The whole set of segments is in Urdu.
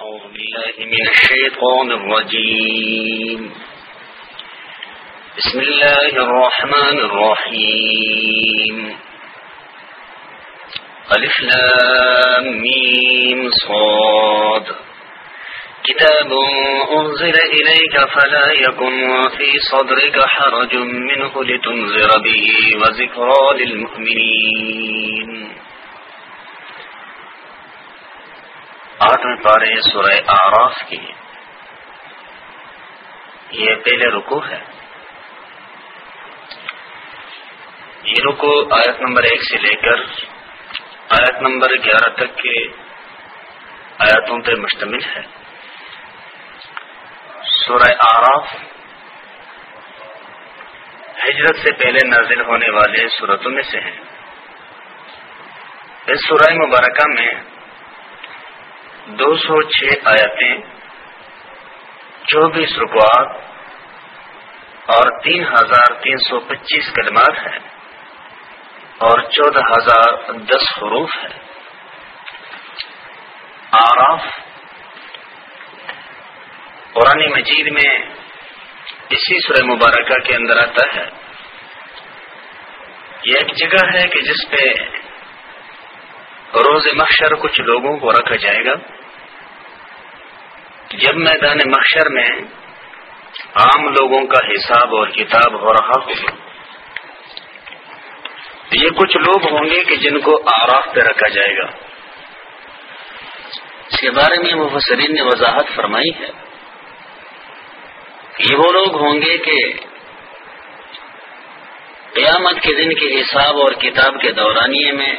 أعوذ بالله من الشيطان الرجيم. بسم الله الرحمن الرحيم. ألف لام ميم صاد. كتاب أنزل إليك فلا يكن في صدرك حرج منه لتنذر به وذكرى للمؤمنين. آٹھویں پارے سورہ آراف کی یہ پہلے رکو ہے۔ یہ رکو آیت نمبر ایک سے لے کر آیت نمبر گیارہ تک کے آیاتوں پر مشتمل ہے۔ سورہ آراف ہجرت سے پہلے نازل ہونے والے صورتوں میں سے ہیں اس سورہ مبارکہ میں دو سو چھ آیتیں، چوبیس رکوات اور تین ہزار تین سو پچیس کلمات ہیں اور چودہ ہزار دس حروف ہے آراف قرآن مجید میں اسی سورہ مبارکہ کے اندر آتا ہے۔ یہ ایک جگہ ہے کہ جس پہ روز محشر کچھ لوگوں کو رکھا جائے گا۔ جب میدان محشر میں عام لوگوں کا حساب اور کتاب ہو رہا ہوگا یہ کچھ لوگ ہوں گے کہ جن کو آراف پہ رکھا جائے گا۔ اس کے بارے میں مفسرین نے وضاحت فرمائی ہے۔ یہ وہ لوگ ہوں گے کہ قیامت کے دن کے حساب اور کتاب کے دورانیے میں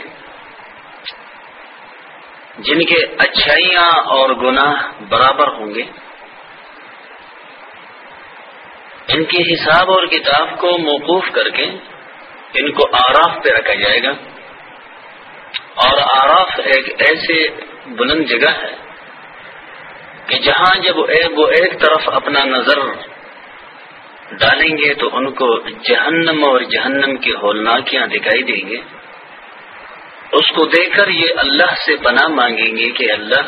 جن کے اچھائیاں اور گناہ برابر ہوں گے۔ ان کے حساب اور کتاب کو موقوف کر کے ان کو آراف پہ رکھا جائے گا۔ اور آراف ایک ایسے بلند جگہ ہے کہ جہاں جب ایک وہ ایک طرف اپنا نظر ڈالیں گے تو ان کو جہنم اور جہنم کی ہولناکیاں دکھائی دیں گے۔ اس کو دیکھ کر یہ اللہ سے پناہ مانگیں گے کہ اللہ،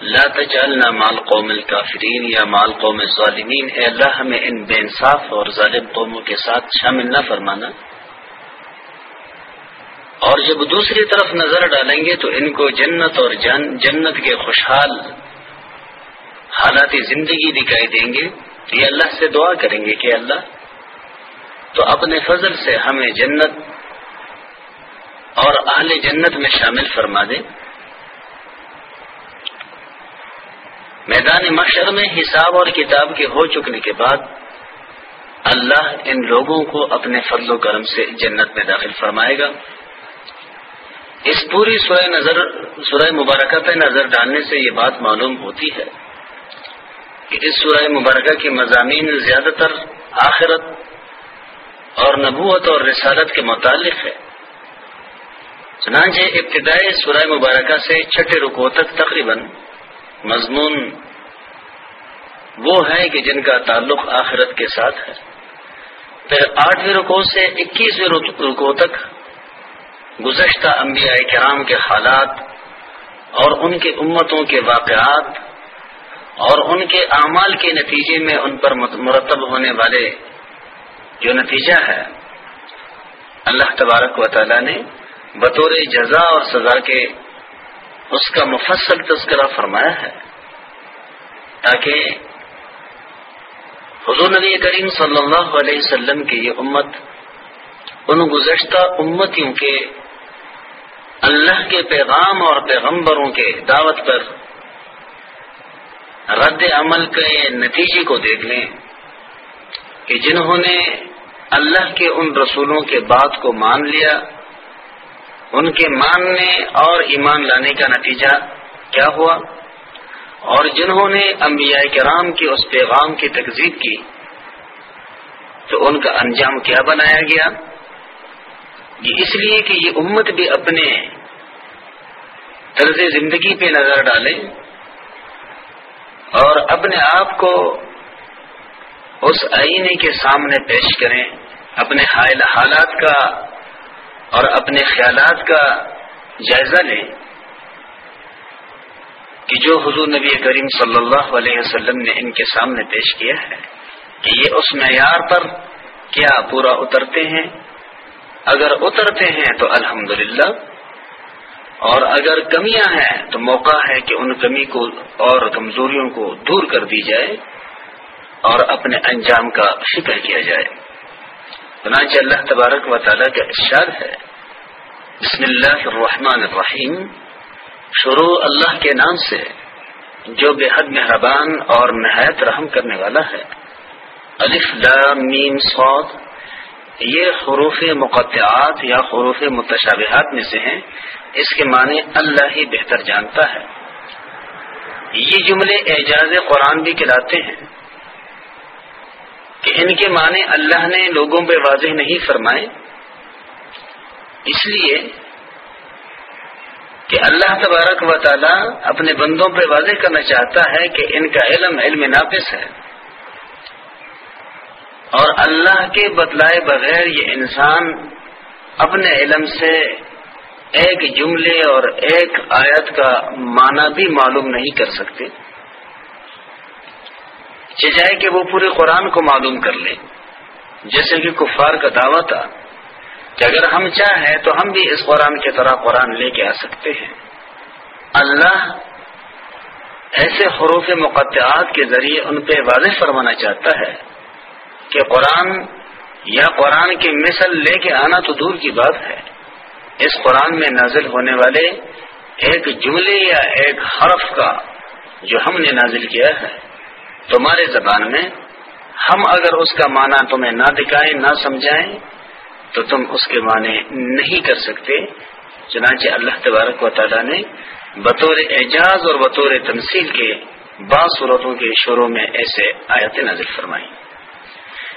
لا تجعلنا مال قوم الکافرین یا مال قوم ظالمین اے اللہ، ہمیں ان بے انصاف اور ظالم قوموں کے ساتھ شامل نہ فرمانا۔ اور جب دوسری طرف نظر ڈالیں گے تو ان کو جنت اور جن، جنت کے خوشحال حالات زندگی دکھائی دیں گے یہ اللہ سے دعا کریں گے کہ اللہ، تو اپنے فضل سے ہمیں جنت اور اہل جنت میں شامل فرما دے میدان مشر میں حساب اور کتاب کے ہو چکنے کے بعد اللہ ان لوگوں کو اپنے فضل و کرم سے جنت میں داخل فرمائے گا۔ اس پوری سورہ نظر، سورہ مبارکہ پہ نظر ڈالنے سے یہ بات معلوم ہوتی ہے کہ اس سورہ مبارکہ کے مضامین زیادہ تر آخرت اور نبوت اور رسالت کے متعلق ہے۔ چنانچہ ابتدائی سورہ مبارکہ سے چھٹے رکو تک تقریباً مضمون وہ ہے کہ جن کا تعلق آخرت کے ساتھ ہے۔ پھر آٹھویں رکو سے اکیسویں رکو تک گزشتہ انبیاء کرام کے حالات اور ان کے امتوں کے واقعات اور ان کے اعمال کے نتیجے میں ان پر مرتب ہونے والے جو نتیجہ ہے، اللہ تبارک و تعالی نے بطور جزا اور سزا کے اس کا مفصل تذکرہ فرمایا ہے۔ تاکہ حضور نبی کریم صلی اللہ علیہ وسلم کی یہ امت ان گزشتہ امتیوں کے اللہ کے پیغام اور پیغمبروں کے دعوت پر رد عمل کے نتیجے کو دیکھ لیں کہ جنہوں نے اللہ کے ان رسولوں کے بات کو مان لیا ان کے ماننے اور ایمان لانے کا نتیجہ کیا ہوا؟ اور جنہوں نے انبیاء کرام کے اس پیغام کی تکزیب کی، تو ان کا انجام کیا بنایا گیا؟ یہ اس لیے کہ یہ امت بھی اپنے طرز زندگی پہ نظر ڈالے اور اپنے آپ کو اس آئینے کے سامنے پیش کریں، اپنے حالات کا اور اپنے خیالات کا جائزہ لیں کہ جو حضور نبی کریم صلی اللہ علیہ وسلم نے ان کے سامنے پیش کیا ہے کہ یہ اس معیار پر کیا پورا اترتے ہیں؟ اگر اترتے ہیں تو الحمدللہ، اور اگر کمیاں ہیں تو موقع ہے کہ ان کمی کو اور کمزوریوں کو دور کر دی جائے اور اپنے انجام کا فکر کیا جائے۔ چنانچہ اللہ تبارک و تعالیٰ کا ارشاد ہے، بسم اللہ الرحمن الرحیم، شروع اللہ کے نام سے، جو بے حد مہربان اور نہایت رحم کرنے والا ہے۔ الف لام میم صاد، یہ حروف مقطعات یا حروف متشابہات میں سے ہیں، اس کے معنی اللہ ہی بہتر جانتا ہے۔ یہ جملے اعجاز قرآن بھی کہلاتے ہیں۔ کہ ان کے معنی اللہ نے لوگوں پہ واضح نہیں فرمائے، اس لیے کہ اللہ تبارک و تعالی اپنے بندوں پہ واضح کرنا چاہتا ہے کہ ان کا علم علم ناقص ہے۔ اور اللہ کے بتلائے بغیر یہ انسان اپنے علم سے ایک جملے اور ایک آیت کا معنی بھی معلوم نہیں کر سکتے۔ چاہے کہ وہ پورے قرآن کو معلوم کر لیں جیسے کہ کفار کا دعویٰ تھا کہ اگر ہم چاہیں تو ہم بھی اس قرآن کی طرح قرآن لے کے آ سکتے ہیں۔ اللہ ایسے حروف مقطعات کے ذریعے ان پہ واضح فرمانا چاہتا ہے کہ قرآن یا قرآن کی مثل لے کے آنا تو دور کی بات ہے۔ اس قرآن میں نازل ہونے والے ایک جملے یا ایک حرف کا جو ہم نے نازل کیا ہے۔ تمہارے زبان میں ہم اگر اس کا معنی تمہیں نہ دکھائیں، نہ سمجھائیں، تو تم اس کے معنی نہیں کر سکتے۔ چنانچہ اللہ تبارک و تعالیٰ نے بطور اعجاز اور بطور تنصیل کے بعض صورتوں کے شروع میں ایسے آیت نازل فرمائی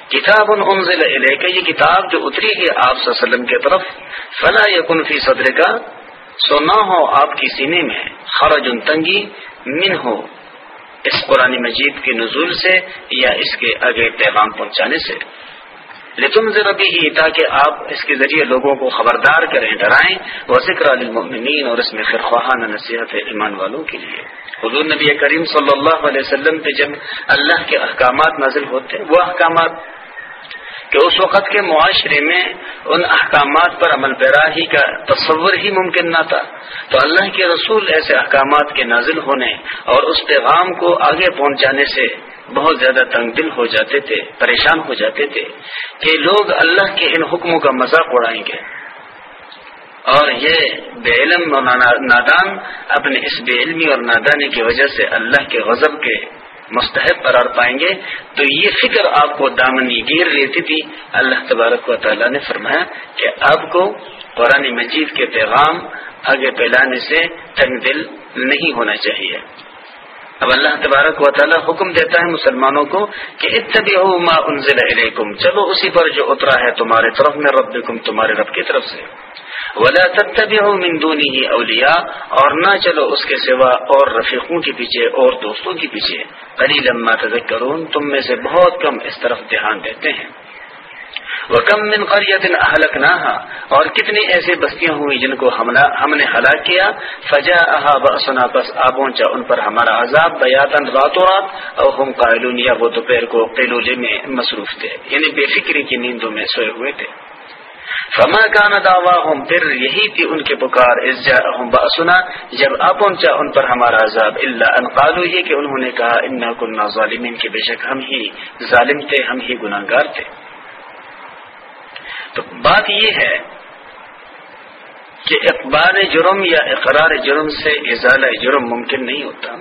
کتاب انزل الیک، یہ کتاب جو اتری ہے آپ صلی اللہ علیہ وسلم کے طرف، فلا یکن فی صدر کا سو نہ ہو آپ کی سینے میں، خرج تنگی من ہو اس قرآن مجید کے نزول سے یا اس کے آگے پیغام پہنچانے سے۔ لیکن ذرا بھی تاکہ آپ اس کے ذریعے لوگوں کو خبردار کریں، ڈرائیں۔ وہ ذکر المؤمنین اور اس میں خرخواہانہ نصیحت، ایمان والوں کے لیے۔ حضور نبی کریم صلی اللہ علیہ وسلم پہ جب اللہ کے احکامات نازل ہوتے، وہ احکامات کہ اس وقت کے معاشرے میں ان احکامات پر عمل پیرا ہی کا تصور ہی ممکن نہ تھا۔ تو اللہ کے رسول ایسے احکامات کے نازل ہونے اور اس پیغام کو آگے پہنچانے سے بہت زیادہ تنگ دل ہو جاتے تھے، پریشان ہو جاتے تھے کہ لوگ اللہ کے ان حکموں کا مذاق اڑائیں گے۔ اور یہ بے علم اور نادان اپنے اس بے علمی اور نادانی کی وجہ سے اللہ کے غضب کے مستحب قرار پائیں گے۔ تو یہ فکر آپ کو دامنی گیر لیتی تھی۔ اللہ تبارک و تعالیٰ نے فرمایا کہ آپ کو قرآن مجید کے پیغام آگے پھیلانے سے تنگ دل نہیں ہونا چاہیے۔ اب اللہ تبارک و تعالیٰ حکم دیتا ہے مسلمانوں کو کہ ما انزل الیکم، چلو اسی پر جو اترا ہے تمہارے طرف میں رب تمہارے رب کی طرف سے۔ ولا تتبعوا من دونه اولیاء، اور نہ چلو اس کے سوا اور رفیقوں کے پیچھے، اور دوستوں کے پیچھے۔ قلیلا ما تذکرون، تم میں سے بہت کم اس طرف دھیان دیتے ہیں۔ وکم من قریت اهلكناها اور کتنی ایسی بستیاں ہوئی جن کو ہم نے ہلاک کیا؟ فجاءها باسنا بس پہنچا ان پر ہمارا عذاب بیاتن رات و رات اور ہم قائلون یا وہ دوپہر کو قیلولے میں مصروف تھے یعنی بے فکری کی نیندوں میں سوئے ہوئے تھے۔ فما کا نا ہوں پھر یہی تھی ان کے پکار سنا جب آ پہنچا ان پر ہمارا عذاب اللہ ان یہ کہ انہوں نے کہا ان کنہ ظالمین کے بے شک ہم ہی ظالم تھے، ہم ہی گناہ گار تھے۔ تو بات یہ ہے کہ اقبال جرم یا اقرار جرم سے اضالہ جرم ممکن نہیں ہوتا۔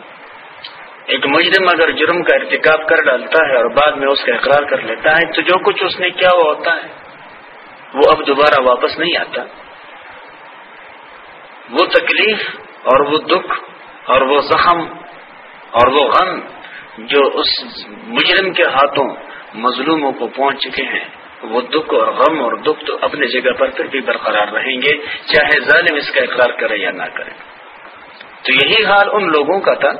ایک مجرم اگر جرم کا ارتکاب کر ڈالتا ہے اور بعد میں اس کا اقرار کر لیتا ہے تو جو کچھ اس نے کیا وہ ہوتا ہے۔ وہ اب دوبارہ واپس نہیں آتا۔ وہ تکلیف اور وہ دکھ اور وہ زخم اور وہ غم جو اس مجرم کے ہاتھوں مظلوموں کو پہنچ چکے ہیں۔ وہ دکھ اور غم اور دکھ تو اپنے جگہ پر پھر بھی برقرار رہیں گے، چاہے ظالم اس کا اقرار کرے یا نہ کرے۔ تو یہی حال ان لوگوں کا تھا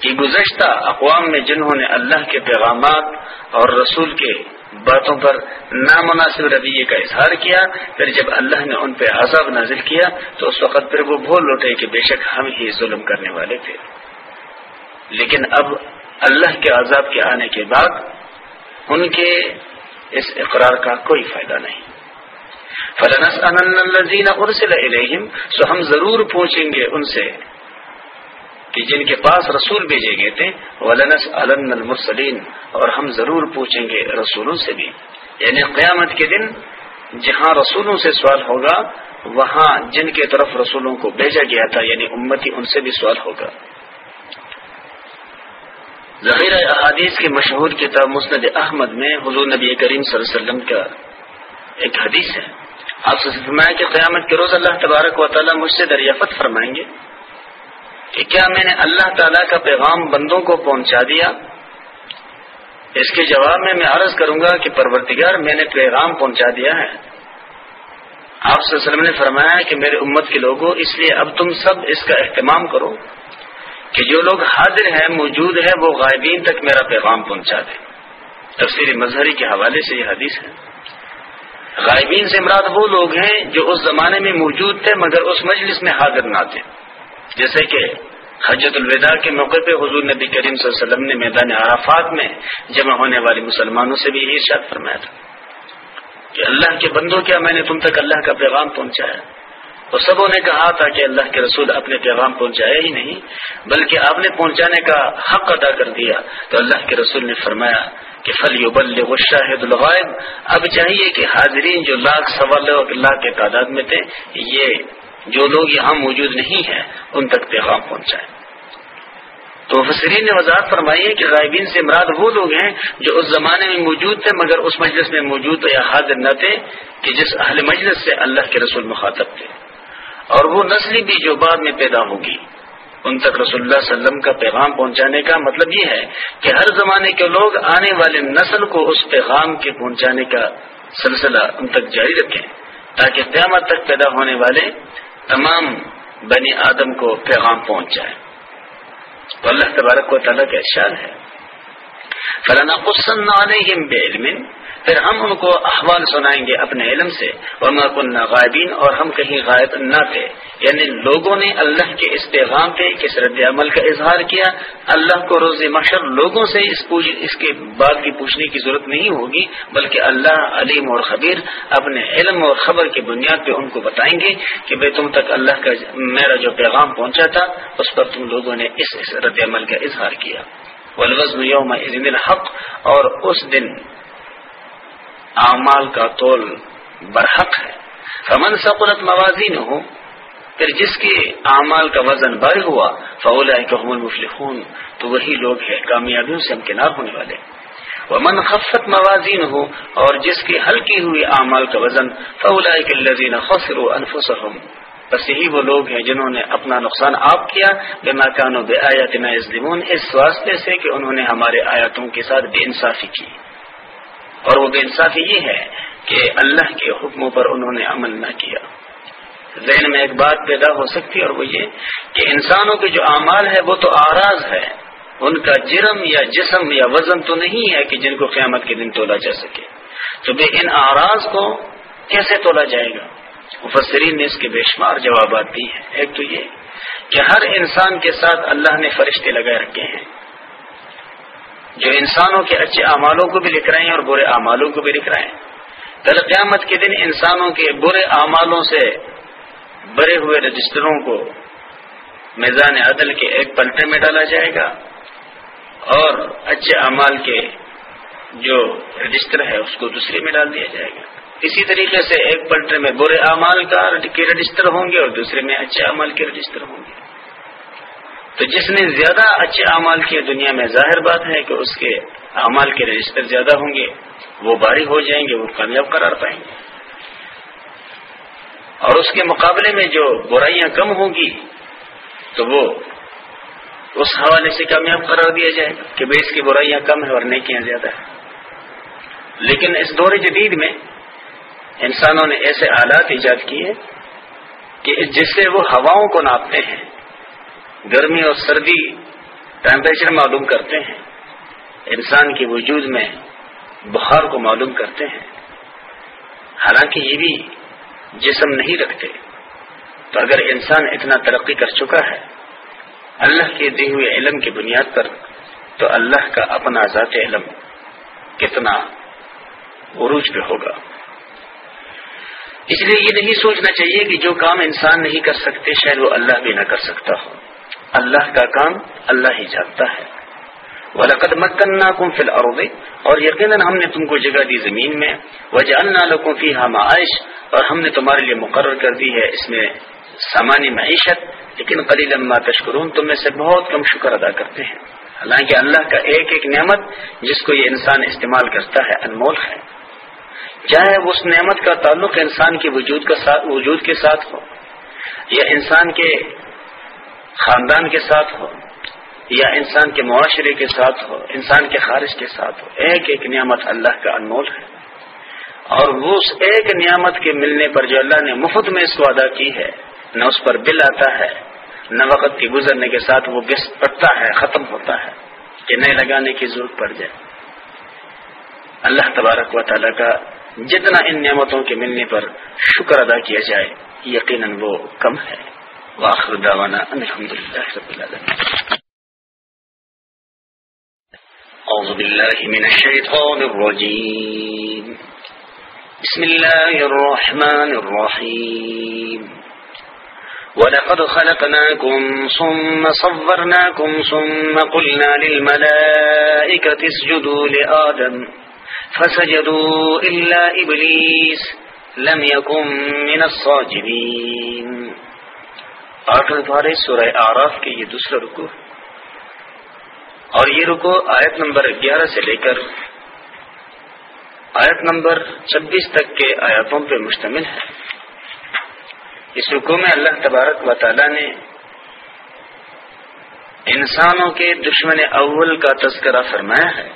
کہ گزشتہ اقوام میں جنہوں نے اللہ کے پیغامات اور رسول کے باتوں پر نامناسب رویے کا اظہار کیا، پھر جب اللہ نے ان پہ عذاب نازل کیا، تو اس وقت پھر وہ بھول لوٹے کہ بے شک ہم ہی ظلم کرنے والے تھے۔ لیکن اب اللہ کے عذاب کے آنے کے بعد ان کے اس اقرار کا کوئی فائدہ نہیں۔ فلنس ان سو ہم ضرور پوچھیں گے ان سے کہ جن کے پاس رسول بھیجے گئے تھے۔ ولنس علن المرسلین اور ہم ضرور پوچھیں گے رسولوں سے بھی۔ یعنی قیامت کے دن جہاں رسولوں سے سوال ہوگا، وہاں جن کے طرف رسولوں کو بھیجا گیا تھا یعنی امتی ان سے بھی سوال ہوگا۔ ذخیرہ احادیث کی مشہور کتاب مسند احمد میں حضور نبی کریم صلی اللہ علیہ وسلم کا ایک حدیث ہے۔ آپ سے فرمایا کہ قیامت کے روز اللہ تبارک و تعالیٰ مجھ سے دریافت فرمائیں گے کہ کیا میں نے اللہ تعالیٰ کا پیغام بندوں کو پہنچا دیا؟ اس کے جواب میں میں عرض کروں گا کہ پرورتگار میں نے پیغام پہنچا دیا ہے۔ آپ صلی اللہ علیہ وسلم نے فرمایا کہ میرے امت کے لوگوں، اس لیے اب تم سب اس کا اہتمام کرو۔ کہ جو لوگ حاضر ہیں، موجود ہیں، وہ غائبین تک میرا پیغام پہنچا دیں تفصیلی مظہری کے حوالے سے یہ حدیث ہے۔ غائبین سے مراد وہ لوگ ہیں جو اس زمانے میں موجود تھے، مگر اس مجلس میں حاضر نہ تھے۔ جیسے کہ حجت الوداع کے موقع پہ حضور نبی کریم صلی اللہ علیہ وسلم نے میدان عرفات میں جمع ہونے والے مسلمانوں سے بھی ارشاد فرمایا تھا کہ اللہ کے بندوں کیا میں نے تم تک اللہ کا پیغام پہنچایا؟ تو سبوں نے کہا تھا کہ اللہ کے رسول اپنے پیغام پہنچایا ہی نہیں، بلکہ آپ نے پہنچانے کا حق ادا کر دیا۔ تو اللہ کے رسول نے فرمایا کہ فل یوبل شاہد الغائب۔ اب چاہیے کہ حاضرین جو لاکھ سوا لاکھ کے تعداد میں تھے، یہ جو لوگ یہاں موجود نہیں ہیں، ان تک پیغام پہنچائے۔ تو فصرین نے وضاحت فرمائی ہے کہ غائبین سے مراد وہ لوگ ہیں جو اس زمانے میں موجود تھے، مگر اس مجلس میں موجود یا حاضر نہ تھے کہ جس اہل مجلس سے اللہ کے رسول مخاطب تھے۔ اور وہ نسلی بھی جو بعد میں پیدا ہوگی ان تک رسول اللہ علیہ وسلم کا پیغام پہنچانے کا مطلب یہ ہے کہ ہر زمانے کے لوگ آنے والے نسل کو اس پیغام کے پہنچانے کا سلسلہ ان تک جاری رکھیں تاکہ قیامت تک پیدا ہونے والے تمام بنی آدم کو پیغام پہنچ جائے۔ تو اللہ تبارک و تعالیٰ کا ارشاد ہے۔ فلانا قسم علیہم پھر ہم ان کو احوال سنائیں گے اپنے علم سے۔ ورنہ کن غائبین اور ہم کہیں غائب نہ تھے۔ یعنی لوگوں نے اللہ کے اس پیغام پہ، کس رد عمل کا اظہار کیا۔ اللہ کو روز مشر لوگوں سے اس اس کے بعد کی پوچھنے کی ضرورت نہیں ہوگی، بلکہ اللہ علیم اور خبیر اپنے علم اور خبر کی بنیاد پہ ان کو بتائیں گے کہ بھائی تم تک اللہ کا میرا جو پیغام پہنچا تھا، اس پر تم لوگوں نے اس رد عمل کا اظہار کیا۔ ولوزم یوم الحق، اور اس دن اعمال کا تول برحق ہے۔ فمن سقلت موازین ہو پھر جس کے اعمال کا وزن بڑھ ہوا فولا المفلحون، تو وہی لوگ ہیں کامیابیوں سے امکنار ہونے والے۔ وہ من خفت موازین ہو اور جس کی ہلکی ہوئی اعمال کا وزن فولا الذین خسروا انفسهم بس یہی وہ لوگ ہیں جنہوں نے اپنا نقصان آپ کیا بے مکان و بے آیات اس واسطے سے کہ انہوں نے ہمارے آیاتوں کے ساتھ بے انصافی کی۔ اور وہ بے انصافی یہ ہے کہ اللہ کے حکموں پر انہوں نے عمل نہ کیا۔ ذہن میں ایک بات پیدا ہو سکتی اور وہ یہ کہ انسانوں کے جو اعمال ہے وہ تو آراز ہے ان کا جرم یا جسم یا وزن تو نہیں ہے کہ جن کو قیامت کے دن تولا جا سکے۔ تو بے ان آراز کو کیسے تولا جائے گا؟ مفسرین نے اس کے بے شمار جوابات دی ہیں۔ ایک تو یہ کہ ہر انسان کے ساتھ اللہ نے فرشتے لگائے رکھے ہیں۔ جو انسانوں کے اچھے اعمالوں کو بھی لکھ رہے ہیں اور برے اعمالوں کو بھی لکھ رہے ہیں۔ کل قیامت کے دن انسانوں کے برے اعمالوں سے بڑے ہوئے رجسٹروں کو میزان عدل کے ایک پلٹے میں ڈالا جائے گا اور اچھے اعمال کے جو رجسٹر ہے اس کو دوسرے میں ڈال دیا جائے گا۔ اسی طریقے سے ایک پلٹے میں برے اعمال کا رجسٹر ہوں گے اور دوسرے میں اچھے اعمال کے رجسٹر ہوں گے۔ تو جس نے زیادہ اچھے اعمال کیے دنیا میں ظاہر بات ہے کہ اس کے اعمال کے رجسٹر زیادہ ہوں گے، وہ باری ہو جائیں گے، وہ کامیاب قرار پائیں گے۔ اور اس کے مقابلے میں جو برائیاں کم ہوں گی، تو وہ اس حوالے سے کامیاب قرار دیا جائے گا کہ بھائی اس کی برائیاں کم ہیں اور نیکیاں زیادہ ہیں۔ لیکن اس دور جدید میں انسانوں نے ایسے آلات ایجاد کیے کہ جس سے وہ ہواؤں کو ناپتے ہیں گرمی اور سردی ٹیمپریچر معلوم کرتے ہیں۔ انسان کے وجود میں بخار کو معلوم کرتے ہیں۔ حالانکہ یہ بھی جسم نہیں رکھتے۔ تو اگر انسان اتنا ترقی کر چکا ہے اللہ کے دی ہوئے علم کی بنیاد پر، تو اللہ کا اپنا ذات علم کتنا عروج پہ ہوگا۔ اس لیے یہ نہیں سوچنا چاہیے کہ جو کام انسان نہیں کر سکتے، شاید وہ اللہ بھی نہ کر سکتا ہو۔ اللہ کا کام اللہ ہی جانتا ہے۔ ولقد مکناکم فی الارض اور یقیناً ہم نے تم کو جگہ دی زمین میں۔ وجعلنا لکم فیہا معائش اور ہم نے تمہارے لیے مقرر کر دی ہے اس میں سامانی معیشت۔ لیکن قلیلا ما تشکرون تم میں سے بہت کم شکر ادا کرتے ہیں۔ حالانکہ اللہ کا ایک ایک نعمت جس کو یہ انسان استعمال کرتا ہے انمول ہے۔ چاہے اس نعمت کا تعلق انسان کے وجود کا ساتھ وجود کے ساتھ ہو؟ یا انسان کے خاندان کے ساتھ ہو، یا انسان کے معاشرے کے ساتھ ہو، انسان کے خارج کے ساتھ ہو، ایک ایک نعمت اللہ کا انمول ہے۔ اور وہ اس ایک نعمت کے ملنے پر جو اللہ نے مفت میں اس کو ادا کی ہے، نہ اس پر بل آتا ہے، نہ وقت کے گزرنے کے ساتھ وہ بس پڑتا ہے، ختم ہوتا ہے، کہ نئے لگانے کی ضرورت پڑ جائے۔ اللہ تبارک و تعالیٰ کا جتنا ان نعمتوں کے ملنے پر شکر ادا کیا جائے، یقیناً وہ کم ہے۔ واخر دعوانا الحمد للہ رب العالمین أعوذ بالله من الشيطان الرجيم. بسم الله الرحمن الرحيم. ولقد خلقناكم ثم صورناكم ثم قلنا للملائكة اسجدوا لآدم فسجدوا إلا إبليس لم يكن من الصاجدين. آخر بارے سورہ آراف کے یہ دوسرا رکو اور یہ رکو آیت نمبر گیارہ سے لے کر آیت نمبر چھبیس تک کے آیاتوں پہ مشتمل ہے۔ اس رکو میں اللہ تبارک و تعالی نے انسانوں کے دشمن اول کا تذکرہ فرمایا ہے۔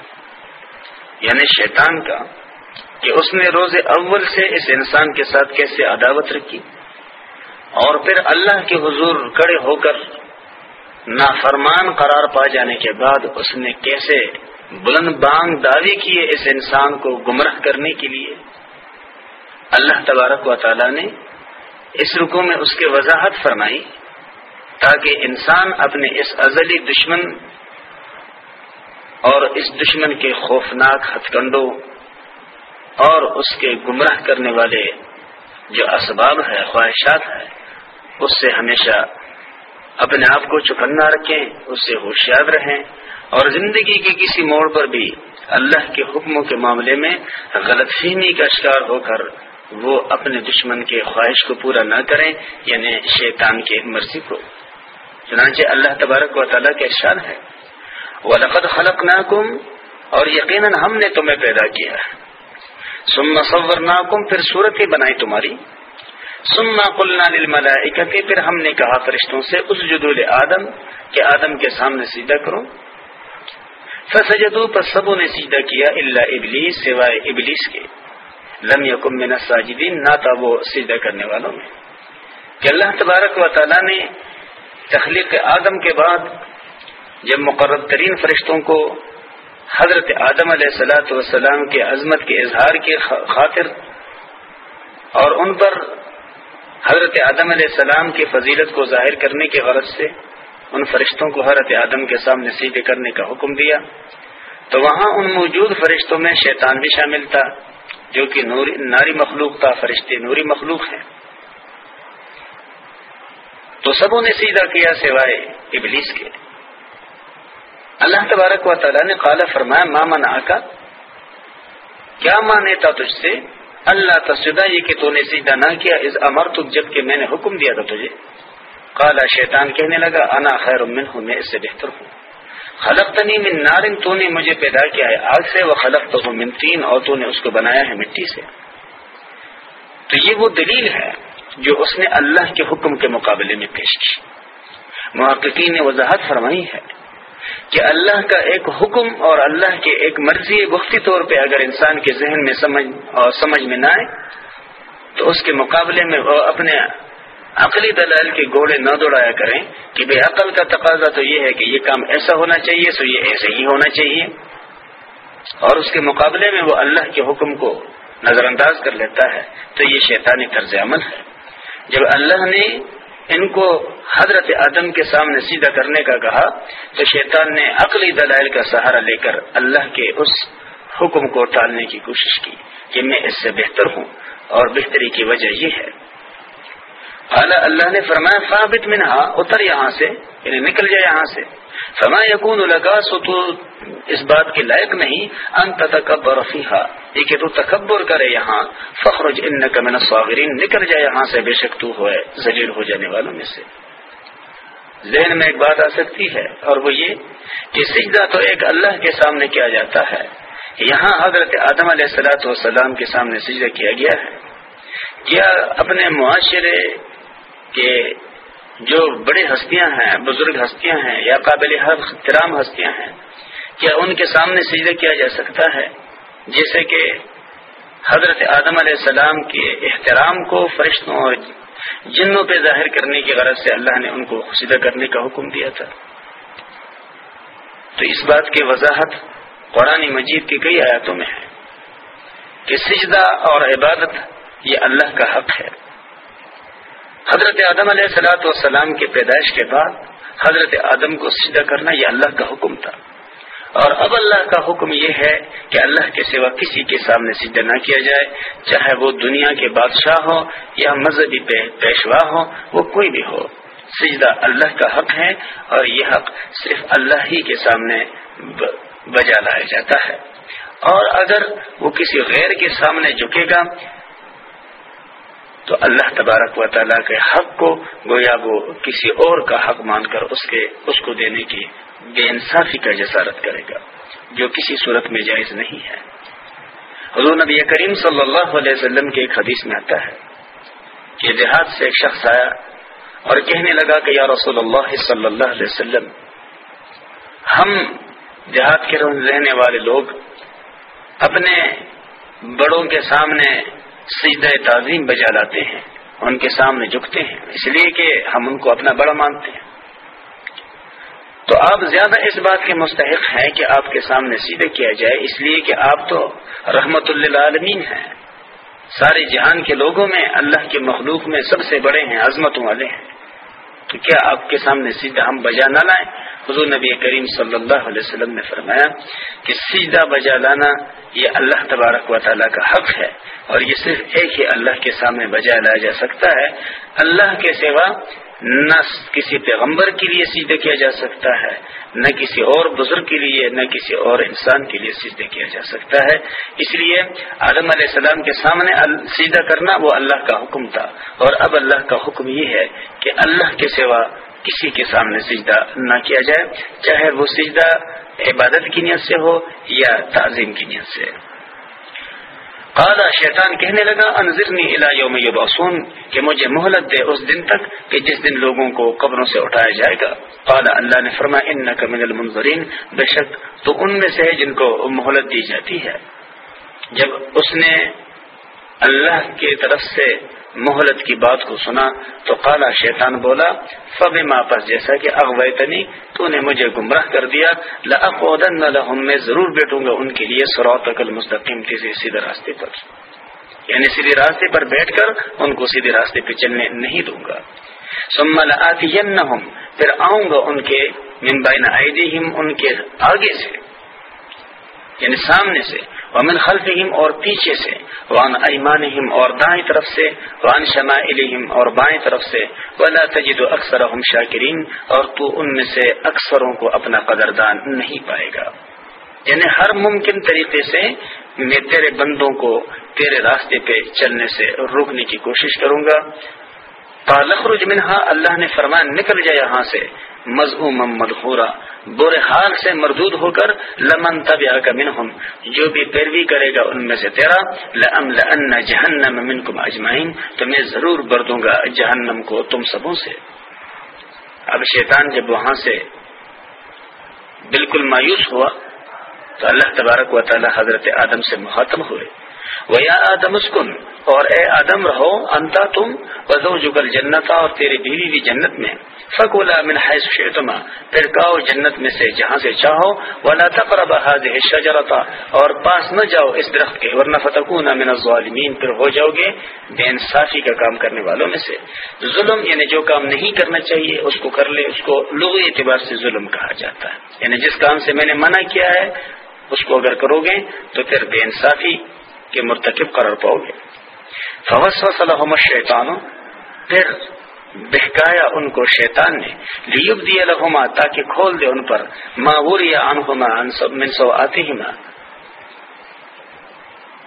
یعنی شیطان کا، کہ اس نے روز اول سے اس انسان کے ساتھ کیسے عداوت رکھی۔ اور پھر اللہ کے حضور کڑے ہو کر نافرمان قرار پا جانے کے بعد اس نے کیسے بلند بانگ دعوے کیے اس انسان کو گمراہ کرنے کے لیے؟ اللہ تبارک و تعالی نے اس رکو میں اس کی وضاحت فرمائی تاکہ انسان اپنے اس ازلی دشمن اور اس دشمن کے خوفناک ہتھ کنڈوں اور اس کے گمراہ کرنے والے جو اسباب ہے خواہشات ہے اس سے ہمیشہ اپنے آپ کو چکنا رکھیں، اس سے ہوشیار رہیں اور زندگی کے کسی موڑ پر بھی اللہ کے حکموں کے معاملے میں غلط فہمی کا شکار ہو کر وہ اپنے دشمن کے خواہش کو پورا نہ کریں یعنی شیطان کی مرضی کو۔ چنانچہ اللہ تبارک و تعالیٰ کا ارشاد ہے وہ لقد خلق اور یقیناً ہم نے تمہیں پیدا کیا سم صور پھر صورت ہی بنائی تمہاری۔ سما قلنا للملائکہ کہ پھر ہم نے کہا فرشتوں سے، اس جدول آدم کہ آدم کے سامنے سیدھا کرو۔ فسجدو پر سبوں نے سیدھا کیا اللہ ابلیس، سوائے ابلیس کے۔ لم یکم من الساجدین، نہ تھا وہ سیدھا کرنے والوں میں۔ کہ اللہ تبارک و تعالی نے تخلیق آدم کے بعد جب مقرر ترین فرشتوں کو حضرت آدم علیہ السلاۃ والسلام کے عظمت کے اظہار کی خاطر اور ان پر حضرت آدم علیہ السلام کی فضیلت کو ظاہر کرنے کے غرض سے ان فرشتوں کو حضرت آدم کے سامنے سیدھے کرنے کا حکم دیا۔ تو وہاں ان موجود فرشتوں میں شیطان بھی شامل تھا، جو کہ ناری مخلوق تھا، فرشتے نوری مخلوق ہیں۔ تو سبوں نے سیدھا کیا سوائے ابلیس کے۔ اللہ تبارک و تعالیٰ نے قالا فرمایا مامن آکا کیا مانے تھا تجھ سے؟ اللہ تصدہ یہ کہ تو نے سیدھا نہ کیا اس امر تک جبکہ میں نے حکم دیا تھا تجھے۔ کالا شیطان کہنے لگا، انا خیر من ہوں میں اس سے بہتر ہوں۔ خلق تنی من نارن تو نے مجھے پیدا کیا ہے آگ سے وہ خلق تو من تین، اور تو نے اس کو بنایا ہے مٹی سے۔ تو یہ وہ دلیل ہے جو اس نے اللہ کے حکم کے مقابلے میں پیش کی۔ محققین نے وضاحت فرمائی ہے۔ کہ اللہ کا ایک حکم اور اللہ کے ایک مرضی وقتی طور پہ اگر انسان کے ذہن میں سمجھ اور سمجھ میں نہ آئے، تو اس کے مقابلے میں وہ اپنے عقلی دلال کے گھوڑے نہ دوڑایا کریں کہ بے عقل کا تقاضا تو یہ ہے کہ یہ کام ایسا ہونا چاہیے، سو یہ ایسے ہی ہونا چاہیے۔ اور اس کے مقابلے میں وہ اللہ کے حکم کو نظر انداز کر لیتا ہے، تو یہ شیطانی طرز عمل ہے۔ جب اللہ نے ان کو حضرت آدم کے سامنے سیدھا کرنے کا کہا تو شیطان نے عقلی دلائل کا سہارا لے کر اللہ کے اس حکم کو ٹالنے کی کوشش کی کہ میں اس سے بہتر ہوں اور بہتری کی وجہ یہ ہے۔ اعلیٰ اللہ نے فرمایا ثابت منہا اتر یہاں سے یعنی نکل جائے یہاں سے۔ فما یقون لگا سو تو اس بات کے لائق نہیں ان تکبر فیحا یہ کہ تو تکبر کرے یہاں۔ فخرج ان من الصاغرین نکل جائے یہاں سے، بے شک تو ہوئے ذلیل ہو جانے والوں میں سے۔ ذہن میں ایک بات آ سکتی ہے، اور وہ یہ کہ سجدہ تو ایک اللہ کے سامنے کیا جاتا ہے۔ یہاں حضرت آدم علیہ السلاۃ والسلام کے سامنے سجدہ کیا گیا ہے۔ کیا اپنے معاشرے کے جو بڑے ہستیاں ہیں، بزرگ ہستیاں ہیں یا قابل احترام ہستیاں ہیں، کیا ان کے سامنے سجدہ کیا جا سکتا ہے؟ جیسے کہ حضرت آدم علیہ السلام کے احترام کو فرشتوں اور جنوں پہ ظاہر کرنے کی غرض سے اللہ نے ان کو سیدھا کرنے کا حکم دیا تھا۔ تو اس بات کی وضاحت قرآن مجید کی کئی آیاتوں میں ہے کہ سجدہ اور عبادت یہ اللہ کا حق ہے۔ حضرت آدم علیہ السلاۃ والسلام کے پیدائش کے بعد حضرت آدم کو سجدہ کرنا یہ اللہ کا حکم تھا۔ اور اب اللہ کا حکم یہ ہے کہ اللہ کے سوا کسی کے سامنے سجدہ نہ کیا جائے، چاہے وہ دنیا کے بادشاہ ہو یا مذہبی پیشوا ہو وہ کوئی بھی ہو۔ سجدہ اللہ کا حق ہے اور یہ حق صرف اللہ ہی کے سامنے بجا لایا جاتا ہے۔ اور اگر وہ کسی غیر کے سامنے جھکے گا تو اللہ تبارک و تعالیٰ کے حق کو گویا وہ کسی اور کا حق مان کر اس کے، اس کو دینے کی بے انصافی کا جسارت کرے گا، جو کسی صورت میں جائز نہیں ہے۔ حضور نبی کریم صلی اللہ علیہ وسلم کے ایک حدیث میں آتا ہے کہ دیہات سے ایک شخص آیا اور کہنے لگا کہ یا رسول اللہ صلی اللہ علیہ وسلم، ہم دیہات کے رہنے والے لوگ اپنے بڑوں کے سامنے سجدہ تعظیم بجا لاتے ہیں، ان کے سامنے جھکتے ہیں۔ اس لیے کہ ہم ان کو اپنا بڑا مانتے ہیں۔ تو آپ زیادہ اس بات کے مستحق ہیں کہ آپ کے سامنے سیدھے کیا جائے، اس لیے کہ آپ تو رحمت اللہ عالمین ہیں۔ سارے جہان کے لوگوں میں اللہ کے مخلوق میں سب سے بڑے ہیں، عظمتوں والے ہیں۔ تو کیا آپ کے سامنے سیدھا ہم بجا نہ لائیں؟ حضور نبی کریم صلی اللہ علیہ وسلم نے فرمایا کہ سیدھا بجا لانا یہ اللہ تبارک و تعالیٰ کا حق ہے اور یہ صرف ایک ہی اللہ کے سامنے بجا لایا جا سکتا ہے۔ اللہ کے سوا نہ کسی پیغمبر کے لیے سیدھے کیا جا سکتا ہے، نہ کسی اور بزرگ کے لیے، نہ کسی اور انسان کے لیے سیدھے کیا جا سکتا ہے۔ اس لیے آدم علیہ السلام کے سامنے سیدھا کرنا وہ اللہ کا حکم تھا۔ اور اب اللہ کا حکم یہ ہے کہ اللہ کے سوا کسی کے سامنے سجدہ نہ کیا جائے، چاہے وہ سجدہ عبادت کی نیت سے ہو یا تعظیم کی نیت سے۔ قالا، شیطان کہنے لگا انضرنی الى یوم یبعثون، کہ مجھے مہلت دے اس دن تک کہ جس دن لوگوں کو قبروں سے اٹھایا جائے گا۔ قال اللہ نے فرما انک من المنظرین، بے شک تو ان میں سے ہے جن کو مہلت دی جاتی ہے۔ جب اس نے اللہ کی طرف سے مہلت کی بات کو سنا تو کالا شیطان بولا فب ماپس جیسا کہ اغویتنی، تو نے مجھے گمراہ کر دیا لأقودن لهم، میں ضرور بیٹھوں گا ان کے لیے سروت المستقیم کسی سیدھے راستے پر۔ یعنی سیدھے راستے پر بیٹھ کر ان کو سیدھے راستے پہ چلنے نہیں دوں گا۔ ثم لآتینہم، پھر آؤں گا ان کے من بین ایدیہم، ان کے آگے سے۔ یعنی سامنے سے، ومن خلفہم اور پیچھے سے وان ایمانہم اور دائیں طرف سے وان شمائلہم اور بائیں طرف سے، ولا تجد اکثرہم شاکرین، اور تو ان میں سے اکثروں کو اپنا قدردان نہیں پائے گا۔ یعنی ہر ممکن طریقے سے میں تیرے بندوں کو تیرے راستے پہ چلنے سے روکنے کی کوشش کروں گا۔ پالخرج منہا اللہ نے فرمان، نکل جائے یہاں سے۔ مضموم مدخورا برے حال سے مردود ہو کر لمن تب کا منہم، جو بھی پیروی کرے گا ان میں سے تیرا لم لن جہنم منکم اجمعین، تو میں ضرور بر دوں گا جہنم کو تم سبوں سے۔ اب شیطان جب وہاں سے بالکل مایوس ہوا، تو اللہ تبارک و تعالی حضرت آدم سے مخاطب ہوئے۔ وہ یا آدم اسکن اور اے آدم رہو، انتا تم وزو جگل جنت اور تیری بیوی بھی جنت میں۔ فکولا من حیث شیتما پھر کاؤ جنت میں سے جہاں سے چاہو، ولا تقرب هذه الشجرة۔ اور پاس نہ جاؤ اس درخت کے، ورنہ فتکون من الظالمین پھر ہو جاؤ گے بے انصافی کا کام کرنے والوں میں سے۔ ظلم یعنی جو کام نہیں کرنا چاہیے، اس کو کر لے، اس کو لغوی اعتبار سے ظلم کہا جاتا ہے۔ یعنی جس کام سے میں نے منع کیا ہے، اس کو اگر کرو گے، تو پھر بے انصافی کے مرتکب قرار پاؤ گے۔ فوس وسلم شیطان پھر بہکایا ان کو شیطان نے۔ لیب دیا لہما تاکہ کھول دے ان پر۔ ماور یا انہما من سو ہی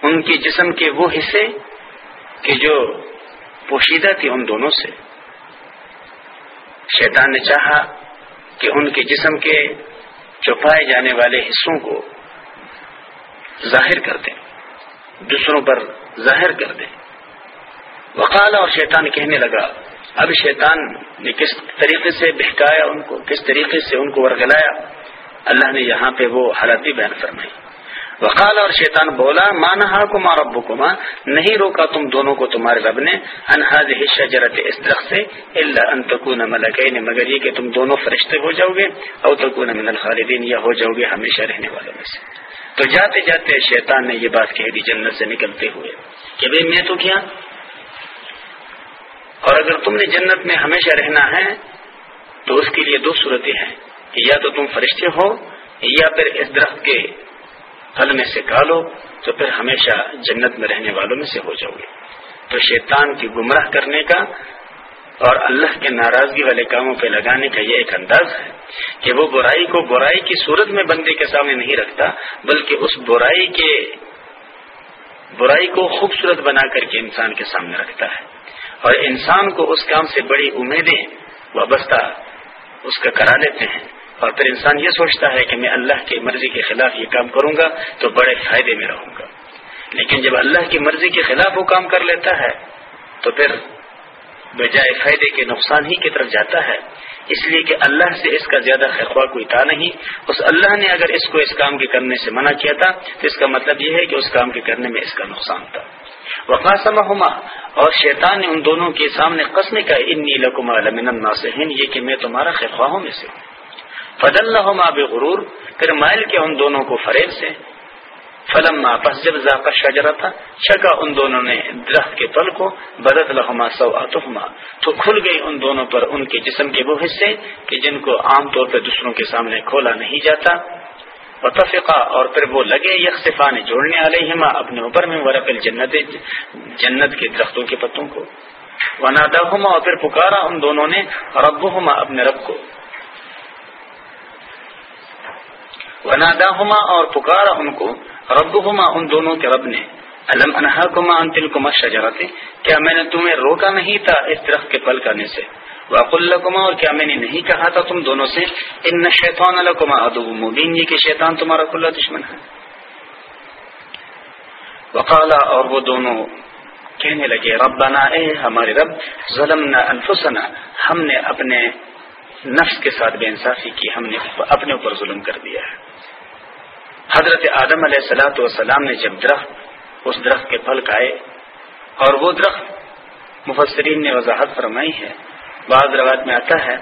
ان کے جسم کے وہ حصے کہ جو پوشیدہ تھی ان دونوں سے۔ شیطان نے چاہا کہ ان کے جسم کے چھپائے جانے والے حصوں کو ظاہر کر دیں۔ دوسروں پر ظاہر کر دیں وقال اور شیطان کہنے لگا، اب شیطان نے کس طریقے سے بہکایا ان کو، کس طریقے سے ان کو ورگلایا؟ اللہ نے یہاں پہ وہ حالت بھی بیان فرمائی۔ وقال اور شیطان بولا مانا کما ربو کما نہیں روکا تم دونوں کو تمہارے رب نے انہاز شجرت اس درخت سے اللہ انتقون ملکین، مگر یہ کہ تم دونوں فرشتے ہو جاؤ گے، او تکون من الخالدین، یا ہو جاؤ گے ہمیشہ رہنے والوں میں سے۔ تو جاتے جاتے شیطان نے یہ بات کہہ دی جنت سے نکلتے ہوئے کہ بھائی میں تو کیا؟ اور اگر تم نے جنت میں ہمیشہ رہنا ہے تو اس کے لیے دو صورتیں ہیں کہ یا تو تم فرشتے ہو، یا پھر اس درخت کے پھل میں سے کھالو، تو پھر ہمیشہ جنت میں رہنے والوں میں سے ہو جاؤ گے۔ تو شیطان کی گمراہ کرنے کا اور اللہ کے ناراضگی والے کاموں پہ لگانے کا یہ ایک انداز ہے کہ وہ برائی کو برائی کی صورت میں بندے کے سامنے نہیں رکھتا، بلکہ اس برائی کے، برائی کو خوبصورت بنا کر کے انسان کے سامنے رکھتا ہے۔ اور انسان کو اس کام سے بڑی امیدیں وابستہ اس کا کرا لیتے ہیں۔ اور پھر انسان یہ سوچتا ہے کہ میں اللہ کی مرضی کے خلاف یہ کام کروں گا تو بڑے فائدے میں رہوں گا۔ لیکن جب اللہ کی مرضی کے خلاف وہ کام کر لیتا ہے، تو پھر بجائے فائدے کے نقصان ہی کی طرف جاتا ہے۔ اس لیے کہ اللہ سے اس کا زیادہ خواہ کوئی تھا نہیں۔ اس اللہ نے اگر اس کو اس کام کے کرنے سے منع کیا تھا، تو اس کا مطلب یہ ہے کہ اس کام کے کرنے میں اس کا نقصان تھا۔ وقاسم اور شیطان نے ان دونوں کے سامنے قسم کا انی لکما لمن الناصحین یہ کہ میں تمہارا خواہوں میں سے فض اللہ بے غرور پھر مائل کے ان دونوں کو فریب سے؟ فلم پس جب ذاکر شجرا تھا شکا ان دونوں نے درخت کے پل کو، بدت لہما سو تو کھل گئی ان دونوں پر ان کے جسم کے وہ حصے کہ جن کو عام طور پر دوسروں کے سامنے کھولا نہیں جاتا۔ وطفقا، اور پھر وہ لگے یکسفا نے جوڑنے علیہما اپنے اوپر میں، ورق الجنت، جنت کے درختوں کے پتوں کو۔ ونادا اور پھر پکارا ان دونوں نے رب اپنے رب کو۔ ونادا اور پکارا ان کو۔ رب ان دونوں کے رب نے۔ علم انہا کما ان تل کما شجرتے کیا میں نے تمہیں روکا نہیں تھا اس درخت کے پل کرنے سے؟ واق اللہ اور کیا میں نے نہیں کہا تھا تم دونوں سے؟ ان شیطان الکما ادو مبین۔ یہ کہ شیطان تمہارا کھلا دشمن ہے۔ وقالا، اور وہ دونوں کہنے لگے رب بنا اے ہمارے رب ظلم نہ انفسنا، ہم نے اپنے نفس کے ساتھ بے انصافی کی، ہم نے اپنے اوپر ظلم کر دیا ہے۔ حضرت آدم علیہ السلاۃ والسلام نے جب درخت، اس درخت کے پھل کھائے، اور وہ درخت مفسرین نے وضاحت فرمائی ہے، بعض روایت میں آتا ہے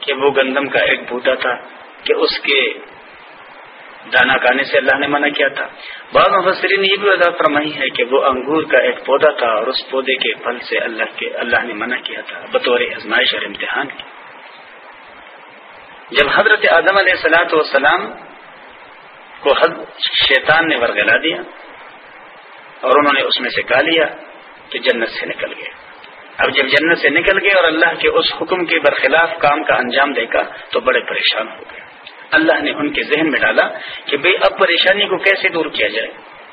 کہ وہ گندم کا ایک بوٹا تھا کہ اس کے دانا کھانے سے اللہ نے منع کیا تھا۔ بعض مفسرین نے یہ بھی وضاحت فرمائی ہے کہ وہ انگور کا ایک پودا تھا اور اس پودے کے پھل سے اللہ کے، اللہ نے منع کیا تھا، بطور ازمائش اور امتحان۔ کی جب حضرت آدم علیہ السلاۃ والسلام کو حد شیطان نے ورگلا دیا اور انہوں نے اس میں سے کہا لیا کہ جنت سے نکل گئے اب جب جنت سے نکل گئے اور اللہ کے اس حکم کے برخلاف کام کا انجام دے گا تو بڑے پریشان ہو گئے۔ اللہ نے ان کے ذہن میں ڈالا کہ بھئی اب پریشانی کو کیسے دور کیا جائے؟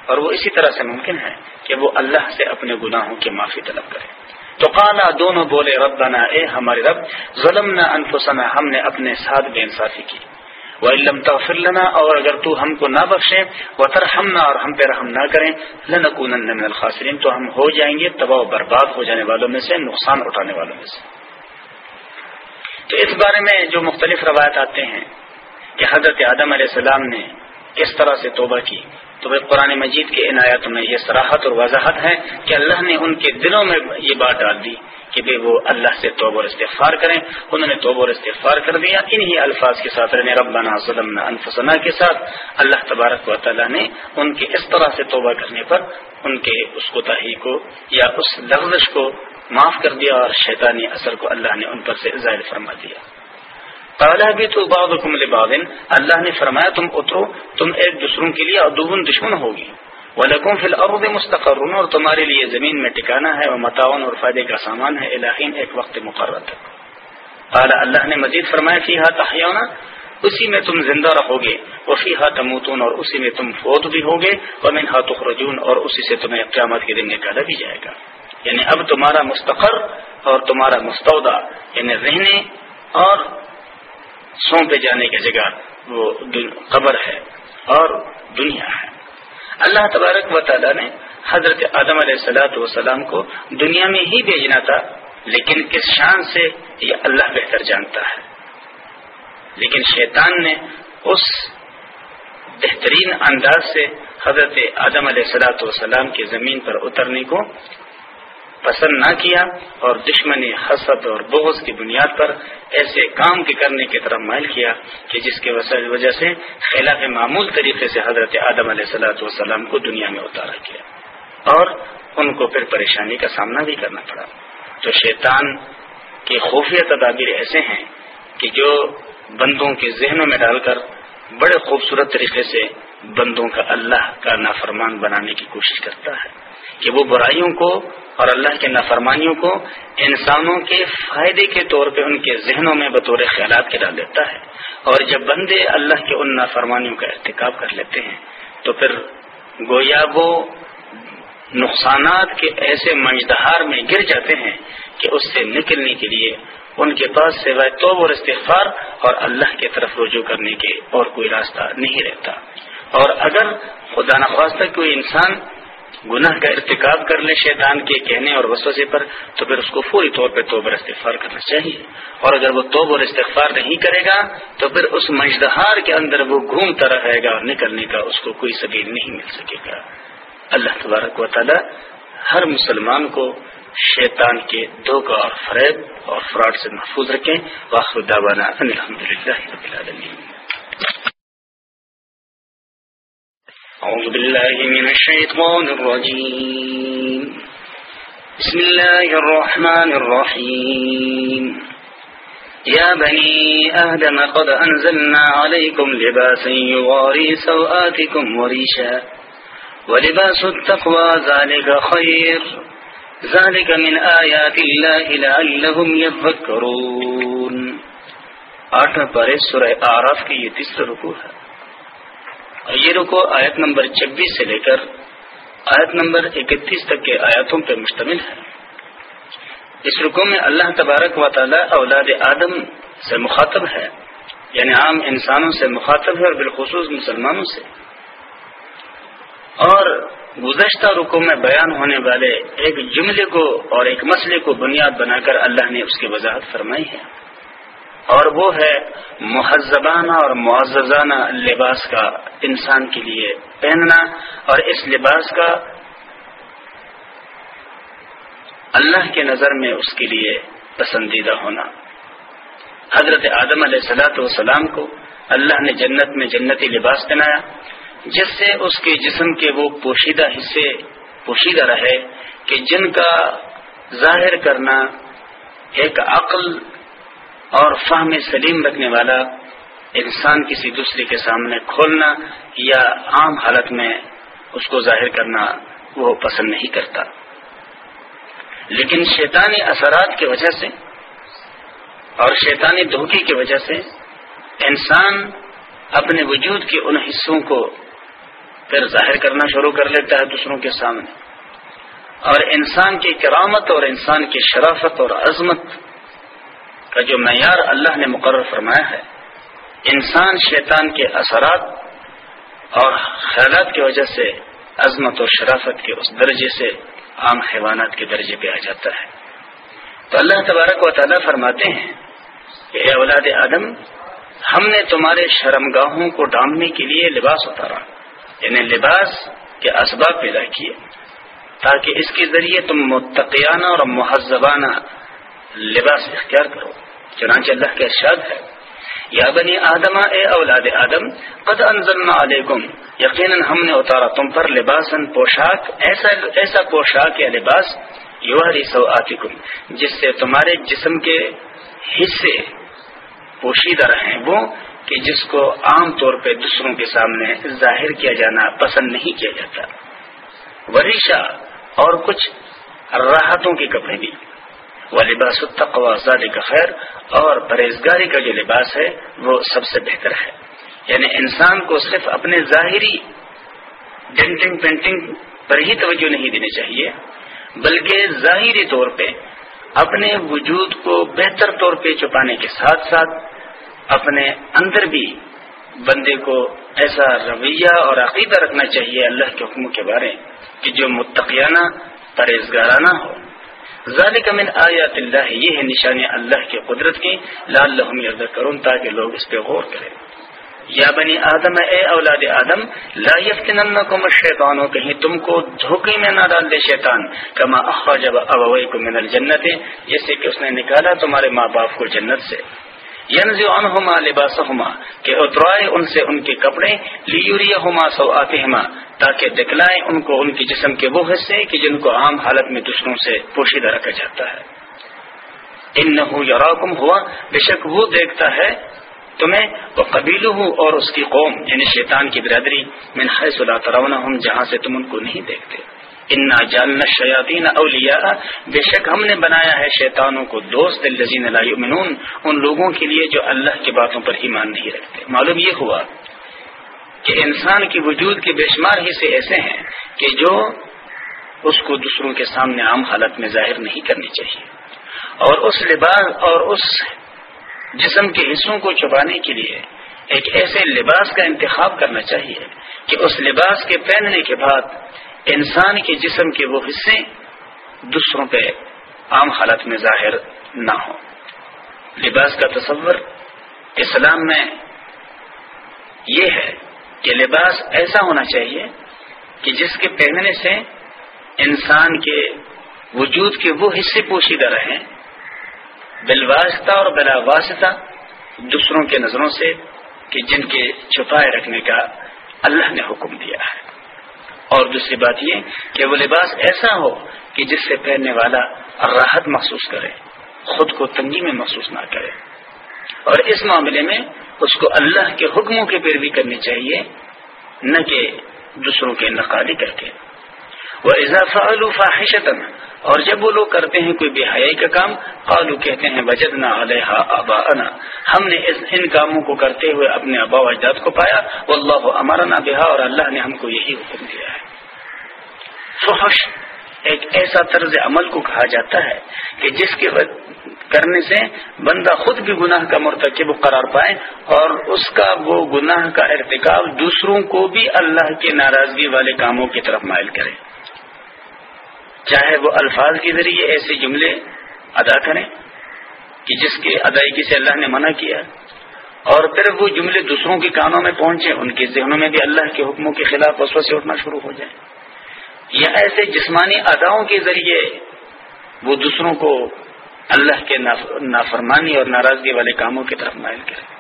اور وہ اسی طرح سے ممکن ہے کہ وہ اللہ سے اپنے گناہوں کی معافی طلب کرے۔ تو قالا دونوں بولے رب بنا اے ہمارے رب ظلم نہ انفسنا، ہم نے اپنے ساتھ بے انصافی کی۔ وہ علم تغفر لنا اور اگر تو ہم کو نہ بخشے وہ ہم نہ اور ہم پہ رحم نہ کریں لنکون من الخاسرین تو ہم ہو جائیں گے، تباہ و برباد ہو جانے والوں میں سے، نقصان اٹھانے والوں میں سے۔ تو اس بارے میں جو مختلف روایت آتے ہیں کہ حضرت آدم علیہ السلام نے کس طرح سے توبہ کی، تو پھر قرآن مجید کے عنایت میں یہ سراحت اور وضاحت ہے کہ اللہ نے ان کے دلوں میں یہ بات ڈال دی کہ بھائی وہ اللہ سے توب اور استغفار کریں۔ انہوں نے توب اور استغفار کر دیا۔ انہی الفاظ کے ساتھ رہنے، ربنا ظلمنا انفسنا کے ساتھ اللہ تبارک و تعالیٰ نے ان کے اس طرح سے توبہ کرنے پر ان کے اس کوتاہی کو یا اس لفظ کو معاف کر دیا اور شیطانی اثر کو اللہ نے ان پر سے ظاہر فرما دیا۔ پہلا بھی تو بعض اللہ نے فرمایا، تم اترو، تم ایک دوسروں کے لیے ادوبن دشمن ہوگی۔ ولکم فی الارض مستقر اور تمہارے لیے زمین میں ٹکانا ہے وہ متعاون اور فائدے کا سامان ہے الہین، ایک وقت مقرر تک۔ اعلیٰ اللہ نے مزید فرمایا فی ہا تحیونا اسی میں تم زندہ رہو گے وہ فی تموتون اور اسی میں تم فوت بھی ہوگے وہ من تخرجون اور اسی سے تمہیں قیامت کے دن نکالا بھی جائے گا۔ یعنی اب تمہارا مستقر اور تمہارا مستعودہ یعنی رہنے اور سونپے جانے کی جگہ، وہ قبر ہے اور دنیا ہے۔ اللہ تبارک و تعالیٰ نے حضرت آدم علیہ السلاۃ وسلام کو دنیا میں ہی بھیجنا تھا، لیکن کس شان سے یہ اللہ بہتر جانتا ہے۔ لیکن شیطان نے اس بہترین انداز سے حضرت آدم علیہ السلاۃ والسلام کی زمین پر اترنے کو پسند نہ کیا اور دشمنی، حسد اور بغض کی بنیاد پر ایسے کام کے کرنے کی طرف مائل کیا کہ جس کی وجہ سے خلاف معمول طریقے سے حضرت آدم علیہ صلاحت والسلام کو دنیا میں اتارا کیا اور ان کو پھر پریشانی کا سامنا بھی کرنا پڑا۔ تو شیطان کے خفیہ تدابیر ایسے ہیں کہ جو بندوں کے ذہنوں میں ڈال کر بڑے خوبصورت طریقے سے بندوں کا اللہ کا نافرمان بنانے کی کوشش کرتا ہے۔ کہ وہ برائیوں کو اور اللہ کے نافرمانیوں کو انسانوں کے فائدے کے طور پہ ان کے ذہنوں میں بطور خیالات کے ڈال دیتا ہے۔ اور جب بندے اللہ کے ان نافرمانیوں کا ارتکاب کر لیتے ہیں، تو پھر گویا وہ نقصانات کے ایسے منجدہار میں گر جاتے ہیں کہ اس سے نکلنے کے لیے ان کے پاس سوائے توب اور استغفار اور اللہ کی طرف رجوع کرنے کے اور کوئی راستہ نہیں رہتا۔ اور اگر خدا نخواستہ کوئی انسان گناہ کا ارتکاب کر لے شیطان کے کہنے اور وسوسے پر، تو پھر اس کو فوری طور پہ توبر استغفار کرنا چاہیے۔ اور اگر وہ توب اور استغفار نہیں کرے گا، تو پھر اس مجدہار کے اندر وہ گھومتا رہے گا اور نکلنے کا اس کو کوئی سبیل نہیں مل سکے گا۔ اللہ تبارک و تعالی ہر مسلمان کو شیطان کے دو کا اور فریب اور فراڈ سے محفوظ رکھیں۔ واخر دعوانا الحمد للہ رب العالمین۔ أعوذ بالله من الشيطان الرجيم. بسم الله الرحمن الرحيم. يا بني آدم، قد أنزلنا عليكم لباسا يغاري سوآتكم وريشا. ولباس التقوى، ذلك خير. ذلك من آيات الله لعلهم يذكرون. آٹھویں پارے سورہ آراف کی یہ تیسرا رکو ہے۔ اور یہ رکو آیت نمبر چبیس سے لے کر آیت نمبر اکتیس تک کے آیاتوں پر مشتمل ہے۔ اس رکو میں اللہ تبارک و تعالی اولاد آدم سے مخاطب ہے یعنی عام انسانوں سے مخاطب ہے اور بالخصوص مسلمانوں سے۔ اور گزشتہ رکو میں بیان ہونے والے ایک جملے کو اور ایک مسئلے کو بنیاد بنا کر اللہ نے اس کی وضاحت فرمائی ہے۔ اور وہ ہے مہذبانہ اور معززانہ لباس کا انسان کے لیے پہننا اور اس لباس کا اللہ کے نظر میں اس کے لیے پسندیدہ ہونا۔ حضرت آدم علیہ السلاۃ والسلام کو اللہ نے جنت میں جنتی لباس پہنایا، جس سے اس کے جسم کے وہ پوشیدہ حصے پوشیدہ رہے کہ جن کا ظاہر کرنا ایک عقل اور فہم سلیم رکھنے والا انسان کسی دوسرے کے سامنے کھولنا یا عام حالت میں اس کو ظاہر کرنا وہ پسند نہیں کرتا۔ لیکن شیطانی اثرات کی وجہ سے اور شیطانی دھوکی کی وجہ سے انسان اپنے وجود کے ان حصوں کو پھر ظاہر کرنا شروع کر لیتا ہے دوسروں کے سامنے۔ اور انسان کی کرامت اور انسان کی شرافت اور عظمت کا جو معیار اللہ نے مقرر فرمایا ہے، انسان شیطان کے اثرات اور خیالات کی وجہ سے عظمت اور شرافت کے اس درجے سے عام حیوانات کے درجے پہ آ جاتا ہے۔ تو اللہ تبارک و تعالیٰ فرماتے ہیں کہ اے اولاد آدم، ہم نے تمہارے شرمگاہوں کو ڈاننے کے لیے لباس اتارا یعنی لباس کے اسباب پیدا کیے، تاکہ اس کے ذریعے تم متقیانہ اور مہذبانہ لباس اختیار کرو۔ چنانچہ اللہ کے ارشاد ہے، یا بنی آدم، اے اولاد آدم، قد انزلنا علیکم، یقیناً ہم نے اتارا تم پر لباسن پوشاک، ایسا ایسا پوشاک یا لباس، یوہری سو جس سے تمہارے جسم کے حصے پوشیدہ رہیں وہ، کہ جس کو عام طور پہ دوسروں کے سامنے ظاہر کیا جانا پسند نہیں کیا جاتا۔ وریشا اور کچھ راحتوں کے کپڑے بھی۔ وہ لباس التقوا زادی کا خیر، اور پرہیزگاری کا جو لباس ہے، وہ سب سے بہتر ہے۔ یعنی انسان کو صرف اپنے ظاہری ڈینٹنگ پینٹنگ پر ہی توجہ نہیں دینی چاہیے، بلکہ ظاہری طور پہ اپنے وجود کو بہتر طور پہ چھپانے کے ساتھ ساتھ اپنے اندر بھی بندے کو ایسا رویہ اور عقیدہ رکھنا چاہیے اللہ کے حکم کے بارے، کہ جو متقیانہ، پرہیزگارانہ ہو۔ ذالک من آیات اللہ یہ ہے نشان اللہ کی قدرت کی لال لحم کروں تاکہ لوگ اس پہ غور کریں۔ یا بنی آدم، اے اولاد آدم، لا یفتننکم الشیطان، کہیں تم کو دھوکے میں نہ ڈال دے شیطان، کما اخرج ابویکم من الجنت، جیسے کہ اس نے نکالا تمہارے ماں باپ کو جنت سے۔ ینز عنہما لباسہما، کہ اترائے ان سے ان کے کپڑے، لیوریہما سوآتہما، تاکہ دکھلائیں ان کو ان کی جسم کے وہ حصے کہ جن کو عام حالت میں دوسروں سے پوشیدہ رکھا جاتا ہے۔ ان یراکم، ہوا بے شک وہ دیکھتا ہے تمہیں وہ قبیل ہوں اور اس کی قوم یعنی شیطان کی برادری، من حیث لا ترونہم، جہاں سے تم ان کو نہیں دیکھتے۔ انا جالنا شیاطین اولیاء بے شک ہم نے بنایا ہے شیطانوں کو دوست الذین لا یؤمنون ان لوگوں کے لیے جو اللہ کی باتوں پر ایمان نہیں رکھتے۔ معلوم یہ ہوا کہ انسان کے وجود کے بے شمار حصے ایسے ہیں کہ جو اس کو دوسروں کے سامنے عام حالت میں ظاہر نہیں کرنی چاہیے۔ اور اس لباس اور اس جسم کے حصوں کو چھپانے کے لیے ایک ایسے لباس کا انتخاب کرنا چاہیے کہ اس لباس کے پہننے کے بعد انسان کے جسم کے وہ حصے دوسروں پہ عام حالت میں ظاہر نہ ہو لباس کا تصور اسلام میں یہ ہے کہ لباس ایسا ہونا چاہیے کہ جس کے پہننے سے انسان کے وجود کے وہ حصے پوشیدہ رہیں بالواسطہ اور بلا واسطہ دوسروں کے نظروں سے کہ جن کے چھپائے رکھنے کا اللہ نے حکم دیا ہے۔ اور دوسری بات یہ کہ وہ لباس ایسا ہو کہ جس سے پہننے والا راحت محسوس کرے، خود کو تنگی میں محسوس نہ کرے۔ اور اس معاملے میں اس کو اللہ کے حکموں کی پیروی کرنی چاہیے، نہ کہ دوسروں کے نقالی کر کے وہ اضافہ الفاحشتن اور جب وہ لوگ کرتے ہیں کوئی بے حیائی کا کام قالو کہتے ہیں وجد نہ علیہ آبا ہم نے ان کاموں کو کرتے ہوئے اپنے ابا و اجداد کو پایا۔ وہ اللہ ہمارا نہ بہا اور اللہ نے ہم کو یہی حکم دیا ہے۔ فحش، ایک ایسا طرز عمل کو کہا جاتا ہے کہ جس کے کرنے سے بندہ خود بھی گناہ کا مرتکب قرار پائے اور اس کا وہ گناہ کا ارتکاب دوسروں کو بھی اللہ کے ناراضگی والے کاموں کی طرف مائل کرے۔ چاہے وہ الفاظ کے ذریعے ایسے جملے ادا کریں کہ جس کے ادائیگی سے اللہ نے منع کیا اور پھر وہ جملے دوسروں کے کانوں میں پہنچے ان کے ذہنوں میں بھی اللہ کے حکموں کے خلاف وسو سے اٹھنا شروع ہو جائے یا ایسے جسمانی اداؤں کے ذریعے وہ دوسروں کو اللہ کے نافرمانی اور ناراضگی والے کاموں کی طرف مائل کریں۔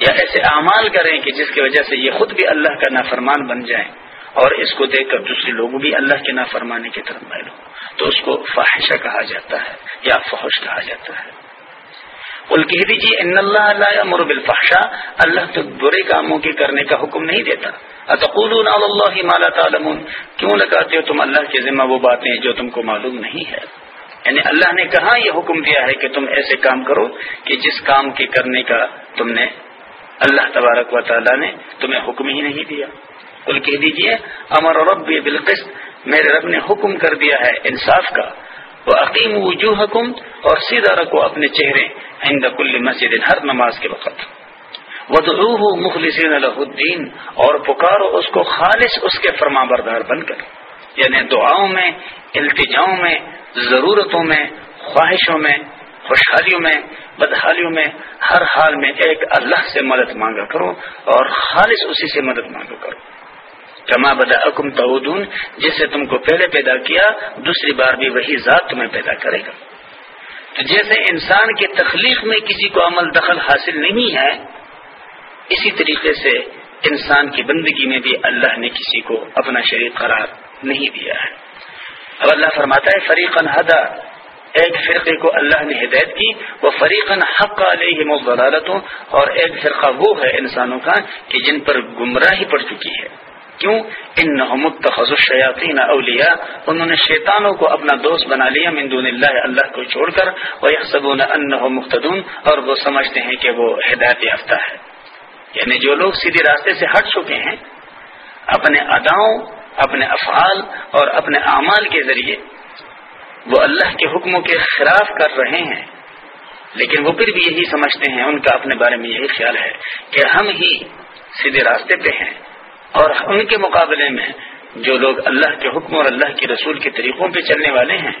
یا ایسے اعمال کریں کہ جس کی وجہ سے یہ خود بھی اللہ کا نافرمان بن جائیں۔ اور اس کو دیکھ کر دوسرے لوگ بھی اللہ کے نافرمانے کی طرف مائل ہو۔ تو اس کو فاحشہ کہا جاتا ہے یا فحش کہا جاتا ہے۔ کہہ دیجیے ان اللہ اللہ مرب اللہ تو برے کاموں کے کرنے کا حکم نہیں دیتا۔ اتقول اللہ مالا تعلمون؟ کیوں لگاتے ہو تم اللہ کے ذمہ وہ باتیں جو تم کو معلوم نہیں ہے؟ یعنی اللہ نے کہا یہ حکم دیا ہے کہ تم ایسے کام کرو کہ جس کام کے کرنے کا تم نے اللہ تبارک و تعالیٰ نے تمہیں حکم ہی نہیں دیا۔ کل کہہ دیجیے امر رب بالقسط، میرے رب نے حکم کر دیا ہے انصاف کا۔ وہ عقیم وجوہ حکم اور سیدھا رکھو اپنے چہرے عند کل مسجد، ہر نماز کے وقت۔ وہ مخلصین الدین اور پکارو اس کو خالص اس کے فرما بردار بن کر۔ یعنی دعاؤں میں، التجاؤں میں، ضرورتوں میں، خواہشوں میں، خوشحالیوں میں، بدحالیوں میں، ہر حال میں ایک اللہ سے مدد مانگا کرو، اور خالص اسی سے مدد مانگا کرو۔ کما بدا اکم تعودون جسے تم کو پہلے پیدا کیا، دوسری بار بھی وہی ذات تمہیں پیدا کرے گا۔ تو جیسے انسان کے تخلیق میں کسی کو عمل دخل حاصل نہیں ہے، اسی طریقے سے انسان کی بندگی میں بھی اللہ نے کسی کو اپنا شریک قرار نہیں دیا ہے۔ اب اللہ فرماتا ہے فریقن ہدا ایک فرقے کو اللہ نے ہدایت کی وہ فریقن حق علیہ مغلالتوں اور ایک فرقہ وہ ہے انسانوں کا کہ جن پر گمراہی پڑ چکی ہے۔ کیوں؟ ان متخذ الشیاطین اولیاء، انہوں نے شیطانوں کو اپنا دوست بنا لیا من دون اللہ اللہ کو چھوڑ کر وہ یحسبون مختدون اور وہ سمجھتے ہیں کہ وہ ہدایت یافتہ ہے۔ یعنی جو لوگ سیدھے راستے سے ہٹ چکے ہیں، اپنے اداؤں، اپنے افعال اور اپنے اعمال کے ذریعے، وہ اللہ کے حکموں کے خلاف کر رہے ہیں۔ لیکن وہ پھر بھی یہی سمجھتے ہیں، ان کا اپنے بارے میں یہی خیال ہے کہ ہم ہی سیدھے راستے پہ ہیں۔ اور ان کے مقابلے میں جو لوگ اللہ کے حکم اور اللہ کے رسول کے طریقوں پہ چلنے والے ہیں،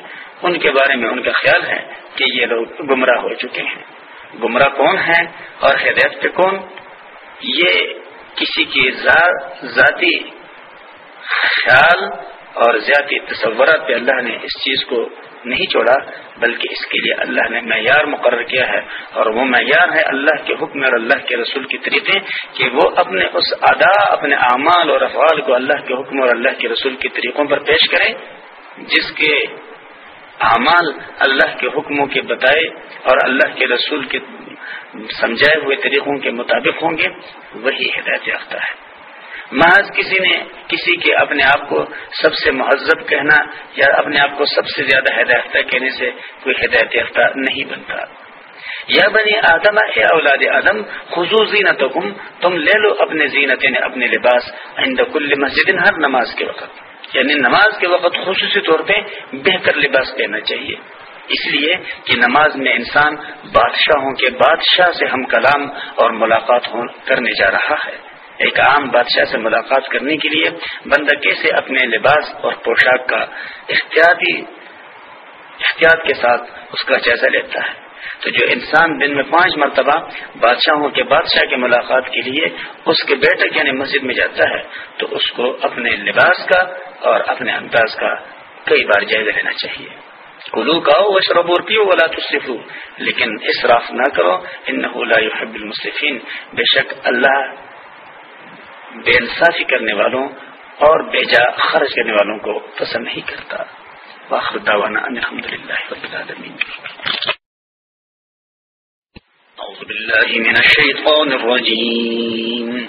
ان کے بارے میں ان کا خیال ہے کہ یہ لوگ گمراہ ہو چکے ہیں۔ گمراہ کون ہے اور ہدایت پہ کون؟ یہ کسی کی ذاتی خیال اور ذاتی تصورات پہ اللہ نے اس چیز کو نہیں چھوڑا، بلکہ اس کے لیے اللہ نے معیار مقرر کیا ہے اور وہ معیار ہے اللہ کے حکم اور اللہ کے رسول کی طریقے کہ وہ اپنے اس ادا، اپنے اعمال اور افعال کو اللہ کے حکم اور اللہ کے رسول کے طریقوں پر پیش کریں جس کے اعمال اللہ کے حکموں کے بتائے اور اللہ کے رسول کے سمجھائے ہوئے طریقوں کے مطابق ہوں گے، وہی ہدایت یافتہ ہے۔ محض کسی نے کسی کے اپنے آپ کو سب سے مہذب کہنا یا اپنے آپ کو سب سے زیادہ ہدایت کہنے سے کوئی ہدایت یافتہ نہیں بنتا۔ یا بنی آدم اے اولاد آدم خزو زینت تم لے لو اپنے زینت یعنی اپنے لباس، عند کل مسجد، ہر نماز کے وقت۔ یعنی نماز کے وقت خصوصی طور پہ بہتر لباس پہننا چاہیے۔ اس لیے کہ نماز میں انسان بادشاہوں کے بادشاہ سے ہم کلام اور ملاقات کرنے جا رہا ہے۔ ایک عام بادشاہ سے ملاقات کرنے کے لیے بندہ کیسے اپنے لباس اور پوشاک کا احتیاطی احتیاط کے ساتھ اس کا جائزہ لیتا ہے۔ تو جو انسان دن میں پانچ مرتبہ بادشاہوں کے بادشاہ کی ملاقات کے لیے اس کے بیٹک یعنی مسجد میں جاتا ہے، تو اس کو اپنے لباس کا اور اپنے انداز کا کئی بار جائزہ لینا چاہیے۔ کلو کاؤ و شرب اور پیو ولا تصفو لیکن اسراف نہ کرو ان يحب المصفین بے شک اللہ بے انصافی کرنے والوں اور بے جا خرچ کرنے والوں کو پسند نہیں کرتا۔ واخر دعوانا ان الحمد للہ رب العالمین۔ اعوذ باللہ من الشیطان الرجیم۔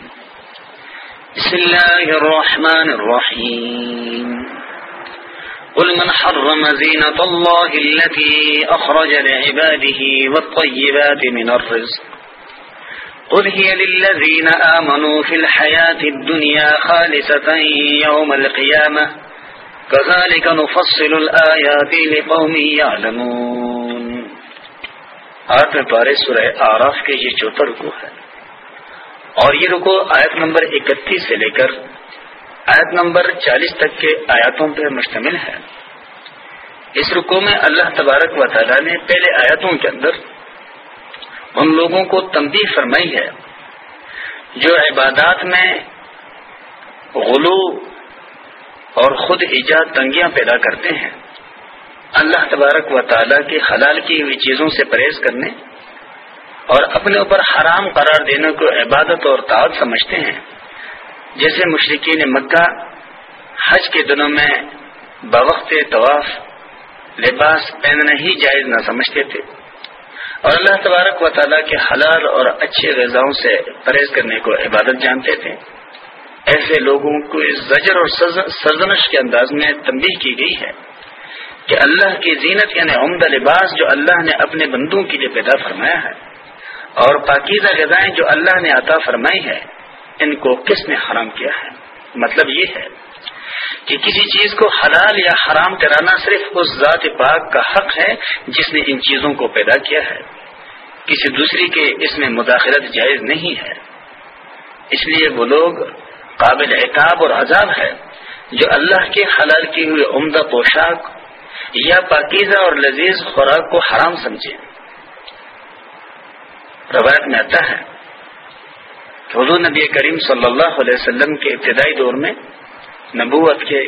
بسم اللہ الرحمن الرحیم۔ قل من حرم زینة الله التي أخرج لعباده والطيبات من الرزق۔ قل هي للذين آمنوا في الحياة الدنيا خالصة يوم القيامة. كذلك نفصل الآيات لقوم يعلمون. آیت میں پارے سورہ آراف کے یہ چوتھا رکو ہے. اور یہ رکو آیت نمبر اکتیس سے لے کر آیت نمبر چالیس تک کے آیاتوں پر مشتمل ہے. اس رکو میں اللہ تبارک و تعالیٰ نے پہلے آیاتوں کے اندر ان لوگوں کو تنبیہ فرمائی ہے، جو عبادات میں غلو اور خود ایجاد تنگیاں پیدا کرتے ہیں، اللہ تبارک و تعالیٰ کی حلال کی ہوئی چیزوں سے پرہیز کرنے اور اپنے اوپر حرام قرار دینے کو عبادت اور تعداد سمجھتے ہیں۔ جیسے مشرقین مکہ حج کے دنوں میں بوقت طواف، لباس پہننا ہی جائز نہ سمجھتے تھے۔ اور اللہ تبارک و تعالیٰ کے حلال اور اچھے غذاؤں سے پرہیز کرنے کو عبادت جانتے تھے۔ ایسے لوگوں کو اس زجر اور سرزنش کے انداز میں تنبیہ کی گئی ہے کہ اللہ کی زینت یعنی عمدہ لباس جو اللہ نے اپنے بندوں کے لیے پیدا فرمایا ہے اور پاکیزہ غذائیں جو اللہ نے عطا فرمائی ہے ان کو کس نے حرام کیا ہے؟ مطلب یہ ہے کہ کسی چیز کو حلال یا حرام کرانا صرف اس ذات پاک کا حق ہے جس نے ان چیزوں کو پیدا کیا ہے۔ کسی دوسری کے اس میں مداخلت جائز نہیں ہے۔ اس لیے وہ لوگ قابل اعتاب اور عذاب ہے جو اللہ کے حلال کی ہوئی عمدہ پوشاک یا پاکیزہ اور لذیذ خوراک کو حرام سمجھے۔ روایت میں آتا ہے حضور نبی کریم صلی اللہ علیہ وسلم کے ابتدائی دور میں نبوت کے،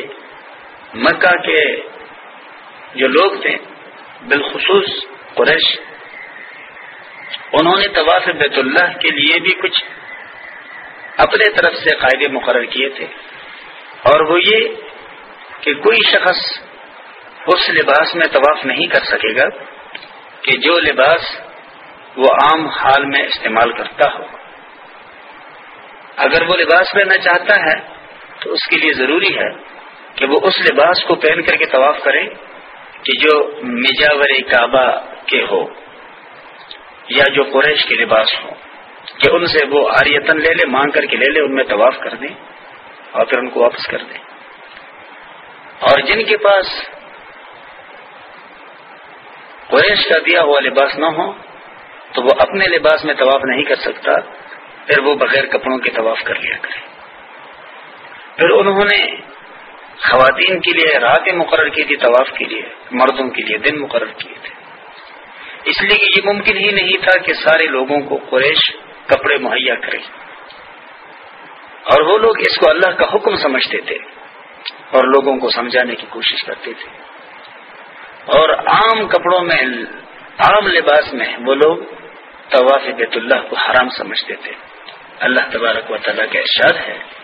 مکہ کے جو لوگ تھے، بالخصوص قریش، انہوں نے طواف بیت اللہ کے لیے بھی کچھ اپنے طرف سے قاعدے مقرر کیے تھے۔ اور وہ یہ کہ کوئی شخص اس لباس میں طواف نہیں کر سکے گا کہ جو لباس وہ عام حال میں استعمال کرتا ہو۔ اگر وہ لباس پہننا چاہتا ہے تو اس کے لیے ضروری ہے کہ وہ اس لباس کو پہن کر کے طواف کرے کہ جو مجاور کعبہ کے ہو یا جو قریش کے لباس ہو کہ ان سے وہ آریتن لے لے، مانگ کر کے لے لے، ان میں طواف کر دیں اور پھر ان کو واپس کر دیں۔ اور جن کے پاس قریش کا دیا ہوا لباس نہ ہو، تو وہ اپنے لباس میں طواف نہیں کر سکتا، پھر وہ بغیر کپڑوں کے طواف کر لیا کرے۔ پھر انہوں نے خواتین کے لیے راتیں مقرر کی تھی، طواف کے لیے، مردوں کے لیے، دن مقرر کیے تھے۔ اس لیے کہ یہ ممکن ہی نہیں تھا کہ سارے لوگوں کو قریش کپڑے مہیا کرے۔ اور وہ لوگ اس کو اللہ کا حکم سمجھتے تھے اور لوگوں کو سمجھانے کی کوشش کرتے تھے۔ اور عام کپڑوں میں، عام لباس میں وہ لوگ طواف بیت اللہ کو حرام سمجھتے تھے۔ اللہ تبارک و تعالیٰ کا ارشاد ہے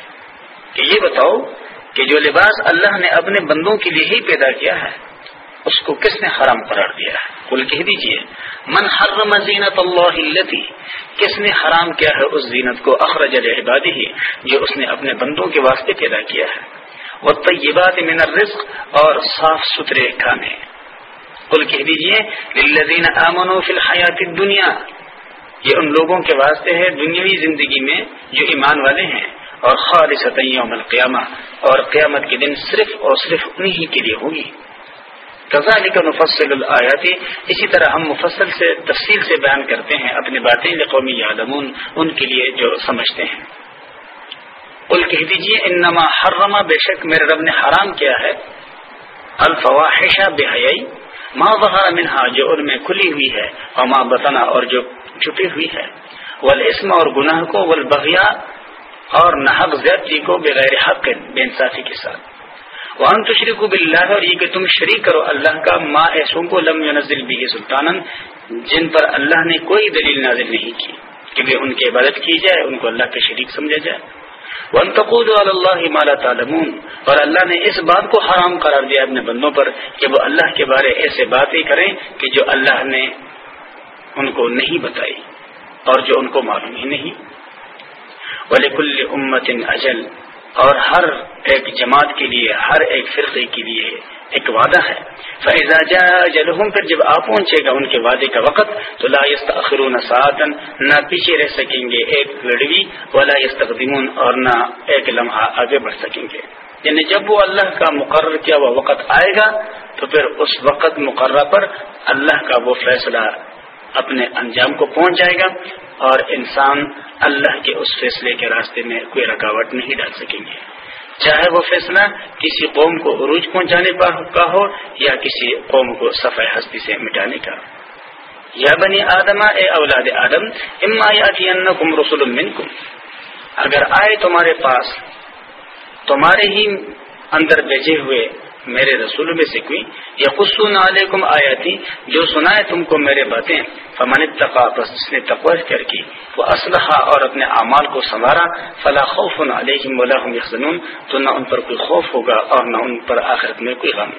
کہ یہ بتاؤ کہ جو لباس اللہ نے اپنے بندوں کے لیے ہی پیدا کیا ہے، اس کو کس نے حرام قرار دیا ہے؟ کل کہہ دیجیے، من حرم زینت اللہ اللتی کس نے حرام کیا ہے اس زینت کو؟ اخرج عبادی ہی جو اس نے اپنے بندوں کے واسطے پیدا کیا ہے۔ وہ طیبات من الرزق، اور صاف ستھرے کھانے۔ کل کہہ دیجیے للذین آمنوا فی الحیات الدنیا یہ ان لوگوں کے واسطے ہے دنیاوی زندگی میں جو ایمان والے ہیں۔ اور خالص یوم القیامہ، اور قیامت کے دن صرف اور صرف انہی کے لیے ہوگی کزا کا مفصل اسی طرح ہم مفصل سے، تفصیل سے بیان کرتے ہیں اپنی باتیں قومی یادمون ان کے لیے جو سمجھتے ہیں۔ کل کہہ دیجیے انما حرما بے شک میرے رب نے حرام کیا ہے۔ الفواحشہ بے حیائی ماں بہار منہا، جو ان میں کھلی ہوئی ہے، اور ماں بتنا اور جو چھپی ہوئی ہے۔ ولاسم اور گناہ کو ولبغیا اور نحق زیادتی کو بغیر حق بے انصافی کے ساتھ۔ وہاں تشریق بلّہ اور یہ کہ تم شریک کرو اللہ کا ماں ایسوں کو لم نزل بھی سلطان جن پر اللہ نے کوئی دلیل نازل نہیں کی۔ کہ ان کی عبادت کی جائے، ان کو اللہ کے شریک سمجھا جائے۔ ون تقود اللہ مالا تعلمون۔ اور اللہ نے اس بات کو حرام قرار دیا اپنے بندوں پر کہ وہ اللہ کے بارے ایسے باتیں کریں کہ جو اللہ نے ان کو نہیں بتائی اور جو ان کو معلوم ہی نہیں۔ ولی کل امت اجل۔ اور ہر ایک جماعت کے لیے، ہر ایک فرقے کے لیے ایک وعدہ ہے۔ فیضا جلحم پھر جب آپ پہنچے گا ان کے وعدے کا وقت، تو لا یستخرون ساعتن نہ پیچھے رہ سکیں گے ایک گڑوی ولا یستقدمون اور نہ ایک لمحہ آگے بڑھ سکیں گے۔ یعنی جب وہ اللہ کا مقرر کیا وہ وقت آئے گا، تو پھر اس وقت مقررہ پر اللہ کا وہ فیصلہ اپنے انجام کو پہنچ جائے گا۔ اور انسان اللہ کے اس فیصلے کے راستے میں کوئی رکاوٹ نہیں ڈال سکیں گے۔ چاہے وہ فیصلہ کسی قوم کو عروج پہنچانے کا ہو یا کسی قوم کو صفحہ ہستی سے مٹانے کا۔ یا بنی آدم، اے اولاد آدم، اما کم رسول منکم۔ اگر آئے تمہارے پاس، تمہارے ہی اندر بھیجے ہوئے میرے رسول میں سے کوئی یا خصوص علیکم آیا تھی جو سنائے تم کو میرے باتیں، فمن اتقا بس جس نے تقوی کر کی، وہ اسلحہ اور اپنے اعمال کو سنوارا، فلا خوف علیہم ولا هم يحزنون تو نہ ان پر کوئی خوف ہوگا اور نہ ان پر آخرت میں کوئی غم۔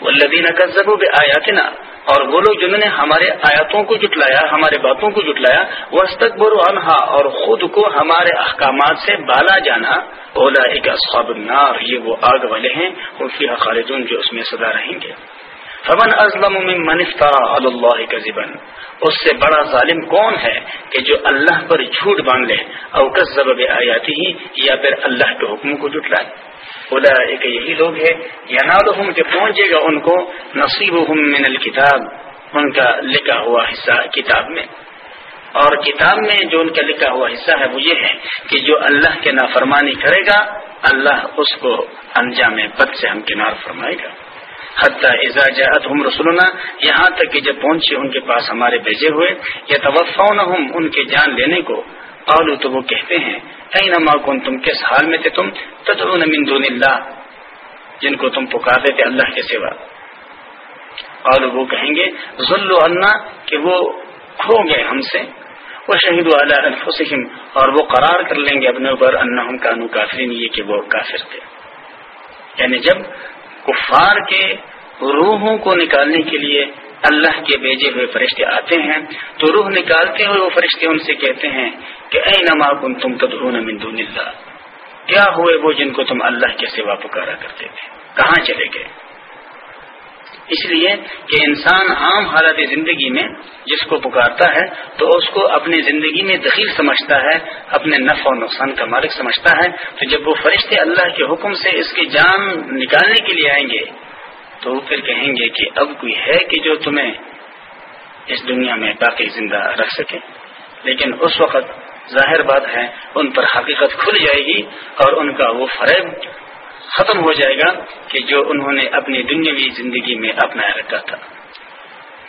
والذین کذبوا بآیاتنا۔ اور وہ لوگ جنہوں نے ہمارے آیاتوں کو جٹلایا ہمارے باتوں کو جٹلایا وہ استقبر عنہا اور خود کو ہمارے احکامات سے بالا جانا۔ اولا ایک اصحاب النار، یہ وہ آگ والے ہیں فی خالدون جو اس میں سدا رہیں گے۔ فمن ازلم من افترا علی اللہ کذبا اس سے بڑا ظالم کون ہے کہ جو اللہ پر جھوٹ باندھ لے او کذب بآیاتی یا پھر اللہ کے حکم کو جٹلائے اولا ایک یہی لوگ ہے ینالہم کہ پہنچے گا ان کو، نصیبہم من الکتاب، ان کا لکھا ہوا حصہ کتاب میں۔ اور کتاب میں جو ان کا لکھا ہوا حصہ ہے، وہ یہ ہے کہ جو اللہ کے نافرمانی کرے گا، اللہ اس کو انجام بد سے ہم کنار فرمائے گا۔ حتیٰ اعزاز ہم رسولنا یہاں تک کہ جب پہنچے ان کے پاس ہمارے بھیجے ہوئے یا توفا ان کے جان لینے کو قالو تو وہ کہتے ہیں اے نما کن تم کس حال میں تھے تم؟ تدعون من دون اللہ۔ جن کو تم پکارتے تھے اللہ کے سوا۔ قالو وہ کہیں گے ظلو اللہ کہ وہ کھو گئے ہم سے۔ وہ شہید والا انفسہم۔ اور وہ قرار کر لیں گے اپنے اوپر انہم کانو کافرین، یہ کہ وہ کافر تھے۔ یعنی جب کفار کے روحوں کو نکالنے کے لیے اللہ کے بیجے ہوئے فرشتے آتے ہیں تو روح نکالتے ہوئے وہ فرشتے ان سے کہتے ہیں کہ اے نما کن تم تدرون من دون اللہ؟ کیا ہوئے وہ جن کو تم اللہ کے سوا پکارا کرتے تھے؟ کہاں چلے گئے؟ اس لیے کہ انسان عام حالت زندگی میں جس کو پکارتا ہے تو اس کو اپنی زندگی میں دخیل سمجھتا ہے، اپنے نفع و نقصان کا مالک سمجھتا ہے۔ تو جب وہ فرشتے اللہ کے حکم سے اس کی جان نکالنے کے لیے آئیں گے تو وہ پھر کہیں گے کہ اب کوئی ہے کہ جو تمہیں اس دنیا میں باقی زندہ رکھ سکے؟ لیکن اس وقت ظاہر بات ہے، ان پر حقیقت کھل جائے گی اور ان کا وہ فریب ختم ہو جائے گا کہ جو انہوں نے اپنی دنیاوی زندگی میں اپنایا رکھا تھا۔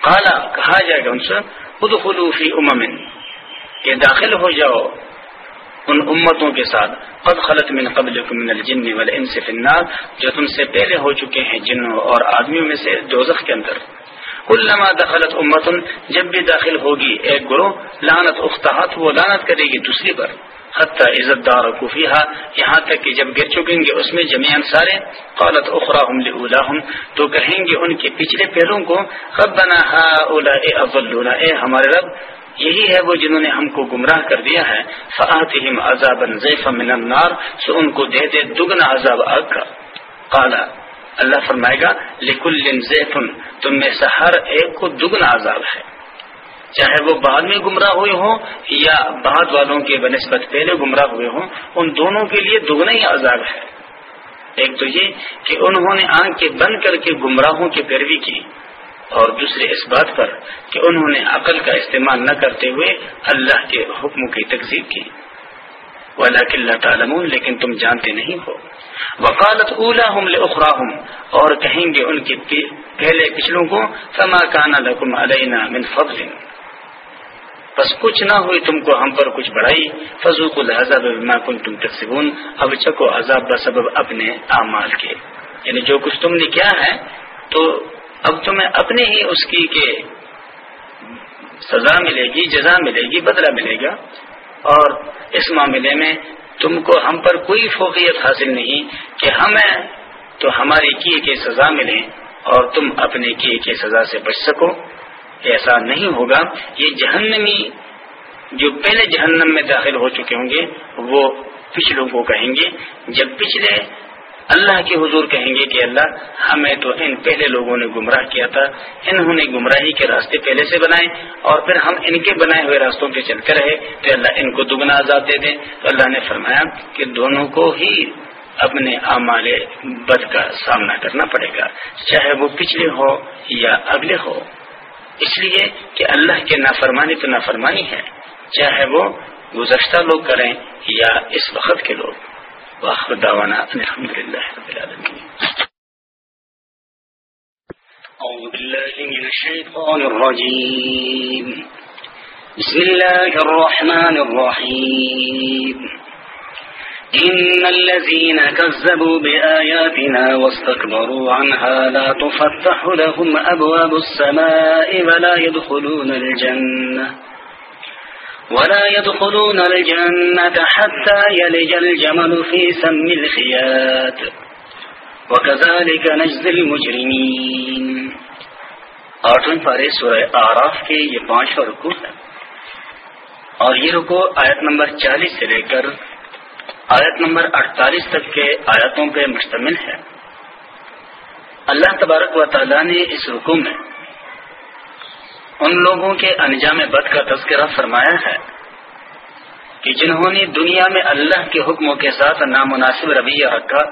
کالا کہا جائے گا ان سے خود خلوفی امن کہ داخل ہو جاؤ۔ ان امتوں کے ساتھ، قد خلط من قبل من الجن والانس فی النار، جو تم سے پہلے ہو چکے ہیں جنوں اور آدمیوں میں سے دوزخ کے اندر۔ علما دخلت امتن جب بھی داخل ہوگی ایک گروہ لانت اختہت، وہ لانت کرے گی دوسری پر حتیٰ عزت دار کوفیہ یہاں تک کہ جب گر چکیں گے اس میں جمیان سارے۔ قالت اخرا ہم تو کہیں گے ان کے پچھلے پیروں کو، ربنا ہا اے ہمارے رب یہی ہے وہ جنہوں نے ہم کو گمراہ کر دیا ہے۔ فآتہم عذابا ضیفا من النار۔ سو ان کو دے دے دگنا عذاب آگ کا قالا اللہ فرمائے گا لکل زیفن تم میں سے ہر ایک کو دگنا عذاب ہے۔ چاہے وہ بعد میں گمراہ ہوئے ہوں یا بعد والوں کے بنسبت پہلے گمراہ ہوئے ہوں، ان دونوں کے لیے دگنا ہی عذاب ہے۔ ایک تو یہ کہ انہوں نے آنکھ بند کر کے گمراہوں کی پیروی کی۔ اور دوسرے اس بات پر کہ انہوں نے عقل کا استعمال نہ کرتے ہوئے اللہ کے حکم کی تقسیم کی۔ اللہ تعالم لیکن تم جانتے نہیں ہو۔ وکالت اولا ہم اخرا اور کہیں گے ان کے پہلے پچھلوں کو سما کانا لکم علینا من فضل۔ بس کچھ نہ ہوئی، تم کو ہم پر کچھ بڑھائی۔ فضو کو لہذا بما کن تم تقسیبون اب چکو عذاب بسبب اپنے اعمال کے۔ یعنی جو کچھ تم نے کیا ہے، تو اب تمہیں اپنے ہی اس کی کہ سزا ملے گی، جزا ملے گی، بدلہ ملے گا۔ اور اس معاملے میں تم کو ہم پر کوئی فوقیت حاصل نہیں کہ ہمیں تو ہماری کیے کے سزا ملے اور تم اپنے کیے کے سزا سے بچ سکو۔ ایسا نہیں ہوگا۔ یہ جہنمی، جو پہلے جہنم میں داخل ہو چکے ہوں گے، وہ پچھلوں کو کہیں گے۔ جب پچھلے اللہ کے حضور کہیں گے کہ اللہ، ہمیں تو ان پہلے لوگوں نے گمراہ کیا تھا، انہوں نے گمراہی کے راستے پہلے سے بنائے اور پھر ہم ان کے بنائے ہوئے راستوں پہ چلتے رہے، تو اللہ ان کو دگنا آزاد دے دیں۔ تو اللہ نے فرمایا کہ دونوں کو ہی اپنے اعمال بد کا سامنا کرنا پڑے گا، چاہے وہ پچھلے ہو یا اگلے ہو۔ اس لیے کہ اللہ کے نافرمانی تو نافرمانی ہے، چاہے وہ گزشتہ لوگ کریں یا اس وقت کے لوگ۔ واخر دعوانا ان الحمد لله رب العالمين. أعوذ بالله من الشيطان الرجيم. بسم الله الرحمن الرحيم. إن الذين كذبوا بآياتنا واستكبروا عنها لا تفتح لهم أبواب السماء ولا يدخلون الجنة. ولا يدخلون الجنة حتى يلج الجمل في سم الخيات وكذلك نجز المجرمين. آٹھویں پارے سورہ آراف کے یہ پانچواں رکو ہے. اور یہ رکو آیت نمبر چالیس سے لے کر آیت نمبر اڑتالیس تک کے آیتوں پہ مشتمل ہے. اللہ تبارک و تعالیٰ نے اس رکو میں ان لوگوں کے انجام بد کا تذکرہ فرمایا ہے کہ جنہوں نے دنیا میں اللہ کے حکموں کے ساتھ نامناسب رویہ رکھا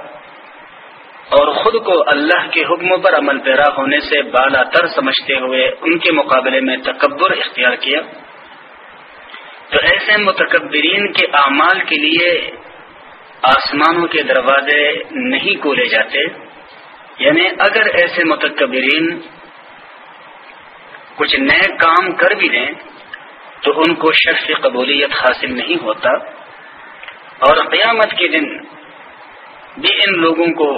اور خود کو اللہ کے حکموں پر عمل پیرا ہونے سے بالا تر سمجھتے ہوئے ان کے مقابلے میں تکبر اختیار کیا تو ایسے متکبرین کے اعمال کے لیے آسمانوں کے دروازے نہیں کھولے جاتے یعنی اگر ایسے متکبرین کچھ نئے کام کر بھی دیں تو ان کو شخص قبولیت حاصل نہیں ہوتا اور قیامت کے دن بھی ان لوگوں کو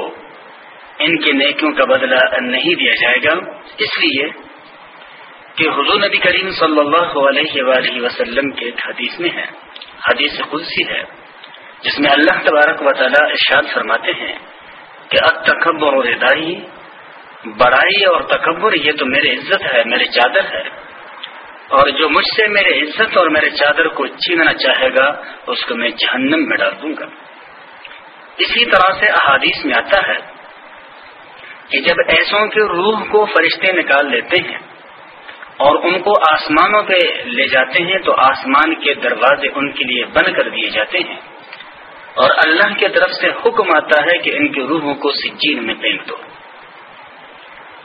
ان کے نیکیوں کا بدلہ نہیں دیا جائے گا۔ اس لیے کہ حضور نبی کریم صلی اللہ علیہ وآلہ وسلم کے حدیث میں ہے، حدیث قدسی ہے، جس میں اللہ تبارک و تعالی ارشاد فرماتے ہیں کہ اب تکبر اور ادائی بڑائی اور تکبر، یہ تو میرے عزت ہے، میرے چادر ہے۔ اور جو مجھ سے میرے عزت اور میرے چادر کو چھیننا چاہے گا، اس کو میں جہنم میں ڈال دوں گا۔ اسی طرح سے احادیث میں آتا ہے کہ جب ایسوں کے روح کو فرشتے نکال لیتے ہیں اور ان کو آسمانوں پہ لے جاتے ہیں، تو آسمان کے دروازے ان کے لیے بند کر دیے جاتے ہیں۔ اور اللہ کی طرف سے حکم آتا ہے کہ ان کی روحوں کو سجین میں پھینک دو۔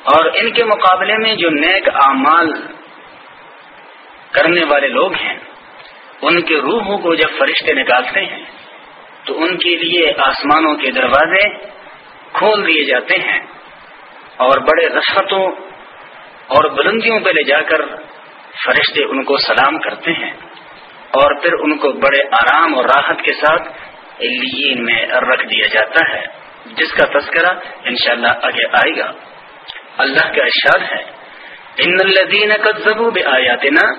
اور ان کے مقابلے میں جو نیک اعمال کرنے والے لوگ ہیں، ان کے روحوں کو جب فرشتے نکالتے ہیں، تو ان کے لیے آسمانوں کے دروازے کھول دیے جاتے ہیں اور بڑے رسختوں اور بلندیوں پہ لے جا کر فرشتے ان کو سلام کرتے ہیں اور پھر ان کو بڑے آرام اور راحت کے ساتھ میں رکھ دیا جاتا ہے، جس کا تذکرہ انشاءاللہ آگے آئے گا۔ اللہ کا ارشاد ہے ان الدین آیاتنا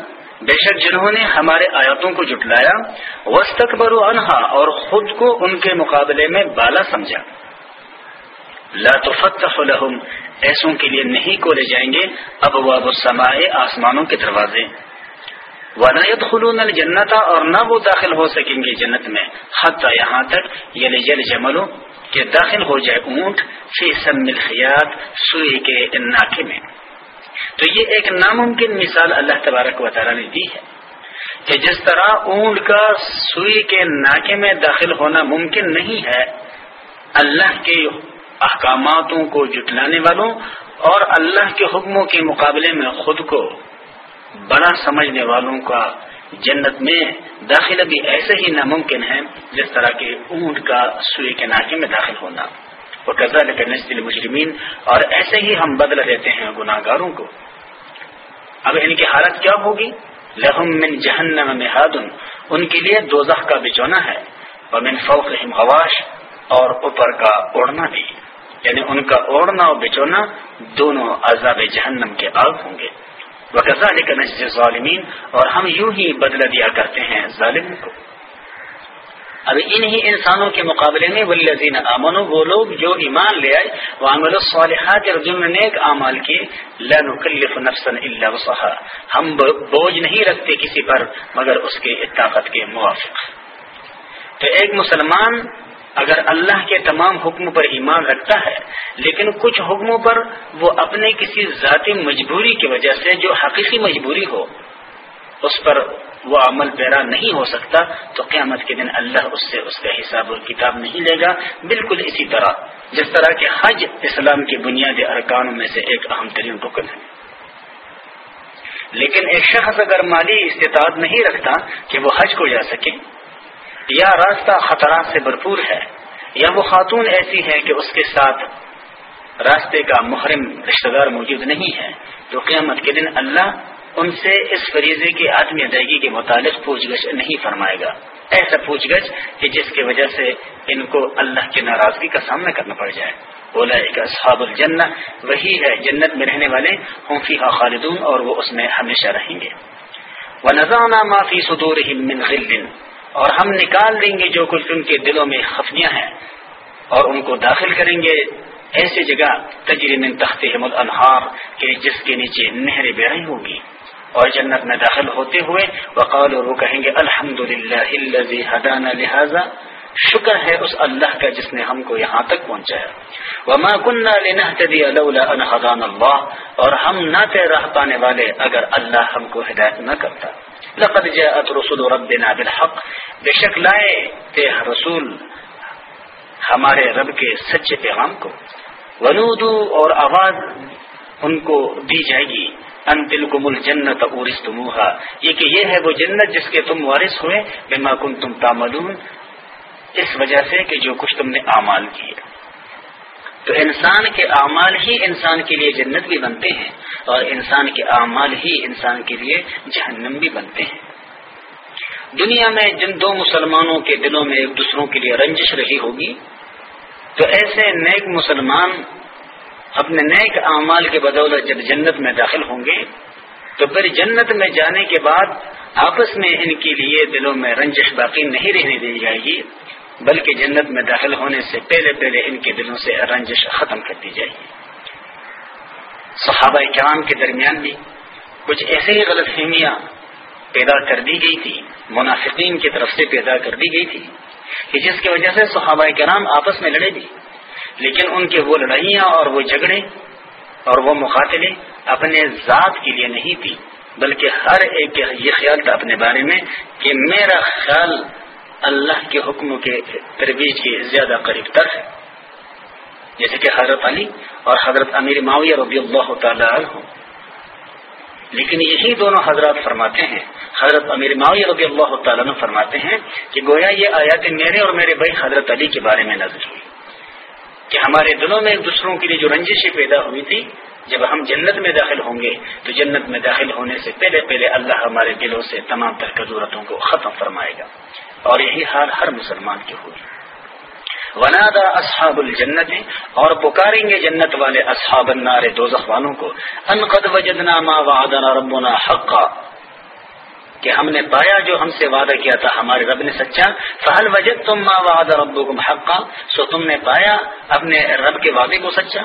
بے شک جنہوں نے ہمارے آیاتوں کو جٹلایا وسطبر انہا اور خود کو ان کے مقابلے میں بالا سمجھا۔ لا تفتح لهم، ایسوں کے لیے نہیں کھولے جائیں گے ابواب السماء، آسمانوں کے دروازے۔ ولایت خلون الجنت اور نہ وہ داخل ہو سکیں گے جنت میں حتی یہاں تک یل جل جملو کہ داخل ہو جائے اونٹ فی سم الخیات سوئی کے ناکے میں۔ تو یہ ایک ناممکن مثال اللہ تبارک و تعالی نے دی ہے کہ جس طرح اونٹ کا سوئی کے ناکے میں داخل ہونا ممکن نہیں ہے، اللہ کے احکاماتوں کو جٹلانے والوں اور اللہ کے حکموں کے مقابلے میں خود کو بڑا سمجھنے والوں کا جنت میں داخلہ بھی ایسے ہی ناممکن ہے جس طرح کے اونٹ کا سوئی کے ناکے میں داخل ہونا۔ وہ قزا نسل مجرمین اور ایسے ہی ہم بدل دیتے ہیں گناہ گاروں کو۔ اب ان کی حالت کیا ہوگی؟ لہم من جہنم میں ان کے لیے دو کا بچونا ہے۔ اور من فوق رحم غواش، اور اوپر کا اوڑھنا بھی۔ یعنی ان کا اوڑھنا اور بچونا دونوں عذاب جہنم کے آگ ہوں گے۔ وہ ظالمین اور ہم یوں ہی بدلہ دیا کرتے ہیں ظالم کو۔ اب انہی انسانوں کے مقابلے میں ولزین امن وہ لوگ جو ایمان لے آئے وہ عمل الصالحات، اور جن نیک اعمال کی لنکلف نفسا الا وصحا ہم بوجھ نہیں رکھتے کسی پر، مگر اس کے طاقت کے موافق۔ تو ایک مسلمان اگر اللہ کے تمام حکم پر ایمان رکھتا ہے، لیکن کچھ حکموں پر وہ اپنے کسی ذاتی مجبوری کی وجہ سے جو حقیقی مجبوری ہو، اس پر وہ عمل پیرا نہیں ہو سکتا، تو قیامت کے دن اللہ اس سے اس کا حساب اور کتاب نہیں لے گا۔ بالکل اسی طرح، جس طرح کہ حج اسلام کی بنیادی ارکانوں میں سے ایک اہم ترین رکن ہے۔ لیکن ایک شخص اگر مالی استطاعت نہیں رکھتا کہ وہ حج کو جا سکے یا راستہ خطرات سے بھرپور ہے، یا وہ خاتون ایسی ہے کہ اس کے ساتھ راستے کا محرم رشتہ دار موجود نہیں ہے، تو قیامت کے دن اللہ ان سے اس فریضے کی آدمی ادائیگی کے متعلق پوچھ گچھ نہیں فرمائے گا۔ ایسا پوچھ گچھ کہ جس کی وجہ سے ان کو اللہ کی ناراضگی کا سامنا کرنا پڑ جائے۔ بولا ایک اصحاب الجنہ، وہی ہے جنت میں رہنے والے ہوں فی خالدون اور وہ اس میں ہمیشہ رہیں گے۔ وہ نذانہ معافی اور ہم نکال دیں گے جو کچھ ان کے دلوں میں خفیاں ہیں اور ان کو داخل کریں گے ایسی جگہ من تخت الانہار کہ جس کے نیچے نہریں بہ رہی ہوگی اور جنت میں داخل ہوتے ہوئے وقال اور وہ کہیں گے الحمد للہ لہذا، شکر ہے اس اللہ کا جس نے ہم کو یہاں تک پہنچایا۔ وما كنا لنهتدي لولا ان هدانا الله اور ہم نہ تھے پانے والے اگر اللہ ہم کو ہدایت نہ کرتا۔ لقد جاءت رسول ربنا بالحق. بے شک لائے تھے رسول ہمارے رب کے سچے پیغام کو. ونودو اور آواز ان کو دی جائے گی. ان دل کو مل جنت یہ کہ یہ ہے وہ جنت جس کے تم وارث ہوئے. بما کن تم تاملون اس وجہ سے کہ جو کچھ تم نے اعمال کیے. تو انسان کے اعمال ہی انسان کے لیے جنت بھی بنتے ہیں اور انسان کے اعمال ہی انسان کے لیے جہنم بھی بنتے ہیں۔ دنیا میں جن دو مسلمانوں کے دلوں میں ایک دوسروں کے لیے رنجش رہی ہوگی، تو ایسے نیک مسلمان اپنے نیک اعمال کے بدولت جب جنت میں داخل ہوں گے، تو پھر جنت میں جانے کے بعد آپس میں ان کے لیے دلوں میں رنجش باقی نہیں رہنے دی جائے گی۔ بلکہ جنت میں داخل ہونے سے پہلے پہلے ان کے دلوں سے رنجش ختم کر دی جائے گی۔ صحابہ کرام کے درمیان بھی کچھ ایسے ہی غلط فہمیاں پیدا کر دی گئی تھی، منافقین کی طرف سے پیدا کر دی گئی تھی کہ جس کی وجہ سے صحابہ کرام آپس میں لڑے بھی۔ لیکن ان کے وہ لڑائیاں اور وہ جھگڑے اور وہ مقاتلے اپنے ذات کے لیے نہیں تھی، بلکہ ہر ایک یہ خیال تھا اپنے بارے میں کہ میرا خیال اللہ کے حکم کے ترویج کے زیادہ قریب تر ہے۔ جیسے کہ حضرت علی اور حضرت امیر معاویہ رضی اللہ تعالی عنہ۔ لیکن یہی دونوں حضرات فرماتے ہیں۔ حضرت امیر معاویہ رضی اللہ تعالیٰ عنہ فرماتے ہیں کہ گویا یہ آیات میرے اور میرے بھائی حضرت علی کے بارے میں نظر ہوئی۔ کہ ہمارے دلوں میں ایک دوسروں کے لیے جو رنجشیں پیدا ہوئی تھی، جب ہم جنت میں داخل ہوں گے، تو جنت میں داخل ہونے سے پہلے پہلے اللہ ہمارے دلوں سے تمام تر ضرورتوں کو ختم فرمائے گا۔ اور یہی حال ہر مسلمان کی ہوگی۔ ونادا اصحاب الجنت اور پکاریں گے جنت والے اصحاب النار دوزخ والوں کو ان قد وجدنا ما وعدنا ربنا حقا۔ کہ ہم نے پایا جو ہم سے وعدہ کیا تھا ہمارے رب نے سچا فہل وجد تم ما وعد ربکم حقا؟ سو تم نے پایا اپنے رب کے وعدے کو سچا۔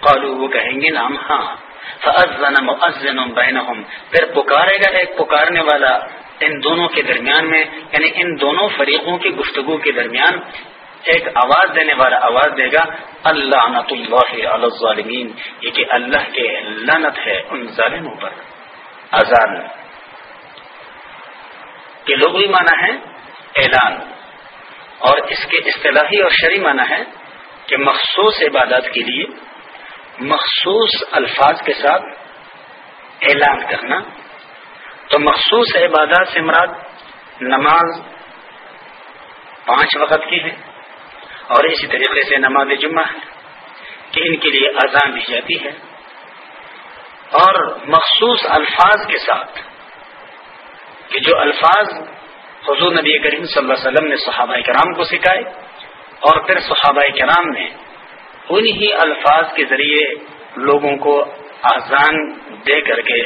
قالو وہ کہیں گے نام ہاں۔ فأذن مؤذن بینہم پھر پکارے گا ایک پکارنے والا ان دونوں کے درمیان میں یعنی ان دونوں فریقوں کی گفتگو کے درمیان ایک آواز دینے والا آواز دے گا اللہ نت اللہ الظالمین۔ یہ کہ اللہ کے لنت ہے ان ظالموں پر۔ اذان۔ کے لوگ مانا ہے، اعلان۔ اور اس کے اصطلاحی اور شرعی مانا ہے کہ مخصوص عبادات کے لیے مخصوص الفاظ کے ساتھ اعلان کرنا۔ تو مخصوص عبادات سے مراد نماز پانچ وقت کی ہے اور اسی طریقے سے نماز جمعہ ہے کہ ان کے لیے اذان دی جاتی ہے اور مخصوص الفاظ کے ساتھ کہ جو الفاظ حضور نبی کریم صلی اللہ علیہ وسلم نے صحابہ کرام کو سکھائے اور پھر صحابہ کرام نے انہی الفاظ کے ذریعے لوگوں کو آزان دے کر کے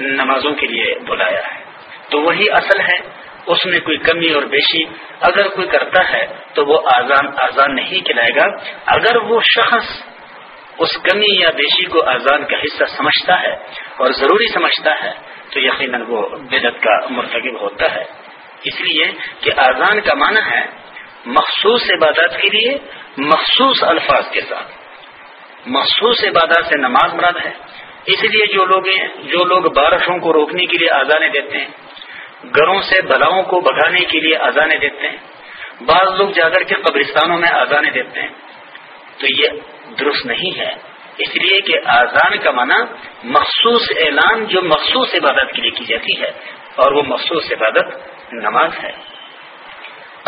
نمازوں کے لیے بلایا ہے۔ تو وہی اصل ہے، اس میں کوئی کمی اور بیشی اگر کوئی کرتا ہے تو وہ آزان آزان نہیں کھلائے گا۔ اگر وہ شخص اس کمی یا بیشی کو آزان کا حصہ سمجھتا ہے اور ضروری سمجھتا ہے، تو یقیناً وہ بدت کا مرتکب ہوتا ہے۔ اس لیے کہ آزان کا معنی ہے مخصوص عبادات کے لیے مخصوص الفاظ کے ساتھ۔ مخصوص عبادات سے نماز مراد ہے۔ اس لیے جو لوگ جو لوگ بارشوں کو روکنے کے لیے آزانے دیتے ہیں، گھروں سے بلاؤں کو بگانے کے لیے آزانے دیتے ہیں، بعض لوگ جا کر کے قبرستانوں میں آزانے دیتے ہیں۔ تو یہ درست نہیں ہے۔ اس لیے کہ آزان کا معنی مخصوص اعلان جو مخصوص عبادت کے لیے کی جاتی ہے، اور وہ مخصوص عبادت نماز ہے۔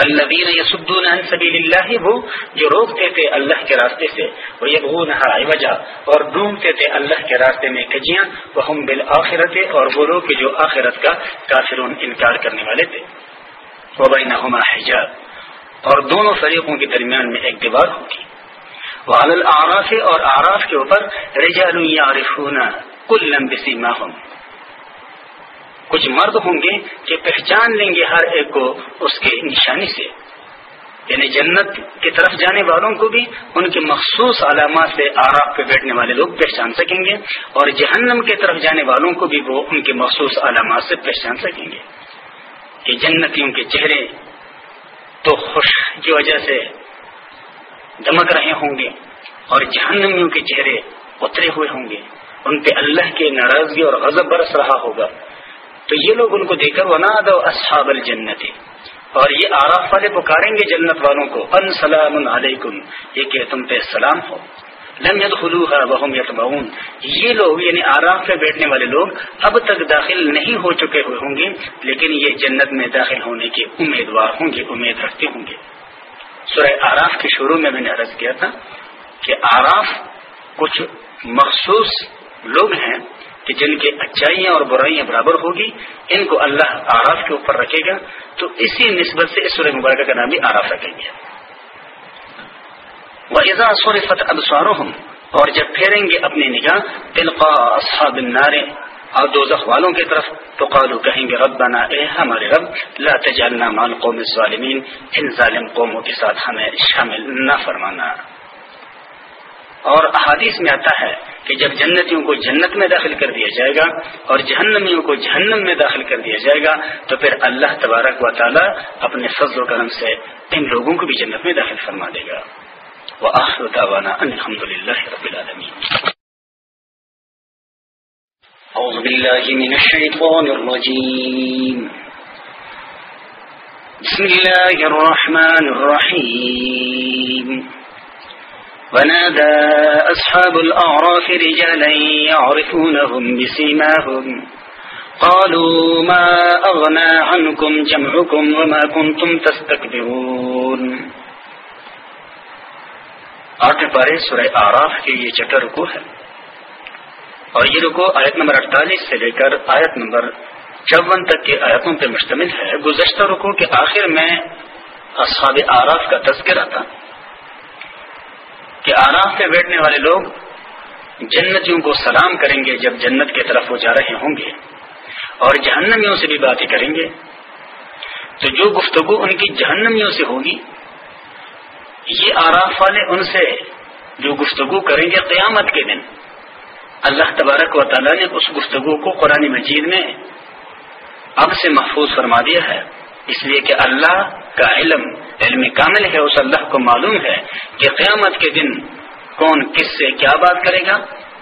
الذین یصدون عن سبیل اللہ وہ جو روکتے تھے اللہ کے راستے سے وہ یبغونها عوجا، اور ڈھونڈتے تھے اللہ کے راستے میں کجیاں، وهم بالآخرت اور وہ لوگ جو آخرت کا کافرون انکار کرنے والے تھے۔ وبینہما حجاب، اور دونوں فریقوں کے درمیان میں ایک دیوار ہوگی۔ وعلى الاعراف اور اعراف کے اوپر، رجال یعرفون کل بسیماهم کچھ مرد ہوں گے کہ پہچان لیں گے ہر ایک کو اس کے نشانی سے۔ یعنی جنت کی طرف جانے والوں کو بھی ان کے مخصوص علامات سے آراب پہ بیٹھنے والے لوگ پہچان سکیں گے اور جہنم کی طرف جانے والوں کو بھی وہ ان کے مخصوص علامات سے پہچان سکیں گے۔ کہ جنتیوں کے چہرے تو خوش کی وجہ سے دمک رہے ہوں گے اور جہنمیوں کے چہرے اترے ہوئے ہوں گے۔ ان پہ اللہ کے ناراضگی اور غضب برس رہا ہوگا۔ تو یہ لوگ ان کو دیکھ کر ونا دو اصحاب الجنت اور یہ آراف والے پکاریں گے جنت والوں کو۔ ان سلام علیکم یہ کہ تم پہ سلام ہو۔ لم يدخلوها وهم يطمعون۔ یہ لوگ یعنی آراف پہ بیٹھنے والے لوگ اب تک داخل نہیں ہو چکے ہوئے ہوں گے، لیکن یہ جنت میں داخل ہونے کے امیدوار ہوں گے، امید رکھتے ہوں گے۔ سورہ آراف کے شروع میں میں نے عرض کیا تھا کہ آراف کچھ مخصوص لوگ ہیں کہ جن کی اچائیاں اور برائیاں برابر ہوگی، ان کو اللہ آراف کے اوپر رکھے گا، تو اسی نسبت سے اس سورہ مبارکہ کا نام بھی آراف رکھیں گے۔ وہ ایزا سورفت ابسواروں اور جب پھیریں گے اپنی نگاہ، تلقا اصحاب النار، اور دو والوں کی طرف، تو قالو کہیں گے رب بنا اے ہمارے رب، لا تجعلنا مال قوم الظالمین، ان ظالم قوموں کے ساتھ ہمیں شامل نہ فرمانا۔ اور احادیث میں آتا ہے کہ جب جنتیوں کو جنت میں داخل کر دیا جائے گا اور جہنمیوں کو جہنم میں داخل کر دیا جائے گا، تو پھر اللہ تبارک و تعالی اپنے فضل و کرم سے ان لوگوں کو بھی جنت میں داخل فرما دے گا۔ وہ آخر الحمد للہ رب العالمین۔ أعوذ بالله من الشيطان الرجيم بسم الله الرحمن الرحيم ونادى أصحاب الأعراف رجالا يعرفونهم بسيماهم. قالوا ما أغنى عنكم جمعكم وما كنتم تستكبرون. آٹھ پارے سورہ آراف کے یہ چٹر کو ہے۔ اور یہ رکو آیت نمبر اڑتالیس سے لے کر آیت نمبر چون تک کی آیتوں پر مشتمل ہے۔ گزشتہ رکو کے آخر میں اصحاب آراف کا تذکرہ تھا۔ کہ آراف میں بیٹھنے والے لوگ جنتیوں کو سلام کریں گے جب جنت کی طرف وہ جا رہے ہوں گے اور جہنمیوں سے بھی باتیں کریں گے۔ تو جو گفتگو ان کی جہنمیوں سے ہوگی، یہ آراف والے ان سے جو گفتگو کریں گے قیامت کے دن۔ اللہ تبارک و تعالیٰ نے اس گفتگو کو قرآن مجید میں اب سے محفوظ فرما دیا ہے۔ اس لیے کہ اللہ کا علم علم کامل ہے، اس اللہ کو معلوم ہے کہ قیامت کے دن کون کس سے کیا بات کرے گا۔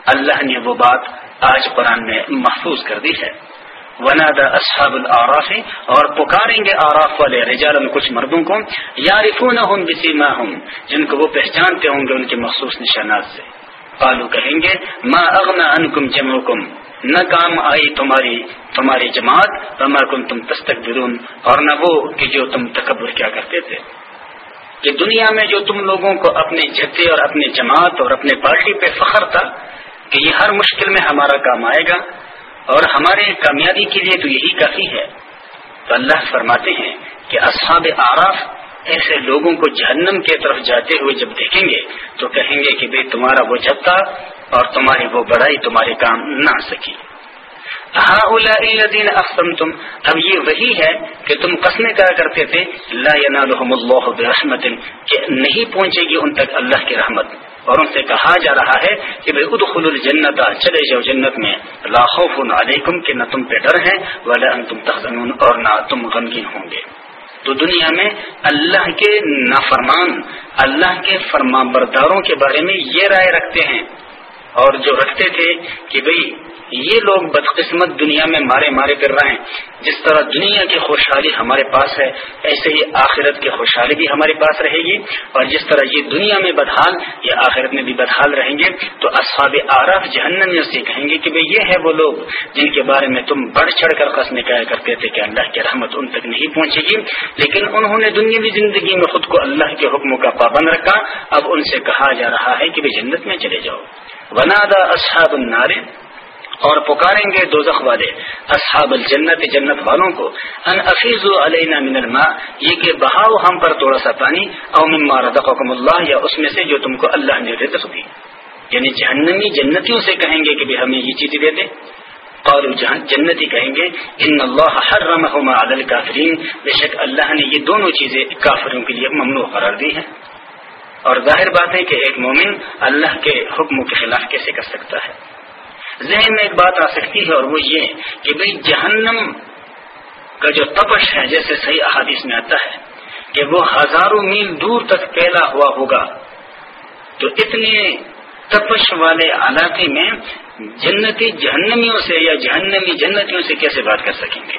اللہ نے وہ بات آج قرآن میں محفوظ کر دی ہے۔ ونادا اصحاب العراف اور پکاریں گے آراف والے رجالن کچھ مردوں کو۔ یا رفون ہوں جن کو وہ پہچانتے ہوں گے ان کے مخصوص نشانات سے۔ قالو کہیں گے، ما اغنا انکم جمعکم نہ کام آئی تمہاری تمہاری جماعت وما کن تم تستک اور نہ وہ کہ جو تم تکبر کیا کرتے تھے۔ کہ دنیا میں جو تم لوگوں کو اپنے جتے اور اپنے جماعت اور اپنے پارٹی پہ فخر تھا، کہ یہ ہر مشکل میں ہمارا کام آئے گا، اور ہمارے کامیابی کے لیے تو یہی کافی ہے۔ تو اللہ فرماتے ہیں کہ اصحاب آراف ایسے لوگوں کو جہنم کی طرف جاتے ہوئے جب دیکھیں گے، تو کہیں گے کہ بھائی تمہارا وہ جتا اور تمہاری وہ بڑائی تمہارے کام نہ سکی۔ ہاں اقسم تم اب یہ وہی ہے کہ تم قسمیں کیا کرتے تھے؟ لا ينالهم الله برحمت کہ نہیں پہنچے گی ان تک اللہ کی رحمت۔ اور ان سے کہا جا رہا ہے کہ بھائی ادخل الجنت، چلے جاؤ جنت میں۔ لا خوف علیکم، کہ نہ تم پہ ڈر ہے، ولا انتم تحزنون، اور نہ تم غمگین ہوں گے۔ تو دنیا میں اللہ کے نافرمان، اللہ کے فرما برداروں کے بارے میں یہ رائے رکھتے ہیں۔ اور جو رکھتے تھے کہ بھئی یہ لوگ بدقسمت دنیا میں مارے مارے کر رہے ہیں۔ جس طرح دنیا کی خوشحالی ہمارے پاس ہے، ایسے ہی آخرت کی خوشحالی بھی ہمارے پاس رہے گی۔ اور جس طرح یہ دنیا میں بدحال، یہ آخرت میں بھی بدحال رہیں گے۔ تو اصحاب آراف جہنم سے کہیں گے کہ بھئی یہ ہے وہ لوگ جن کے بارے میں تم بڑھ چڑھ کر قسمیں کہا کرتے تھے کہ اللہ کی رحمت ان تک نہیں پہنچے گی۔ لیکن انہوں نے دنیاوی زندگی میں خود کو اللہ کے حکموں کا پابند رکھا۔ اب ان سے کہا جا رہا ہے کہ بھائی جنت میں چلے جاؤ۔ ونادا اصحاب النار اور پکاریں گے دوزخ والے اصحاب الجنت، جنت والوں کو ان افیز علینا من الماء، یہ کہ بہاؤ ہم پر تھوڑا سا پانی او مما رزقکم اللہ یا اس میں سے جو تم کو اللہ نے رزق دی۔ یعنی جہنمی جنتیوں سے کہیں گے کہ بھی ہمیں یہ چیزیں دے دے۔ اور جنتی کہیں گے ان اللہ حرمہما علی الکافرین بے شک اللہ نے یہ دونوں چیزیں کافروں کے لیے ممنوع قرار دی ہیں۔ اور ظاہر بات ہے کہ ایک مومن اللہ کے حکم کے خلاف کیسے کر سکتا ہے؟ ذہن میں ایک بات آ سکتی ہے اور وہ یہ کہ بھئی جہنم کا جو تپش ہے، جیسے صحیح احادیث میں آتا ہے، کہ وہ ہزاروں میل دور تک پھیلا ہوا ہوگا، تو اتنے تپش والے علاقے میں جنتی جہنمیوں سے یا جہنمی جنتیوں سے کیسے بات کر سکیں گے؟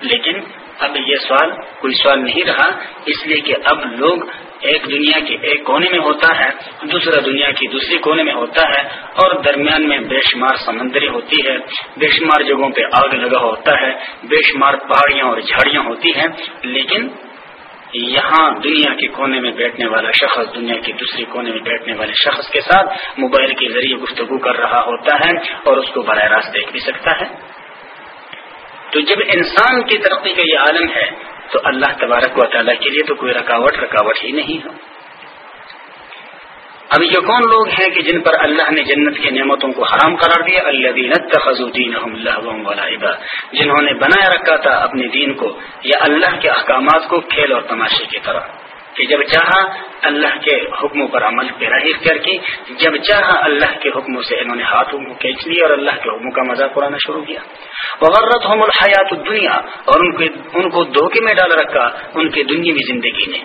لیکن اب یہ سوال، کوئی سوال نہیں رہا، اس لیے کہ اب لوگ ایک دنیا کے ایک کونے میں ہوتا ہے، دوسرا دنیا کی دوسری کونے میں ہوتا ہے اور درمیان میں بے شمار سمندری ہوتی ہے بے شمار جگہوں پہ آگ لگا ہوتا ہے، بے شمار پہاڑیاں اور جھاڑیاں ہوتی ہیں۔ لیکن یہاں دنیا کے کونے میں بیٹھنے والا شخص، دنیا کے دوسری کونے میں بیٹھنے والے شخص کے ساتھ موبائل کے ذریعے گفتگو کر رہا ہوتا ہے اور اس کو براہ راست دیکھ بھی سکتا ہے۔ تو جب انسان کی ترقی کا یہ عالم ہے تو اللہ تبارک و تعالیٰ کے لیے تو کوئی رکاوٹ رکاوٹ ہی نہیں ہو اب یہ کون لوگ ہیں کہ جن پر اللہ نے جنت کی نعمتوں کو حرام قرار دیا؟ اللہ دین جنہوں نے بنایا رکھا تھا اپنے دین کو یا اللہ کے احکامات کو کھیل اور تماشے کی طرح۔ کہ جب چاہا اللہ کے حکموں پر عمل پیراہی اختیار کی جب چاہا اللہ کے حکموں سے انہوں نے ہاتھوں کو کھینچ لیا اور اللہ کے حکموں کا مذاق اڑانا شروع کیا۔ وغرت ہم الحیات دنیا اور ان کو دھوکے میں ڈال رکھا ان کی دنیا زندگی نے۔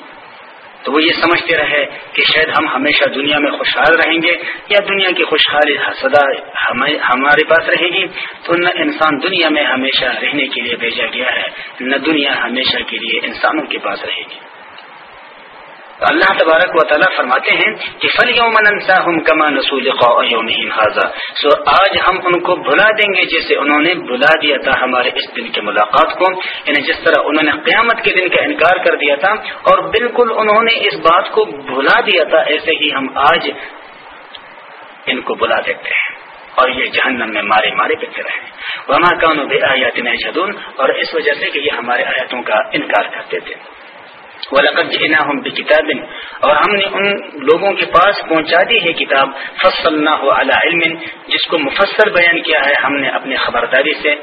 تو وہ یہ سمجھتے رہے کہ شاید ہم ہمیشہ دنیا میں خوشحال رہیں گے یا دنیا کی خوشحالی سدا ہمارے پاس رہے گی۔ تو نہ انسان دنیا میں ہمیشہ رہنے کے لیے بھیجا گیا ہے، نہ دنیا ہمیشہ کے لیے انسانوں کے پاس رہے گی۔ اللہ تبارک و تعالیٰ فرماتے ہیں کہ فل یوم کما نسول خاضا سو آج ہم ان کو بھلا دیں گے جیسے انہوں نے بلا دیا تھا ہمارے اس دن کی ملاقات کو۔ یعنی جس طرح انہوں نے قیامت کے دن کا انکار کر دیا تھا اور بالکل انہوں نے اس بات کو بھلا دیا تھا، ایسے ہی ہم آج ان کو بلا دیتے ہیں۔ اور یہ جہنم میں مارے مارے پھرتے رہے وہاں کانو بے آیات جدون اور اس وجہ سے کہ یہ ہمارے آیاتوں کا انکار کرتے تھے۔ ہم بھی کتاب اور ہم نے ان لوگوں کے پاس پہنچا دی ہے کتاب فصل نہ ہو علم، جس کو مفصل بیان کیا ہے ہم نے اپنی خبرداری سے،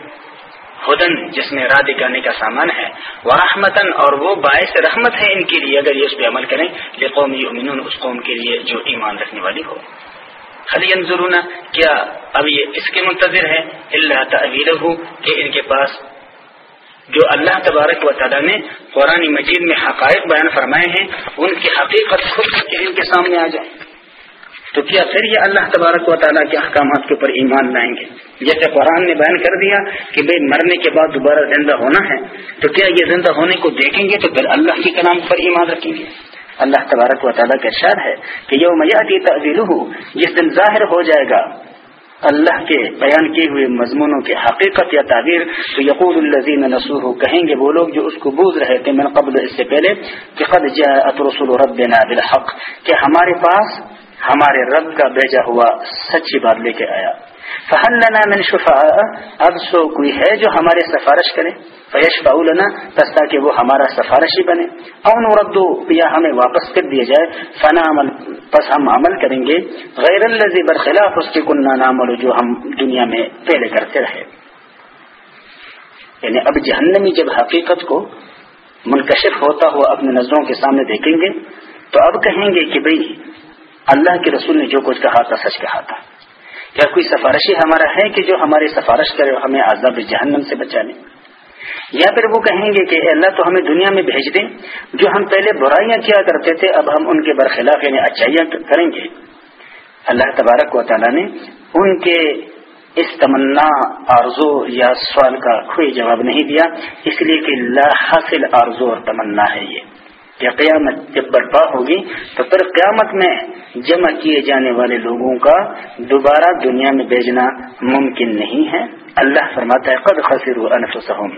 ہدن، جس میں راہ دکھانے کا سامان ہے وہ رحمتن اور وہ باعث رحمت ہے ان کے لیے، اگر یہ اس پہ عمل کریں یہ قومی امین اس قوم کے لیے جو ایمان رکھنے والی ہو۔ خلی انضرون کیا اب یہ اس کے منتظر ہے؟ اللہ تعویل کہ ان کے پاس جو اللہ تبارک و تعالیٰ نے قرآن مجید میں حقائق بیان فرمائے ہیں، ان کی حقیقت خود ان کے سامنے آ جائے۔ تو کیا پھر یہ اللہ تبارک و تعالیٰ کے احکامات کے اوپر ایمان لائیں گے؟ جیسے قرآن نے بیان کر دیا کہ بھائی مرنے کے بعد دوبارہ زندہ ہونا ہے، تو کیا یہ زندہ ہونے کو دیکھیں گے؟ تو پھر اللہ کے کلام پر ایمان رکھیں گے۔ اللہ تبارک و تعالیٰ کا ارشاد ہے کہ یہ میاتی تعزیل جس دن ظاہر ہو جائے گا اللہ کے بیان کیے ہوئے مضمونوں کی حقیقت یا تعبیر تو یقول الزین نسور کہیں گے وہ لوگ جو اس کو بوجھ رہے تھے من قبل اس سے پہلے کہ قد جاءت رسول ربنا بالحق، کہ ہمارے پاس ہمارے رب کا بھیجا ہوا سچی بات لے کے آیا۔ فہل لنا من شفاء اب سو کوئی ہے جو ہمارے سفارش کرے۔ فیش فاولنا بس تاکہ وہ ہمارا سفارشی بنے۔ اون ردو یا ہمیں واپس کر دیا جائے۔ فنا عمل، پس ہم عمل کریں گے۔ غیر الزی برخلاف اس کے کنہ نامل جو ہم دنیا میں پہلے کرتے رہے۔ یعنی اب جہنمی جب حقیقت کو منکشف ہوتا ہوا اپنے نظروں کے سامنے دیکھیں گے، تو اب کہیں گے کہ بھئی اللہ کے رسول نے جو کچھ کہا تھا، سچ کہا تھا۔ کیا کوئی سفارشی ہمارا ہے کہ جو ہماری سفارش کرے ہمیں عذاب جہنم سے بچا لے؟ یا پھر وہ کہیں گے کہ اللہ تو ہمیں دنیا میں بھیج دیں جو ہم پہلے برائیاں کیا کرتے تھے، اب ہم ان کے برخلاف یعنی اچھائیاں کریں گے۔ اللہ تبارک و تعالیٰ نے ان کے اس تمنا، آرزو یا سوال کا کوئی جواب نہیں دیا، اس لیے کہ لا حاصل آرزو اور تمنا ہے یہ۔ کہ قیامت جب برپا ہوگی تو پھر قیامت میں جمع کیے جانے والے لوگوں کا دوبارہ دنیا میں بھیجنا ممکن نہیں ہے۔ اللہ فرماتا ہے، قد خصر انفسهم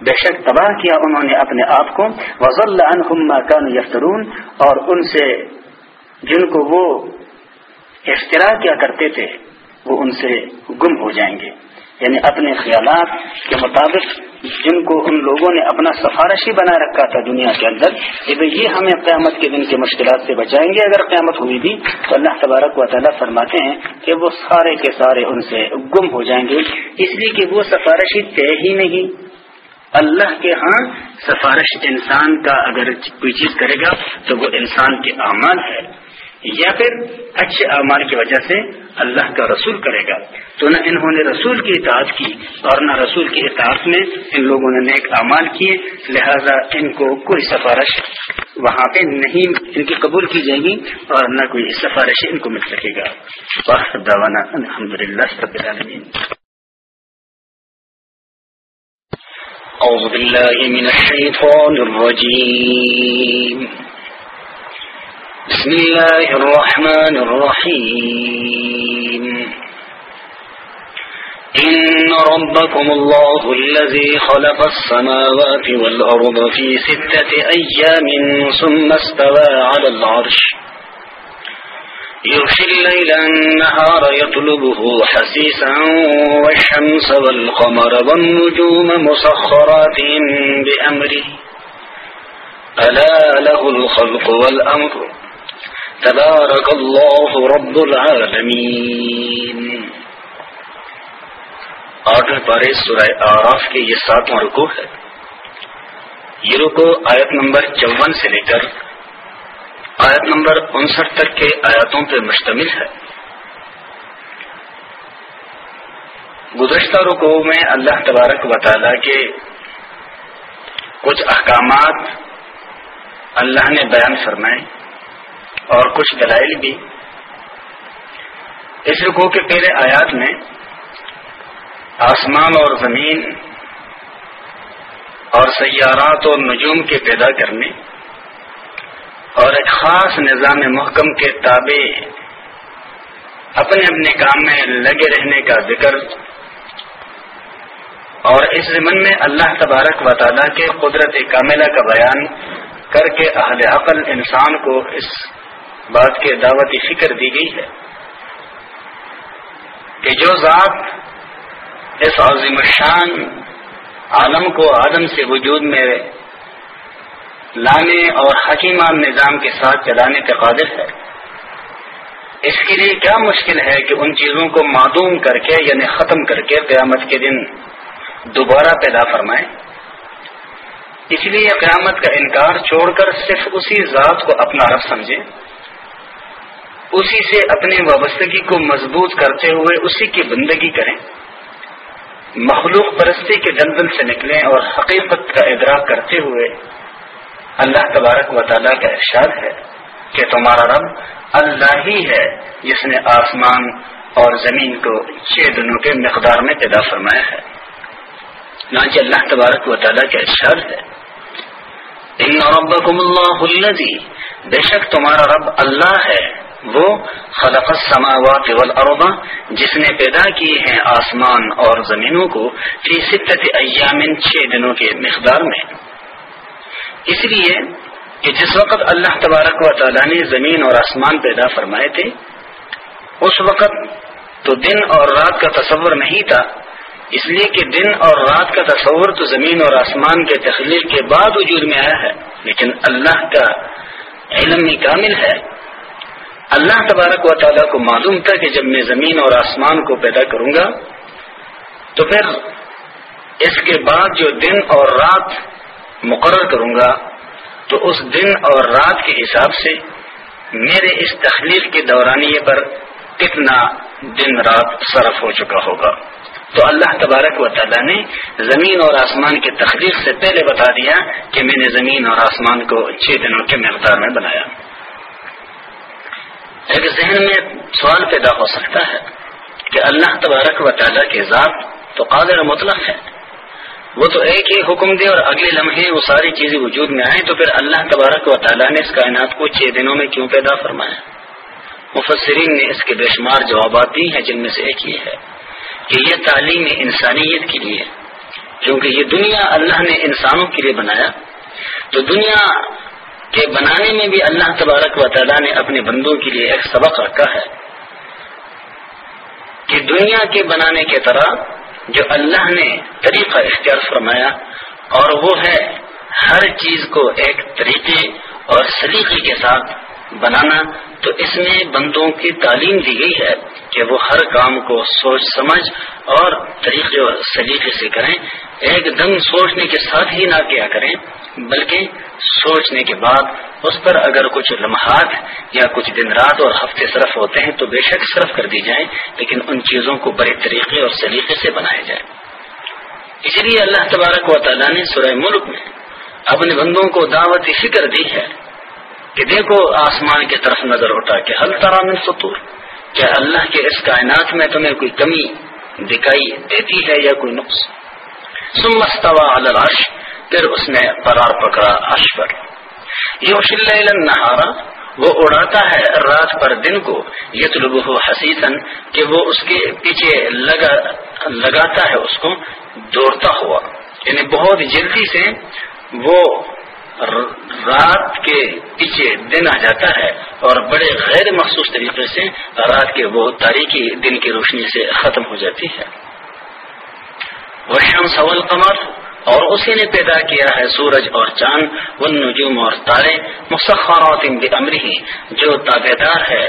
بے شک تباہ کیا انہوں نے اپنے آپ کو۔ وزل عنہم ما كانوا یفترون اور ان سے جن کو وہ افترا کیا کرتے تھے، وہ ان سے گم ہو جائیں گے۔ یعنی اپنے خیالات کے مطابق جن کو ان لوگوں نے اپنا سفارشی بنا رکھا تھا دنیا کے اندر کہ یہ ہمیں قیامت کے دن کی مشکلات سے بچائیں گے، اگر قیامت ہوئی بھی تو اللہ تبارک و تعالیٰ فرماتے ہیں کہ وہ سارے کے سارے ان سے گم ہو جائیں گے۔ اس لیے کہ وہ سفارشی طے ہی نہیں۔ اللہ کے ہاں سفارش انسان کا اگر کوئی چیز کرے گا تو وہ انسان کے اعمال ہے۔ یا پھر اچھے اعمال کی وجہ سے اللہ کا رسول کرے گا۔ تو نہ انہوں نے رسول کی اطاعت کی اور نہ رسول کی اطاعت میں ان لوگوں نے نیک اعمال کیے، لہذا ان کو کوئی سفارش وہاں پہ نہیں، ان کی قبول کی جائے گی اور نہ کوئی سفارش ان کو مل سکے گا۔ الحمد للہ أعوذ بالله من الشيطان الرجيم بسم الله الرحمن الرحيم. إن ربكم الله الذي خلق السماوات والأرض في ستة أيام ثم استوى على العرش. يغشي الليل النهار يطلبه حسيسا والشمس والقمر والنجوم مسخرات بأمره. ألا له الخلق والأمر. تبارك الله رب العالمين. آٹھویں پارے سورہ آراف کے یہ ساتواں رکو ہے. یہ رکو آیت نمبر چون سے لے کر آیت نمبر انسٹھ تک کے آیاتوں پر مشتمل ہے. گزشتہ رکو میں اللہ تبارک و تعالی کے کچھ احکامات اللہ نے بیان فرمائے. اور کچھ دلائل بھی۔ اس رکو کے پہلے آیات میں آسمان اور زمین اور سیارات اور نجوم کے پیدا کرنے اور ایک خاص نظام محکم کے تابع اپنے اپنے کام میں لگے رہنے کا ذکر اور اس زمن میں اللہ تبارک و تعالیٰ کے قدرت کاملہ کا بیان کر کے اہل عقل انسان کو اس بات کی دعوتی فکر دی گئی ہے کہ جو ذات اس عظیم الشان عالم کو آدم سے وجود میں لانے اور حکیمان نظام کے ساتھ چلانے کے قادر ہے، اس کے لیے کیا مشکل ہے کہ ان چیزوں کو معدوم کر کے یعنی ختم کر کے قیامت کے دن دوبارہ پیدا فرمائے اس لیے قیامت کا انکار چھوڑ کر صرف اسی ذات کو اپنا رب سمجھے اسی سے اپنی وابستگی کو مضبوط کرتے ہوئے اسی کی بندگی کریں۔ مخلوق پرستی کے دلدل سے نکلیں اور حقیقت کا ادراک کرتے ہوئے اللہ تبارک و تعالیٰ کا ارشاد ہے کہ تمہارا رب اللہ ہی ہے جس نے آسمان اور زمین کو چھ دنوں کے مقدار میں پیدا فرمایا ہے۔ نانچہ اللہ تبارک و تعالیٰ کا ارشاد ہے۔ ان ربکم اللہ الذی، بے شک تمہارا رب اللہ ہے۔ وہ خلق السماوات والارض، جس نے پیدا کی ہیں آسمان اور زمینوں کو فی ستت ایام چھ دنوں کے مقدار میں۔ اس لیے کہ جس وقت اللہ تبارک و تعالیٰ نے زمین اور آسمان پیدا فرمائے تھے، اس وقت تو دن اور رات کا تصور نہیں تھا۔ اس لیے کہ دن اور رات کا تصور تو زمین اور آسمان کے تخلیق کے بعد وجود میں آیا ہے، لیکن اللہ کا علم ہی کامل ہے۔ اللہ تبارک و تعالیٰ کو معلوم تھا کہ جب میں زمین اور آسمان کو پیدا کروں گا، تو پھر اس کے بعد جو دن اور رات مقرر کروں گا، تو اس دن اور رات کے حساب سے میرے اس تخلیق کے دورانیے پر کتنا دن رات صرف ہو چکا ہوگا۔ تو اللہ تبارک و تعالیٰ نے زمین اور آسمان کی تخلیق سے پہلے بتا دیا کہ میں نے زمین اور آسمان کو چھ دنوں کے مقدار میں بنایا۔ ایک ذہن میں سوال پیدا ہو سکتا ہے کہ اللہ تبارک و تعالیٰ کے ذات تو قادر مطلق ہے۔ وہ تو ایک ہی حکم دے اور اگلے لمحے وہ ساری چیزیں وجود میں آئیں تو پھر اللہ تبارک و تعالیٰ نے اس کائنات کو چھ دنوں میں کیوں پیدا فرمایا؟ مفسرین نے اس کے بے شمار جوابات دی ہیں جن میں سے ایک یہ ہے کہ یہ تعلیم انسانیت کے لیے کیونکہ یہ دنیا اللہ نے انسانوں کے لیے بنایا تو دنیا کے بنانے میں بھی اللہ تبارک و تعالیٰ نے اپنے بندوں کے لیے ایک سبق رکھا ہے کہ دنیا کے بنانے کے طرح جو اللہ نے طریقہ اختیار فرمایا اور وہ ہے ہر چیز کو ایک طریقے اور سلیقے کے ساتھ بنانا، تو اس میں بندوں کی تعلیم دی گئی ہے کہ وہ ہر کام کو سوچ سمجھ اور طریقے اور سلیقے سے کریں، ایک دم سوچنے کے ساتھ ہی نہ کیا کریں، بلکہ سوچنے کے بعد اس پر اگر کچھ لمحات یا کچھ دن رات اور ہفتے صرف ہوتے ہیں تو بے شک صرف کر دی جائیں، لیکن ان چیزوں کو بڑے طریقے اور سلیقے سے بنایا جائے۔ اسی لیے اللہ تبارک و تعالیٰ نے سورہ ملک میں اپنے بندوں کو دعوت فکر دی ہے کہ دیکھو آسمان کی طرف نظر اٹھا کہ حل من فطور، کیا اللہ کے اس کائنات میں تمہیں کوئی کمی دکھائی دیتی ہے یا کوئی نقص؟ سمستوا العرش پھر اس نے قرار پکڑا عرش پر۔ یہ نہارا وہ اڑاتا ہے رات پر دن کو یہ طلب حسیثن کہ وہ اس کے پیچھے لگا، لگاتا ہے، اس کو دوڑتا ہوا۔ یعنی بہت جلدی سے وہ رات کے پیچھے دن آ جاتا ہے اور بڑے غیر مخصوص طریقے سے رات کے وہ تاریخی دن کی روشنی سے ختم ہو جاتی ہے۔ وہ سول قمر اور اسی نے پیدا کیا ہے سورج اور چاند وہ نجوم اور تارے مسخرات امری جو تابے دار ہے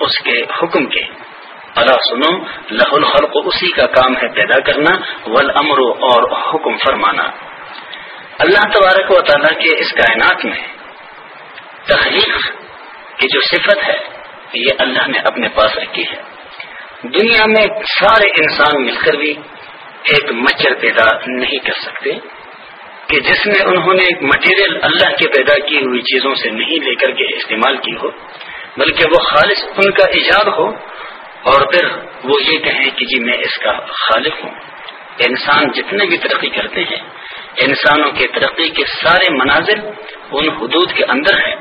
اس کے حکم کے۔ اللہ سنو، لہ الخلق اسی کا کام ہے پیدا کرنا ول اور حکم فرمانا۔ اللہ تبارک و تعالیٰ کے اس کائنات میں تخلیق کی جو صفت ہے، یہ اللہ نے اپنے پاس رکھی ہے۔ دنیا میں سارے انسان مل کر بھی ایک مچھر پیدا نہیں کر سکتے، کہ جس میں انہوں نے ایک مٹیریل اللہ کے پیدا کی ہوئی چیزوں سے نہیں لے کر کے استعمال کی ہو، بلکہ وہ خالص ان کا ایجاد ہو، اور پھر وہ یہ کہیں کہ جی میں اس کا خالق ہوں۔ انسان جتنے بھی ترقی کرتے ہیں، انسانوں کے ترقی کے سارے مناظر ان حدود کے اندر ہیں،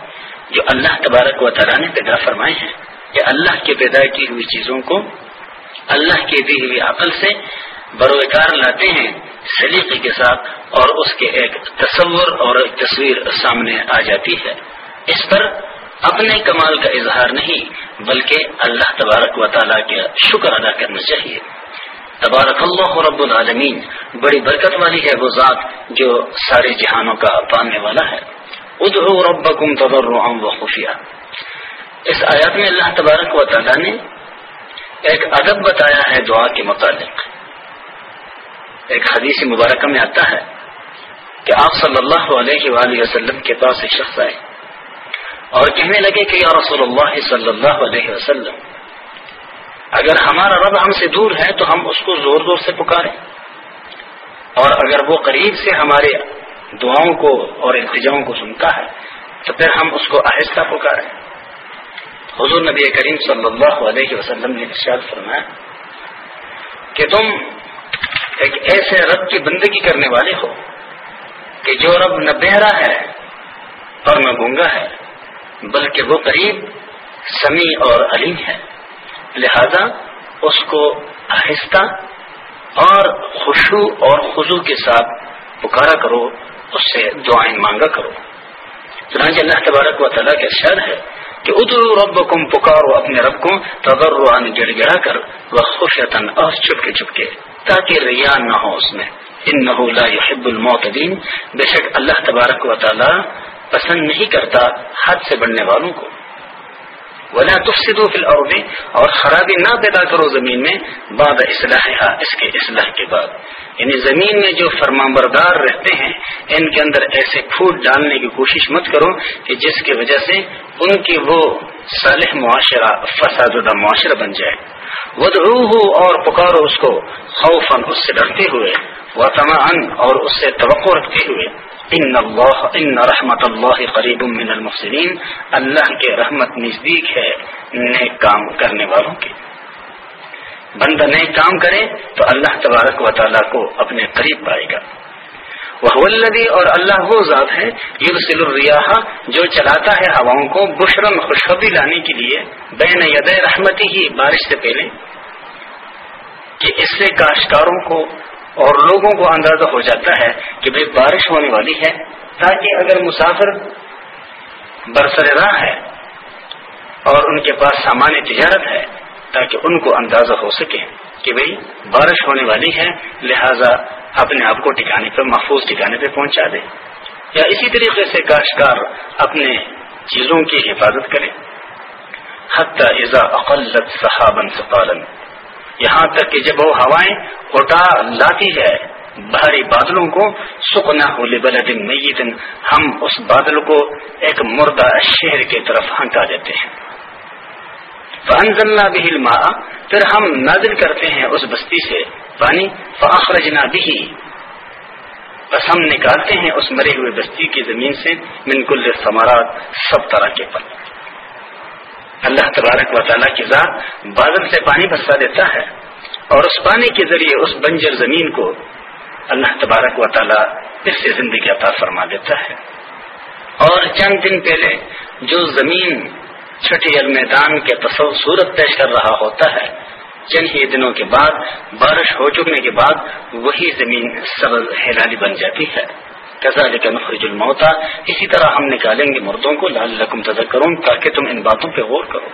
جو اللہ تبارک و تعالیٰ نے پیدا فرمائے ہیں۔ کہ اللہ کے پیدا کی ہوئی چیزوں کو، اللہ کی دی ہوئی عقل سے بروکار لاتے ہیں سلیقے کے ساتھ اور اس کے ایک تصور اور ایک تصویر سامنے آ جاتی ہے۔ اس پر اپنے کمال کا اظہار نہیں، بلکہ اللہ تبارک و تعالیٰ کا شکر ادا کرنا چاہیے۔ تبارک اللہ رب العالمین، بڑی برکت والی ہے وہ ذات جو سارے جہانوں کا پانے والا ہے۔ ادعو ربکم تضرعا و خفیہ۔ اس آیات میں اللہ تبارک و تعالیٰ نے ایک ادب بتایا ہے دعا کے متعلق۔ ایک حدیث مبارکہ میں آتا ہے کہ آپ صلی اللہ علیہ وآلہ وسلم کے پاس ایک شخص آئے اور کہنے لگے کہ یا رسول اللہ صلی اللہ علیہ وسلم، اگر ہمارا رب ہم سے دور ہے تو ہم اس کو زور زور سے پکاریں۔ اور اگر وہ قریب سے ہمارے دعاؤں کو اور التجاؤں کو سنتا ہے تو پھر ہم اس کو آہستہ پکاریں۔ حضور نبی کریم صلی اللہ علیہ وسلم نے ارشاد فرمایا کہ تم ایک ایسے رب کی بندگی کرنے والے ہو کہ جو رب نہ بہرا ہے اور نہ گونگا ہے، بلکہ وہ قریب، سمیع اور علیم ہے۔ لہذا اس کو آہستہ اور خوشو اور خزو کے ساتھ پکارا کرو، اس سے دعائیں مانگا کرو۔ چنانچہ اللہ تبارک و تعالیٰ کے شر ہے کہ ادرو رب پکارو اپنے رب کو تغر گڑ گڑا کر وہ خوش اور چپکے چپکے۔ تاکہ ریان نہ ہو اس میں۔ ان نہ يحب المعتدین۔ بے شک اللہ تبارک و تعالیٰ پسند نہیں کرتا حد سے بڑھنے والوں کو۔ ولا تفسدوا في الارض اور خرابی نہ پیدا کرو زمین میں بعد اصلاحها اس کے اصلاح کے بعد۔ یعنی زمین میں جو فرمانبردار رہتے ہیں، ان کے اندر ایسے پھوٹ ڈالنے کی کوشش مت کرو کہ جس کی وجہ سے ان کی وہ صالح معاشرہ، فساد معاشرہ بن جائے۔ ودعوه اور پکارو اس کو خوفا، اس سے ڈرتے ہوئے، وطمعا اور اس سے توقع رکھتے ہوئے۔ ان اللہ ان رحمت اللہ قریب من المحسنین اللہ کے رحمت نزدیک ہے نیک کام کرنے والوں کے۔ بندہ نیک کام کرے تو اللہ تبارک و تعالیٰ کو اپنے قریب پائے گا۔ وہ الدی اور اللہ وہ ذات ہے یرسل الریاح جو چلاتا ہے ہواؤں کو بشرم خوشخبری لانے کے لیے بین ید رحمتی ہی بارش سے پہلے کہ اس سے کاشتکاروں کو اور لوگوں کو اندازہ ہو جاتا ہے کہ بھائی بارش ہونے والی ہے تاکہ اگر مسافر برسر راہ ہے اور ان کے پاس سامان تجارت ہے تاکہ ان کو اندازہ ہو سکے کہ بھئی بارش ہونے والی ہے، لہذا اپنے آپ کو ٹھکانے پہ محفوظ ٹھکانے پہ پہنچا دے۔ یا اسی طریقے سے کاشتکار اپنے چیزوں کی حفاظت کرے۔ حتی اذا اقلت صحابا سقالا یہاں تک کہ جب وہ ہوائیں اٹھا لاتی ہے، بھاری بادلوں کو، سکنا ہو بلد میت ہم اس بادل کو ایک مردہ شہر کی طرف ہنکا دیتے ہیں۔ فنزلنا به الماء، پھر ہم نازل کرتے ہیں اس بستی سے پانی فاخرجنا به۔ بس ہم نکالتے ہیں اس مرے ہوئے بستی کی زمین سے، من کل ثمرات سب طرح کے پل اللہ تبارک و تعالیٰ کی ذات بادل سے پانی برسا دیتا ہے، اور اس پانی کے ذریعے اس بنجر زمین کو اللہ تبارک و تعالیٰ اس سے زندگی عطا فرما دیتا ہے۔ اور چند دن پہلے جو زمین چھٹی المیدان کے تصور صورت پیش کر رہا ہوتا ہے۔ چند ہی دنوں کے بعد، بارش ہو چکنے کے بعد وہی زمین سبز ہلالی بن جاتی ہے۔ کزالک نخرج الموتا اسی طرح ہم نکالیں گے مردوں کو لال لکم تذکرون، تاکہ تم ان باتوں پہ غور کرو۔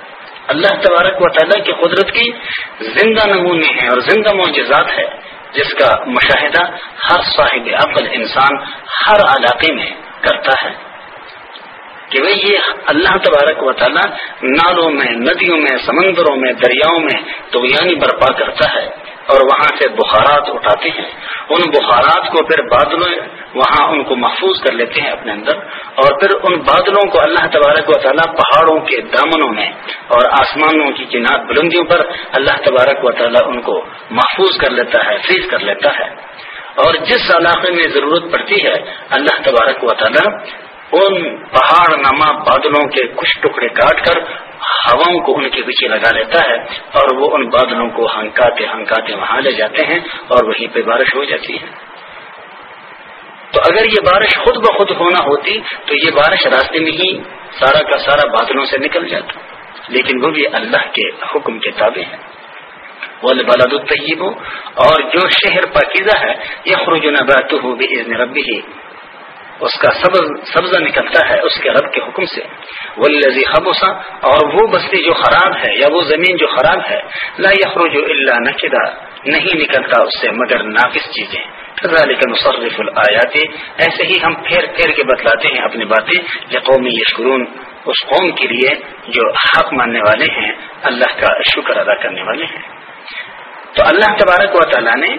اللہ تبارک و تعالیٰ کی قدرت کی زندہ نمونے ہیں اور زندہ معجزات ہے، جس کا مشاہدہ ہر صاحب عقل انسان، ہر علاقے میں کرتا ہے۔ کہ بھائی یہ اللہ تبارک و تعالیٰ نالوں میں، ندیوں میں، سمندروں میں، دریاؤں میں تو یعنی برپا کرتا ہے اور وہاں سے بخارات اٹھاتے ہیں۔ ان بخارات کو پھر بادلوں، وہاں ان کو محفوظ کر لیتے ہیں اپنے اندر اور پھر ان بادلوں کو اللہ تبارک و تعالیٰ پہاڑوں کے دامنوں میں اور آسمانوں کی جنات بلندیوں پر اللہ تبارک و تعالیٰ ان کو محفوظ کر لیتا ہے، فریز کر لیتا ہے۔ اور جس علاقے میں ضرورت پڑتی ہے، اللہ تبارک و تعالیٰ ان پہاڑ نما بادلوں کے کچھ ٹکڑے کاٹ کر ہواؤں کو ان کے پیچھے لگا لیتا ہے اور وہ ان بادلوں کو ہنکاتے ہنکاتے وہاں لے جاتے ہیں اور وہیں پہ بارش ہو جاتی ہے۔ تو اگر یہ بارش خود بخود ہونا ہوتی تو یہ بارش راستے میں ہی سارا کا سارا بادلوں سے نکل جاتا۔ لیکن وہ بھی اللہ کے حکم کے تابع ہے وہ الطیب اور جو شہر پاکیزہ ہے یہ خروج نبات ہو ربی اس کا سبزہ نکلتا ہے اس کے رب کے حکم سے. وہ لذی اور وہ بستی جو خراب ہے یا وہ زمین جو خراب ہے، لا یخرج اللہ نقدہ نہیں نکلتا اس سے مگر ناقص چیزیں. مصرف الیات ایسے ہی ہم پھیر پھیر کے بتلاتے ہیں اپنی باتیں یا قومی یشکرون، اس قوم کے لیے جو حق ماننے والے ہیں، اللہ کا شکر ادا کرنے والے ہیں. تو اللہ تبارک و تعالیٰ نے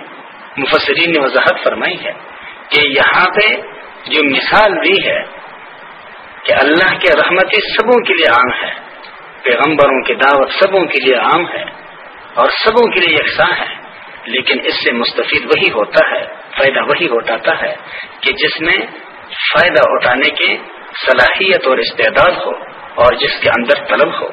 مفسرین نے وضاحت فرمائی ہے کہ یہاں پہ جو مثال دی ہے کہ اللہ کے رحمتی سبوں کے لیے عام ہے، پیغمبروں کی دعوت سبوں کے لیے عام ہے اور سبوں کے لیے یکساں ہے۔ لیکن اس سے مستفید وہی ہوتا ہے، فائدہ وہی اٹھاتا ہے کہ جس میں فائدہ اٹھانے کی صلاحیت اور استعداد ہو اور جس کے اندر طلب ہو۔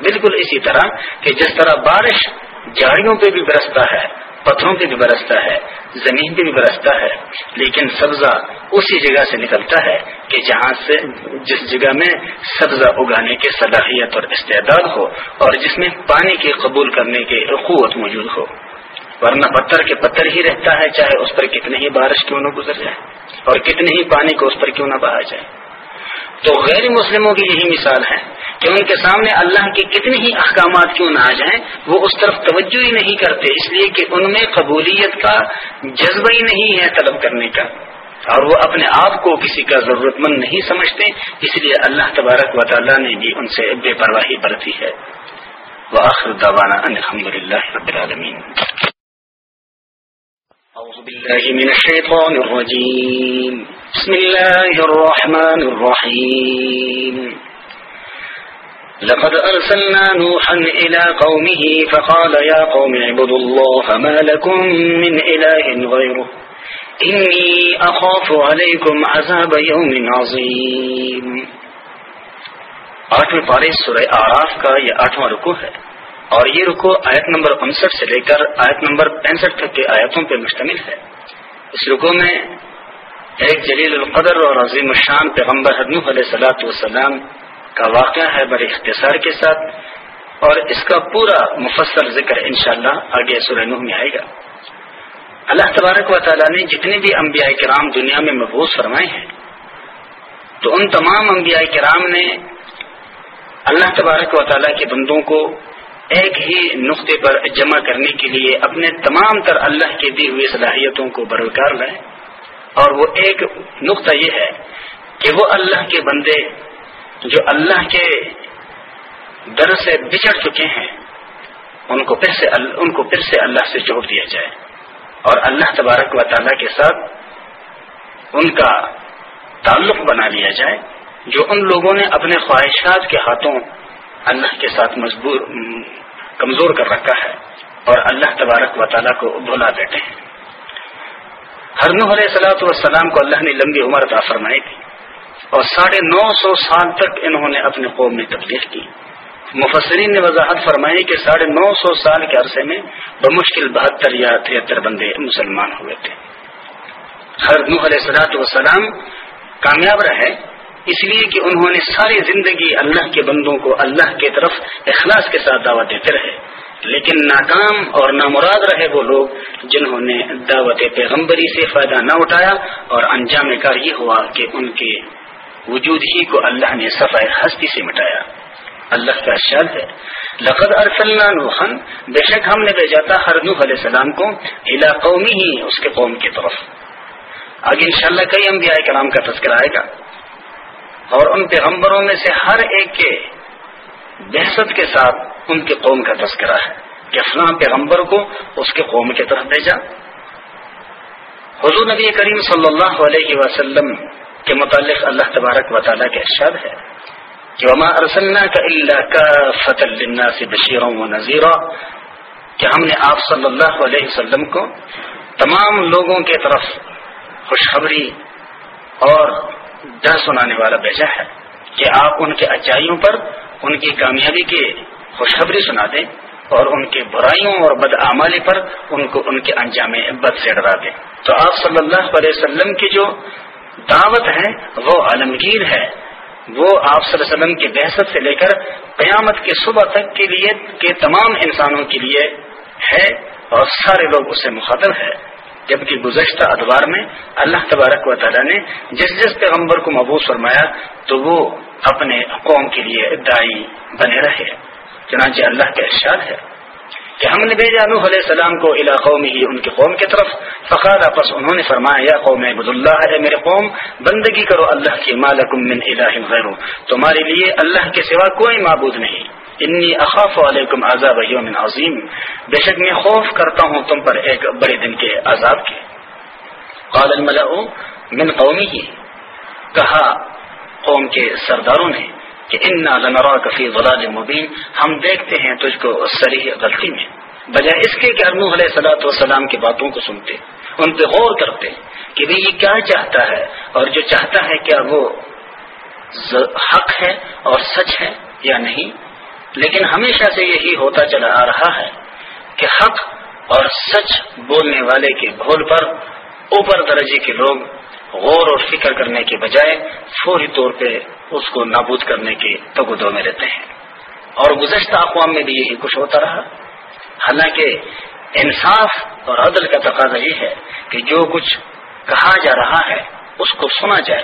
بالکل اسی طرح کہ جس طرح بارش جاڑیوں پہ بھی برستا ہے پتھروں پہ بھی برستا ہے، زمین پہ بھی برستا ہے، لیکن سبزہ اسی جگہ سے نکلتا ہے کہ جہاں سے جس جگہ میں سبزہ اگانے کی صلاحیت اور استعداد ہو اور جس میں پانی کی قبول کرنے کی قوت موجود ہو۔ ورنہ پتھر کے پتھر ہی رہتا ہے، چاہے اس پر کتنے ہی بارش کیوں نہ گزر جائے اور کتنے ہی پانی کو اس پر کیوں نہ بہا جائے۔ تو غیر مسلموں کی یہی مثال ہے کہ ان کے سامنے اللہ کے کتنے ہی احکامات کیوں نہ آ جائیں وہ اس طرف توجہ ہی نہیں کرتے، اس لیے کہ ان میں قبولیت کا جذبہ ہی نہیں ہے طلب کرنے کا۔ اور وہ اپنے آپ کو کسی کا ضرورت مند نہیں سمجھتے، اس لیے اللہ تبارک و تعالیٰ نے بھی ان سے بے پرواہی برتی ہے۔ وہ آخر داوانہ الحمد للہ رب العالمین۔ أعوذ بالله من الشيطان الرجيم. بسم الله الرحمن الرحيم. لقد أرسلنا نوحا إلى قومه فقال يا قوم اعبدوا الله ما لكم من إله غيره. إني أخاف عليكم عذاب يوم عظيم. آٹھویں پارے سورہ آراف کا یہ آٹھواں رکو ہے۔ اور یہ رکو آیت نمبر انسٹھ سے لے کر آیت نمبر پینسٹھ تک کے آیتوں پر مشتمل ہے۔ اس رکو میں ایک جلیل القدر اور عظیم الشان پیغمبر حدم علیہ صلاحت والسلام کا واقعہ ہے بڑے اختصار کے ساتھ اور اس کا پورا مفصل ذکر انشاءاللہ آگے سورہ نوح میں آئے گا۔ اللہ تبارک و تعالیٰ نے جتنے بھی انبیاء کرام دنیا میں محبوس فرمائے ہیں، تو ان تمام انبیاء کرام نے اللہ تبارک و تعالیٰ کے بندوں کو ایک ہی نقطے پر جمع کرنے کے لیے اپنے تمام تر اللہ کے دی ہوئی صلاحیتوں کو برقرار لائیں۔ اور وہ ایک نقطہ یہ ہے کہ وہ اللہ کے بندے جو اللہ کے در سے بچڑ چکے ہیں، ان کو پھر سے ان کو پھر سے اللہ سے جوڑ دیا جائے۔ اور اللہ تبارک و تعالیٰ کے ساتھ ان کا تعلق بنا لیا جائے، جو ان لوگوں نے اپنے خواہشات کے ہاتھوں اللہ کے ساتھ مجبور کمزور کر رکھا ہے اور اللہ تبارک و تعالیٰ کو بھلا بیٹھے ہیں۔ ہر علیہ صلاحت والسلام کو اللہ نے لمبی عمر عطا فرمائی تھی اور ساڑھے نو سو سال تک انہوں نے اپنے قوم میں تبلیغ کی۔ مفسرین نے وضاحت فرمائی کہ ساڑھے نو سو سال کے عرصے میں بمشکل بہتر یا تہتر بندے مسلمان ہوئے تھے۔ ہر نوح علیہ صلاحت وسلام کامیاب رہے اس لیے کہ انہوں نے ساری زندگی اللہ کے بندوں کو اللہ کی طرف اخلاص کے ساتھ دعوت دیتے رہے۔ لیکن ناکام اور نامراد رہے وہ لوگ جنہوں نے دعوت پیغمبری سے فائدہ نہ اٹھایا اور انجام کار یہ ہوا کہ ان کے وجود ہی کو اللہ نے صفائی ہستی سے مٹایا۔ اللہ کا ارشاد ہے، لقد ارسلنا نوحن بے شک ہم نے بھیجا تھا ہر نوح علیہ السلام کو الا قومی ہی اس کے قوم کی طرف۔ آگے انشاءاللہ کئی انبیاء کرام کا تذکرہ آئے گا۔ اور ان پیغمبروں میں سے ہر ایک کے بحثت کے ساتھ ان کے قوم کا تذکرہ ہے کہ فلاں پیغمبر کو اس کے قوم کی طرف بھیجا۔ حضور نبی کریم صلی اللہ علیہ وسلم کے متعلق اللہ تبارک و تعالیٰ کے ارشاد ہے کہ وما ارسلنا کا اللہ کا فتح سے بشیروں و نذیرہ کہ ہم نے آپ صلی اللہ علیہ وسلم کو تمام لوگوں کے طرف خوشخبری اور ڈر سنانے والا بھیجا ہے کہ آپ ان کے اچائیوں پر ان کی کامیابی کی خوشخبری سنا دیں اور ان کے برائیوں اور بدعمالی پر ان کو ان کے انجام بد سے ڈرا دیں۔ تو آپ صلی اللہ علیہ وسلم کی جو دعوت ہے، وہ عالمگیر ہے۔ وہ آپ صلی اللہ علیہ وسلم کی بحثت سے لے کر قیامت کے صبح تک کے لیے، کے تمام انسانوں کے لیے ہے اور سارے لوگ اس سے مخاطب ہے جبکہ گزشتہ ادوار میں اللہ تبارک و تعالیٰ نے جس جس پیغمبر کو مبوس فرمایا تو وہ اپنے قوم کے لیے دائی بنے رہے۔ چنانچہ اللہ کا ارشاد ہے کہ ہم نے بھیجا نوح علیہ السلام کو علاقوں میں ہی ان کے قوم کی طرف۔ فقال آپس انہوں نے فرمایا، یا قوم عبد اللہ ہے میرے قوم، بندگی کرو اللہ کی مالکم من الہ غیر تمہارے لیے اللہ کے سوا کوئی معبود نہیں۔ انی اخاف علیکم عذاب یوم عظیم۔ بے شک میں خوف کرتا ہوں تم پر ایک بڑے دن کے عذاب کے۔ قال الملأ من قومی کہا قوم کے سرداروں نے کہ انا لنرا کفی غلال مبین۔ ہم دیکھتے ہیں تجھ کو سریح غلطی میں۔ بجائے اس کے کہ ارنو علیہ صلاحت وسلام کی باتوں کو سنتے، ان پہ غور کرتے کہ بھائی یہ کیا چاہتا ہے اور جو چاہتا ہے کیا وہ حق ہے اور سچ ہے یا نہیں۔ لیکن ہمیشہ سے یہی ہوتا چلا آ رہا ہے کہ حق اور سچ بولنے والے کے بھول پر اوپر درجے کے لوگ غور اور فکر کرنے کے بجائے فوری طور پہ اس کو نابود کرنے کے تگدوں میں رہتے ہیں۔ اور گزشتہ اقوام میں بھی یہی کچھ ہوتا رہا۔ حالانکہ انصاف اور عدل کا تقاضا یہ ہے کہ جو کچھ کہا جا رہا ہے اس کو سنا جائے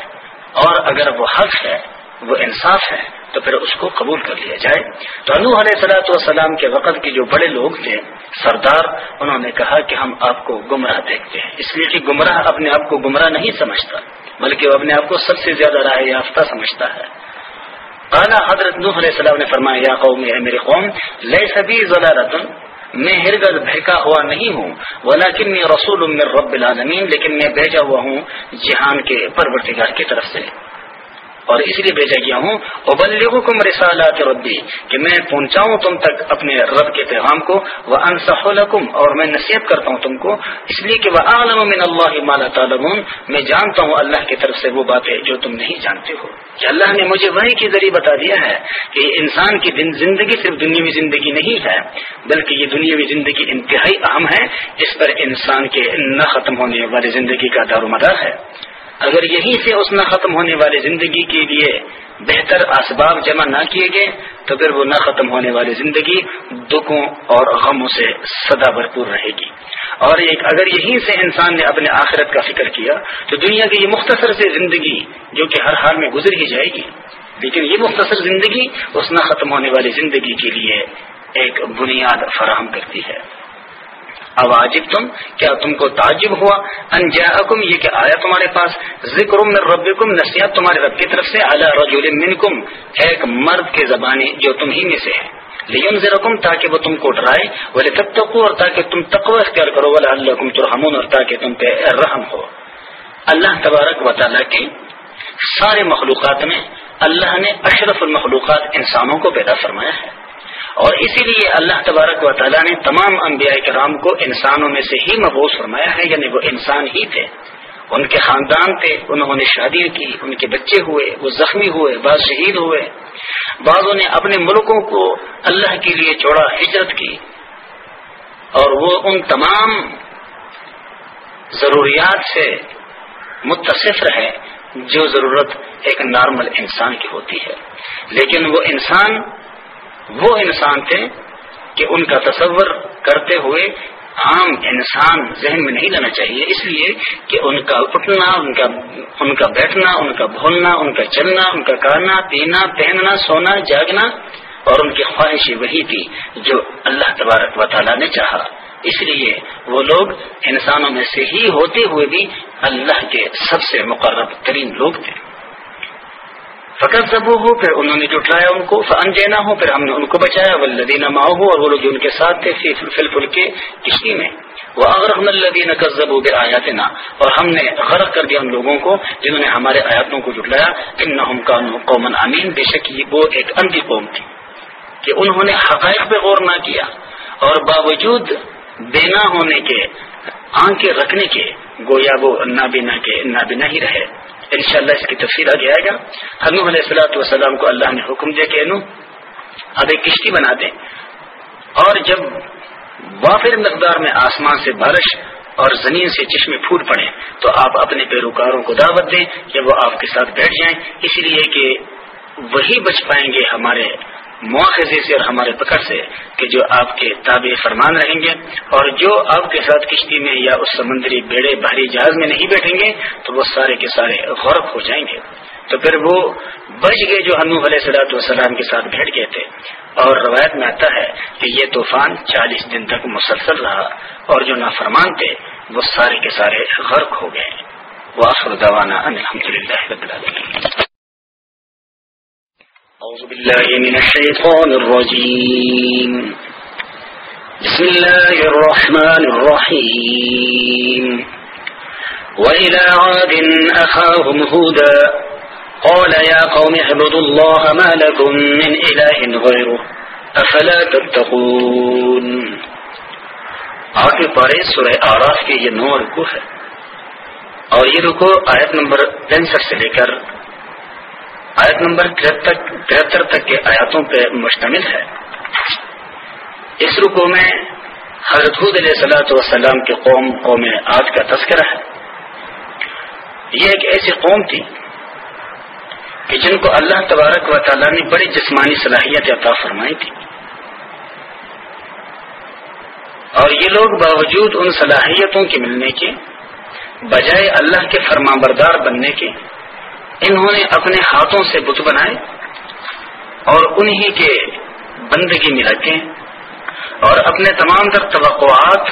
اور اگر وہ حق ہے، وہ انصاف ہے۔ تو پھر اس کو قبول کر لیا جائے۔ تو انو علیہ صلاحت والسلام کے وقت کے جو بڑے لوگ تھے، سردار، انہوں نے کہا کہ ہم آپ کو گمراہ دیکھتے ہیں۔ اس لیے کہ گمراہ اپنے آپ کو گمراہ نہیں سمجھتا، بلکہ وہ اپنے آپ کو سب سے زیادہ راہ یافتہ سمجھتا ہے۔ اعلیٰ حضرت نوح علیہ السلام نے فرمایا، یا قوم میرے قوم لے سبھی ضلع میں ہرگز بہکا ہوا نہیں ہوں ولیکن میں رسول رب العالمین، لیکن میں بھیجا ہوا ہوں جہان کے پرورتگار کی طرف سے۔ اور اس لیے بھیجا گیا ہوں ابلغکم رسالات ربی کہ میں پہنچاؤں تم تک اپنے رب کے پیغام کو وہ انصح لکم اور میں نصیحت کرتا ہوں تم کو، اس لیے کہ وہ عالم من اللہ مالا تعلمون، میں جانتا ہوں اللہ کی طرف سے وہ باتیں جو تم نہیں جانتے ہو۔ کہ اللہ نے مجھے وہی کے ذریعے بتا دیا ہے کہ انسان کی زندگی صرف دنیاوی زندگی نہیں ہے، بلکہ یہ دنیاوی زندگی انتہائی اہم ہے، اس پر انسان کے نہ ختم ہونے والی زندگی کا دار و مدار ہے۔ اگر یہیں سے اس نہ ختم ہونے والی زندگی کے لیے بہتر اسباب جمع نہ کیے گئے، تو پھر وہ نہ ختم ہونے والی زندگی دکھوں اور غموں سے سدا بھرپور رہے گی۔ اور ایک اگر یہیں سے انسان نے اپنے آخرت کا فکر کیا، تو دنیا کی یہ مختصر سے زندگی جو کہ ہر حال میں گزر ہی جائے گی۔ لیکن یہ مختصر زندگی اس نہ ختم ہونے والی زندگی کے لیے ایک بنیاد فراہم کرتی ہے۔ اواجب تم کیا تم کو تعجب ہوا؟ انجا یہ کہ آیا تمہارے پاس، ذکر من ربکم، نصیحت تمہارے رب کی طرف سے اعلیٰ رجول منکم، ایک مرد کے زبانی جو تم ہی میں سے ہے لیکن ذرکم تاکہ وہ تم کو ڈرائے بولے تب تک اور تاکہ تم تقوی اختیار کرو بولے اللہ کم ترحمون، اور تاکہ تم پہ رحم ہو۔ اللہ تبارک و تعالیٰ کی سارے مخلوقات میں، اللہ نے اشرف المخلوقات انسانوں کو پیدا فرمایا ہے۔ اور اسی لیے اللہ تبارک و تعالیٰ نے تمام انبیاء کرام کو انسانوں میں سے ہی مبوس فرمایا ہے یعنی وہ انسان ہی تھے۔ ان کے خاندان تھے، انہوں نے شادیاں کی، ان کے بچے ہوئے، وہ زخمی ہوئے، بعض شہید ہوئے۔ بعضوں نے اپنے ملکوں کو اللہ کے لیے چوڑا ہجرت کی۔ اور وہ ان تمام ضروریات سے متصف رہے، جو ضرورت ایک نارمل انسان کی ہوتی ہے۔ لیکن وہ انسان وہ انسان تھے کہ ان کا تصور کرتے ہوئے عام انسان ذہن میں نہیں لینا چاہیے۔ اس لیے کہ ان کا اٹھنا، ان کا ان کا بیٹھنا، ان کا بھولنا ان کا چلنا، ان کا کھانا، پینا، پہننا، سونا، جاگنا اور ان کی خواہش وہی تھی جو اللہ تبارک و تعالیٰ نے چاہا۔ اس لیے وہ لوگ انسانوں میں سے ہی ہوتے ہوئے بھی اللہ کے سب سے مقرب ترین لوگ تھے۔ فقط سب ہو پھر انہوں نے جٹلایا ان کو فن جینا ہو پھر ہم نے ان کو بچایا ولدینہ ماؤ ہو اور وہ لوگ جو ان کے ساتھ تھے فل فل کے کشتی میں۔ وہ اغرحم الدین قزب ہو نا اور ہم نے غرق کر دیا ان لوگوں کو، جنہوں نے ہمارے آیاتوں کو جٹلایا ان نہ قومن امین بے شک وہ ایک اندھی قوم تھی۔ کہ انہوں نے حقائق پہ غور نہ کیا، اور باوجود بینا ہونے کے، آنکھیں رکھنے کے، گویا وہ نابینا کے، نابینا ہی رہے۔ انشاءاللہ اس کی تفصیل آگے آئے گا۔ ہم علیہ السلاۃ والسلام کو اللہ نے حکم دیا کہ انو اب ایک کشتی بنا دیں۔ اور جب وافر مقدار میں آسمان سے بارش اور زمین سے چشمے پھوٹ پڑے، تو آپ اپنے پیروکاروں کو دعوت دیں کہ وہ آپ کے ساتھ بیٹھ جائیں۔ اس لیے کہ وہی بچ پائیں گے ہمارے مواخذے سے اور ہمارے پکڑ سے کہ جو آپ کے تابع فرمان رہیں گے اور جو آپ کے ساتھ کشتی میں یا اس سمندری بیڑے بھاری جہاز میں نہیں بیٹھیں گے تو وہ سارے کے سارے غرق ہو جائیں گے۔ تو پھر وہ بچ گئے جو ہنو علیہ صلاحت والسلام کے ساتھ بیٹھ گئے تھے۔ اور روایت میں آتا ہے کہ یہ طوفان چالیس دن تک مسلسل رہا اور جو نافرمان تھے وہ سارے کے سارے غرق ہو گئے۔ وہ دوانا الحمد للہ أعوذ بالله من الشيطان الرجيم. بسم الله الرحمن الرحيم. وإلى عاد أخاهم هودا. قال يا قوم اعبدوا الله ما لكم من إله غيره. أفلا تتقون. آگے پارے سورہ آراف کے یہ نو رکو ہے. اور یہ رکو آیت نمبر پینسٹھ سے لے کر آیت نمبر تہتر تک کے آیاتوں پہ مشتمل ہے۔ اس رکو میں حضرت حود علیہ صلاحت وسلام کے قوم قوم آج کا تذکرہ ہے۔ یہ ایک ایسی قوم تھی کہ جن کو اللہ تبارک و تعالیٰ نے بڑی جسمانی صلاحیت عطا فرمائی تھی۔ اور یہ لوگ باوجود ان صلاحیتوں کے ملنے کے، بجائے اللہ کے فرما بردار بننے کے انہوں نے اپنے ہاتھوں سے بت بنائے اور انہی کے بندگی میں رکھیں اور اپنے تمام تر توقعات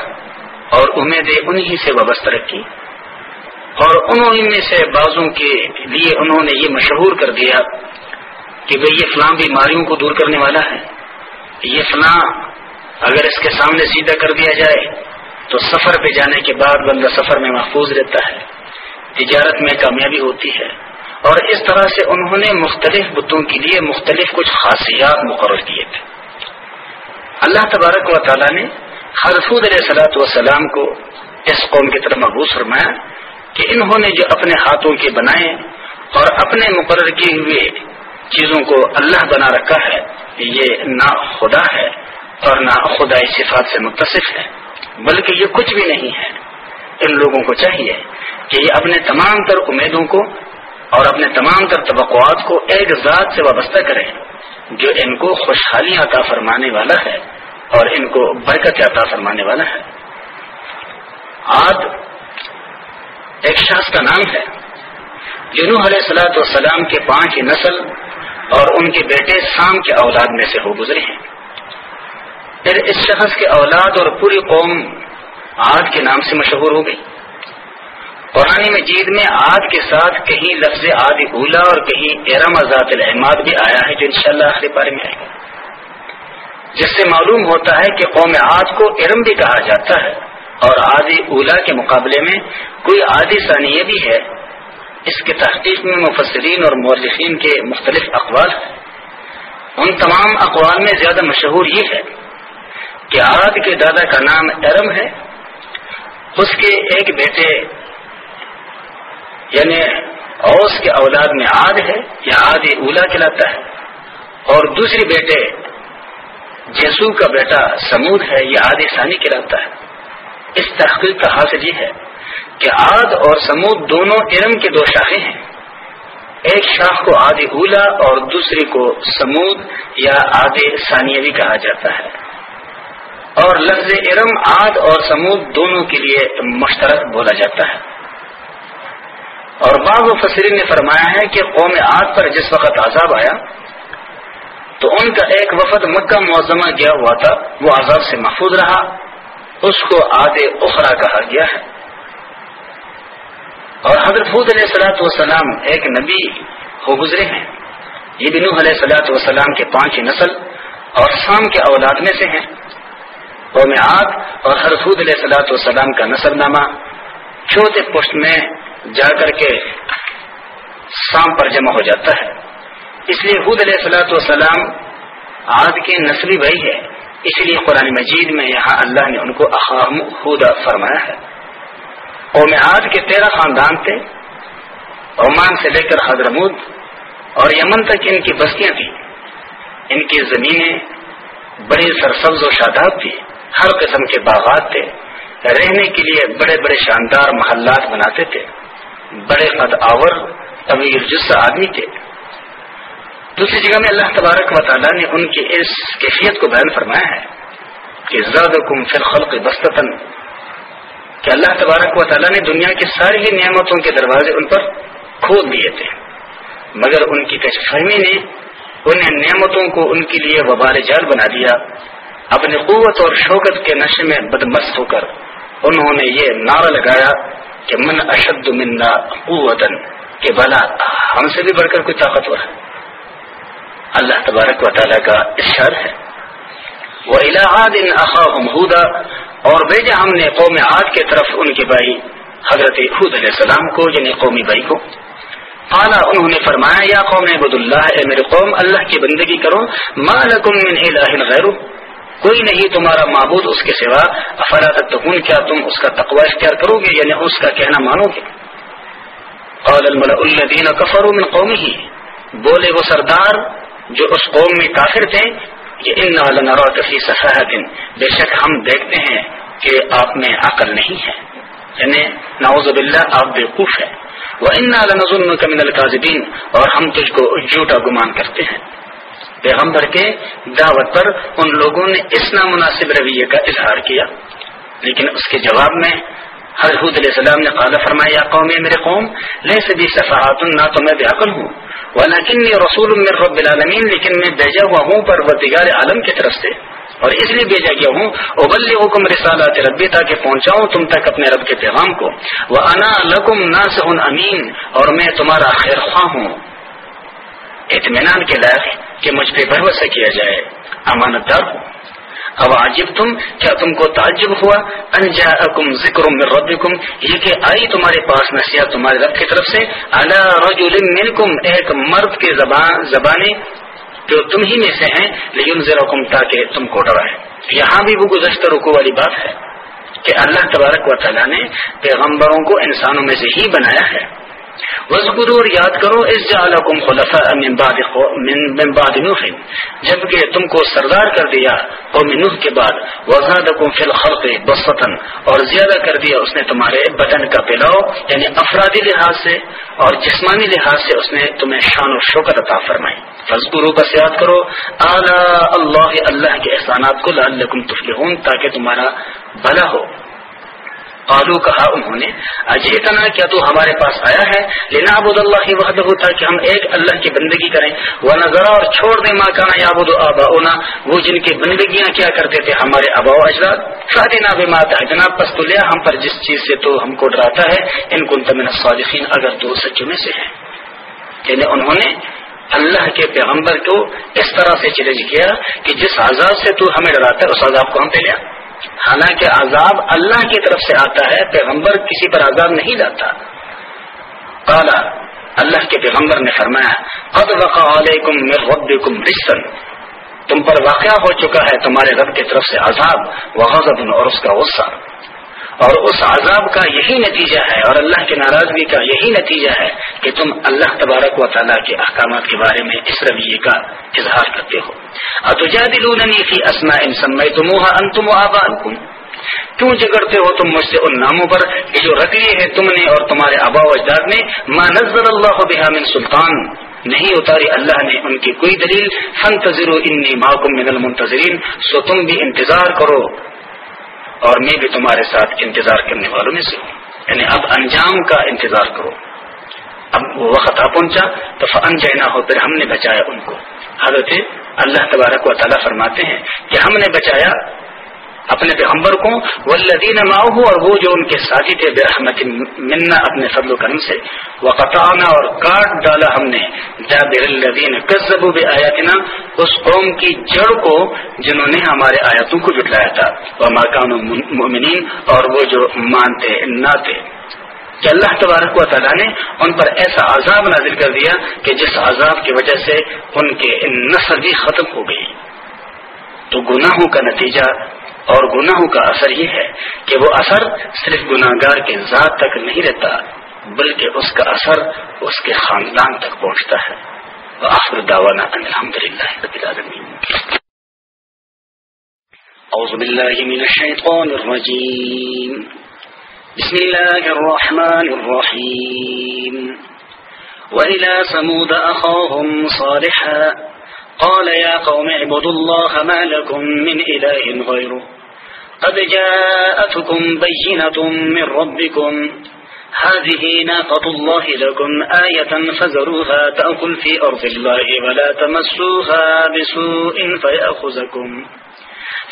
اور امیدیں انہی سے وابستہ رکھی اور انہوں میں سے بازوں کے لیے انہوں نے یہ مشہور کر دیا کہ بھئی یہ فلاں بیماریوں کو دور کرنے والا ہے یہ فلاں اگر اس کے سامنے سیدھا کر دیا جائے تو سفر پہ جانے کے بعد بندہ سفر میں محفوظ رہتا ہے، تجارت میں کامیابی ہوتی ہے۔ اور اس طرح سے انہوں نے مختلف بتوں کے لیے مختلف کچھ خاصیات مقرر کیے تھے۔ اللہ تبارک و تعالیٰ نے حرفود علیہ سلاۃ وسلام کو اس قوم کی طرف محبوس فرمایا کہ انہوں نے جو اپنے ہاتھوں کے بنائے اور اپنے مقرر کیے ہوئے چیزوں کو اللہ بنا رکھا ہے، یہ نہ خدا ہے اور نہ خدائی صفات سے متصف ہے، بلکہ یہ کچھ بھی نہیں ہے۔ ان لوگوں کو چاہیے کہ یہ اپنے تمام تر امیدوں کو اور اپنے تمام تر توقعات کو ایک ذات سے وابستہ کریں، جو ان کو خوشحالی عطا فرمانے والا ہے اور ان کو برکت عطا فرمانے والا ہے۔ آد ایک شخص کا نام ہے۔ جنوح علیہ سلاۃ والسلام کے پانچ نسل اور ان کے بیٹے سام کے اولاد میں سے ہو گزرے ہیں۔ پھر اس شخص کے اولاد اور پوری قوم آد کے نام سے مشہور ہو گئی۔ قرآن مجید میں آد کے ساتھ کہیں لفظ آد اولا اور کہیں ارم ذات الحماد بھی آیا ہے جو انشاءاللہ شاء بارے میں آئے گا۔ جس سے معلوم ہوتا ہے کہ قوم آد کو ارم بھی کہا جاتا ہے اور آدی اولا کے مقابلے میں کوئی آدھی ثانیہ بھی ہے۔ اس کے تحقیق میں مفسرین اور مورخین کے مختلف اقوال ہیں۔ ان تمام اقوال میں زیادہ مشہور یہ ہے کہ آد کے دادا کا نام ارم ہے۔ اس کے ایک بیٹے یعنی اوس کے اولاد میں آد ہے یا آد اولا کہلاتا ہے؟ اور دوسری بیٹے جیسو کا بیٹا سمود ہے یا آد ثانی کہلاتا ہے؟ اس تحقیق کا حاصل یہ ہے کہ آد اور سمود دونوں ارم کے دو شاخیں ہیں۔ ایک شاخ کو آد اولا اور دوسری کو سمود یا آد ثانیہ کہا جاتا ہے۔ اور لفظ ارم آد اور سمود دونوں کے لیے مشترک بولا جاتا ہے۔ اور بعض فصرین نے فرمایا ہے کہ قوم آگ پر جس وقت عذاب آیا، تو ان کا ایک وفد مکہ معظمہ گیا ہوا تھا، وہ عذاب سے محفوظ رہا، اس کو آدھے اخرا کہا گیا ہے۔ اور حضرت حود علیہ سلاۃ وسلام ایک نبی ہو گزرے ہیں۔ یہ بنو علیہ سلاۃ وسلام کے پانچ نسل اور شام کے اولاد میں سے ہیں۔ قوم آگ اور حضرت حود علیہ سلاۃ وسلام کا نسل نامہ چوتھے پشت میں جا کر کے شام پر جمع ہو جاتا ہے۔ اس لیے حود علیہ سلاۃ وسلام آد کے نسلی بھائی ہے۔ اس لیے قرآن مجید میں یہاں اللہ نے ان کو احام خدا فرمایا ہے۔ قوم آد کے تیرہ خاندان تھے۔ عمان سے لے کر حضرمود اور یمن تک ان کی بستیاں تھیں۔ ان کی زمینیں بڑی سرسبز و شاداب تھی۔ ہر قسم کے باغات تھے۔ رہنے کے لیے بڑے بڑے شاندار محلات بناتے تھے۔ بڑے قد آور طویل جس آدمی تھے دوسری جگہ میں اللہ تبارک و تعالیٰ نے ان کی اس کیفیت کو بیان فرمایا ہے کہ زاد کم فر خلق بستن کہ اللہ تبارک و تعالیٰ نے دنیا کی ساری ہی نعمتوں کے دروازے ان پر کھول دیے تھے۔ مگر ان کی کچھ فہمی نے انہیں نعمتوں کو ان کے لیے وبال جال بنا دیا۔ اپنی قوت اور شوکت کے نشے میں بدمست ہو کر۔ انہوں نے یہ نعرہ لگایا کہ من اشد منا قوتن کہ بلا ہم سے بھی بڑھ کر کوئی طاقتور ہے۔ اللہ تبارک و تعالیٰ کا اشار ہے۔ وہ الہاد ان اخا اور بھیجا ہم نے قوم عاد کے طرف ان کے بھائی حضرت خود علیہ السلام کو یعنی قومی بھائی کو۔ اعلیٰ انہوں نے فرمایا، یا قوم عبد اللہ اے میرے قوم، اللہ کی بندگی کرو، ما لکم من الہ غیر کوئی نہیں تمہارا معبود اس کے سوا۔ افرا تتقون، کیا تم اس کا تقوی اختیار کرو گے؟ یعنی اس کا کہنا مانو گے۔ قال الملأ الذين كفروا من قومه۔ بولے وہ سردار جو اس قوم میں کافر تھے، کہ ان نالنرا کفی دن بے شک ہم دیکھتے ہیں کہ آپ میں عقل نہیں ہے۔ یعنی ناوز باللہ، آپ بیوقوف ہے وہ ان نالن کا اور ہم تجھ کو جھوٹا گمان کرتے ہیں۔ پیغمبر کے دعوت پر ان لوگوں نے اس نامناسب رویے کا اظہار کیا۔ لیکن اس کے جواب میں حضرت علیہ السلام نے قال فرمایا قوم میرے قوم لے سبھی صفحات نہ تو میں بے ہوں۔ ولیکن یہ رسول من رب العالمین، لیکن میں بھیجا ہوا ہوں پر وردگار عالم کی طرف سے۔ اور اس لیے بھیجا گیا ہوں ابل حکم رسالات ربی تاکہ پہنچاؤں تم تک اپنے رب کے پیغام کو۔ وہ انا لکم ناصح امین، اور میں تمہارا خیر خواہ ہوں۔ اطمینان کے لائق کہ مجھ پہ بھروسہ کیا جائے۔ امانت دار ہوں اب عجیب تم، کیا تم کو تعجب ہوا؟ انجا کم ذکر ربکم، یہ کہ آئی تمہارے پاس نصیحت تمہارے رب کی طرف سے رجل منکم، ایک مرد کے زبان زبانیں جو تم ہی میں سے ہیں لیکن ذرا تاکہ تم کو ڈرائے۔ یہاں بھی وہ گزشتہ رکو والی بات ہے کہ اللہ تبارک و تعالیٰ نے پیغمبروں کو انسانوں میں سے ہی بنایا ہے۔ وزغرو اور یاد کرو اس جعلکم خلفاء من بعد من بعد نوح، جبکہ تم کو سردار کر دیا قوم نوح کے بعد، وزادکم فی الخلق بسطا، اور زیادہ کر دیا اس نے تمہارے بدن کا پلاؤ یعنی افرادی لحاظ سے اور جسمانی لحاظ سے اس نے تمہیں شان و شوکت عطا فرمائی۔ فضگرو بس یاد کرو اعلی اللہ اللہ کے احسانات کو لعلکم تفلحون، تاکہ تمہارا بھلا ہو۔ قالو کہا انہوں نے اجیتنا کیا تو ہمارے پاس آیا ہے لینا ابود اللہ وحدہ تھا کہ ہم ایک اللہ کی بندگی کریں۔ وہ نظر اور چھوڑ دیں ماں کانا یا ابود آبا وہ جن کی بندگیاں کیا کرتے تھے، ہمارے ابا و اجداد۔ فاتنا بے مات جناب پس تو لیا ہم پر جس چیز سے تو ہم کو ڈراتا ہے، ان کو تمن صادقین اگر تو سچوں میں سے ہے۔ یعنی انہوں نے اللہ کے پیغمبر کو اس طرح سے چیلنج کیا کہ جس عذاب سے تو ہمیں ڈراتا ہے، اس عذاب کو ہم پہ لیا حالانکہ عذاب اللہ کی طرف سے آتا ہے، پیغمبر کسی پر عذاب نہیں لاتا۔ قال اللہ کے پیغمبر نے فرمایا، قد وقع علیکم من ربکم رسن تم پر واقع ہو چکا ہے تمہارے رب کی طرف سے عذاب، وغضب اور اس کا غصہ۔ اور اس عذاب کا یہی نتیجہ ہے اور اللہ کی ناراضگی کا یہی نتیجہ ہے کہ تم اللہ تبارک و تعالیٰ کے احکامات کے بارے میں اس رویے کا اظہار کرتے ہو۔ فی اسما ان سمے تمہا کیوں جگڑتے ہو تم مجھ سے ان ناموں پر جو رکھ لیے ہیں تم نے اور تمہارے آبا و اجداد نے؟ ما نظر اللہ من سلطان۔ نہیں اتاری اللہ نے ان کی کوئی دلیل۔ فن تذر انی محکم من المنتظرین۔ سو تم بھی انتظار کرو۔ اور میں بھی تمہارے ساتھ انتظار کرنے والوں میں سے ہوں۔ یعنی اب انجام کا انتظار کرو۔ اب وہ وقت آ پہنچا، تو فن جینا ہو پھر ہم نے بچایا ان کو۔ حضرت اللہ تبارک و تعالیٰ فرماتے ہیں کہ ہم نے بچایا اپنے پیغمبر کو والذین معه، اور وہ جو ان کے ساتھی تھے برحمت منا، اپنے فضل و کرم سے۔ وقطعنا، اور کاٹ ڈالا ہم نے۔ دابر الذین کذبوا بآیاتنا اس قوم کی جڑ کو جنہوں نے ہمارے آیاتوں کو جھٹلایا تھا۔ وما كانوا مؤمنین اور وہ جو مانتے نہ تھے۔ کہ اللہ تبارک و تعالیٰ نے ان پر ایسا عذاب نازل کر دیا کہ جس عذاب کی وجہ سے ان کے نسل بھی ختم ہو گئی تو گناہوں کا نتیجہ اور گناہوں کا اثر یہ ہے کہ وہ اثر صرف گناہ گار کے ذات تک نہیں رہتا، بلکہ اس کا اثر اس کے خاندان تک پہنچتا ہے۔ آخر داوانا الحمد للہ رب العالمین۔ اعوذ باللہ من الشیطان الرجیم۔ بسم الله الرحمن الرحيم وإلى سمود أخاهم صالحا، قال يا قوم اعبدوا الله ما لكم من إله غيره۔ قد جاءتكم بينة من ربكم. هذه ناقة الله لكم آية فزروها تأكل في أرض الله ولا تمسوها بسوء فيأخذكم,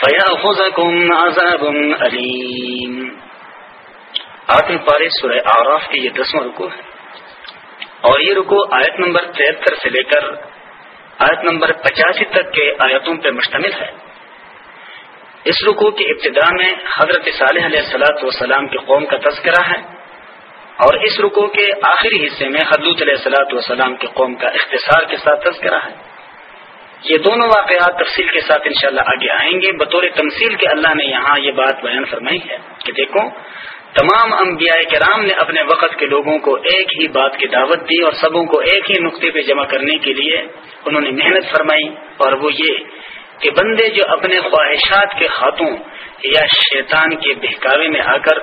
فيأخذكم عذاب أليم. آٹھویں پارے سورہ آراف کے یہ دسواں رکو ہے اور یہ رکو آیت نمبر تہتر سے لے کر آیت نمبر پچاسی تک کے آیتوں پر مشتمل ہے۔ اس رکو کی ابتدا میں حضرت صالح علیہ السلاۃ والسلام کی قوم کا تذکرہ ہے اور اس رکو کے آخری حصے میں حدود علیہ السلاۃ والسلام کی قوم کا اختصار کے ساتھ تذکرہ ہے۔ یہ دونوں واقعات تفصیل کے ساتھ انشاءاللہ آگے آئیں گے۔ بطور تمثیل کے اللہ نے یہاں یہ بات بیان فرمائی ہے کہ دیکھو، تمام انبیاء کرام نے اپنے وقت کے لوگوں کو ایک ہی بات کی دعوت دی اور سبوں کو ایک ہی نقطے پہ جمع کرنے کے لیے انہوں نے محنت فرمائی اور وہ یہ کہ بندے جو اپنے خواہشات کے ہاتھوں یا شیطان کے بہکاوے میں آ کر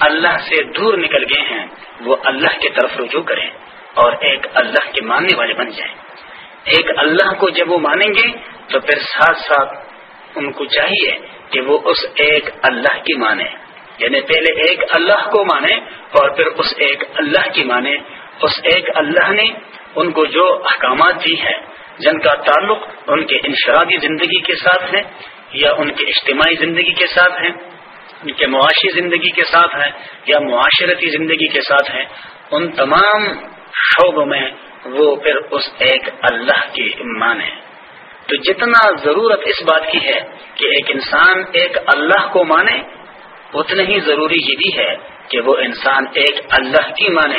اللہ سے دور نکل گئے ہیں، وہ اللہ کی طرف رجوع کریں اور ایک اللہ کے ماننے والے بن جائیں۔ ایک اللہ کو جب وہ مانیں گے، تو پھر ساتھ ساتھ ان کو چاہیے کہ وہ اس ایک اللہ کی مانیں یعنی پہلے ایک اللہ کو مانے اور پھر اس ایک اللہ کی مانے۔ اس ایک اللہ نے ان کو جو احکامات دی ہیں جن کا تعلق ان کے انفرادی زندگی کے ساتھ ہے یا ان کے اجتماعی زندگی کے ساتھ ہے ان کے معاشی زندگی کے ساتھ ہے یا معاشرتی زندگی کے ساتھ ہے ان تمام شعبوں میں وہ پھر اس ایک اللہ کی مانے تو جتنا ضرورت اس بات کی ہے کہ ایک انسان ایک اللہ کو مانے اتنا ہی ضروری یہ بھی ہے کہ وہ انسان ایک اللہ کی مانے۔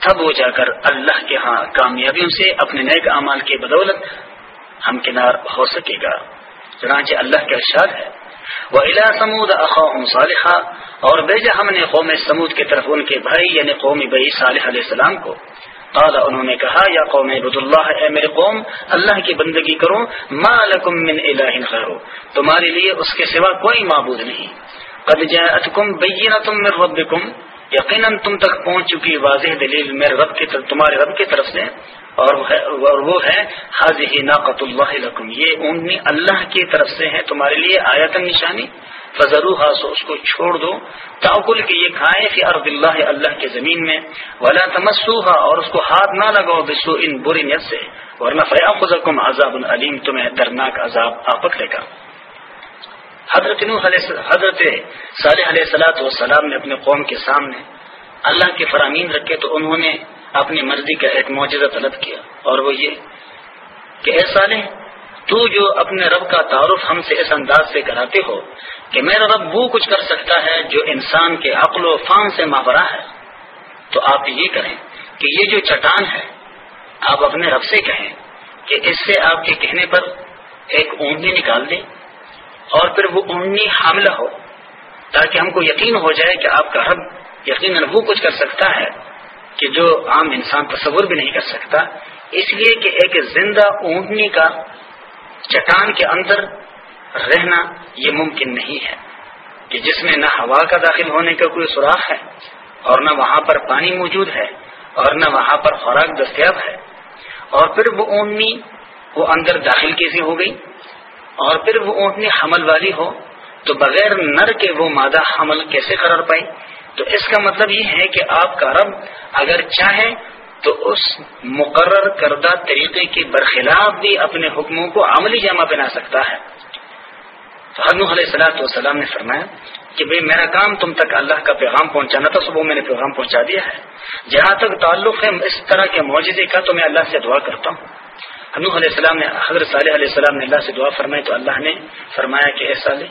تب وہ جا کر اللہ کے ہاں کامیابیوں سے اپنے نیک اعمال کی بدولت ہم کنار ہو سکے گا۔ چنانچہ اللہ کا ارشاد ہے وہ الا سمود اخا صالحہ اور بیجا ہم نے قوم سمود کی طرف ان کے بھائی یعنی قومی بھائی صالح علیہ السلام کو۔ قال، انہوں نے کہا، یا قوم عبد اللہ اے میرے قوم، اللہ کی بندگی کرو، ما لکم من الہ خیرو تمہارے لیے اس کے سوا کوئی معبود نہیں۔ قد جاءتكم بینۃ من ربکم یقینا تم تک پہنچ چکی واضح دلیل میرے رب کی طرف تمہارے رب کی طرف سے، اور وہ ہے حاضی ناقت اللہ لکم۔ یہ اونٹنی اللہ کی طرف سے ہے تمہارے لیے آیت نشانی۔ فضرو ہاسو اس کو چھوڑ دو۔ تاکل کے یہ کھائے فی ارض اللہ اللہ کے زمین میں۔ ولا تمسوہا، اور اس کو ہاتھ نہ لگاؤ بسو ان بری نیت سے۔ ورنہ فیاخذکم عذاب علیم، تمہیں درناک عذاب آ پکڑے گا۔ حضرت حضرت صالح علیہ سلاۃ والسلام نے اپنے قوم کے سامنے اللہ کے فرامین رکھے تو انہوں نے اپنی مرضی کا ایک معجزہ طلب کیا۔ اور وہ یہ کہ اے صالح، تو جو اپنے رب کا تعارف ہم سے اس انداز سے کراتے ہو کہ میرا رب وہ کچھ کر سکتا ہے جو انسان کے عقل و فان سے ماورا ہے، تو آپ یہ کریں کہ یہ جو چٹان ہے، آپ اپنے رب سے کہیں کہ اس سے آپ کے کہنے پر ایک اونٹنی نکال دیں۔ اور پھر وہ اونی حاملہ ہو، تاکہ ہم کو یقین ہو جائے کہ آپ کا رب یقیناً وہ کچھ کر سکتا ہے کہ جو عام انسان تصور بھی نہیں کر سکتا۔ اس لیے کہ ایک زندہ اونٹنی کا چٹان کے اندر رہنا یہ ممکن نہیں ہے کہ جس میں نہ ہوا کا داخل ہونے کا کوئی سوراخ ہے اور نہ وہاں پر پانی موجود ہے اور نہ وہاں پر خوراک دستیاب ہے۔ اور پھر وہ اونٹنی وہ اندر داخل کیسے ہو گئی؟ اور پھر وہ اونٹنی حمل والی ہو، تو بغیر نر کے وہ مادہ حمل کیسے قرار پائی؟ تو اس کا مطلب یہ ہے کہ آپ کا رب اگر چاہے تو اس مقرر کردہ طریقے کے برخلاف بھی اپنے حکموں کو عملی جامع بنا سکتا ہے۔ تو حضم علیہ السلاۃ والسلام نے فرمایا کہ بھئی میرا کام تم تک اللہ کا پیغام پہنچانا تھا، صبح میں نے پیغام پہنچا دیا ہے۔ جہاں تک تعلق ہے اس طرح کے معجزے کا، تو میں اللہ سے دعا کرتا ہوں۔ حنوح علیہ السلام نے حضرت صالح علیہ السلام نے اللہ سے دعا فرمائی تو اللہ نے فرمایا کہ اے صالح،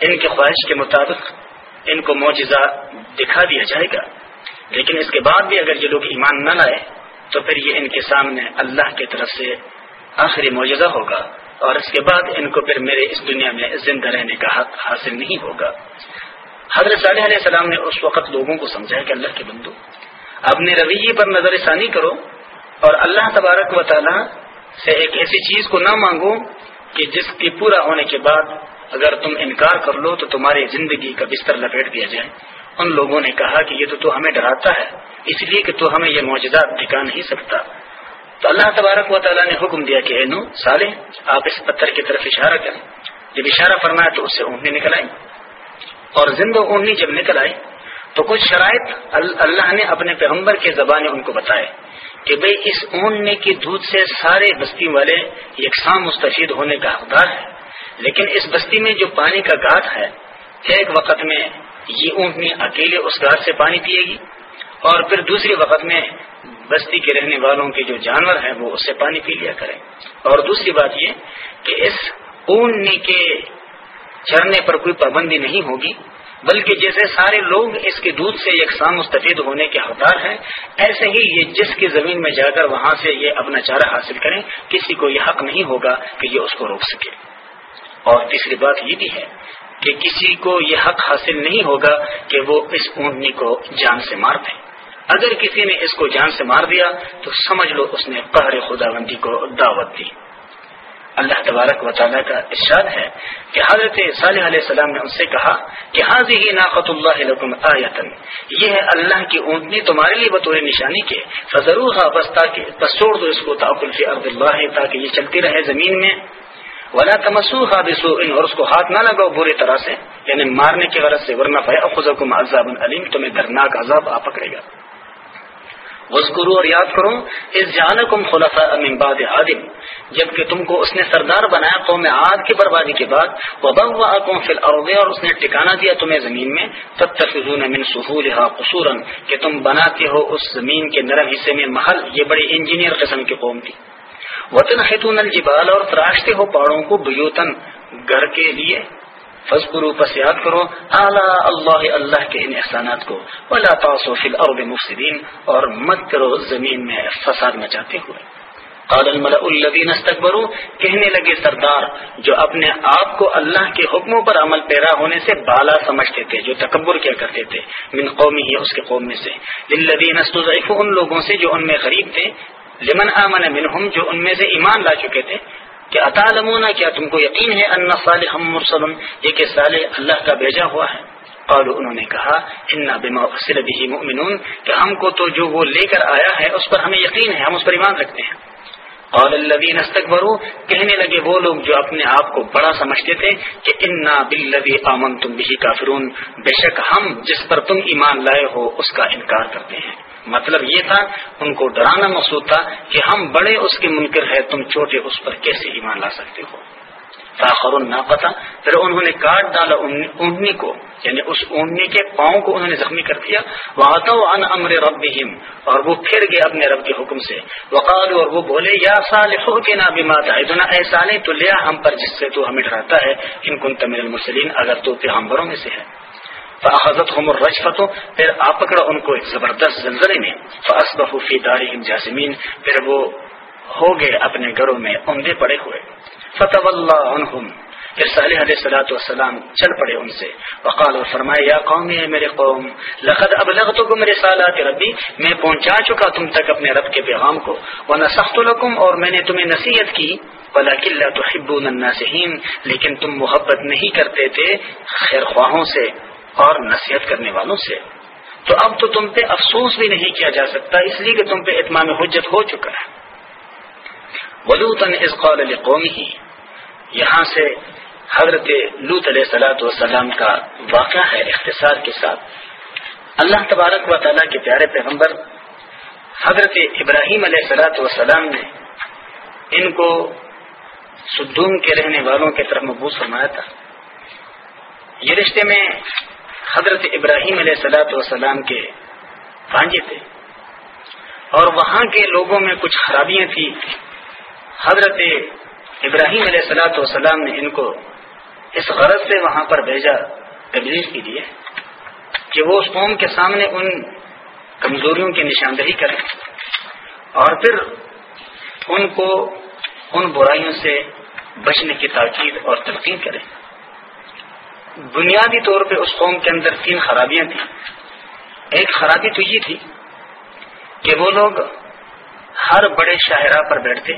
ان کی خواہش کے مطابق ان کو معجزہ دکھا دیا جائے گا۔ لیکن اس کے بعد بھی اگر یہ لوگ ایمان نہ لائے، تو پھر یہ ان کے سامنے اللہ کی طرف سے آخری معجزہ ہوگا۔ اور اس کے بعد ان کو پھر میرے اس دنیا میں زندہ رہنے کا حق حاصل نہیں ہوگا۔ حضرت صالح علیہ السلام نے اس وقت لوگوں کو سمجھایا کہ اللہ کے بندو اپنے رویے پر نظر ثانی کرو۔ اور اللہ تبارک و تعالی سے ایک ایسی چیز کو نہ مانگو کہ جس کے پورا ہونے کے بعد اگر تم انکار کر لو تو تمہاری زندگی کا بستر لپیٹ دیا جائے۔ ان لوگوں نے کہا کہ یہ تو تو ہمیں ڈراتا ہے، اس لیے کہ تو ہمیں یہ معجزات دکھا نہیں سکتا۔ تو اللہ تبارک و تعالیٰ نے حکم دیا کہ اے نو سالے آپ اس پتھر کی طرف اشارہ کریں۔ جب اشارہ فرمایا تو اس سے اونٹنی نکل آئی۔ اور زندہ اونٹنی جب نکل آئی تو کچھ شرائط اللہ نے اپنے پیغمبر کے زبان ان کو بتائے۔ کہ بھئی اس اونٹنے کی دودھ سے سارے بستی والے یکساں مستفید ہونے کا حقدار ہے۔ لیکن اس بستی میں جو پانی کا گاٹ ہے، ایک وقت میں یہ اونٹنی اکیلے اس گاٹ سے پانی پیے گی اور پھر دوسری وقت میں بستی کے رہنے والوں کے جو جانور ہیں وہ اس سے پانی پی لیا کریں۔ اور دوسری بات یہ کہ اس اونٹنی کے چرنے پر کوئی پابندی نہیں ہوگی۔ بلکہ جیسے سارے لوگ اس کے دودھ سے یکساں مستفید ہونے کے حقدار ہیں، ایسے ہی یہ جس کی زمین میں جا کر وہاں سے یہ اپنا چارہ حاصل کریں، کسی کو یہ حق نہیں ہوگا کہ یہ اس کو روک سکے۔ اور تیسری بات یہ بھی ہے کہ کسی کو یہ حق حاصل نہیں ہوگا کہ وہ اس اونٹنی کو جان سے مار دیں اگر کسی نے اس کو جان سے مار دیا، تو سمجھ لو اس نے قہر خدا بندی کو دعوت دی۔ اللہ تبارک و تعالیٰ کا ارشاد ہے کہ حضرت صالح علیہ السلام نے ان سے کہا کہ حاضی ہی ناقت اللہ آیتن یہ ہے اللہ کی اونٹنی تمہارے لیے بطور نشانی کے فضرو بس تاکہ بس چھوڑ دو اس کو تاقل فی ارد اللہ، تاکہ یہ چلتی رہے زمین میں۔ ولا تمسو حادثو ان اور اس کو ہاتھ نہ لگاؤ بری طرح سے یعنی مارنے کی غرض سے، ورنہ فیا خزکم عذاب علیم، تمہیں درناک عذاب آ پکڑے گا۔ وزقرو اور یاد کرو اس جان کم خلفا امباد عادم جبکہ تم کو اس نے سردار بنایا قوم عاد کی بربادی کے بعد وبا قوم فل اور اس نے ٹھکانا دیا تمہیں زمین میں تب تفظون من سہول قصورا، کہ تم بناتے ہو اس زمین کے نرم حصے میں محل، یہ بڑی انجینئر قسم کی قوم تھی۔ وطن خیتون الجبال اور تراشتے ہو پہاڑوں کو بیوتن گھر کے لیے فض کرو پس یاد کرو اعلیٰ اللہ اللہ کے ان احسانات کو ولا تاسو فی الارض مفسدین اور مت کرو زمین میں فساد مچاتے ہوئے۔ قال الملأ الذين استكبروا، کہنے لگے سردار، جو اپنے آپ کو اللہ کے حکموں پر عمل پیرا ہونے سے بالا سمجھتے تھے، جو تکبر کیا کرتے تھے۔ من قومی ہی اس کے قوم میں سے۔ للذین استضعفوا، ان لوگوں سے جو ان میں غریب تھے۔ لمن آمن منہم جو ان میں سے ایمان لا چکے تھے۔ کہ اطالمونا کیا تم کو یقین ہے ان صالح مرسلم یہ کہ صالح اللہ کا بھیجا ہوا ہے۔ قالوا، انہوں نے کہا، انا بما ارسل به مؤمنون۔ کہ ہم کو تو جو وہ لے کر آیا ہے، اس پر ہمیں یقین ہے، ہم اس پر ایمان رکھتے ہیں۔ قال الذين استكبروا۔ کہنے لگے وہ لوگ جو اپنے آپ کو بڑا سمجھتے تھے کہ انا بالذي آمنتم به کافرون۔ بے شک ہم جس پر تم ایمان لائے ہو، اس کا انکار کرتے ہیں۔ مطلب یہ تھا، ان کو ڈرانا مقصود تھا کہ ہم بڑے اس کے منکر ہے تم چھوٹے اس پر کیسے ایمان لا سکتے ہو؟ تاخر نہ پتا پھر انہوں نے کاٹ ڈالا اونٹنی کو یعنی اس اونٹنی کے پاؤں کو انہوں نے زخمی کر دیا۔ وہ آتا ان امر رب اور وہ پھر گئے اپنے رب کے حکم سے۔ وقال اور وہ بولے، یا سال کے نا بھی ماتا اے سالے تو لیا ہم پر جس سے تو ہمیں ڈراتا ہے۔ ان کن تمیر المسلین اگر تو پیغمبروں میں سے ہے۔ فاخذت ہم رجفت پھر آپ پکڑا ان کو ایک زبردست زلزلے میں، فاصبحوا فی دارہم جاسمین، پھر وہ ہو گئے اپنے گھروں میں عمدے پڑے ہوئے۔ فتح اللہ عنہم، پھر صالح علیہ السلاۃ والسلام چل پڑے ان سے۔ وقال اور فرمائے یا قوم ہے میرے قوم، لقد ابلغتکم رسالات ربی، میں پہنچا چکا تم تک اپنے رب کے پیغام کو۔ ونصحت لکم، اور میں نے تمہیں نصیحت کی ولکن لا تحبون الناسحین، لیکن تم محبت نہیں کرتے تھے خیر خواہوں سے۔ اور نصیحت کرنے والوں سے۔ تو اب تو تم پہ افسوس بھی نہیں کیا جا سکتا، اس لیے کہ تم پہ اتمام حجت ہو چکا ہے۔ ولوطن اس قول قومی ہی یہاں سے حضرت لوت علیہ سلاۃ والسلام کا واقعہ ہے اختصار کے ساتھ۔ اللہ تبارک و تعالیٰ کے پیارے پیغمبر، حضرت ابراہیم علیہ سلاۃ وسلام نے ان کو سدوم کے رہنے والوں کی طرف مبوس فرمایا تھا۔ یہ رشتے میں حضرت ابراہیم علیہ سلاۃ وسلام کے بھانجے تھے۔ اور وہاں کے لوگوں میں کچھ خرابیاں تھیں۔ حضرت ابراہیم علیہ سلاۃ وسلام نے ان کو اس غرض سے وہاں پر بھیجا تبلیغ کی لیے کہ وہ اس قوم کے سامنے ان کمزوریوں کی نشاندہی کریں اور پھر ان کو ان برائیوں سے بچنے کی تاکید اور تلقین کریں بنیادی طور پہ اس قوم کے اندر تین خرابیاں تھیں۔ ایک خرابی تو یہ تھی کہ وہ لوگ ہر بڑے شاہراہ پر بیٹھتے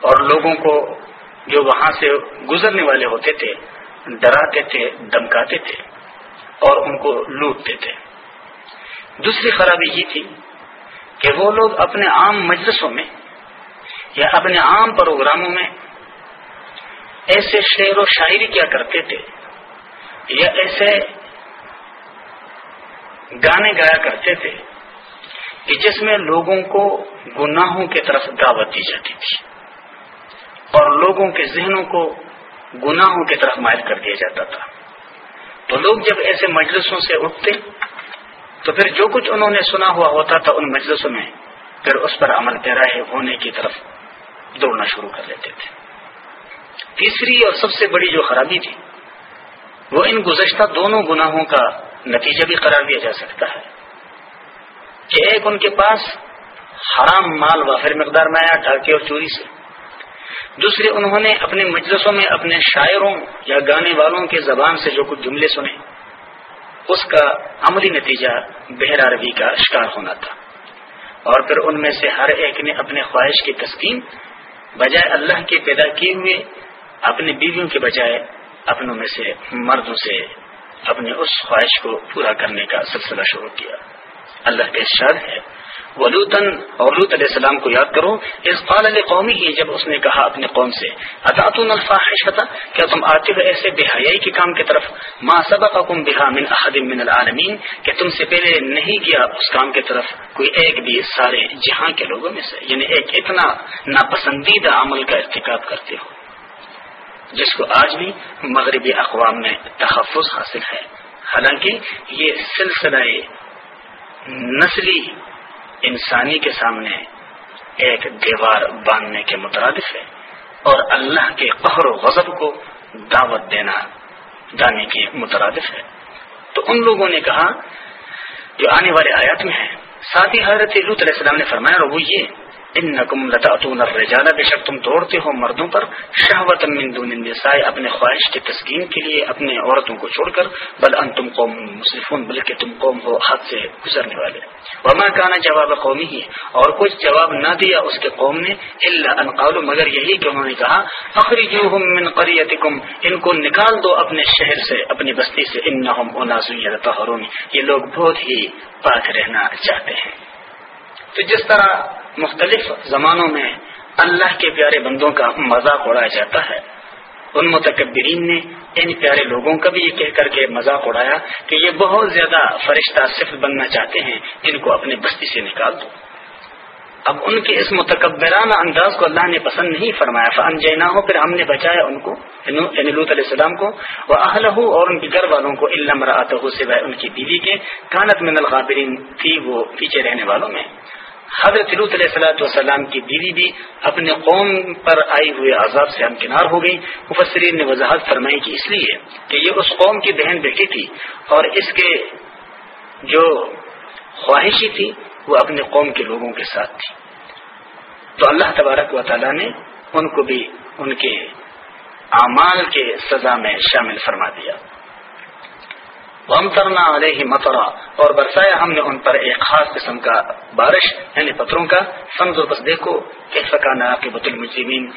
اور لوگوں کو جو وہاں سے گزرنے والے ہوتے تھے، ڈراتے تھے دمکاتے تھے اور ان کو لوٹتے تھے۔ دوسری خرابی یہ تھی کہ وہ لوگ اپنے عام مجلسوں میں یا اپنے عام پروگراموں میں ایسے شعر و شاعری کیا کرتے تھے یا ایسے گانے گایا کرتے تھے کہ جس میں لوگوں کو گناہوں کی طرف دعوت دی جاتی تھی اور لوگوں کے ذہنوں کو گناہوں کی طرف مائل کر دیا جاتا تھا۔ تو لوگ جب ایسے مجلسوں سے اٹھتے تو پھر جو کچھ انہوں نے سنا ہوا ہوتا تھا ان مجلسوں میں پھر اس پر عمل پیرا ہونے کی طرف دوڑنا شروع کر لیتے تھے۔ تیسری اور سب سے بڑی جو خرابی تھی وہ ان گزشتہ دونوں گناہوں کا نتیجہ بھی قرار دیا جا سکتا ہے کہ ایک ان کے پاس حرام مال وافر مقدار میں آیا ڈھاکے اور چوری سے۔ دوسرے انہوں نے اپنے مجلسوں میں اپنے شاعروں یا گانے والوں کے زبان سے جو کچھ جملے سنے، اس کا عملی نتیجہ بہر عربی کا شکار ہونا تھا۔ اور پھر ان میں سے ہر ایک نے اپنے خواہش کی تسکین، بجائے اللہ کے پیدا کیے ہوئے، اپنے بیویوں کے بجائے اپنوں میں سے مردوں سے اپنے اس خواہش کو پورا کرنے کا سلسلہ شروع کیا۔ اللہ کا ارشاد ہے ولوطن اور لوت علیہ السلام کو یاد کرو اس قال علیہ قومی ہی جب اس نے کہا اپنے قوم سے اطاطن الفاحش کیا تم آتے ہو ایسے بے حیائی کے کام کی طرف ما سبقکم بها من احد من العالمین؟ کہ تم سے پہلے نہیں گیا اس کام کی طرف کوئی ایک بھی سارے جہاں کے لوگوں میں سے؟ یعنی ایک اتنا ناپسندیدہ عمل کا ارتکاب کرتے ہو۔ جس کو آج بھی مغربی اقوام میں تحفظ حاصل ہے۔ حالانکہ یہ سلسلہ نسلی انسانی کے سامنے ایک دیوار باندھنے کے مترادف ہے اور اللہ کے قہر و غضب کو دعوت دینا، جانے کے مترادف ہے۔ تو ان لوگوں نے کہا، جو آنے والے آیات میں ہے ساتھ ہی حضرت لط علیہ السلام نے فرمایا، اور وہ یہ ان نقم لطاطون الرجال، بے شک تم دوڑتے ہو مردوں پر شہوت من دون النساء، اپنے خواہش کی تسکین کے لیے اپنے عورتوں کو چھوڑ کر، بل ان تم قوم مصرفون بلکہ تم قوم ہو حد سے گزرنے والے۔ وما کانا جواب قومی ہی اور کچھ جواب نہ دیا اس کے قوم نے، الا ان قالوا، مگر یہی کہ انہوں نے کہا، اخرجوہم من قریتکم، ان کو نکال دو اپنے شہر سے، اپنی بستی سے، انہم اناس یتطہرون۔ یہ لوگ بہت ہی پاک رہنا چاہتے ہیں۔ تو جس طرح مختلف زمانوں میں اللہ کے پیارے بندوں کا مذاق اڑایا جاتا ہے۔ ان متکبرین نے ان پیارے لوگوں کا بھی یہ کہہ کر کے مذاق اڑایا کہ یہ بہت زیادہ فرشتہ صفت بننا چاہتے ہیں ان کو اپنی بستی سے نکال دو۔ اب ان کے اس متکبرانہ انداز کو اللہ نے پسند نہیں فرمایا۔ فن جینا ہو پھر ہم نے بچایا ان کو یعنی لوت علیہ السلام کو۔ وہ اہل ہو اور ان کے گھر والوں کو علم رات ہو سوائے ان کی بیوی کے۔ کانت من الغابرین تھی وہ، پیچھے رہنے والوں میں۔ حضرت لط علیہ السلاۃ والسلام کی بیوی بھی اپنے قوم پر آئی ہوئے عذاب سے ہمکنار ہو گئی۔ مفسرین نے وضاحت فرمائی کی اس لیے کہ یہ اس قوم کی بہن بیٹی تھی اور اس کے جو خواہشی تھی وہ اپنے قوم کے لوگوں کے ساتھ تھی۔ تو اللہ تبارک و تعالیٰ نے ان کو بھی ان کے اعمال کے سزا میں شامل فرما دیا۔ ومترنا علیہ مترا اور برسایا ہم نے ان پر ایک خاص قسم کا بارش یعنی پتھروں کا۔ سمجھو بس دیکھو کہ فکانا کے بت المجرمین۔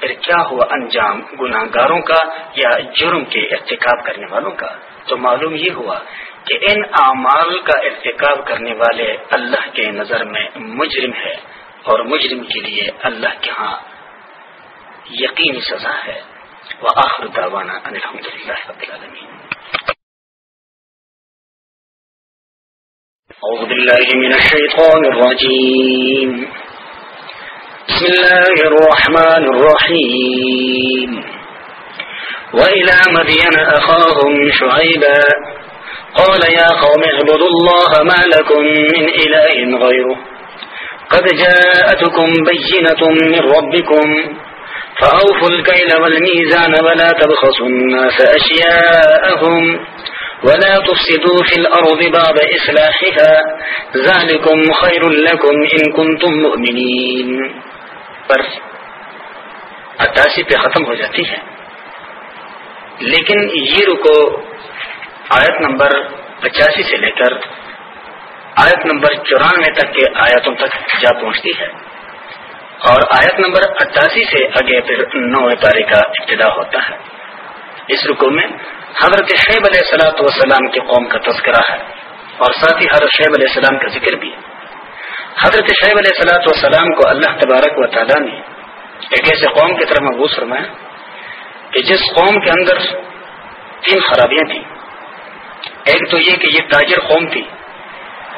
پھر کیا ہوا انجام گناہ گاروں کا یا جرم کے ارتکاب کرنے والوں کا؟ تو معلوم یہ ہوا کہ ان اعمال کا ارتکاب کرنے والے اللہ کے نظر میں مجرم ہے، اور مجرم کے لیے اللہ کے ہاں یقینی سزا ہے۔ وہ آخر داوانا الحمد للہ أعوذ بالله من الشيطان الرجيم. بسم الله الرحمن الرحيم. وإلى مدين أخاهم شعيبا. قال يا قوم اعبدوا الله ما لكم من إله غيره. قد جاءتكم بينة من ربكم. فأوفوا الكيل والميزان ولا تبخصوا الناس أشياءهم. ولا تفسدوا في الأرض بعد إصلاحها ذلكم خير لكم إن كنتم مؤمنين. پر اٹاسی پہ ختم ہو جاتی ہے. لیکن یہ رکو آیت نمبر پچاسی سے لے کر آیت نمبر چورانوے تک کے آیتوں تک جا پہنچتی ہے. اور آیت نمبر اٹھاسی سے آگے پھر نو پارے کا ابتدا ہوتا ہے. اس رکو میں حضرت شیب علیہ السلاۃ والسلام کی قوم کا تذکرہ ہے اور ساتھ ہی حضرت شیب علیہ السلام کا ذکر بھی حضرت شیب علیہ السلاۃ والسلام کو اللہ تبارک و تعالیٰ نے ایک ایسے قوم کی طرف محبوس فرمایا کہ جس قوم کے اندر تین خرابیاں تھیں۔ ایک تو یہ کہ یہ تاجر قوم تھی،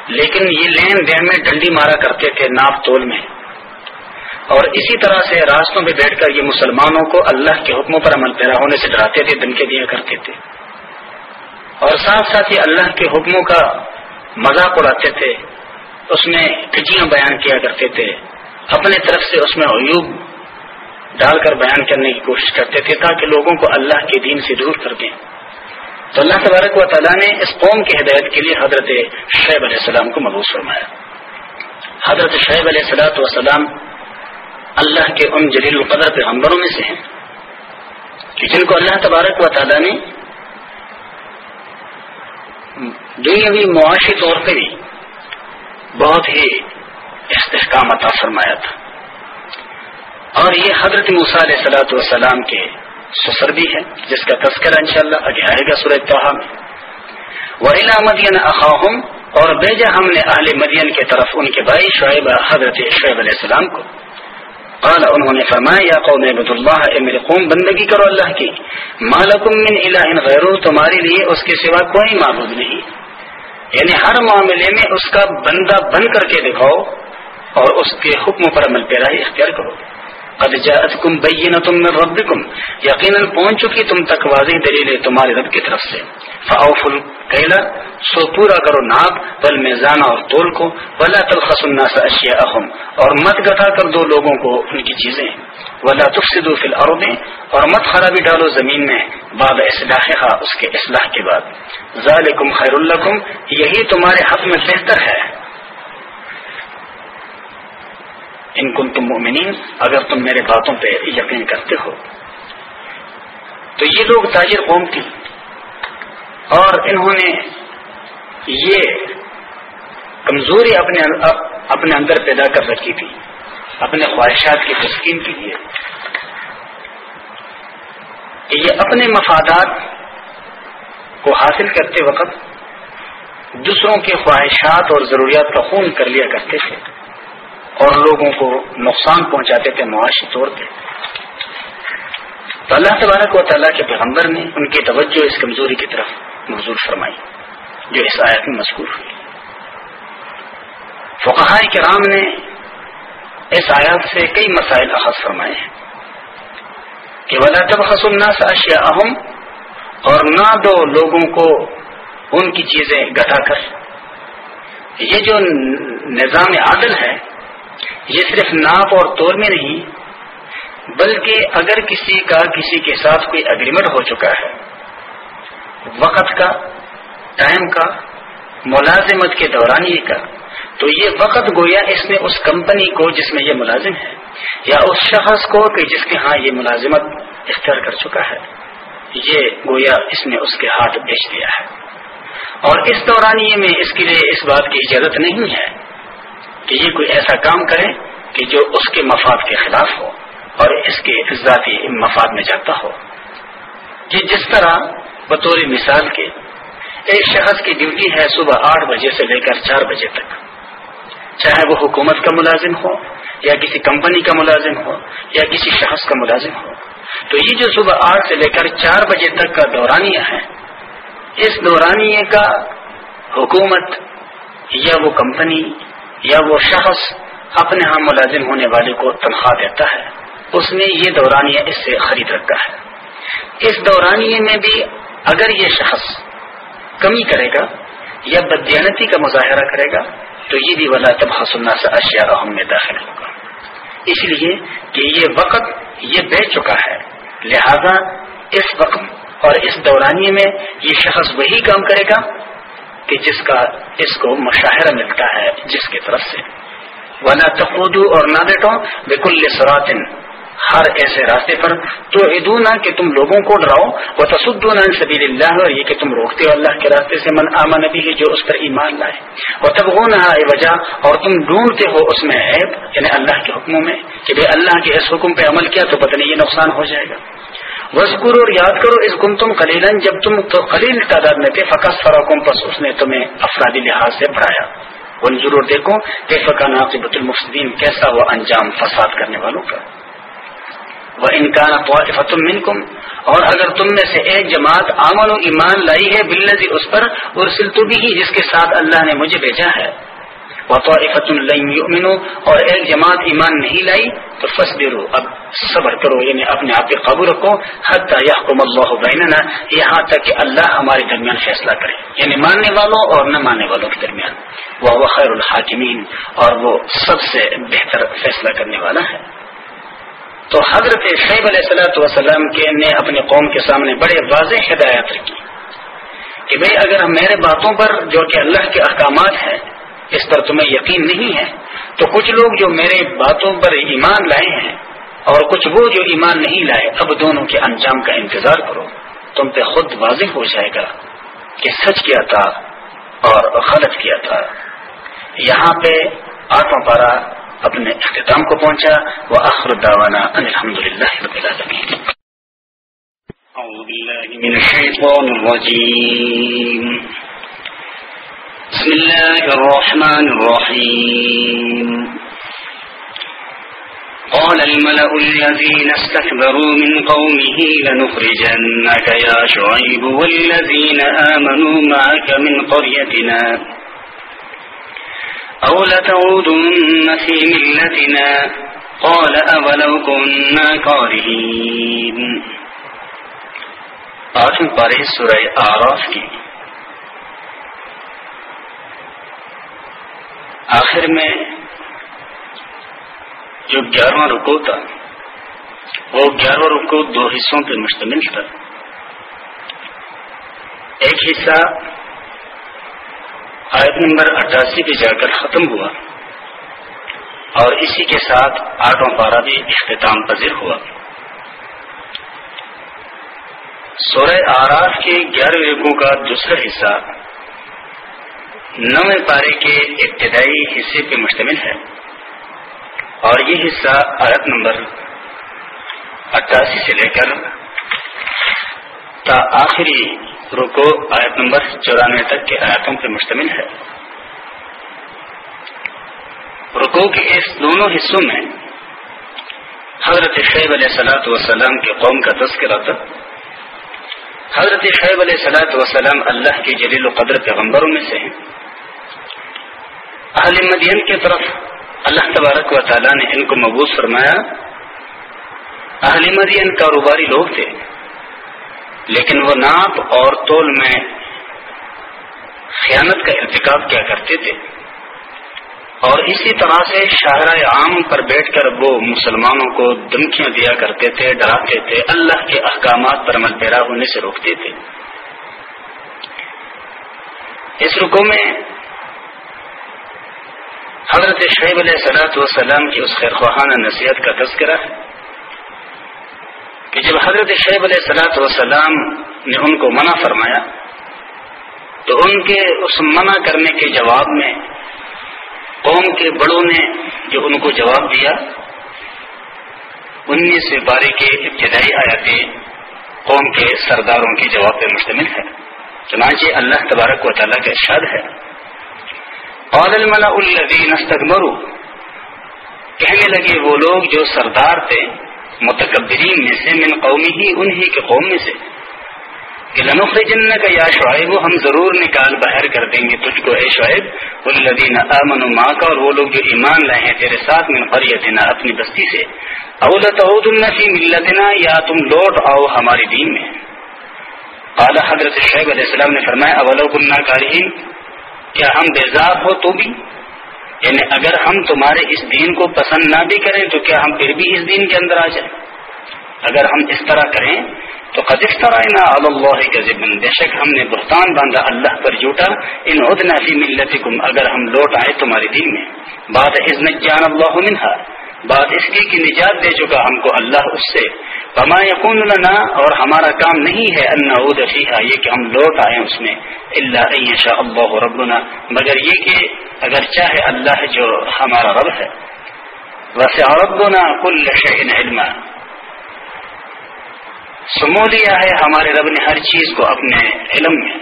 لیکن یہ لین دین میں ڈنڈی مارا کرتے تھے ناپ تول میں۔ اور اسی طرح سے راستوں میں بیٹھ کر یہ مسلمانوں کو اللہ کے حکموں پر عمل پیرا ہونے سے ڈراتے تھے دھمکے دیا کرتے تھے۔ اور ساتھ ساتھ ہی اللہ کے حکموں کا مذاق اڑاتے تھے، اس میں کچیاں بیان کیا کرتے تھے۔ اپنے طرف سے اس میں عیوب ڈال کر بیان کرنے کی کوشش کرتے تھے تاکہ لوگوں کو اللہ کے دین سے دور کر دیں۔ تو اللہ تبارک و تعالیٰ نے اس قوم کی ہدایت کے لیے حضرت شیب علیہ السلام کو مبوس فرمایا۔ حضرت شیب علیہ السلاۃ والسلام اللہ کے ان جلیل القدر پیغمبروں میں سے ہیں۔ کہ جن کو اللہ تبارک و تعالیٰ نے دنیاوی معاشی طور پہ بھی بہت ہی استحکام عطا فرمایا تھا۔ اور یہ حضرت موسیٰ علیہ سلاۃ والسلام کے سسر بھی ہے جس کا تذکرہ انشاءاللہ شاء آئے گا سورج توحا میں۔ وحیلا مدین اخاہم اور بیجا ہم نے اہل مدین کی طرف ان کے بھائی شعیب حضرت شعیب علیہ السلام کو۔ قال انہوں نے فرمایا، یا قوم عبد اللہ اے میرے قوم، بندگی کرو اللہ کی۔ مالکم من الہ غیرو تمہارے لیے اس کے سوا کوئی معبود نہیں۔ یعنی ہر معاملے میں اس کا بندہ بن کر کے دکھاؤ اور اس کے حکم پر عمل پیرا اختیار کرو۔ قد جاءتكم بينة من ربكم یقینا پہنچ چکی تم تک واضح دلیل تمہارے رب کی طرف سے. فاوفوا الكيل سو پورا کرو ناپ بل میزان اور تول کو. ولا تلخصوا الناس اشياءهم اور مت گٹا کر دو لوگوں کو ان کی چیزیں. ولا تفسدوا في الارض، اور مت خرابی ڈالو زمین میں بعد اصلاحها اس کے اصلاح کے بعد. ذالکم خیر لکم، یہی تمہارے حق میں بہتر ہے۔ ان کن تم مومنین اگر تم میرے باتوں پہ یقین کرتے ہو۔ تو یہ لوگ تاجر قوم تھی اور انہوں نے یہ کمزوری اپنے اپنے اندر پیدا کر رکھی تھی۔ اپنے خواہشات کی تسکین کے لیے۔ یہ اپنے مفادات کو حاصل کرتے وقت دوسروں کے خواہشات اور ضروریات کا خون کر لیا کرتے تھے۔ اور لوگوں کو نقصان پہنچاتے تھے معاشی طور پہ تو اللہ تبارک و تعالیٰ کے پیغمبر نے ان کی توجہ اس کمزوری کی طرف مضور فرمائی، جو اس آیت میں مذکور ہوئی۔ فقہ کرام نے اس آیات سے کئی مسائل اخذ فرمائے ہیں۔ کہ ولا تب حسن اشیا اہم اور نہ دو لوگوں کو ان کی چیزیں گٹا کر۔ یہ جو نظام عادل ہے یہ صرف ناپ اور تول میں نہیں، بلکہ اگر کسی کا کسی کے ساتھ کوئی اگریمنٹ ہو چکا ہے، وقت کا ٹائم کا، ملازمت کے دورانی کا، تو یہ وقت گویا اس نے اس کمپنی کو جس میں یہ ملازم ہے، یا اس شخص کو کہ جس کے ہاں یہ ملازمت اختیار کر چکا ہے، یہ گویا اس نے اس کے ہاتھ بیچ دیا ہے۔ اور اس دورانیے میں اس کے لیے اس بات کی اجازت نہیں ہے کہ یہ کوئی ایسا کام کرے کہ جو اس کے مفاد کے خلاف ہو اور اس کے ذاتی مفاد میں جاتا ہو۔ کہ جس طرح بطور مثال کے ایک شخص کی ڈیوٹی ہے صبح آٹھ بجے سے لے کر چار بجے تک۔ چاہے وہ حکومت کا ملازم ہو یا کسی کمپنی کا ملازم ہو یا کسی شخص کا ملازم ہو۔ تو یہ جو صبح آٹھ سے لے کر چار بجے تک کا دورانیہ ہے، اس دورانیے کا حکومت یا وہ کمپنی یا وہ شخص اپنے ہاں ملازم ہونے والے کو تنخواہ دیتا ہے، اس نے یہ دورانیہ اس سے خرید رکھا ہے۔ اس دورانیے میں بھی اگر یہ شخص کمی کرے گا یا بدیانتی کا مظاہرہ کرے گا، تو یہ بھی ولا تب حسنا سے اشیاء اہم میں داخل ہوگا۔ اس لیے کہ یہ وقت یہ بیچ چکا ہے، لہذا اس وقت اور اس دورانیے میں یہ شخص وہی کام کرے گا کہ جس کا اس کو مشاہرہ ملتا ہے جس کی طرف سے۔ ولا تخودو اور نہ بیٹھو بالکل سراتن ہر ایسے راستے پر تو ادونا کہ تم لوگوں کو ڈراؤ۔ وہ تصدون سبیل اللہ اور یہ کہ تم روکتے ہو اللہ کے راستے سے من آمن نبی ہے جو اس پر ایمان لائے۔ وہ تب وہ نہ وجہ اور تم ڈھونڈتے ہو اس میں عیب یعنی اللہ کے حکموں میں کہ بھائی اللہ کے اس حکم پہ عمل کیا تو پتہ نہیں یہ نقصان ہو جائے گا۔ وسکر اور یاد کرو اس گم تم خلیلن جب تم تو خلیل تعداد میں تھے فقط فراقم پس اس نے تمہیں افرادی لحاظ سے بڑھایا ان ضرور دیکھو کہ فقہ ناقبت المفدین کیسا ہوا انجام فساد کرنے والوں کا وہ انکان فتم منکم، اور اگر تم میں سے ایک جماعت امن و ایمان لائی ہے بلزی اس پر اور سلطو بھی جس کے ساتھ اللہ نے مجھے بھیجا ہے۔ وہ تو اور ایک جماعت ایمان نہیں لائی تو فس درو اب صبر کرو یعنی اپنے آپ کے قابو رکھو حد یحکم اللہ بیننا یہاں تک کہ اللہ ہمارے درمیان فیصلہ کرے یعنی ماننے والوں اور نہ ماننے والوں کے درمیان۔ وہ خیر الحاکمین اور وہ سب سے بہتر فیصلہ کرنے والا ہے۔ تو حضرت شیب علیہ السلاۃ وسلم کے نے اپنے قوم کے سامنے بڑے واضح ہدایات رکھی کہ بھئی اگر ہم میرے باتوں پر، جو کہ اللہ کے احکامات ہیں اس پر تمہیں یقین نہیں ہے، تو کچھ لوگ جو میرے باتوں پر ایمان لائے ہیں اور کچھ وہ جو ایمان نہیں لائے، اب دونوں کے انجام کا انتظار کرو۔ تم پہ خود واضح ہو جائے گا کہ سچ کیا تھا اور غلط کیا تھا۔ یہاں پہ آٹھوں پارا اپنے اختتام کو پہنچا۔ وہ آخر داوانا الحمد للہ رب العالمین۔ أعوذ بالله من الشيطان الرجيم بسم الله الرحمن الرحيم. قال الملأ الذين استكبروا من قومه لنخرجنك يا شعيب والذين آمنوا معك من قريتنا أو لتعودن في ملتنا. قال أولو كنا كارهين. آٹھویں پارے سورہ آراف کی. آخر میں جو گیارہواں رکو تھا، وہ گیارہواں رکو دو حصوں پہ مشتمل تھا۔ ایک حصہ آیت نمبر اٹھاسی پہ جا کر ختم ہوا اور اسی کے ساتھ آٹھوں پارا بھی اختتام پذیر ہوا۔ سورہ آراف کے گیارہویں رقو کا دوسرا حصہ نویں پارے کے ابتدائی حصے پہ مشتمل ہے۔ اور یہ حصہ آیت نمبر اٹھاسی سے لے کر تا آخری رکو آیت نمبر چورانوے تک کے آیاتوں پر مشتمل ہے۔ رکو کے اس دونوں حصوں میں حضرت شیب علیہ سلاۃ وسلام کے قوم کا تذکرہ تھا۔ حضرت شیب علیہ سلاۃ وسلام اللہ کے جلیل و قدر پیغمبروں میں سے ہیں۔ اہل مدین کی طرف اللہ تبارک و تعالیٰ نے ان کو مبوس فرمایا۔ اہل مدین کاروباری لوگ تھے، لیکن وہ ناپ اور تول میں خیانت کا ارتکاب کیا کرتے تھے۔ اور اسی طرح سے شاہراہ عام پر بیٹھ کر وہ مسلمانوں کو دھمکیاں دیا کرتے تھے، ڈراتے تھے، اللہ کے احکامات پر عمل پیرا ہونے سے روکتے تھے۔ اس رکو میں حضرت شعیب علیہ سلاۃ وسلام کی اس خیر خواہانہ نصیحت کا تذکرہ ہے کہ جب حضرت شیب علیہ سلاۃ وسلام نے ان کو منع فرمایا تو ان کے اس منع کرنے کے جواب میں قوم کے بڑوں نے جو ان کو جواب دیا انیس سے بارے کے ابتدائی آیاتیں قوم کے سرداروں کے جواب پہ مشتمل ہے چنانچہ اللہ تبارک و تعالیٰ کا ارشاد ہے اور الملا الدین استغمرو کہنے لگے وہ لوگ جو سردار تھے، متکبرین میں سے، من قومی ہی انہی کے قوم میں سے۔ کہ جن کا یا شعیب، ہم ضرور نکال باہر کر دیں گے تجھ کو، اے شعیب۔ الدین امن ماں کا اور وہ لوگ جو ایمان لائے ہیں تیرے ساتھ، من قریتنا، اپنی بستی سے۔ اولت فی ملتنا، یا تم لوٹ آؤ ہماری دین میں۔ قال حضرت شعیب علیہ السلام نے فرمایا، اولو کنہ کارہین۔ کیا ہم بیزاب ہو تو بھی۔ یعنی اگر ہم تمہارے اس دین کو پسند نہ بھی کریں تو کیا ہم پھر بھی اس دین کے اندر آ جائیں؟ اگر ہم اس طرح کریں تو قدف طرح اللہ کے ذمن بے شک ہم نے بہتان باندھا اللہ پر جھوٹا۔ ان عدنا فی ملتکم۔ اگر ہم لوٹ آئے تمہاری دین میں بات عزن جان اللہ منہا۔ بات اس کی کہ نجات دے چکا ہم کو اللہ اس سے۔ پما یقون لنا اور ہمارا کام نہیں ہے ان فیحا یہ کہ ہم لوٹ آئے اس میں۔ اللہ شاء اللہ ربنا۔ مگر یہ کہ اگر چاہے اللہ جو ہمارا رب ہے۔ ویسے ربنا کل شہن علم سمو لیا ہے ہمارے رب نے ہر چیز کو اپنے علم میں۔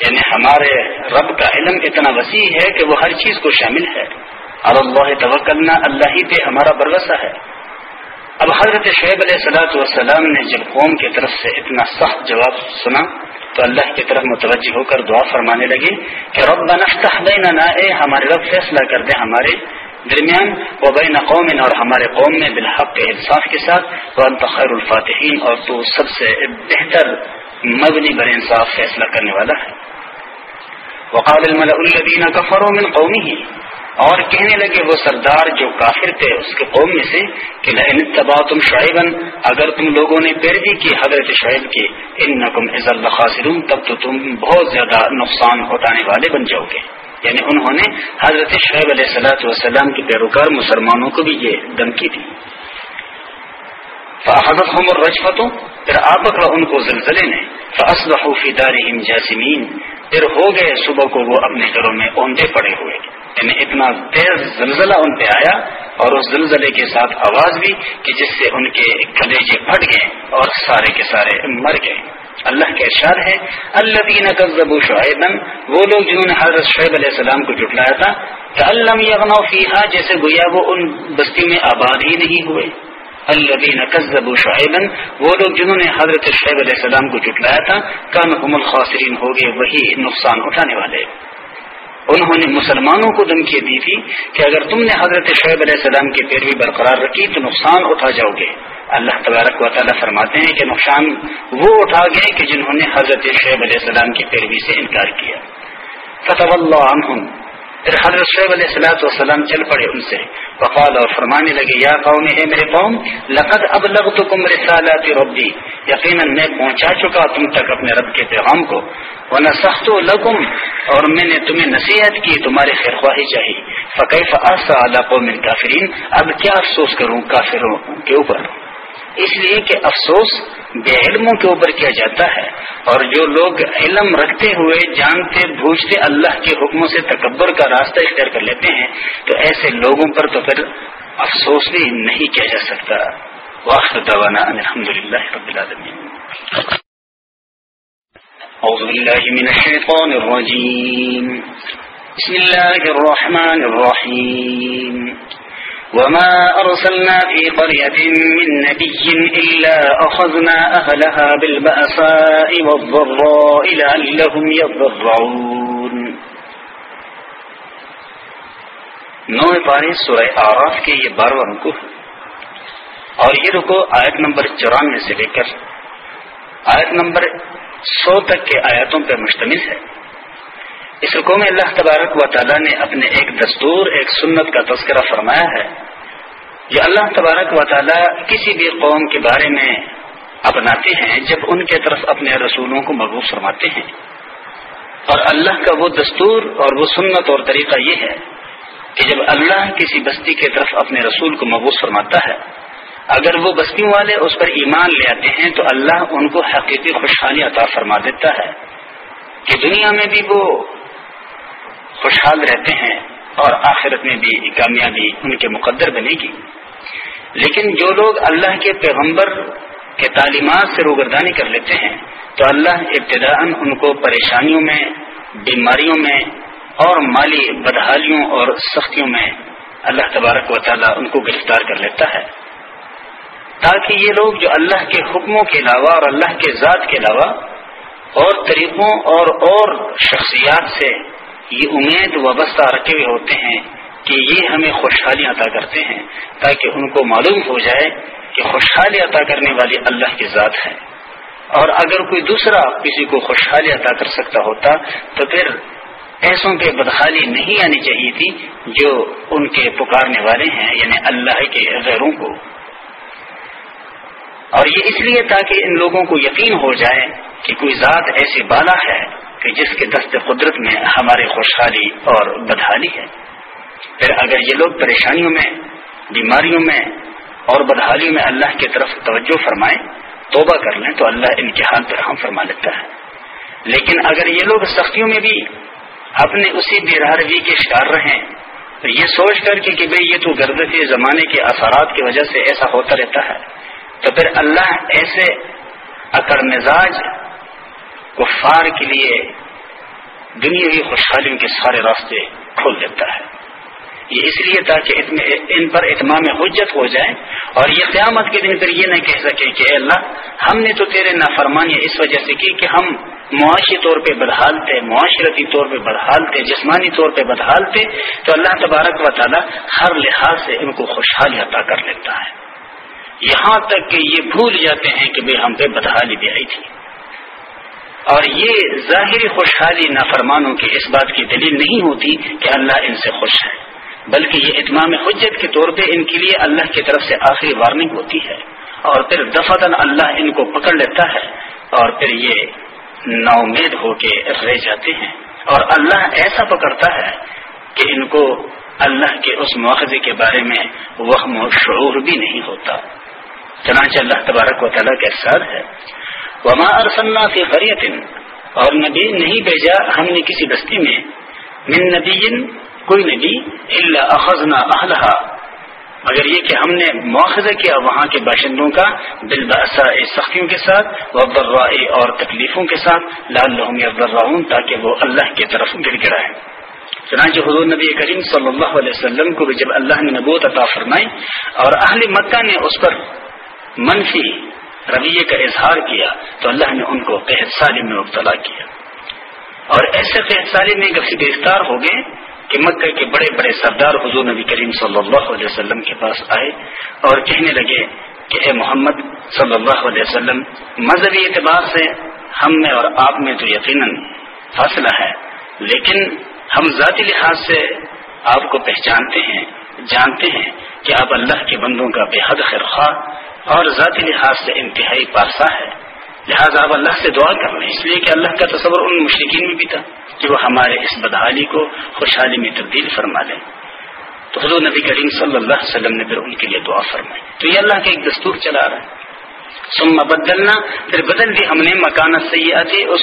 یعنی ہمارے رب کا علم اتنا وسیع ہے کہ وہ ہر چیز کو شامل ہے۔ اب اللہ توکلنا اللہ ہی پہ ہمارا بروسہ ہے۔ اب حضرت شعیب علیہ صلاحت والسلام نے جب قوم کی طرف سے اتنا سخت جواب سنا تو اللہ کی طرف متوجہ ہو کر دعا فرمانے لگے کہ رب نفتح بیننا، اے ہمارے رب، فیصلہ کر دے ہمارے درمیان وہ بین قوم اور ہمارے قوم میں بالحق کے انصاف کے ساتھ وہ خیر الفاتحین، اور تو سب سے بہتر مبنی بر انصاف فیصلہ کرنے والا ہے۔ وقال الدین کفروا من قومی ہی اور کہنے لگے وہ سردار جو کافر تھے، اس کے قوم میں سے کہ لئن تبا تم شعیبن اگر تم لوگوں نے پیروی کی حضرت شعیب کی ان نقم عزل خاصرون تب تو تم بہت زیادہ نقصان اٹھانے والے بن جاؤ گے۔ یعنی انہوں نے حضرت شعیب علیہ صلاحت وسلام کے پیروکار مسلمانوں کو بھی یہ دھمکی دی۔ حضرت ہم اور رجفتوں پھر آپ ان کو زلزلے نے فی دار جاسمین۔ پھر ہو گئے صبح کو وہ اپنے گھروں میں اوندے پڑے ہوئے۔ یعنی اتنا تیز زلزلہ ان پہ آیا اور اس زلزلے کے ساتھ آواز بھی کہ جس سے ان کے کلیجے پھٹ گئے اور سارے کے سارے مر گئے۔ اللہ کے ارشاد ہے اللہ دین قبو شعیبن وہ لوگ جنہوں نے حضرت شعیب علیہ السلام کو جٹلایا تھا کہ اللہ یغنا فیحا جیسے گویا وہ ان بستی میں آباد ہی نہیں ہوئے۔ اللہ دین قزب شعیبن وہ لوگ جنہوں نے حضرت شعیب علیہ السلام کو جٹلایا تھا کان الخاصرین ہو گئے وہی نقصان اٹھانے والے۔ انہوں نے مسلمانوں کو دھمکی دی تھی کہ اگر تم نے حضرت شعیب علیہ السلام کی پیروی برقرار رکھی تو نقصان اٹھا جاؤ گے۔ اللہ تبارک و تعالیٰ فرماتے ہیں کہ نقصان وہ اٹھا گئے کہ جنہوں نے حضرت شعیب علیہ السلام کی پیروی سے انکار کیا۔ فتح اللہ عنہم۔ پھر حضرت شعیب علیہ السلاۃ والسلام چل پڑے ان سے۔ وقال اور فرمانے لگے، یا قوم ہے میرے قوم، لقد اب لگ تو رسالات ربی۔ یقیناً میں پہنچا چکا تم تک اپنے رب کے پیغام کو۔ ونصحت لکم، اور میں نے تمہیں نصیحت کی تمہاری خیر خواہی چاہیے۔ فقیف آسا قوم کافرین؟ اب کیا افسوس کروں، کافروں کے اوپر؟ اس لیے کہ افسوس بے علموں کے اوپر کیا جاتا ہے اور جو لوگ علم رکھتے ہوئے جانتے بوجھتے اللہ کے حکموں سے تکبر کا راستہ اختیار کر لیتے ہیں، تو ایسے لوگوں پر تو پھر افسوس بھی نہیں کیا جا سکتا۔ واخر دوانا الحمد للہ رب العالمین۔ اعوذ باللہ من الشیطان الرجیم۔ بسم اللہ الرحمن الرحیم۔ وما أرسلنا في قرية من نبي إلا أخذنا أهلها بالبأساء والضراء لعلهم يضرعون. نو پارے سورہ آراف کے یہ بارہ رکو اور یہ رکو آیت نمبر چورانوے سے لے کر آیت نمبر سو تک کے آیاتوں پر مشتمل ہے. اس رکو میں اللہ تبارک و تعالیٰ نے اپنے ایک دستور، ایک سنت کا تذکرہ فرمایا ہے۔ جو اللہ تبارک و تعالیٰ کسی بھی قوم کے بارے میں اپناتے ہیں، جب ان کے طرف اپنے رسولوں کو مقبوض فرماتے ہیں۔ اور اللہ کا وہ دستور اور وہ سنت اور طریقہ یہ ہے کہ جب اللہ کسی بستی کے طرف اپنے رسول کو مقبوض فرماتا ہے، اگر وہ بستیوں والے اس پر ایمان لے آتے ہیں، تو اللہ ان کو حقیقی خوشحالی عطا فرما دیتا ہے کہ دنیا میں بھی وہ خوشحال رہتے ہیں اور آخرت میں بھی کامیابی ان کے مقدر بنے گی۔ لیکن جو لوگ اللہ کے پیغمبر کے تعلیمات سے روگردانی کر لیتے ہیں، تو اللہ ابتدا ان کو پریشانیوں میں، بیماریوں میں اور مالی بدحالیوں اور سختیوں میں اللہ تبارک و تعالیٰ ان کو گرفتار کر لیتا ہے۔ تاکہ یہ لوگ جو اللہ کے حکموں کے علاوہ اور اللہ کے ذات کے علاوہ اور طریقوں اور اور شخصیات سے یہ امید وابستہ رکھے ہوئے ہوتے ہیں کہ یہ ہمیں خوشحالی عطا کرتے ہیں، تاکہ ان کو معلوم ہو جائے کہ خوشحالی عطا کرنے والی اللہ کی ذات ہے۔ اور اگر کوئی دوسرا کسی کو خوشحالی عطا کر سکتا ہوتا، تو پھر ایسوں پہ بدحالی نہیں آنی چاہیے تھی جو ان کے پکارنے والے ہیں یعنی اللہ کے غیروں کو۔ اور یہ اس لیے تاکہ ان لوگوں کو یقین ہو جائے کہ کوئی ذات ایسی بالا ہے کہ جس کے دست قدرت میں ہمارے خوشحالی اور بدحالی ہے۔ پھر اگر یہ لوگ پریشانیوں میں، بیماریوں میں اور بدحالیوں میں اللہ کی طرف توجہ فرمائیں، توبہ کر لیں تو اللہ ان کے حال پر ہم فرما لیتا ہے۔ لیکن اگر یہ لوگ سختیوں میں بھی اپنے اسی بے روی کے شکار رہیں، تو یہ سوچ کر کے کہ بھئی یہ تو گرد کے زمانے کے اثرات کی وجہ سے ایسا ہوتا رہتا ہے، تو پھر اللہ ایسے اکڑ مزاج کفار کے لیے دنیا خوشحالیوں کے سارے راستے کھول دیتا ہے۔ یہ اس لیے تاکہ ان پر اتمام حجت ہو جائے اور یہ قیامت کے دن پھر یہ نہ کہہ سکے کہ اے اللہ، ہم نے تو تیرے نافرمانی اس وجہ سے کی کہ ہم معاشی طور پہ بدحال تھے معاشرتی طور پہ بدحال تھے جسمانی طور پہ بدحال تھے تو اللہ تبارک و تعالی ہر لحاظ سے ان کو خوشحالی عطا کر لیتا ہے۔ یہاں تک کہ یہ بھول جاتے ہیں کہ ہم پہ بدحالی بھی آئی تھی۔ اور یہ ظاہری خوشحالی نافرمانوں کی اس بات کی دلیل نہیں ہوتی کہ اللہ ان سے خوش ہے، بلکہ یہ اتمام حجت کے طور پہ ان کے لیے اللہ کی طرف سے آخری وارننگ ہوتی ہے۔ اور پھر دفعتاً اللہ ان کو پکڑ لیتا ہے اور پھر یہ نا ہو کے رہ جاتے ہیں۔ اور اللہ ایسا پکڑتا ہے کہ ان کو اللہ کے اس مواخذے کے بارے میں وہم و شعور بھی نہیں ہوتا۔ چنانچہ اللہ تبارک و تعالیٰ کے ساتھ ہے۔ وما ارسلنا فی فریت اور نبی نہیں بھیجا ہم نے کسی بستی میں۔ من نبی، کوئی نبی اللہ اخذنا اہلہا۔ مگر یہ کہ ہم نے مواخذہ کیا وہاں کے باشندوں کا دل سختیوں کے ساتھ اور تکلیفوں کے ساتھ لال لحم تاکہ وہ اللہ کی طرف گر گرائے۔ چنانچہ حضور نبی کریم صلی اللہ علیہ وسلم کو بھی جب اللہ نے نبوت عطا فرمائی، اور اہل مکہ نے اس پر منفی رویے کا اظہار کیا تو اللہ نے ان کو قحط سالی میں مبتلا کیا۔ اور ایسے قحط سالی میں گرفتار ہو گئے کہ مکہ کے بڑے بڑے سردار حضور نبی کریم صلی اللہ علیہ وسلم کے پاس آئے اور کہنے لگے کہ اے محمد صلی اللہ علیہ وسلم، مذہبی اعتبار سے ہم میں اور آپ میں تو یقیناً فاصلہ ہے، لیکن ہم ذاتی لحاظ سے آپ کو پہچانتے ہیں، جانتے ہیں کہ آپ اللہ کے بندوں کا بے حد خیر اور ذاتی لحاظ سے انتہائی پارسا ہے۔ لہٰذا آپ اللہ سے دعا کر لیں اس لیے کہ اللہ کا تصور ان مشرقین میں بھی تھا کہ وہ ہمارے اس بدحالی کو خوشحالی میں تبدیل فرما دیں تو حضور نبی کریم صلی اللہ علیہ وسلم نے پھر ان کے لیے دعا فرمائی۔ تو یہ اللہ کا ایک دستور چلا رہا ہے۔ سما بدلنا، پھر بدل دی ہم نے مکانت سیاتی اس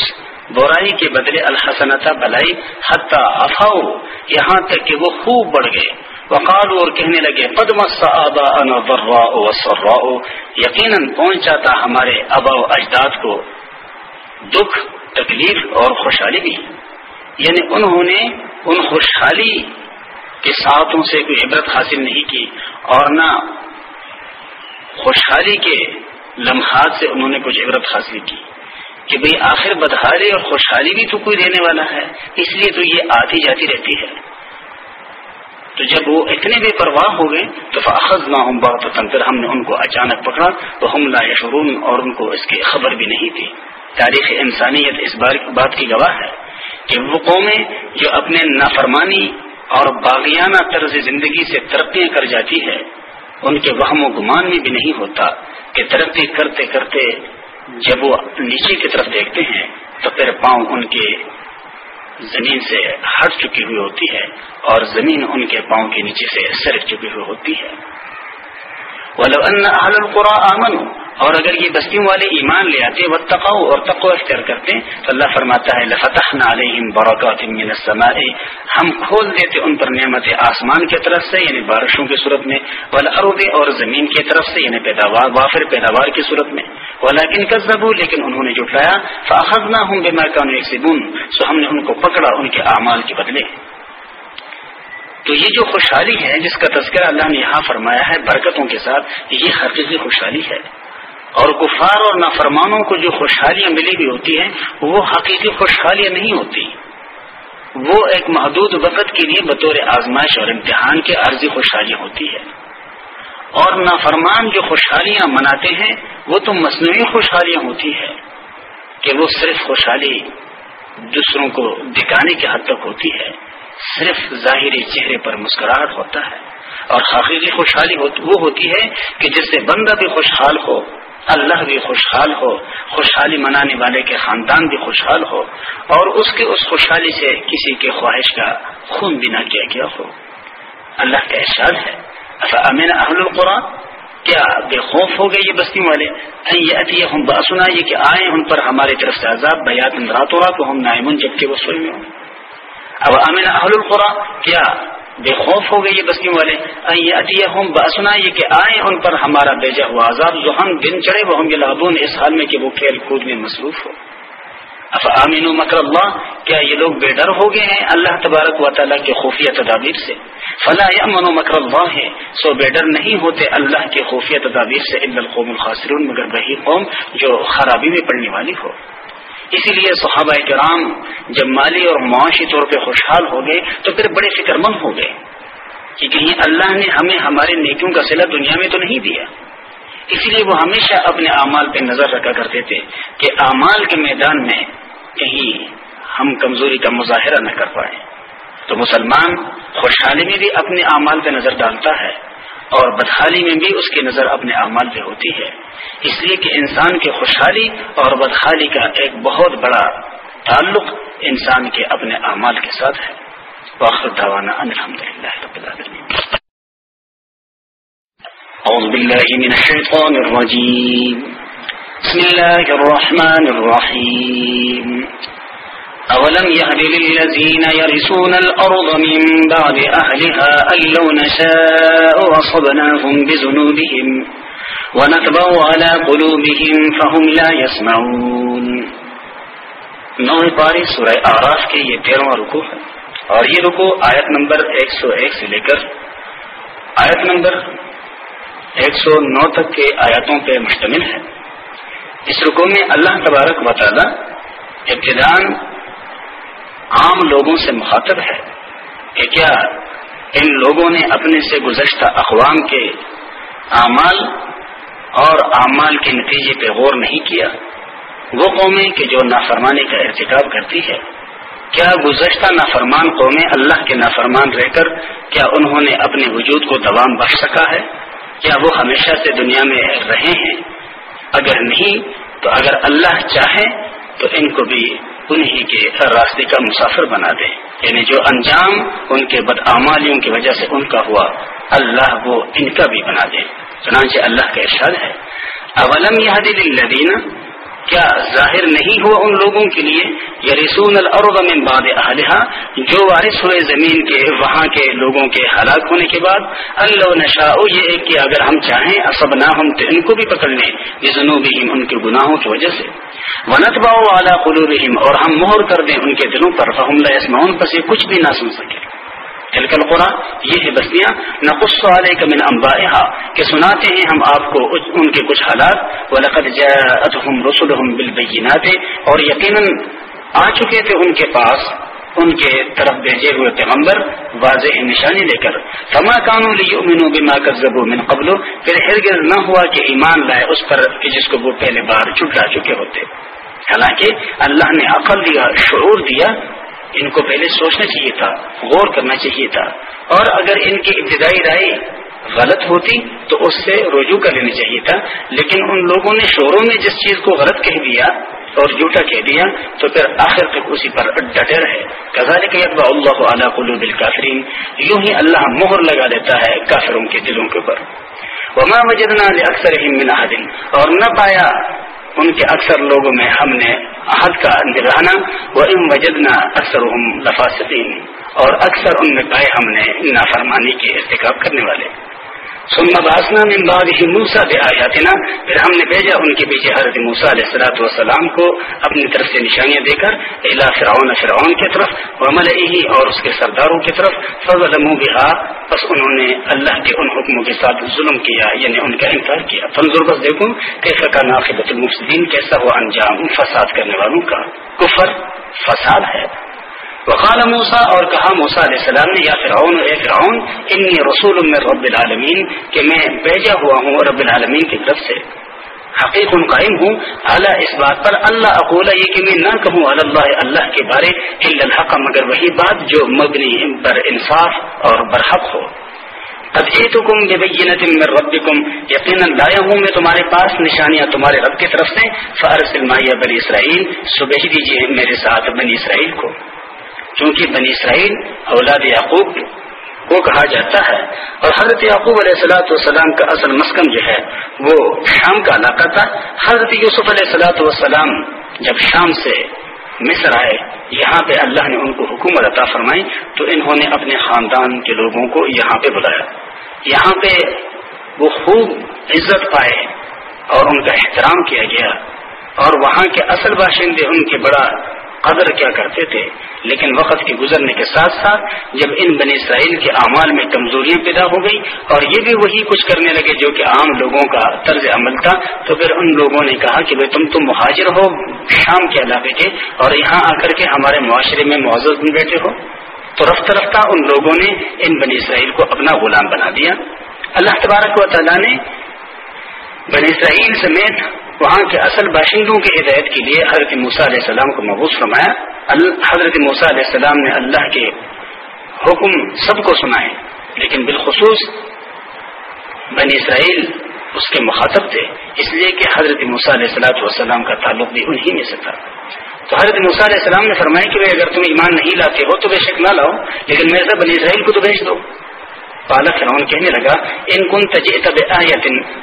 برائی کے بدلے الحسنتا بلائی، حتیٰ افاؤ یہاں تک کہ وہ خوب بڑھ گئے۔ وقال اور کہنے لگے پدم یقیناً پہنچا تھا ہمارے ابا و اجداد کو دکھ، تکلیف اور خوشحالی بھی یعنی انہوں نے ان خوشحالی کے ساتھوں سے کوئی عبرت حاصل نہیں کی اور نہ خوشحالی کے لمحات سے انہوں نے کچھ عبرت حاصل کی کہ بھئی آخر بدہاری اور خوشحالی بھی تو کوئی دینے والا ہے، اس لیے تو یہ آتی جاتی رہتی ہے۔ تو جب وہ اتنے بے پرواہ ہو گئے، تو فاخذ نہ ہوں بہت پھر ہم نے ان کو اچانک پکڑا تو ہم لا شرون اور ان کو اس کی خبر بھی نہیں تھی۔ تاریخ انسانیت اس بات کی گواہ ہے کہ وہ قومیں جو اپنے نافرمانی اور باغیانہ طرز زندگی سے ترقی کر جاتی ہے، ان کے وہم و گمان میں بھی نہیں ہوتا کہ ترقی کرتے کرتے جب وہ نیچے کی طرف دیکھتے ہیں، تو پھر پاؤں ان کے زمین سے ہٹ چکی ہوئی ہوتی ہے اور زمین ان کے پاؤں کے نیچے سے سرک چکی ہوئی ہوتی ہے۔ ولو ان اہل القرا امن اور اگر یہ بستیوں والے ایمان لے آتے وہ تقاؤ اور تقو اختیار کرتے، تو اللہ فرماتا ہے لفتح برکات من السماء۔ ہم کھول دیتے ان پر نعمت آسمان کی طرف سے یعنی بارشوں کی صورت میں، والارض اور زمین کی طرف سے یعنی پیداوار، وافر پیداوار کی صورت میں۔ ولیکن کذبوا، لیکن انہوں نے جٹلایا فاخذناهم بما كانوا يكسبون سو ہم نے ان کو پکڑا، ان کے اعمال کے بدلے۔ تو یہ جو خوشحالی ہے جس کا تذکرہ اللہ نے یہاں فرمایا ہے، برکتوں کے ساتھ، یہ حقیقی خوشحالی ہے۔ اور کفار اور نافرمانوں کو جو خوشحالیاں ملی ہوئی ہوتی ہیں، وہ حقیقی خوشحالیاں نہیں ہوتی۔ وہ ایک محدود وقت کے لیے بطور آزمائش اور امتحان کے عرضی خوشحالیاں ہوتی ہے۔ اور نافرمان جو خوشحالیاں مناتے ہیں، وہ تو مصنوعی خوشحالیاں ہوتی ہے کہ وہ صرف خوشحالی دوسروں کو دکھانے کی حد تک ہوتی ہے۔ صرف ظاہری چہرے پر مسکراہٹ ہوتا ہے اور حقیقی خوشحالی وہ ہوتی ہے کہ جس سے بندہ بھی خوشحال ہو، اللہ بھی خوشحال ہو، خوشحالی منانے والے کے خاندان بھی خوشحال ہو، اور اس کے اس خوشحالی سے کسی کے خواہش کا خون بھی نہ کیا گیا ہو۔ اللہ کا احساس ہے امین اہل القرآن کیا بے خوف ہو گئے یہ بستی والے؟ یہ ہم باسنا یہ کہ آئے ان پر ہماری طرف سے عذاب بیات رات ہو تو ہم نائمن جب کے وہ سوئی میں ہوں۔ اب امین اہل القرآن کیا بے خوف ہو گئے یہ بستیوں والے؟ ہم یہ کہ آئے ان پر ہمارا بیجا ہوا عذاب، جو ہم دن چڑھے، وہ ہوں گے لابون اس حال میں کہ وہ کھیل کود میں مصروف ہو۔ اف امین و مکر اللہ، کیا یہ لوگ بے ڈر ہو گئے ہیں اللہ تبارک و تعالیٰ کے خفیہ تدابیر سے؟ فلاح امن و مکر اللہ ہے سو بے ڈر نہیں ہوتے اللہ کے خفیہ تدابیر سے القوم الخاصرون مگر وہی قوم جو خرابی میں پڑنے والی ہو۔ اسی لیے صحابہ کرام جب مالی اور معاشی طور پہ خوشحال ہو گئے تو پھر بڑے فکر مند ہو گئے کہ کہیں اللہ نے ہمیں ہمارے نیکیوں کا صلاح دنیا میں تو نہیں دیا۔ اسی لیے وہ ہمیشہ اپنے اعمال پہ نظر رکھا کرتے تھے کہ اعمال کے میدان میں کہیں ہم کمزوری کا مظاہرہ نہ کر پائیں۔ تو مسلمان خوشحالی میں بھی اپنے اعمال پہ نظر ڈالتا ہے۔ اور بدحالی میں بھی اس کی نظر اپنے اعمال پہ ہوتی ہے۔ اس لیے کہ انسان کی خوشحالی اور بدحالی کا ایک بہت بڑا تعلق انسان کے اپنے اعمال کے ساتھ ہے۔ دعوانا الحمد للہ رب العالمین۔ اعوذ باللہ من الشیطان الرجیم۔ بسم اللہ الرحمن الرحیم۔ أولم يهد للذين يرسون الأرض من بعد أهلها أن لو نشاء أصبناهم بذنوبهم ونتبع على قلوبهم فهم لا يسمعون. نو پاری سورہ آراف کے یہ تیرواں رکو ہے اور یہ رکو آیت نمبر ایک سو ایک سے لے کر آیت نمبر ایک سو نو تک کے آیاتوں پہ مشتمل ہے۔ اس رکو میں اللہ تبارک و تعالی ابتدان عام لوگوں سے مخاطب ہے کہ کیا ان لوگوں نے اپنے سے گزشتہ اقوام کے اعمال اور اعمال کے نتیجے پہ غور نہیں کیا؟ وہ قومیں کہ جو نافرمانی کا ارتکاب کرتی ہے کیا گزشتہ نافرمان قومیں اللہ کے نافرمان رہ کر کیا انہوں نے اپنے وجود کو دوام بخش سکا ہے؟ کیا وہ ہمیشہ سے دنیا میں رہے ہیں؟ اگر نہیں، تو اگر اللہ چاہے تو ان کو بھی انہی کے راستے کا مسافر بنا دے۔ یعنی جو انجام ان کے بدعمالیوں کی وجہ سے ان کا ہوا، اللہ وہ ان کا بھی بنا دے۔ چنانچہ اللہ کا ارشاد ہے، اولم یہ دل کیا ظاہر نہیں ہوا ان لوگوں کے لیے؟ یا رسون العرب من بعد اہلہ جو وارث ہوئے زمین کے، وہاں کے لوگوں کے ہلاک ہونے کے بعد اللہ نشا یہ کہ اگر ہم چاہیں اسب نہ ہم تو ان کو بھی پکڑ لیں یہ جنوب ان کے گناہوں کی وجہ سے۔ ونت باؤ اعلیٰ قلوبہم اور ہم مہر کر دیں ان کے دلوں پر فہم لسماؤن پس یہ کچھ بھی نہ سن سکے تلکل قرآن یہ ہے بستیاں، نقص والے کا من امبا کہ سناتے ہیں ہم آپ کو ان کے کچھ حالات و لقد جاءتهم رسلهم بالبینات اور یقیناً آ چکے تھے ان کے پاس، ان کے طرف بھیجے ہوئے پیغمبر، واضح نشانی لے کر۔ فما کانو لیؤمنو بما کذبوا من قبل، پھر ہرگز نہ ہوا کہ ایمان لائے اس پر، کہ جس کو وہ پہلے بار چھٹا چکے ہوتے۔ حالانکہ اللہ نے عقل دیا، شعور دیا ان کو پہلے سوچنا چاہیے تھا، غور کرنا چاہیے تھا۔ اور اگر ان کی ابتدائی رائے غلط ہوتی تو اس سے رجوع کر لینا چاہیے تھا۔ لیکن ان لوگوں نے شوروں میں جس چیز کو غلط کہہ دیا اور جھوٹا کہہ دیا تو پھر آخر تک اسی پر ڈٹے رہے۔ کزار اقبا اللہ علیہ قلوب الکافرین۔ یوں ہی اللہ مہر لگا دیتا ہے کافروں کے دلوں کے اوپر۔ وما وجدنا اکثر من دن اور نہ پایا ان کے اکثر لوگوں میں ہم نے عہد کا نبھانا وہ ام وجدنا اکثر لفاصین اور اکثر ان میں پائے ہم نے نافرمانی کے ارتکاب کرنے والے۔ سننا باسنا من بعد ہی موسا بے آیاتنا پھر ہم نے بھیجا ان کے پیچھے حضرت موسا علیہ السلاۃ والسلام کو اپنی طرف سے نشانیاں دے کر الا فرعون فرعون کی طرف ومل ہی اور اس کے سرداروں کی طرف فضل بہا بس انہوں نے اللہ کے ان حکموں کے ساتھ ظلم کیا یعنی ان کا انکار کیا۔ فنظر بس دیکھوں کیسا کا ناقبت المفسدین، کیسا ہوا انجام، فساد کرنے والوں کا۔ کفر فساد ہے۔ وقال موسا اور کہا موسا علیہ السلام نے، یا فرعون، اے فرعون، انی رسول من رب العالمین کہ میں بھیجا ہوا ہوں رب العالمین کی طرف سے۔ حقیق قائم ہوں۔ اعلیٰ اس بات پر اللہ اقولا یہ کہ میں نہ کہوں اللہ اللہ کے بارے الحق، مگر وہی بات جو مبنی بر انصاف اور برحق ہو۔ ادیتکم ببینت من ربکم، یقینا لایا ہوں میں تمہارے پاس نشانیاں تمہارے رب کی طرف سے فارس المائیہ بنی اسرائیل، صبح دیجیے میرے ساتھ بنی اسرائیل کو۔ چونکہ بنی اسرائیل اولاد یعقوب کو کہا جاتا ہے اور حضرت یعقوب علیہ السلاۃ والسلام کا اصل مسکن جو ہے وہ شام کا علاقہ تھا۔ حضرت یوسف علیہ السلاۃ والسلام جب شام سے مصر آئے، یہاں پہ اللہ نے ان کو حکومت عطا فرمائی تو انہوں نے اپنے خاندان کے لوگوں کو یہاں پہ بلایا۔ یہاں پہ وہ خوب عزت پائے اور ان کا احترام کیا گیا اور وہاں کے اصل باشندے، ان کے بڑا قدر کیا کرتے تھے، لیکن وقت کے گزرنے کے ساتھ ساتھ جب ان بنی اسرائیل کے اعمال میں کمزوریاں پیدا ہو گئی اور یہ بھی وہی کچھ کرنے لگے جو کہ عام لوگوں کا طرز عمل تھا، تو پھر ان لوگوں نے کہا کہ تم تو مہاجر ہو، شام کے علاقے کے اور یہاں آ کر کے ہمارے معاشرے میں معزز بن بیٹھے ہو۔ تو رفتہ رفتہ ان لوگوں نے ان بنی اسرائیل کو اپنا غلام بنا دیا۔ اللہ تبارک و تعالیٰ نے بنی اسرائیل سمیت وہاں کے اصل باشندوں کی ہدایت کے لیے حضرت موسیٰ علیہ السلام کو محبوس فرمایا۔ حضرت موسیٰ علیہ السلام نے اللہ کے حکم سب کو سنائے، لیکن بالخصوص بنی اسرائیل اس کے مخاطب تھے، اس لیے کہ حضرت موسیٰ علیہ السلاۃ والسلام کا تعلق بھی انہی میں سے تھا۔ تو حضرت موسیٰ علیہ السلام نے فرمایا کہ اگر تم ایمان نہیں لاتے ہو تو بے شک نہ لاؤ، لیکن میرے بنی اسرائیل کو تو بھیج دو۔ پالک فرعون کہنے لگا، ان کن تج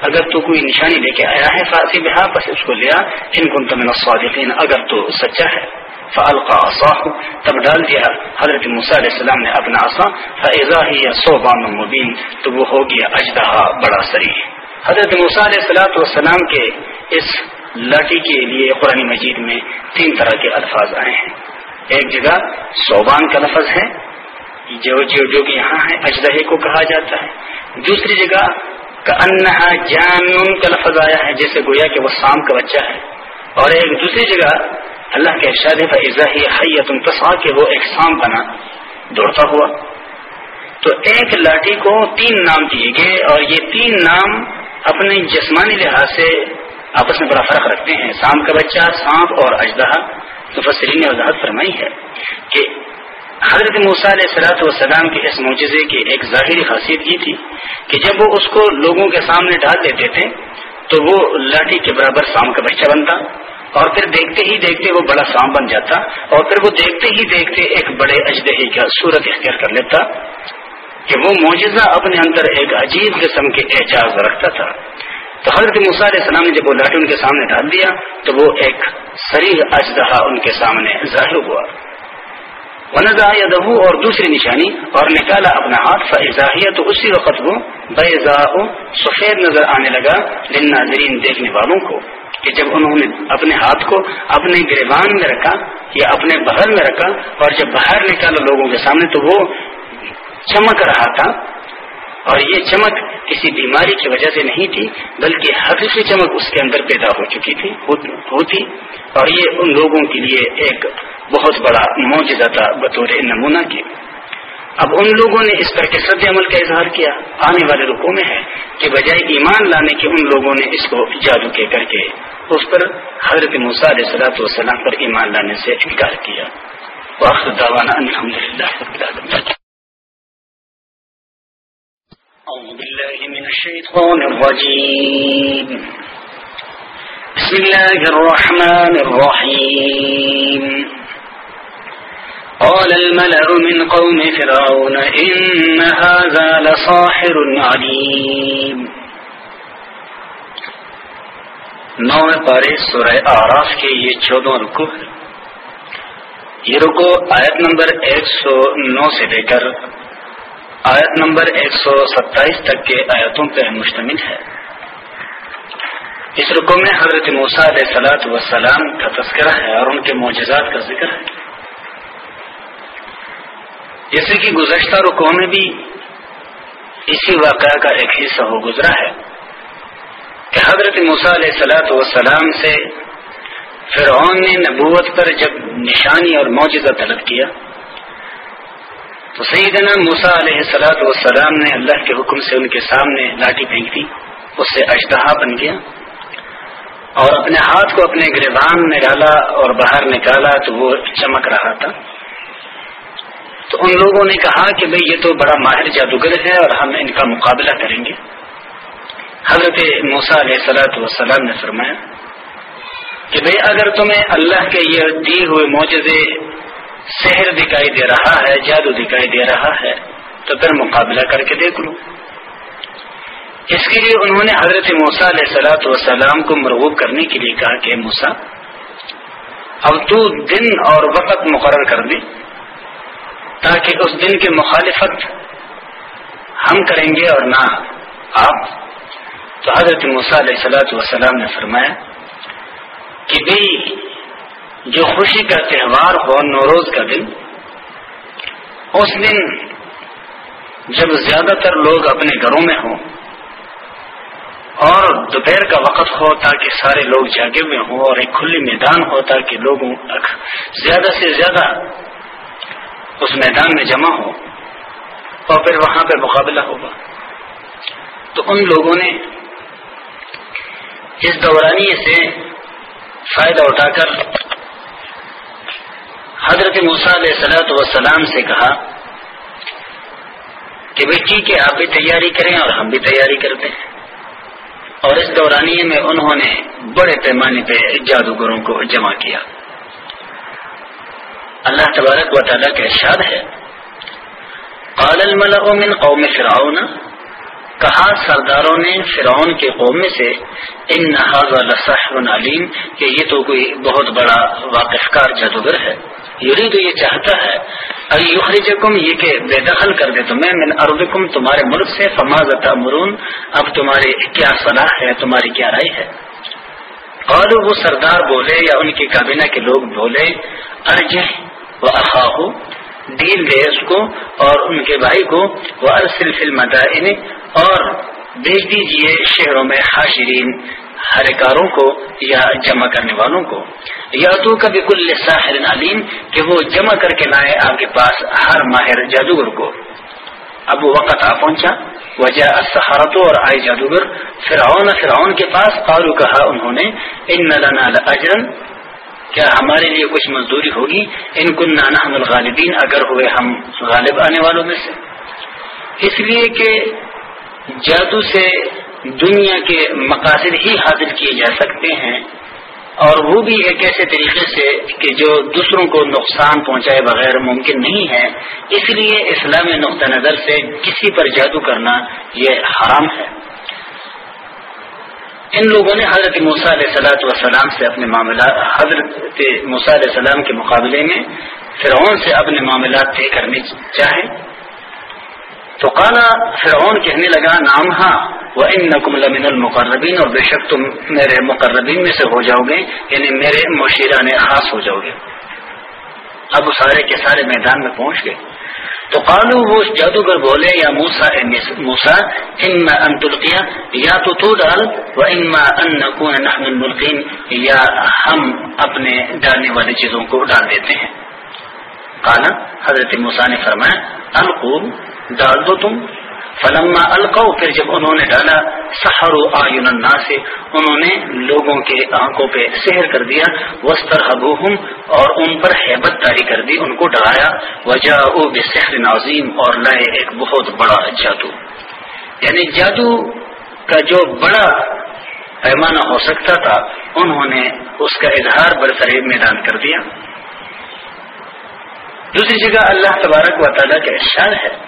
اگر تو کوئی نشانی لے کے آیا ہے، فاسی بہا پس اس کو لیا، ان کن تمن الصادقین، اگر تو سچا ہے. فالقا عصاہ تب ڈال دیا حضرت موسیٰ علیہ السلام نے اپنا عصا فاذا ہی صوبان مبین تو وہ ہو گیا اجدہا بڑا سری حضرت موسیٰ علیہ السلاۃ والسلام کے اس لاٹھی کے لیے قرآن مجید میں تین طرح کے الفاظ آئے ہیں۔ ایک جگہ صوبان کا لفظ ہے جو جو جو کہ یہاں ہے اجدہے کو کہا جاتا ہے۔ دوسری جگہ کا انہا جامن کا لفظ آیا ہے، جیسے گویا کہ وہ سام کا بچہ ہے۔ اور ایک دوسری جگہ، اللہ کے ارشاد فضا ہی حیت تصا کہ وہ ایک سام بنا، دوڑتا ہوا۔ تو ایک لاٹھی کو تین نام دیے گئے، اور یہ تین نام اپنے جسمانی لحاظ سے آپس میں بڑا فرق رکھتے ہیں۔ سام کا بچہ، سانپ اور اجدہ تو فصری نے وضاحت فرمائی ہے کہ حضرت موسیٰ علیہ سلاۃ والسلام کے اس معجزے کی ایک ظاہری خاصیت یہ تھی کہ جب وہ اس کو لوگوں کے سامنے ڈال دیتے تھے، تو وہ لاٹھی کے برابر سام کا بچہ بنتا اور پھر دیکھتے ہی دیکھتے وہ بڑا سام بن جاتا اور پھر وہ دیکھتے ہی دیکھتے ایک بڑے اجدہی کا صورت اختیار کر لیتا کہ وہ معجزہ اپنے اندر ایک عجیب قسم کے اعجاز رکھتا تھا۔ تو حضرت علیہ السلام نے جب وہ لاٹھی ان کے سامنے ڈال دیا، تو وہ ایک سریح اجدہا ان کے سامنے ظاہر ہوا۔ ونزا دہو اور دوسری نشانی اور نکالا اپنا ہاتھ فضاحیہ تو اسی وقت وہ بے سفید نظر آنے لگا لن ناظرین دیکھنے والوں کو کہ جب انہوں نے اپنے ہاتھ کو اپنے گریبان میں رکھا یا اپنے بغل میں رکھا اور جب باہر نکالا لوگوں کے سامنے تو وہ چمک رہا تھا۔ اور یہ چمک کسی بیماری کی وجہ سے نہیں تھی، بلکہ حقیقی چمک اس کے اندر پیدا ہو چکی تھی ہوتی اور یہ ان لوگوں کے لیے ایک بہت بڑا معجزہ تھا بطور نمونہ کی۔ اب ان لوگوں نے اس پر کثرت عمل کا اظہار کیا۔ آنے والے رقو میں ہے کہ بجائے ایمان لانے کے ان لوگوں نے اس کو جادو کے کر کے اس پر حضرت موسیٰ علیہ صلاحت والسلام پر ایمان لانے سے انکار کیا۔ الحمد للہ أعوذ بالله من الشيطان الرجيم. بسم الله الرحمن الرحيم. قال الملأ من قوم فرعون إن هذا لصاحر عليم. نو پارے سورہ آراف کے یہ چودہ رکو. یہ رکو آیت نمبر ایک سو نو سے لے کر آیت نمبر ایک سو ستائیس تک کے آیتوں پہ مشتمل ہے اس رکو میں حضرت موسا علیہ سلاۃ وسلام کا تذکرہ ہے اور ان کے معجزات کا ذکر ہے۔ جیسے کہ گزشتہ رکو میں بھی اسی واقعہ کا ایک حصہ ہو گزرا ہے کہ حضرت موسا علیہ سلاۃ وسلام سے فرعون نے نبوت پر جب نشانی اور معجزہ طلب کیا تو سیدنا موسا علیہ سلاۃ والسلام نے اللہ کے حکم سے ان کے سامنے لاٹھی پھینک دی، اس سے اشتہا بن گیا۔ اور اپنے ہاتھ کو اپنے گریبان میں ڈالا اور باہر نکالا تو وہ چمک رہا تھا۔ تو ان لوگوں نے کہا کہ بھئی یہ تو بڑا ماہر جادوگر ہے اور ہم ان کا مقابلہ کریں گے۔ حضرت موسا علیہ سلاۃ والسلام نے فرمایا کہ بھئی اگر تمہیں اللہ کے یہ دی ہوئے معجزے شہر دکھائی دے رہا ہے، جادو دکھائی دے رہا ہے۔ تو پھر مقابلہ کر کے دیکھ لو۔ اس کے لیے انہوں نے حضرت موسا علیہ سلاۃ والسلام کو مرغوب کرنے کے لیے کہا کہ موسا اب تو دن اور وقت مقرر کر دیں تاکہ اس دن کی مخالفت ہم کریں گے اور نہ آپ۔ تو حضرت موسیٰ علیہ سلاۃ والسلام نے فرمایا کہ بھائی جو خوشی کا تہوار ہو، نوروز کا دن، اس دن جب زیادہ تر لوگ اپنے گھروں میں ہوں اور دوپہر کا وقت ہو تاکہ سارے لوگ جاگے ہوئے ہوں اور ایک کھلی میدان ہو تاکہ لوگوں زیادہ سے زیادہ اس میدان میں جمع ہو اور پھر وہاں پہ مقابلہ ہوگا۔ تو ان لوگوں نے اس دورانی سے فائدہ اٹھا کر حضرت موسا علیہ سلاۃ وسلام سے کہا کہ بھائی ٹھیک ہے آپ بھی تیاری کریں اور ہم بھی تیاری کرتے ہیں۔ اور اس دورانیے میں انہوں نے بڑے پیمانے پہ جادوگروں کو جمع کیا۔ اللہ تبارک و تعالیٰ کا ارشاد ہے، قال الملأ من قوم فرعون، کہا سرداروں نے فرعون کے قوم میں سے، ان لسحر علیم، کہ یہ تو کوئی بہت بڑا واقف کار جادوگر ہے۔ یوری تو یہ چاہتا ہے یخرجکم یہ کہ بے دخل کر دے تمہیں، من ارضکم تمہارے ملک سے فماز مرون اب تمہاری کیا صلاح ہے، تمہاری کیا رائے ہے۔ اور وہ سردار بولے یا ان کی کابینہ کے لوگ بولے ارجہ وہ اخاہ ڈیل دے اس کو اور ان کے بھائی کو وہ ارسل فلم اور بھیج دیجیے شہروں میں حاشرین، ہرکاروں کو یا جمع کرنے والوں کو۔ یا تو کبھی کل ساحر علیم، کہ وہ جمع کر کے لائے آپ کے پاس ہر ماہر جادوگر کو۔ اب وہ وقت آ پہنچا وجہ سہارتوں اور آئے جادوگر۔ فرعون فرعون کے پاس قالو کہا انہوں نے، ان نلنا اجرن کیا ہمارے لیے کچھ مزدوری ہوگی؟ ان کن نانا ہم الغالبین، اگر ہوئے ہم غالب آنے والوں میں سے۔ اس لیے کہ جادو سے دنیا کے مقاصد ہی حاصل کیے جا سکتے ہیں۔ اور وہ بھی ایک ایسے طریقے سے کہ جو دوسروں کو نقصان پہنچائے بغیر ممکن نہیں ہے، اس لیے اسلامی نقطہ نظر سے کسی پر جادو کرنا یہ حرام ہے۔ ان لوگوں نے حضرت موسیٰ علیہ سلاۃ والسلام سے اپنے معاملات حضرت موسیٰ علیہ السلام کے مقابلے میں فرعون سے اپنے معاملات طے کرنے چاہے۔ تو کانا فرعون کہنے لگا نام ہاں وہ ان نقم لمن المقربین اور بے شک تم میرے مقربین میں سے ہو جاؤ گے یعنی میرے مشیران خاص ہو جاؤ گے۔ اب سارے کے سارے میدان میں پہنچ گئے۔ تو قالو وہ جادوگر بولے، یا موسا موسا ان تلقیا یا تو تو ڈال وہ اما ان نحن الملقین یا ہم اپنے ڈالنے والی چیزوں کو ڈال دیتے ہیں۔ کالا حضرت موسا نے فرمایا، القوم ڈال دو تم۔ فلما القو پھر جب انہوں نے ڈالا سہر الناس سے انہوں نے لوگوں کے آنکھوں پہ سحر کر دیا۔ وسطر اور ان پر حیبت تاری کر دی، ان کو ڈرایا۔ وجہ بسحر نازیم اور لائے ایک بہت بڑا جادو۔ یعنی جادو کا جو بڑا پیمانہ ہو سکتا تھا، انہوں نے اس کا اظہار برسریب میدان کر دیا۔ دوسری جگہ اللہ تبارک و تعالیٰ کا ارشاد ہے۔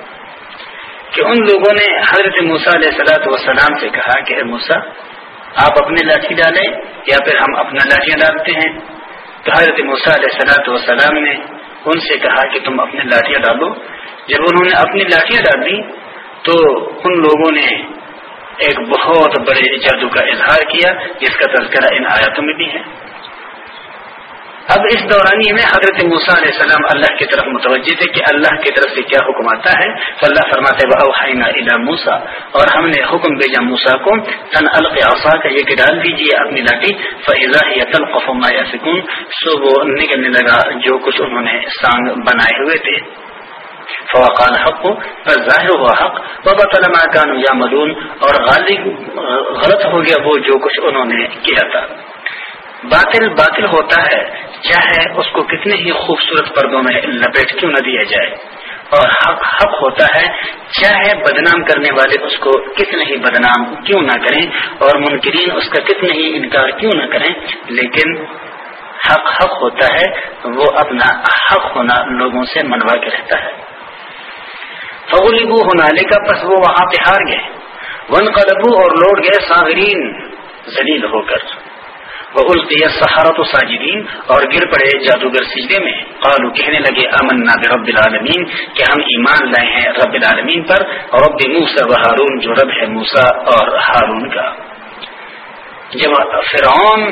کہ ان لوگوں نے حضرت موسا علیہ سلاۃ وسلام سے کہا کہ اے موسا آپ اپنے لاٹھی ڈالیں یا پھر ہم اپنا لاٹیاں ڈالتے ہیں؟ تو حضرت موسا علیہ سلاۃ وسلام نے ان سے کہا کہ تم اپنی لاٹیاں ڈالو۔ جب انہوں نے اپنی لاٹیاں ڈال دی، تو ان لوگوں نے ایک بہت بڑے جادو کا اظہار کیا، جس کا تذکرہ ان آیاتوں میں بھی ہے۔ اب اس دورانی میں حضرت موسا علیہ السلام اللہ کی طرف متوجہ تھے کہ اللہ کی طرف سے کیا حکم آتا ہے تو اللہ فرماتے الا موسا اور ہم نے حکم بھیجا موسا کو، تن القا کا یہ کہ ڈال دیجیے اپنی لاٹھی فضا تلقفما یا سکون سو وہ نکلنے لگا جو کچھ انہوں نے سانگ بنائے ہوئے تھے۔ فوقان حق پر ظاہر ہوا حق بابا تعالیٰ کان یا مدون اور غالب، غلط ہو گیا وہ جو کچھ انہوں نے کیا تھا۔ باطل باطل ہوتا ہے۔ چاہے اس کو کتنے ہی خوبصورت پردوں میں لپیٹ کیوں نہ دیا جائے؟ اور حق حق ہوتا ہے۔ چاہے بدنام کرنے والے اس کو کتنے ہی بدنام کیوں نہ کریں؟ اور منکرین اس کا کتنے ہی انکار کیوں نہ کریں؟ لیکن حق حق ہوتا ہے۔ وہ اپنا حق ہونا لوگوں سے منوا کے رہتا ہے۔ فغلبو ہنالے کا پس وہ وہاں پہ ہار گئے۔ ون قدبو اور لوٹ گئے ساغرین۔ ذلیل ہو کر۔ وہ القیہ سہارت و ساجدین اور گر پڑے جادوگر سجدے میں۔ قالو کہنے لگے امن رب العالمین کہ ہم ایمان لائے ہیں رب العالمین پر۔ اور رب موسا و ہارون، جو رب ہے موسا اور ہارون کا۔ جب فرعون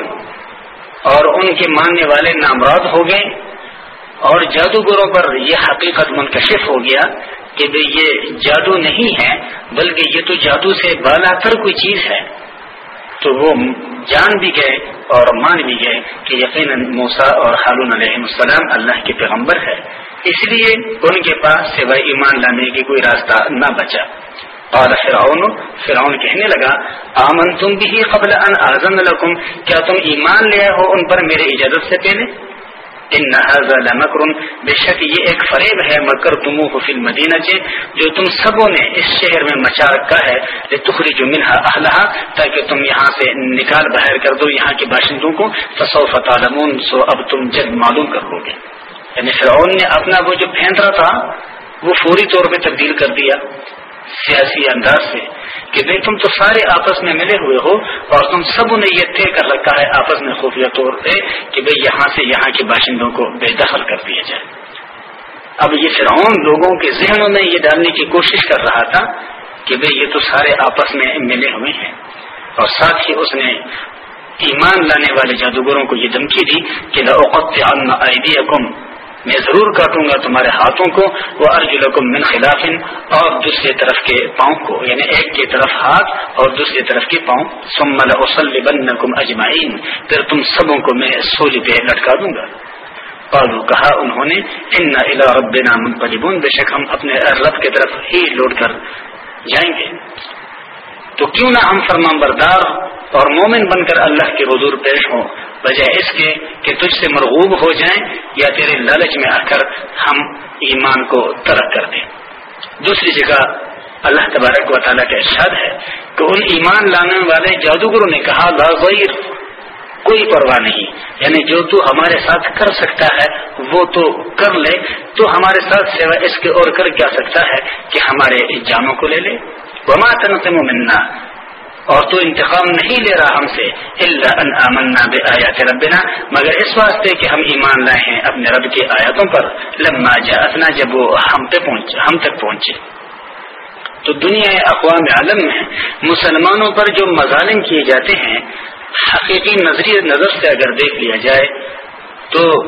اور ان کے ماننے والے نامراد ہو گئے۔ اور جادوگروں پر یہ حقیقت منکشف ہو گیا کہ یہ جادو نہیں ہے، بلکہ یہ تو جادو سے بالا تر کوئی چیز ہے۔ تو وہ جان بھی گئے اور مان بھی گئے کہ یقیناً موسا اور ہارون علیہ السلام اللہ کے پیغمبر ہے اس لیے ان کے پاس سوائے ایمان لانے کی کوئی راستہ نہ بچا۔ اور فرعون فرعون کہنے لگا آمن تم بھی قبل ان آزم لکم، کیا تم ایمان لیا ہو ان پر میرے اجازت سے پہلے ان بے شک یہ ایک فریب ہے مکر تم فل مدینہ جو تم سبوں نے اس شہر میں مچا رکھا ہے۔ تخری جو منہا اہلہا تاکہ تم یہاں سے نکال باہر کر دو، یہاں کے باشندوں کو۔ فسو فتعلمون سو اب تم جلد معلوم کر لو گے۔ یعنی فرعون نے اپنا وہ جو پھینک تھا، وہ فوری طور پہ تبدیل کر دیا۔ سیاسی انداز سے کہ بھائی تم تو سارے آپس میں ملے ہوئے ہو اور تم سب نے یہ طے کر رکھا ہے، آپس میں خفیہ طور پہ کہ بھائی یہاں سے یہاں کے باشندوں کو بے دخل کر دیا جائے۔ اب یہ فرعون لوگوں کے ذہنوں میں یہ ڈالنے کی کوشش کر رہا تھا کہ بھائی یہ تو سارے آپس میں ملے ہوئے ہیں۔ اور ساتھ ہی اس نے ایمان لانے والے جادوگروں کو یہ دھمکی دی کہ لوقت ان میں ضرور کاٹوں گا تمہارے ہاتھوں کو وہ ارجلکم من خلاف، اور دوسرے طرف کے پاؤں کو یعنی ایک کی طرف ہاتھ اور دوسری طرف کے پاؤں۔ سمل اوسل بن اجمائین پھر تم سبوں کو میں سولی پہ لٹکا دوں گا۔ پالو کہا انہوں نے ان الا ربنا منقلبون۔ بے شک ہم اپنے رب کی طرف ہی لوٹ کر جائیں گے۔ تو کیوں نہ ہم فرمان بردار اور مومن بن کر اللہ کے حضور پیش ہوں؟ بجائے اس کے کہ تجھ سے مرغوب ہو جائیں یا تیرے لالچ میں آ کر ہم ایمان کو ترک کر دیں۔ دوسری جگہ اللہ تبارک و تعالیٰ کا ارشاد ہے کہ ان ایمان لانے والے جادوگروں نے کہا، لا غیر، کوئی پرواہ نہیں۔ یعنی جو تو ہمارے ساتھ کر سکتا ہے، وہ تو کر لے۔ تو ہمارے ساتھ سیوا اس کے اور کر کیا سکتا ہے کہ ہمارے جانوں کو لے لے؟ وما تنقم منا. اور تو انتقام نہیں لے رہا ہم سے اللہ ان آمنا بے آیات ربنا. مگر اس واسطے کہ ہم ایمان لائے ہیں اپنے رب کی آیاتوں پر. لما جاتنا جب وہ ہم تک پہنچے ہم تک پہنچے. تو دنیا اقوام عالم میں مسلمانوں پر جو مظالم کیے جاتے ہیں، حقیقی نظری نظر سے اگر دیکھ لیا جائے، تو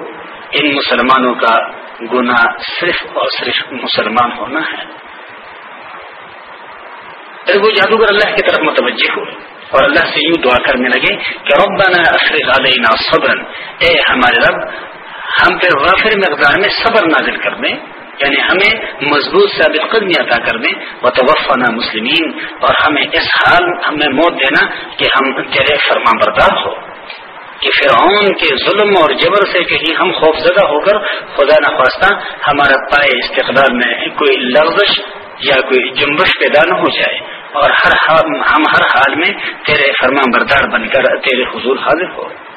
ان مسلمانوں کا گناہ صرف اور صرف مسلمان ہونا ہے۔ پھر وہ جادوگر اللہ کی طرف متوجہ ہوئے اور اللہ سے یوں دعا کرنے لگے کہ ربنا افرغ علینا صبر اے ہمارے رب، ہم پہ غافر مقدار میں صبر نازل کر دیں یعنی ہمیں مضبوط ثابت قدمی عطا کر دیں و توفنا مسلمین، اور ہمیں اس حال، ہمیں موت دینا کہ ہم تیرے فرما بردار ہو۔ کہ فرعون کے ظلم اور جبر سے کہیں ہم خوف زدہ ہو کر خدا نخواستہ ہمارا پائے استقبال میں کوئی لغزش یا کوئی جنبش پیدا نہ ہو جائے۔ اور ہر ہم ہر حال میں تیرے فرما بردار بن کر تیرے حضور حاضر ہو۔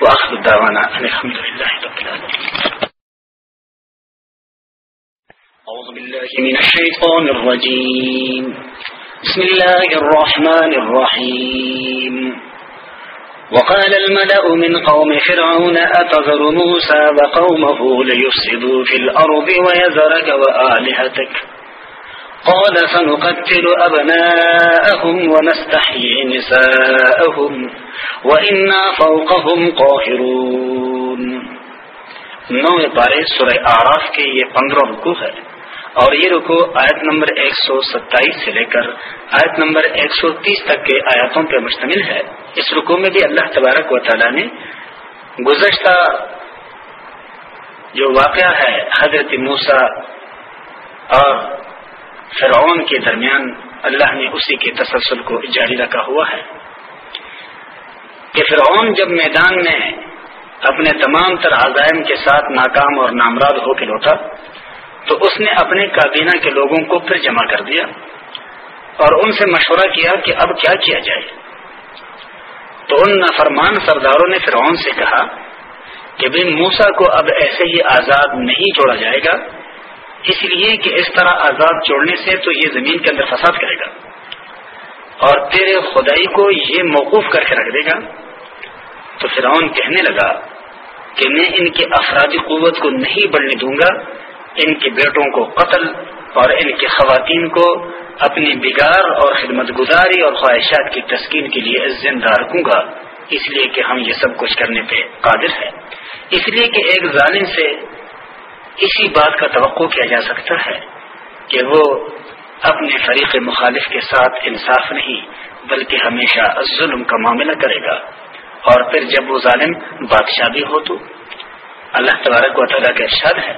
وآخر دعوانا الحمد للہ أعوذ بالله من الشيطان الرجيم بسم الله الرحمن الرحيم وقال الملأ من قوم فرعون أتذر موسى وقومه ليفسدوا في الأرض ويذرك وآلهتك۔ قال سنقتل أبناءهم ونستحيي نساءهم وإنا فوقهم قاهرون. نو پارے سورہ آراف کے یہ پندرہ رکو ہے اور یہ رکو آیت نمبر ایک سو ستائیس سے لے کر آیت نمبر ایک سو تیس تک کے آیاتوں پر مشتمل ہے۔ اس رکو میں بھی اللہ تبارک و تعالی نے گزشتہ جو واقعہ ہے، حضرت موسا اور فرعون کے درمیان اللہ نے اسی کے تسلسل کو جاری رکھا ہوا ہے کہ فرعون جب میدان میں اپنے تمام تر عزائم کے ساتھ ناکام اور نامراد ہو کے لوٹا، تو اس نے اپنے کابینہ کے لوگوں کو پھر جمع کر دیا اور ان سے مشورہ کیا کہ اب کیا کیا جائے۔ تو ان نافرمان سرداروں نے فرعون سے کہا کہ بن موسا کو اب ایسے ہی آزاد نہیں چھوڑا جائے گا اس لیے کہ اس طرح آزاد چھوڑنے سے تو یہ زمین کے اندر فساد کرے گا۔ اور تیرے خدائی کو یہ موقوف کر کے رکھ دے گا۔ تو فرعون کہنے لگا کہ میں ان کے افرادی قوت کو نہیں بڑھنے دوں گا، ان کے بیٹوں کو قتل اور ان کی خواتین کو اپنی بگار اور خدمت گزاری اور خواہشات کی تسکین کے لیے زندہ رکھوں گا۔ اس لیے کہ ہم یہ سب کچھ کرنے پہ قادر ہیں۔ اس لیے کہ ایک ظالم سے اسی بات کا توقع کیا جا سکتا ہے کہ وہ اپنے فریق مخالف کے ساتھ انصاف نہیں، بلکہ ہمیشہ ظلم کا معاملہ کرے گا۔ اور پھر جب وہ ظالم، بادشاہ بھی ہو تو؟ اللہ تبارک و تعالیٰ کا ارشاد ہے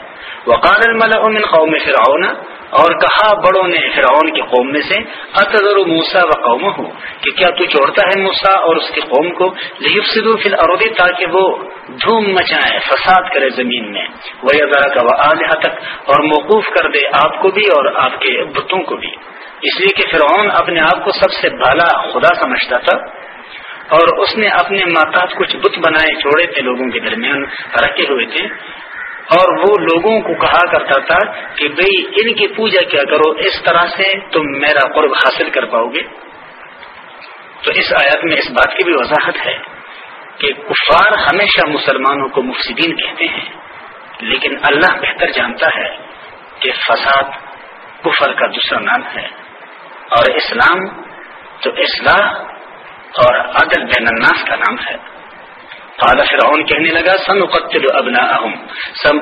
وقال الملأ من قوم فرعون، اور کہا بڑوں نے فرعون کی قوم میں سے اتذر موسا و قوم ہو کہ کیا تو چھوڑتا ہے موسا اور اس کی قوم کو؟ لیفسدو فی الارض تاکہ وہ دھوم مچائے فساد کرے زمین میں۔ وہ ذرا کا وہ تک اور موقوف کر دے آپ کو بھی اور آپ کے بتوں کو بھی۔ اس لیے کہ فرعون اپنے آپ کو سب سے بھالا خدا سمجھتا تھا۔ اور اس نے اپنے ماتات کچھ بت بنائے چھوڑے تھے لوگوں کے درمیان، رکھے ہوئے تھے۔ اور وہ لوگوں کو کہا کرتا تھا کہ بھئی ان کی پوجا کیا کرو، اس طرح سے تم میرا قرب حاصل کر پاؤ گے۔ تو اس آیت میں اس بات کی بھی وضاحت ہے کہ کفار ہمیشہ مسلمانوں کو مفسدین کہتے ہیں۔ لیکن اللہ بہتر جانتا ہے کہ فساد کفر کا دوسرا نام ہے۔ اور اسلام، تو اصلاح اور عدل بین الناس کا نام ہے۔ قال فرعون کہنے لگا سن قتل ابنا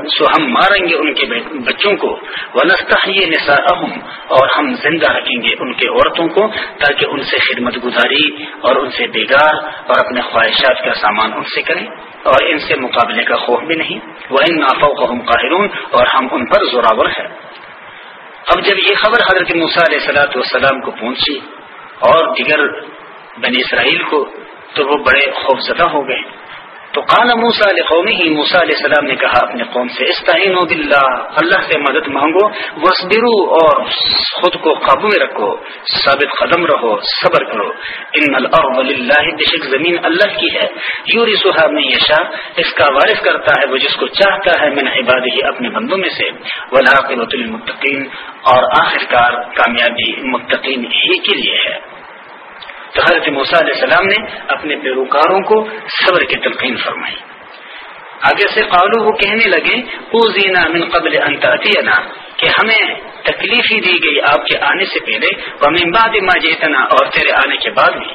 سو ہم ماریں گے ان کے بچوں کو ونستحی نساءهم، اور ہم زندہ رکھیں گے ان کے عورتوں کو، تاکہ ان سے خدمت گزاری اور ان سے بیگار اور اپنے خواہشات کا سامان ان سے کریں۔ اور ان سے مقابلے کا خوف بھی نہیں۔ وہ ان نافوں کو ہم اور ہم ان پر زوراور ہیں۔ اب جب یہ خبر حضرت موسیٰ علیہ سلاۃ والسلام کو پہنچی اور دیگر بنی اسرائیل کو تو وہ بڑے خوفزدہ ہو گئے۔ تو قال موسا علیہ قومی ہی موسا علیہ السلام نے کہا اپنے قوم سے استعین و بلّہ اللہ سے مدد مانگو وسبرو اور خود کو قابو میں رکھو، ثابت قدم رہو، صبر کرو۔ ان الارض للہ، بشک زمین اللہ کی ہے۔ یوری سہا میں یشا اس کا وارث کرتا ہے وہ جس کو چاہتا ہے من عباد ہی اپنے بندوں میں سے۔ ولاقبۃ المتقین اور آخرکار کامیابی متقین ہی کے لیے ہے۔ تو حضرت موسیٰ علیہ السلام نے اپنے پیروکاروں کو صبر کی تلقین فرمائی۔ آگے سے قالو وہ کہنے لگے او زینا من قبل انتنا کہ ہمیں تکلیف ہی دی گئی آپ کے آنے سے پہلے وہ بعد ما جیتنا اور تیرے آنے کے بعد بھی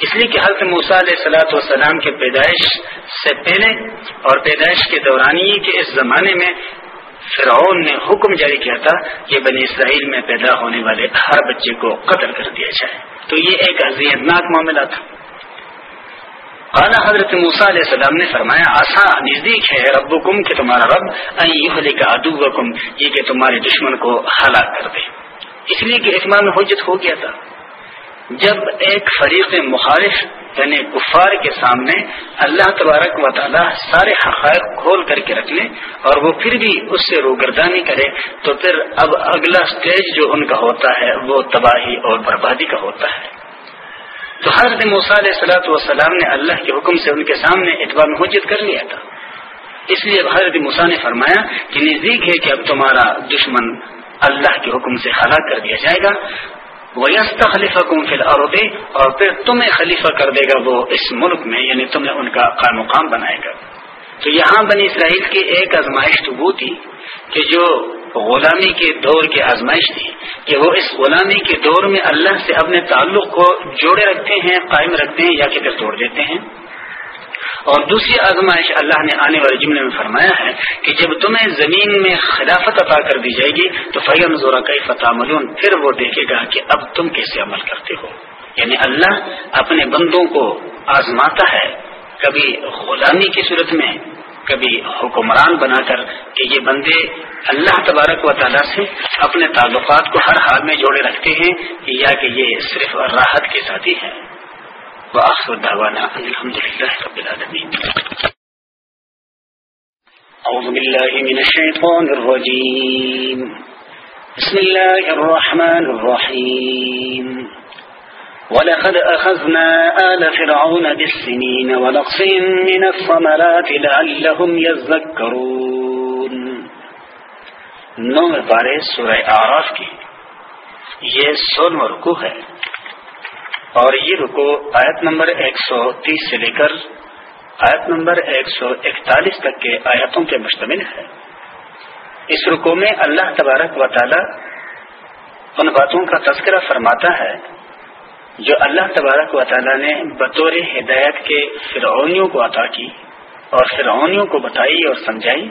اس لیے کہ حضرت موسیٰ علیہ سلاۃ والسلام کے پیدائش سے پہلے اور پیدائش کے دوران ہی اس زمانے میں فرعون نے حکم جاری کیا تھا کہ بنی اسرائیل میں پیدا ہونے والے ہر بچے کو قتل کر دیا جائے۔ تو یہ ایک اذیت ناک معاملہ تھا۔ اعلیٰ حضرت موسیٰ علیہ السلام نے فرمایا، آسا، نزدیک ہے رب کم کہ تمہارا رب کا ادو یہ کہ تمہارے دشمن کو ہلاک کر دے۔ اس لیے کہ اتمام حجت ہو گیا تھا۔ جب ایک فریق مخالف یعنی کفار کے سامنے اللہ تبارک و تعالی سارے حقائق کھول کر کے رکھ لیں اور وہ پھر بھی اس سے روگردانی کرے، تو پھر اب اگلا سٹیج جو ان کا ہوتا ہے، وہ تباہی اور بربادی کا ہوتا ہے۔ تو حضرت علیہ سلاۃ والسلام نے اللہ کے حکم سے ان کے سامنے اتباع حجت کر لیا تھا۔ اس لیے حضرت موسیٰ نے فرمایا کہ نزدیک ہے کہ اب تمہارا دشمن اللہ کے حکم سے ہلاک کر دیا جائے گا۔ وہ فِي خلیفہ اور پھر تمہیں خلیفہ کر دے گا وہ اس ملک میں یعنی تمہیں ان کا قائم مقام بنائے گا۔ تو یہاں بنی اسرائیل کی ایک آزمائش تو وہ تھی کہ جو غلامی کے دور کی آزمائش تھی، کہ وہ اس غلامی کے دور میں اللہ سے اپنے تعلق کو جوڑے رکھتے ہیں، قائم رکھتے ہیں یا کہ پھر توڑ دیتے ہیں۔ اور دوسری آزمائش اللہ نے آنے والے جملے میں فرمایا ہے کہ جب تمہیں زمین میں خلافت عطا کر دی جائے گی تو فیم زورا کا فتح ملون پھر وہ دیکھے گا کہ اب تم کیسے عمل کرتے ہو۔ یعنی اللہ اپنے بندوں کو آزماتا ہے کبھی غلامی کی صورت میں، کبھی حکمران بنا کر کہ یہ بندے اللہ تبارک و تعالیٰ سے اپنے تعلقات کو ہر حال میں جوڑے رکھتے ہیں یا کہ یہ صرف راحت کے ساتھی ہے وآخر دعوانا الحمد لله رب العالمين أعوذ بالله من الشيطان الرجيم بسم الله الرحمن الرحيم ولقد أخذنا آل فرعون بالسنين ونقص من الثمرات لعلهم يذكرون نو بارے سورہ آراف کی یہ سولہ رکو ہے. اور یہ رکو آیت نمبر ایک سو تیس سے لے کر آیت نمبر ایک سو اکتالیس تک کے آیتوں کے مشتمل ہے۔ اس رکو میں اللہ تبارک و تعالی ان باتوں کا تذکرہ فرماتا ہے جو اللہ تبارک و تعالی نے بطور ہدایت کے فرعونیوں کو عطا کی اور فرعونیوں کو بتائی اور سمجھائی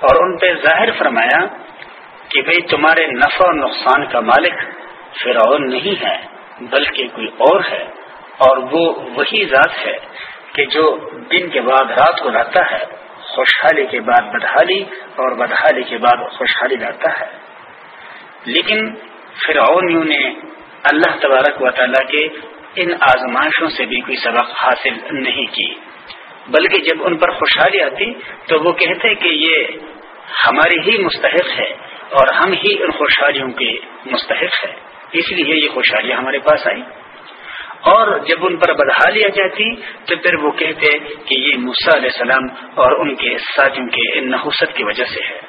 اور ان پہ ظاہر فرمایا کہ بھئی تمہارے نفع اور نقصان کا مالک فرعون نہیں ہے۔ بلکہ کوئی اور ہے اور وہ وہی ذات ہے کہ جو دن کے بعد رات کو لاتا ہے، خوشحالی کے بعد بدحالی اور بدحالی کے بعد خوشحالی لاتا ہے۔ لیکن فرعونیوں نے اللہ تبارک و تعالیٰ کے ان آزمائشوں سے بھی کوئی سبق حاصل نہیں کی۔ بلکہ جب ان پر خوشحالی آتی تو وہ کہتے کہ یہ ہماری ہی مستحق ہے اور ہم ہی ان خوشحالیوں کے مستحق ہے اس لیے یہ خوشحالیاں ہمارے پاس آئی اور جب ان پر بدحالی آ جاتی تو پھر وہ کہتے کہ یہ موسا علیہ السلام اور ان کے ساتھیوں کے نحوست کی وجہ سے ہے۔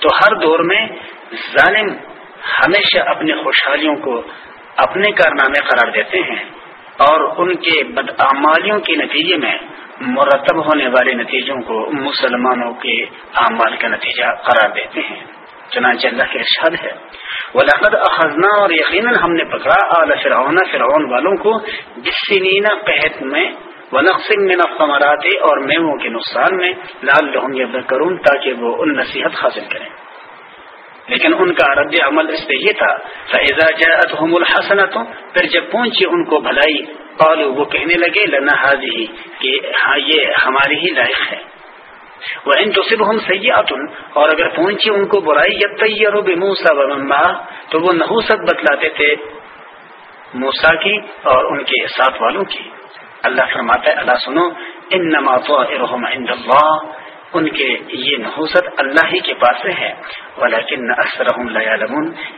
تو ہر دور میں ظالم ہمیشہ اپنے خوشحالیوں کو اپنے کارنامے قرار دیتے ہیں اور ان کے بدعمالیوں کے نتیجے میں مرتب ہونے والے نتیجوں کو مسلمانوں کے اعمال کا نتیجہ قرار دیتے ہیں۔ چنانچہ اللہ کے ارشاد ہے۔ ولاقد اخذنا اور یقیناً ہم نے پکڑا اعلی فرعون فرعون والوں کو جسینہ قحط میں ونقسم من الثمرات اور میووں کے نقصان میں لال لہم یذکرون تاکہ وہ ان نصیحت حاصل کریں۔ لیکن ان کا رد عمل اس پہ یہ تھا فیضا جاءتهم الحسنۃ پھر جب پہنچی ان کو بھلائی، قالوا وہ کہنے لگے، لنا هذه، کہ ہاں یہ ہماری ہی لائق ہے۔ وہ ان تصب ہم سیاحت اور اگر پہنچی ان کو برائی یا تیار بے موسا و تو وہ نحوست بتلاتے تھے موسا کی اور ان کے ساتھ والوں کی۔ اللہ فرماتا ہے، اللہ سنو ان نماز اللہ ان کے یہ نحوست اللہ ہی کے پاس سے ہے ولیکن اکثر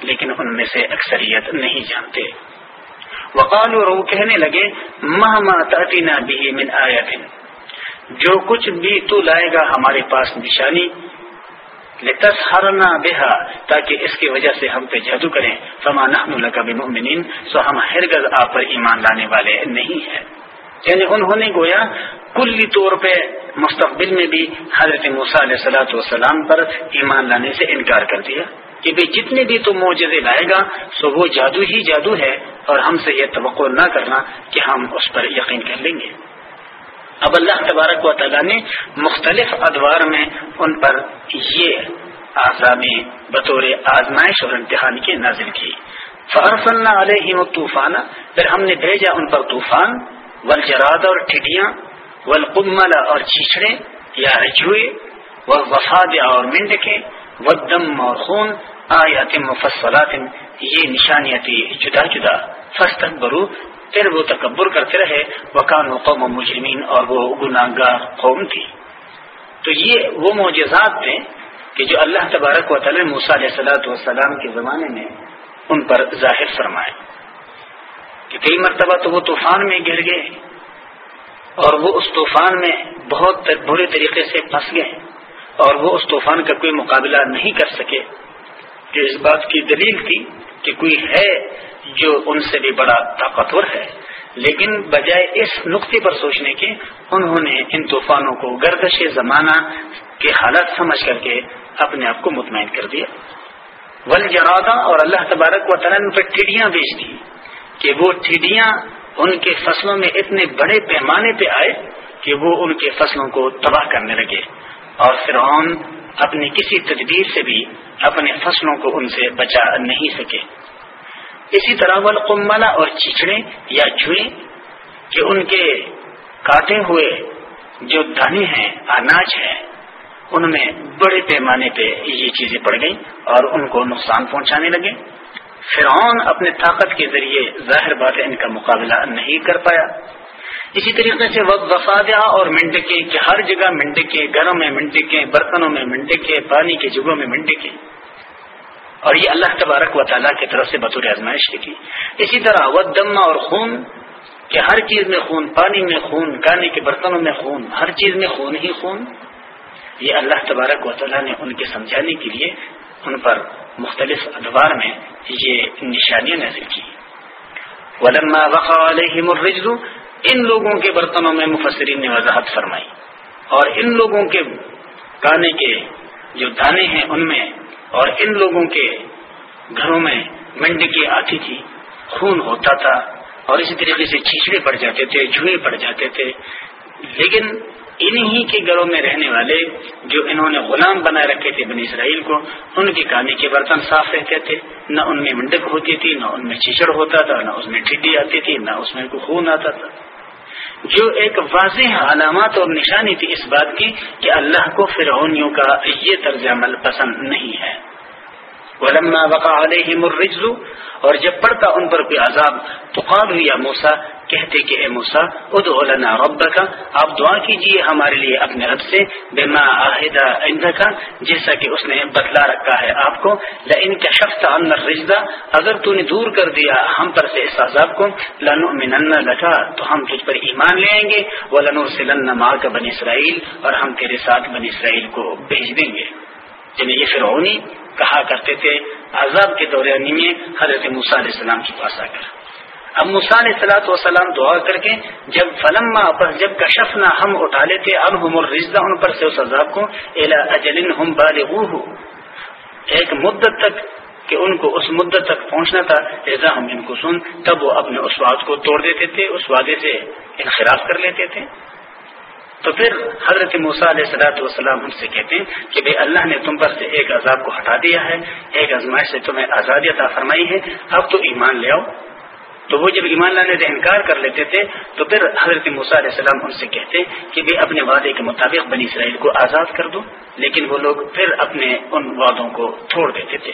لیکن ان میں سے اکثریت نہیں جانتے۔ وقال اور وہ کہنے لگے مہما تأتینا بھی من آیت جو کچھ بھی تو لائے گا ہمارے پاس نشانی لتس ہرنا بےحا تاکہ اس کی وجہ سے ہم پہ جادو کریں۔ فما نحن لك بمؤمنین، سو ہم ہرگز آپ پر ایمان لانے والے نہیں ہیں۔ یعنی انہوں نے گویا کلی طور پہ مستقبل میں بھی حضرت موسیٰ علیہ صلاحت والسلام پر ایمان لانے سے انکار کر دیا کہ بھائی جتنے بھی تو معجزے لائے گا، سو وہ جادو ہی جادو ہے اور ہم سے یہ توقع نہ کرنا کہ ہم اس پر یقین کر لیں گے۔ اب اللہ تبارک و تعالیٰ نے مختلف ادوار میں ان پر یہ آزامی بطور آزمائش اور امتحان کی نازل کی۔ فرف اللہ علیہ طوفان پھر ہم نے بھیجا ان پر طوفان ولجراد اور ٹھڈیاں ولقمل اور چیچڑے، یا رجوئے و وفاد اور منڈکے ودم اور خون، آیات مفصلات، یہ نشانیاں تھی جدا جدا۔ فستک برو پھر وہ تکبر کرتے رہے۔ وکان قوم مجرمین اور وہ گناہ گار قوم تھی۔ تو یہ وہ معجزات تھے کہ جو اللہ تبارک و تعالی موسیٰ علیہ صلاحت والسلام کے زمانے میں ان پر ظاہر فرمائے۔ کہ کئی مرتبہ تو وہ طوفان میں گر گئے، اور وہ اس طوفان میں بہت برے طریقے سے پھنس گئے، اور وہ اس طوفان کا کوئی مقابلہ نہیں کر سکے۔ کہ اس بات کی دلیل تھی کہ کوئی ہے جو ان سے بھی بڑا طاقتور ہے۔ لیکن بجائے اس نقطے پر سوچنے کے، انہوں نے ان طوفانوں کو گردش زمانہ کے حالات سمجھ کر کے اپنے آپ کو مطمئن کر دیا۔ ول جرادہ اور اللہ تبارک و تعالیٰ پہ ٹھڈیاں بیچ دی کہ وہ ٹھڈیاں ان کے فصلوں میں اتنے بڑے پیمانے پہ آئے کہ وہ ان کے فصلوں کو تباہ کرنے لگے۔ اور فرعون اپنی کسی تدبیر سے بھی اپنے فصلوں کو ان سے بچا نہیں سکے۔ اسی طرح ولقملا اور چیچڑے یا چوئے کہ ان کے کاٹے ہوئے جو دانے ہیں، اناج ہیں، ان میں بڑے پیمانے پہ یہ چیزیں پڑ گئیں اور ان کو نقصان پہنچانے لگے۔ فرعون اپنے طاقت کے ذریعے ظاہر بات ان کا مقابلہ نہیں کر پایا۔ اسی طریقے سے وقت وفادہ اور منڈکے کہ ہر جگہ منڈکے، گھروں میں منڈکے، برتنوں میں منڈکے، پانی کی جگہوں میں منڈکے۔ اور یہ اللہ تبارک و تعالیٰ کی طرف سے بطور آزمائش کی اسی طرح وہ اور خون، کہ ہر چیز میں خون، پانی میں خون کانے کے برتنوں میں خون، ہر چیز میں خون ہی خون۔ یہ اللہ تبارک و تعالیٰ نے ان کے سمجھانے کے لیے ان پر مختلف ادوار میں یہ نشانیاں نظر کی۔ ولما وقع علیہم الرجل ان لوگوں کے برتنوں میں مفسرین نے وضاحت فرمائی۔ اور ان لوگوں کے گانے کے جو دانے ہیں، ان میں اور ان لوگوں کے گھروں میں منڈکی آتی تھی، خون ہوتا تھا اور اسی طریقے سے چھیچڑے پڑ جاتے تھے جھوئے پڑ جاتے تھے۔ لیکن انہی کے گھروں میں رہنے والے جو انہوں نے غلام بنائے رکھے تھے بنی اسرائیل کو، ان کے کھانے کے برتن صاف رہتے تھے۔ نہ ان میں منڈک ہوتی تھی، نہ ان میں چیچڑ ہوتا تھا، نہ اس میں ٹھڈی آتی تھی، نہ اس میں کوئی خون آتا تھا۔ جو ایک واضح علامات اور نشانی تھی اس بات کی کہ اللہ کو فرعونیوں کا یہ طرز عمل پسند نہیں ہے۔ ولما وقع علیہم الرجز، اور جب پڑتا ان پر کوئی عذاب، تو قالوا یا موسا کہتے کہ اے موسا ادعو لنا ربک، آپ دعا کیجیے ہمارے لیے اپنے رب سے، بما عہد عندک، جیسا کہ اس نے بتلا رکھا ہے آپ کو، لئن کشفت عنا الرجز، اگر تو نے دور کر دیا ہم پر سے اس عذاب کو، لنؤمنن لك تو ہم تجھ پر ایمان لے گے، ولنرسلن معك بنی اسرائیل، اور ہم تیرے ساتھ بنی اسرائیل کو بھیج دیں گے۔ یعنی یہ فرعونی کہا کرتے تھے، عذاب کے دورانی میں حضرت موسیٰ علیہ السلام کے پاس آ کر۔ اب موسیٰ علیہ السلاۃ وسلام دعا کر کے جب فلما پر جب کشف نہ ہم اٹھا لیتے، اب ہم ان پر سے اس عذاب کو الا اجلن ہم بالغوہ۔ ایک مدت تک کہ ان کو اس مدت تک پہنچنا تھا ایزا ہم ان کو سن، تب وہ اپنے اس وعد کو توڑ دیتے تھے، اس وعدے سے انخراف کر لیتے تھے۔ تو پھر حضرت موسیٰ علیہ صلاحت والسلام ان سے کہتے ہیں کہ بھائی اللہ نے تم پر سے ایک عذاب کو ہٹا دیا ہے، ایک آزمائش سے تمہیں آزادی عطا فرمائی ہے۔ اب تو ایمان لے آؤ۔ تو وہ جب ایمان لانے سے انکار کر لیتے تھے، تو پھر حضرت موسیٰ علیہ السلام ان سے کہتے کہ بھائی اپنے وعدے کے مطابق بنی اسرائیل کو آزاد کر دو۔ لیکن وہ لوگ پھر اپنے ان وعدوں کو چھوڑ دیتے تھے۔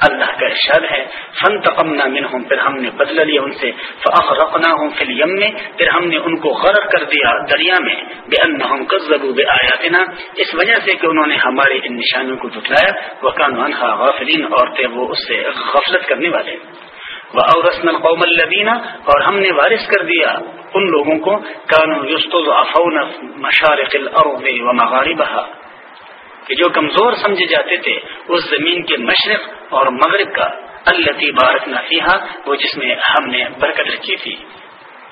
اللہ کا ارشاد ہے فن تقمنا منہم پھر ہم نے بدل لیا ان سے فاخرقناہم فی الیم میں پھر ہم نے ان کو غرق کر دیا دریا میں بے انہم کذبوا بآیاتنا اس وجہ سے کہ انہوں نے ہمارے ان نشانیوں کو جھٹلایا۔ وکانوا عنها غافلین اور تھے وہ اس سے غفلت کرنے والے۔ وَأَوْرَثْنَا الْقَوْمَ الَّذِينَ۔ اور ہم نے وارث کر دیا ان لوگوں کو۔ كانوا يستضعفون مشارق الارض ومغاربها۔ کہ جو کمزور سمجھے جاتے تھے اس زمین کے مشرق اور مغرب کا اللہ بارک نفیحہ وہ جس میں ہم نے برکت رکھی تھی۔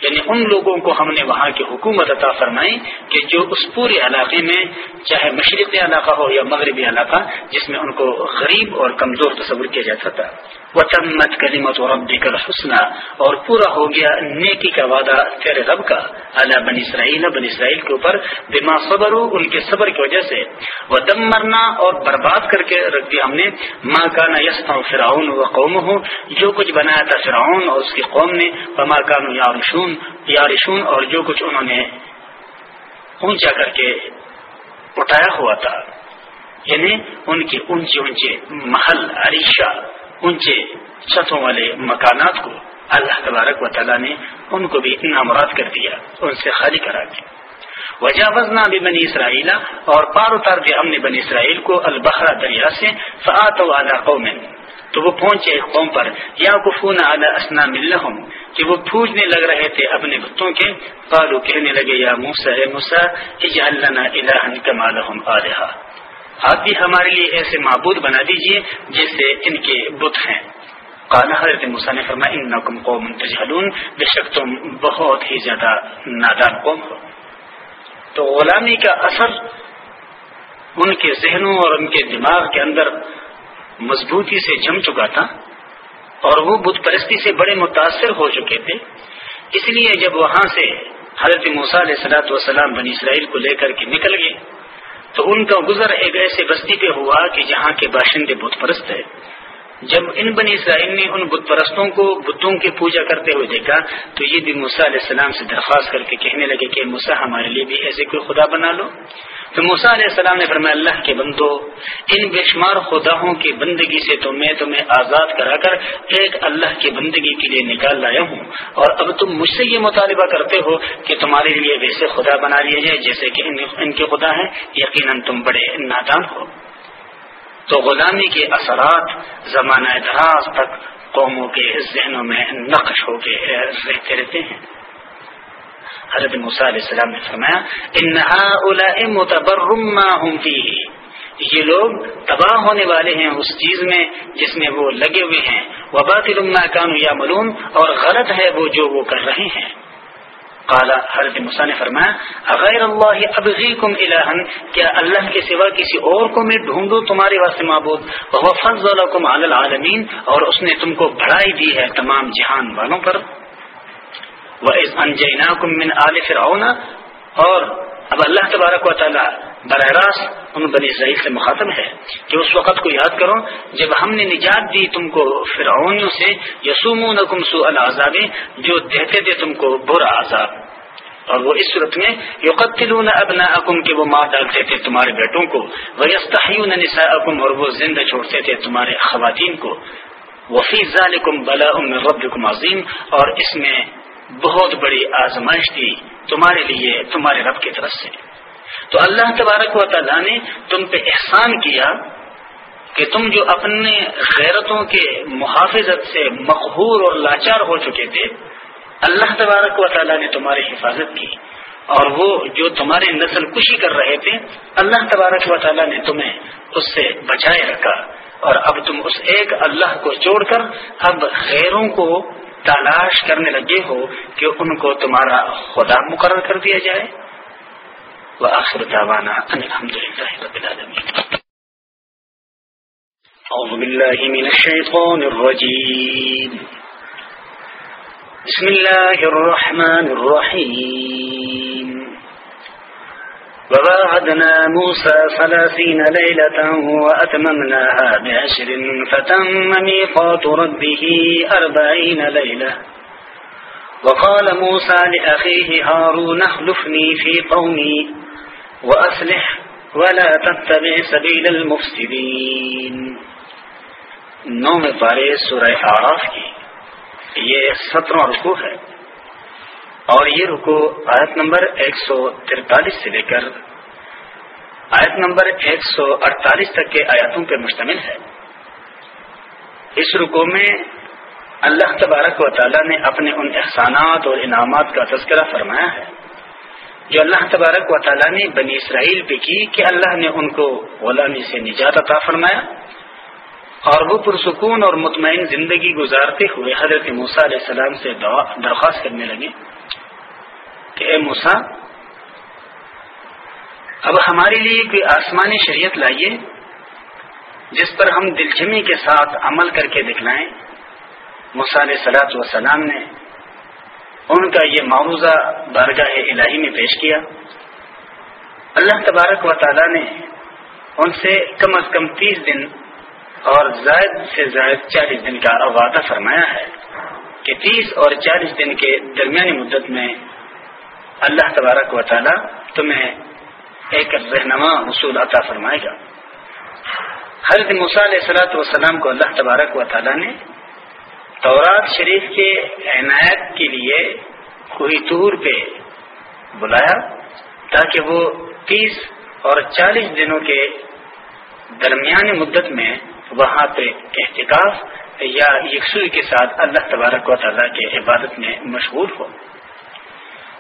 یعنی ان لوگوں کو ہم نے وہاں کی حکومت عطا فرمائی کہ جو اس پورے علاقے میں چاہے مشرقی علاقہ ہو یا مغربی علاقہ، جس میں ان کو غریب اور کمزور تصور کیا جاتا تھا۔ وہ چمت کلیمت و رب کر حسنہ اور پورا ہو گیا نیکی کا وعدہ تیرے رب کا۔ اللہ بن اسرائیل بن اسرائیل کے اوپر بما صبر ان کے صبر کی وجہ سے۔ وہ دم مرنا اور برباد کر کے رکھ دیا ہم نے۔ ماں کا نہ یستا فراؤن و قوم ہو جو کچھ بنایا تھا فراؤن اور اس کی قوم نے۔ وما کانو یارشون یارشون اور جو کچھ انہوں نے اونچا کر کے اٹھایا ہوا تھا یعنی ان کے اونچے اونچے محل، عریشہ، اونچے چھتوں والے مکانات کو اللہ تبارک و تعالیٰ نے ان کو بھی نامراد کر دیا، ان سے خالی کرا دیا۔ وجہ وزنا بھی بنی اسرائیل اور پار اتار دیا ہم نے بنی اسرائیل کو البحرا دریا سے فعت والا قوم۔ تو وہ پہنچے قوم پر یا کفون اعلیٰ اسنا مل کہ وہ پھوجنے لگ رہے تھے اپنے بتوں کے پالو کہنے لگے، یا موسا ہے موسا اللہ الہن کمال آلحا آپ بھی ہمارے لیے ایسے معبود بنا دیجیے جیسے ان کے بت ہیں۔ کالا حضرت مسا نے فرمایا ان نقم قوم تجہلون۔ بے شک تم بہت ہی زیادہ نادان قوم ہو۔ تو غلامی کا اثر ان کے ذہنوں اور ان کے دماغ کے اندر مضبوطی سے جم چکا تھا۔ اور وہ بت پرستی سے بڑے متاثر ہو چکے تھے۔ اس لیے جب وہاں سے حضرت موسیٰ علیہ سلاۃ وسلام بنی اسرائیل کو لے کر کے نکل گئے، تو ان کا گزر ایک ایسے بستی پہ ہوا کہ جہاں کے باشندے بت پرست ہے جب ان بنی اسرائیل نے ان بت پرستوں کو، بتوں کی پوجا کرتے ہوئے دیکھا، تو یہ بھی موسیٰ علیہ السلام سے درخواست کر کے کہنے لگے کہ موسیٰ ہمارے لیے بھی ایسے کوئی خدا بنا لو۔ تو موسا علیہ السلام نے فرمایا، اللہ کے بندو، ان بے شمار خداوں کی بندگی سے تو میں تمہیں آزاد کرا کر ایک اللہ کی بندگی کے لیے نکال لایا ہوں۔ اور اب تم مجھ سے یہ مطالبہ کرتے ہو کہ تمہارے لیے ویسے خدا بنا لیے جائے، جیسے کہ ان کے خدا ہیں، یقیناً تم بڑے نادان ہو۔ تو غلامی کے اثرات زمانہ دراز تک قوموں کے ذہنوں میں نقش ہو کے رہتے رہتے ہیں۔ حضرت موسیٰ علیہ السلام نے فرمایا متبر یہ لوگ تباہ ہونے والے ہیں اس چیز میں جس میں وہ لگے ہوئے ہیں۔ وبات کانو یا ملون اور غلط ہے وہ جو وہ کر رہے ہیں۔ قال، حضرت موسیٰ نے فرمایا غیر اللہ ابغیکم الہن، کیا اللہ کے سوا کسی اور کو میں ڈھونڈوں تمہارے واسطے معبود؟ وہ فضلکم علی العالمین اور اس نے تم کو بڑھائی دی ہے تمام جہان والوں پر۔ وَإِذْ أَنْجَيْنَاكُمْ مِنْ آلِ فرعون، اور اب اللہ تبارک و تعالی براہ راست ان بنی اسرائیل سے مخاطب ہے کہ اس وقت کو یاد کرو جب ہم نے نجات دی تم کو فرعونیوں سے یسوم نکم سو العذاب، جو دیتے تھے تم کو برا عذاب۔ اور وہ اس صورت میں یقتلون ابنا اکم کے وہ ماں ڈالتے تھے تمہارے بیٹوں کو وہ یستحیون نسا اور وہ زندہ چھوڑتے تھے تمہارے خواتین کو۔ وفی ذالکم بلا ام ربکم عظیم، اور اس میں بہت بڑی آزمائش تھی تمہارے لیے، تمہارے رب کی طرف سے۔ تو اللہ تبارک و تعالیٰ نے تم پہ احسان کیا کہ تم جو اپنے غیرتوں کے محافظت سے مقبور اور لاچار ہو چکے تھے، اللہ تبارک و تعالیٰ نے تمہاری حفاظت کی۔ اور وہ جو تمہارے نسل کشی کر رہے تھے، اللہ تبارک و تعالیٰ نے تمہیں اس سے بچائے رکھا۔ اور اب تم اس ایک اللہ کو چھوڑ کر اب غیروں کو تلاش کرنے لگے ہو کہ ان کو تمہارا خدا مقرر کر دیا جائے۔ وہ آخر داوانا الحمد للہ رب العالمین أعوذ بالله من الشيطان الرجيم. بسم الله الرحمن الرحيم. وواعدنا موسى ثلاثين ليلة وأتممناها بعشر فتم ميقات ربه أربعين ليلة. وقال موسى لأخيه هارون اخلفني في قومي. وأصلح ولا تتبع سبيل المفسدين۔ نوم پارے سورہ آراف کی۔ یہ سترہ رکو ہے۔ اور یہ رکو آیت نمبر ایک سو ترتالیس سے لے کر آیت نمبر ایک سو اڑتالیس تک کے آیاتوں پر مشتمل ہے۔ اس رکو میں اللہ تبارک و تعالیٰ نے اپنے ان احسانات اور انعامات کا تذکرہ فرمایا ہے۔ جو اللہ تبارک و تعالیٰ نے بنی اسرائیل پہ کی کہ اللہ نے ان کو غلامی سے نجات عطا فرمایا اور وہ پرسکون اور مطمئن زندگی گزارتے ہوئے حضرت موسیٰ علیہ السلام سے درخواست کرنے لگے کہ اے موسا اب ہمارے لیے کوئی آسمانی شریعت لائیے جس پر ہم دلچمی کے ساتھ عمل کر کے دکھلائیں۔ علیہ سلاط وسلام نے ان کا یہ معروضہ بارگاہ الہی میں پیش کیا۔ اللہ تبارک و تعالی نے ان سے کم از کم تیس دن اور زائد سے زائد چالیس دن کا وعدہ فرمایا ہے کہ تیس اور چالیس دن کے درمیانی مدت میں اللہ تبارک و تعالی تمہیں ایک رہنما حصول عطا فرمائے گا۔ حضرت علیہ صلاحت وسلام کو اللہ تبارک و تعالی نے تورات شریف کے عنایت کے لیے کوئی طور پہ بلایا تاکہ وہ تیس اور چالیس دنوں کے درمیانی مدت میں وہاں پہ احتکاف یا یکسوئی کے ساتھ اللہ تبارک و تعالیٰ کے عبادت میں مشغول ہو۔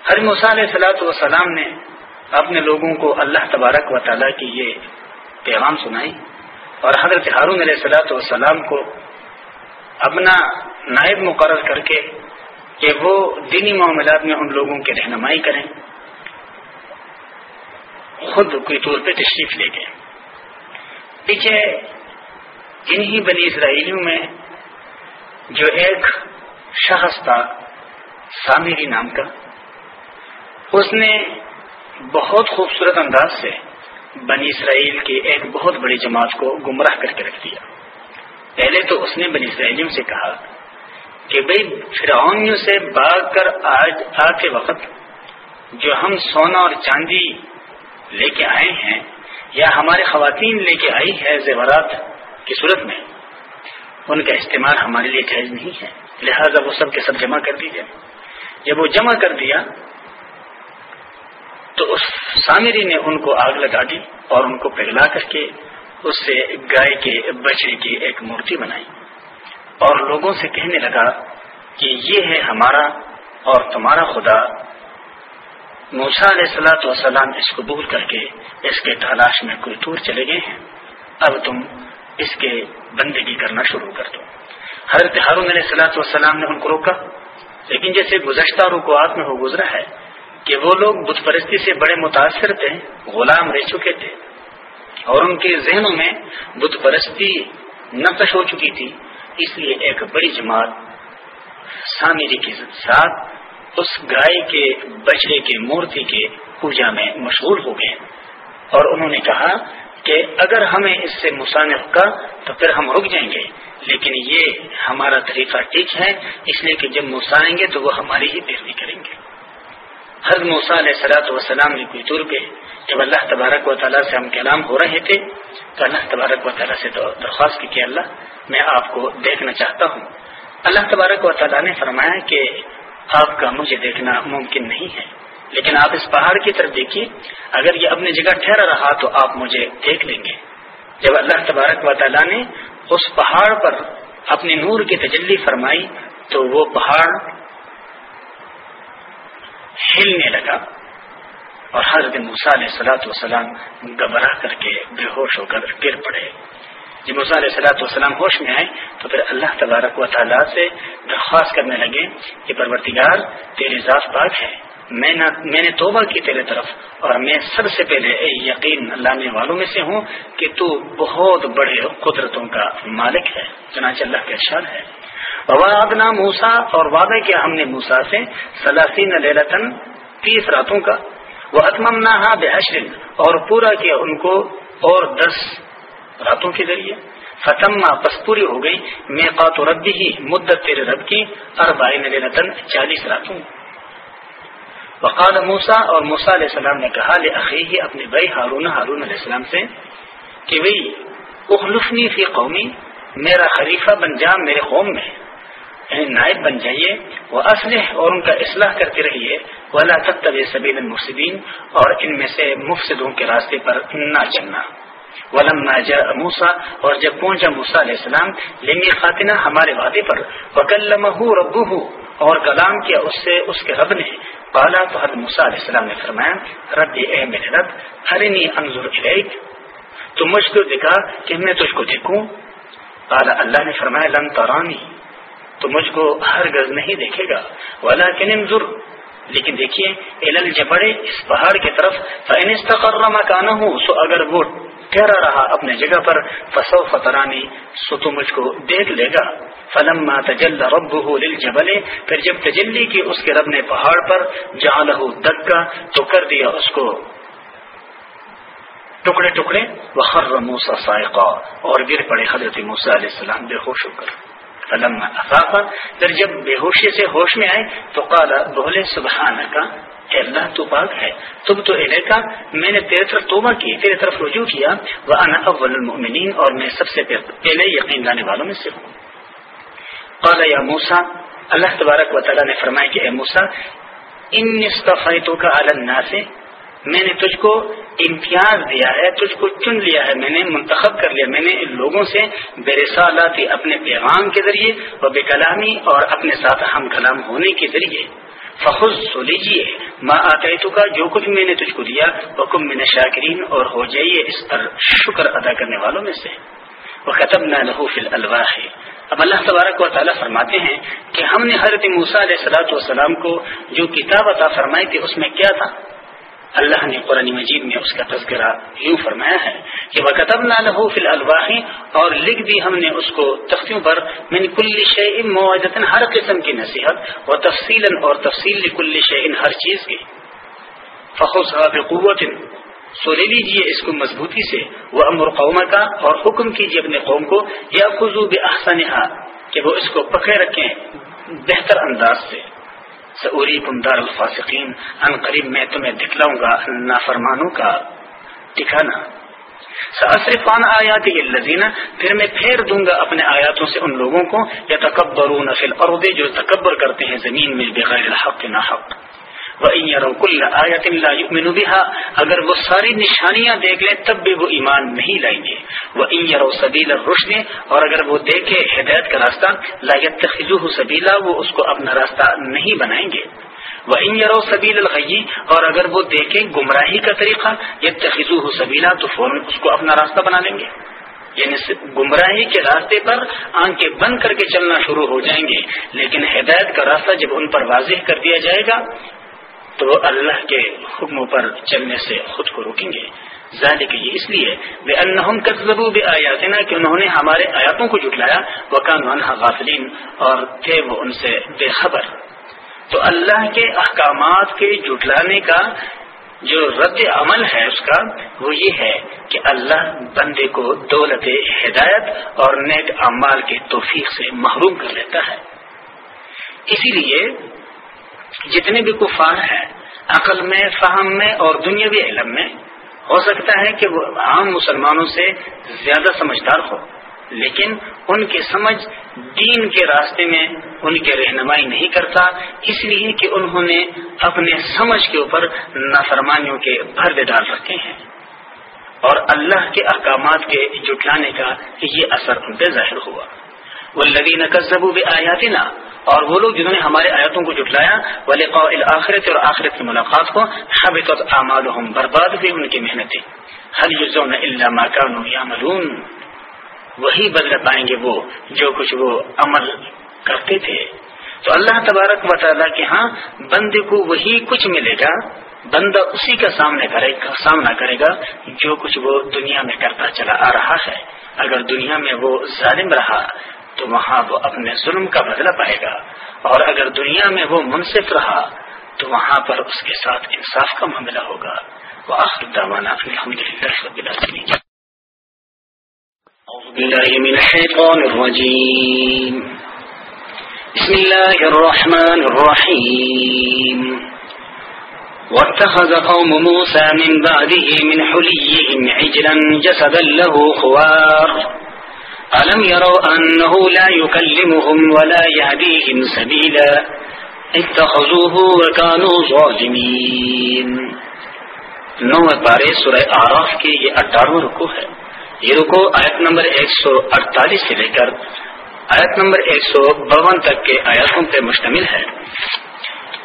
ہر علیہ سلاۃ وسلام نے اپنے لوگوں کو اللہ تبارک و تعالیٰ کی یہ پیغام سنائی اور حضرت ہارون علیہ سلاۃ والسلام کو اپنا نائب مقرر کر کے کہ وہ دینی معاملات میں ان لوگوں کی رہنمائی کریں۔ خود کوئی طور پہ تشریف لے گئے پیچھے انہی بنی اسرائیلیوں میں جو ایک شخص تھا سامری نام کا، اس نے بہت خوبصورت انداز سے بنی اسرائیل کی ایک بہت بڑی جماعت کو گمراہ کر کے رکھ دیا۔ پہلے تو اس نے بنی اسرائیلیوں سے کہا کہ بھئی فرعونیوں سے باغ کر آج آ کے وقت جو ہم سونا اور چاندی لے کے آئے ہیں یا ہمارے خواتین لے کے آئی ہے زیورات کی صورت میں، ان کا استعمال ہمارے لیے جائز نہیں ہے۔ لہذا وہ سب کے سب جمع کر دیجیے جب وہ جمع کر دیا تو اس سامری نے ان کو آگ لگا دی اور ان کو پگھلا کر کے اس سے گائے کے بچے کی ایک مورتی بنائی اور لوگوں سے کہنے لگا کہ یہ ہے ہمارا اور تمہارا خدا۔ موسا علیہ السلاۃ وسلام اس کو کر کے اس کے تلاش میں کوئی دور چلے گئے ہیں۔ اب تم اس کے بندگی کرنا شروع کر دو۔ حضرت ہارون علیہ السلاۃ والسلام نے ان کو روکا۔ لیکن جیسے گزشتہ رکوات میں ہو گزرا ہے کہ وہ لوگ بت پرستی سے بڑے متاثر تھے، غلام رہ چکے تھے۔ اور ان کے ذہنوں میں بت پرستی نقش ہو چکی تھی۔ اس لیے ایک بڑی جماعت سامری جی کے ساتھ اس گائے کے بچڑے کے مورتی کے پوجا میں مشغول ہو گئے۔ اور انہوں نے کہا کہ اگر ہمیں اس سے مصانف کا تو پھر ہم رک جائیں گے، لیکن یہ ہمارا طریقہ ٹھیک ہے، اس لیے کہ جب مسائیں گے تو وہ ہماری ہی پیروی کریں گے۔ حضرت موسا علیہ سلاۃ وسلام نے کوئی طور پہ جب اللہ تبارک و تعالیٰ سے ہم کلام ہو رہے تھے، تو اللہ تبارک و تعالیٰ سے درخواست کی کہ اللہ، میں آپ کو دیکھنا چاہتا ہوں۔ اللہ تبارک و تعالیٰ نے فرمایا کہ آپ کا مجھے دیکھنا ممکن نہیں ہے۔ لیکن آپ اس پہاڑ کی طرف دیکھیے، اگر یہ اپنی جگہ ٹھہرا رہا تو آپ مجھے دیکھ لیں گے۔ جب اللہ تبارک و تعالیٰ نے اس پہاڑ پر اپنی نور کی تجلی فرمائی، تو وہ پہاڑ ہلنے لگا۔ اور حضرت علیہ سلاۃ وسلام گبراہ کر کے بے ہوش ہو کر گر پڑے۔ جب علیہ سلاۃ وسلام ہوش میں آئے تو پھر اللہ تبارک و تعالیٰ سے درخواست کرنے لگے کہ پرورتگار تیری ذات پاک ہے۔ میں نے توبہ کی تیرے طرف اور میں سب سے پہلے یقین لانے والوں میں سے ہوں کہ تو بہت بڑے قدرتوں کا مالک ہے۔ چنانچہ اللہ کا ارشاد ہے۔ وادنا موسا اور وعدہ کیا ہم نے موسا سے؟ سلاسین لیلتن تیس راتوں کا۔ وہ اتمم نہ بحشر اور پورا کیا ان کو اور دس راتوں کے ذریعے۔ فتما، پس پوری ہو گئی۔ میں قات ربی ہی مدت تیرے رب کی۔ اربائن لیلتن چالیس راتوں۔ وقال موسا اور موسا علیہ السلام نے کہا لے عقی اپنے بھائی ہارون ہارون علیہ السلام سے، کہ بھائی اخلفنی فی قومی، میرا خلیفہ بن جا، میرے قوم میں۔ یعنی نائب بن جائیے، وہ اسلح اور ان کا اصلاح کرتے رہیے، ولا تب طب سبیل المفسدین اور ان میں سے مفسدوں کے راستے پر نہ چلنا۔ ولم ناجا موسا اور جب پہنچا موسا علیہ السلام لمی خاتنہ ہمارے وعدے پر وکلمہ ربو ہو اور کلام کیا اس سے، اس کے رب نے۔ پالا تو حد موسا علیہ السلام نے فرمایا، رب اے میرے رب، ہرنی انظر الیک، تو مجھ کو دکھا کہ میں تجھ کو دیکھوں۔ پالا اللہ نے فرمایا، لن ترانی تو مجھ کو ہر گز نہیں دیکھے گا۔ والا انظر۔ لیکن دیکھیے ایل جبڑے اس پہاڑ کی طرف فین استقر مکانہ ہوں سو اگر وہ ٹھہرا رہا اپنے جگہ پر فسو فترانی سو تو مجھ کو دیکھ لے گا۔ فلم تجل رب ہو پھر جب تجلی کی اس کے رب نے پہاڑ پر جہاں لہو دگا تو کر دیا اس کو۔ ٹکڑے ٹکڑے۔ وہ خر موسا اور گر پڑے حضرت موسا علیہ السلام، بے ہوش ہو کر۔ فلم افاقہ پھر جب بے ہوشی سے ہوش میں آئے، تو کالا بولے سبحان کا اے اللہ، تو پاک ہے۔ تم تو الہ کا میں نے تیرے طرف توبہ کی، تیرے طرف رجوع کیا وہ انا اول المؤمنین، اور میں سب سے پہلے یقین لانے والوں میں سے ہوں۔ قال، یا موسا اللہ تبارک و تعالیٰ نے فرمایا کہ، اے موسا ان استفیتوں کا علن سے میں نے تجھ کو امتیاز دیا ہے، تجھ کو چن لیا ہے، میں نے منتخب کر لیا، میں نے ان لوگوں سے بے رسالاتی اپنے پیغام کے ذریعے و بے کلامی اور اپنے ساتھ ہم کلام ہونے کے ذریعے۔ فخذ سو لیجیے ماں آتیتو کا جو کچھ میں نے تجھ کو دیا حکم میں شاکرین اور ہو جائیے اس پر شکر ادا کرنے والوں میں سے۔ وہ ختم نہ لہو فل الواح اب اللہ تبارک و تعالیٰ فرماتے ہیں کہ ہم نے حضرت موسا علیہ سلاۃ والسلام کو جو کتاب عطا فرمائی تھی، اس میں کیا تھا؟ اللہ نے قرآن مجید میں اس کا تذکرہ یوں فرمایا ہے کہ وہ قطب نہ لہو فی الواحی اور لکھ دی ہم نے اس کو تختیوں پر من کل شعین موجن ہر قسم کی نصیحت و تفصیل اور تفصیل کل شعین ہر چیز کی فخو قوت سو لے لیجیے اس کو مضبوطی سے۔ وہ امر قوم کا اور حکم کیجیے اپنے قوم کو۔ یا خزو بے کہ وہ اس کو پکڑے رکھیں بہتر انداز سے۔ سعوری کمدار الفاسقین ان قریب میں تمہیں دکھلاؤں گا نافرمانوں کا ٹھکانا سرفان آیات لذینہ پھر میں پھیر دوں گا اپنے آیاتوں سے ان لوگوں کو یا تکبر نفل اور جو تکبر کرتے ہیں زمین میں بغیر الحق نہ حق. اگر وہ ساری نشانیاں دیکھ لیں، تب بھی وہ ایمان نہیں لائیں گے۔ وہ ان سبیل روشنی اور اگر وہ دیکھے ہدایت کا راستہ، لا خزو سبیلا وہ اس کو اپنا راستہ نہیں بنائیں گے۔ وہ ان یرو سبیل الغی اور اگر وہ دیکھیں گمراہی کا طریقہ یا تخذو سبیلا تو فوراً اس کو اپنا راستہ بنا لیں گے۔ یعنی گمراہی کے راستے پر آنکھیں بند کر کے چلنا شروع ہو جائیں گے۔ لیکن ہدایت کا راستہ جب ان پر واضح کر دیا جائے گا تو وہ اللہ کے حکموں پر چلنے سے خود کو روکیں گے۔ ظاہر کہ یہ اس لیے بے انہم کسبو بے آیات کہ انہوں نے ہمارے آیاتوں کو جٹلایا وہ قانون غافلین اور تھے وہ ان سے بے خبر۔ تو اللہ کے احکامات کے جٹلانے کا جو رد عمل ہے اس کا، وہ یہ ہے کہ اللہ بندے کو دولت ہدایت اور نیک اعمال کے توفیق سے محروم کر لیتا ہے۔ اسی لیے جتنے بھی کفار ہیں، عقل میں، فہم میں اور دنیاوی علم میں، ہو سکتا ہے کہ وہ عام مسلمانوں سے زیادہ سمجھدار ہو، لیکن ان کی سمجھ دین کے راستے میں ان کی رہنمائی نہیں کرتا، اس لیے کہ انہوں نے اپنے سمجھ کے اوپر نافرمانیوں کے بھر ڈال رکھے ہیں۔ اور اللہ کے احکامات کے جٹلانے کا یہ اثر ان پہ ظاہر ہوا۔ وہ لگی نقصب آیاتی نا اور وہ لوگ جنہوں نے ہمارے آیاتوں کو جٹلایا ولی آخرت اور آخرت کی ملاقات کو اعمال برباد ہوئی ان کی محنتیں۔ ہر اللہ مکان یا ملون وہی بدل پائیں گے وہ جو کچھ وہ عمل کرتے تھے۔ تو اللہ تبارک تعالیٰ کہ ہاں بندے کو وہی کچھ ملے گا، بندہ اسی کا سامنے کرے گا، سامنا کرے گا جو کچھ وہ دنیا میں کرتا چلا آ رہا ہے۔ اگر دنیا میں وہ ظالم رہا تو وہاں وہ اپنے ظلم کا بدلہ پائے گا۔ اور اگر دنیا میں وہ منصف رہا، تو وہاں پر اس کے ساتھ انصاف کا معاملہ ہوگا۔ وہ آخر دعوانا الحمد للہ بسم الله الرحمن الرحيم واتخذ قوم موسى من بعده من حليهم عجلا جسدا له خوار۔ ألم يروا أنه لا يكلمهم ولا يهديهم سبيلا؟ اتخذوه وكانوا ظالمين. نو پارے سورہ آراف کے یہ اٹھارہ رکو ہے۔ یہ رکو آیت نمبر ایک سو اڑتالیس سے لے کر آیت نمبر ایک سو بون تک کے آیاتوں پہ مشتمل ہے۔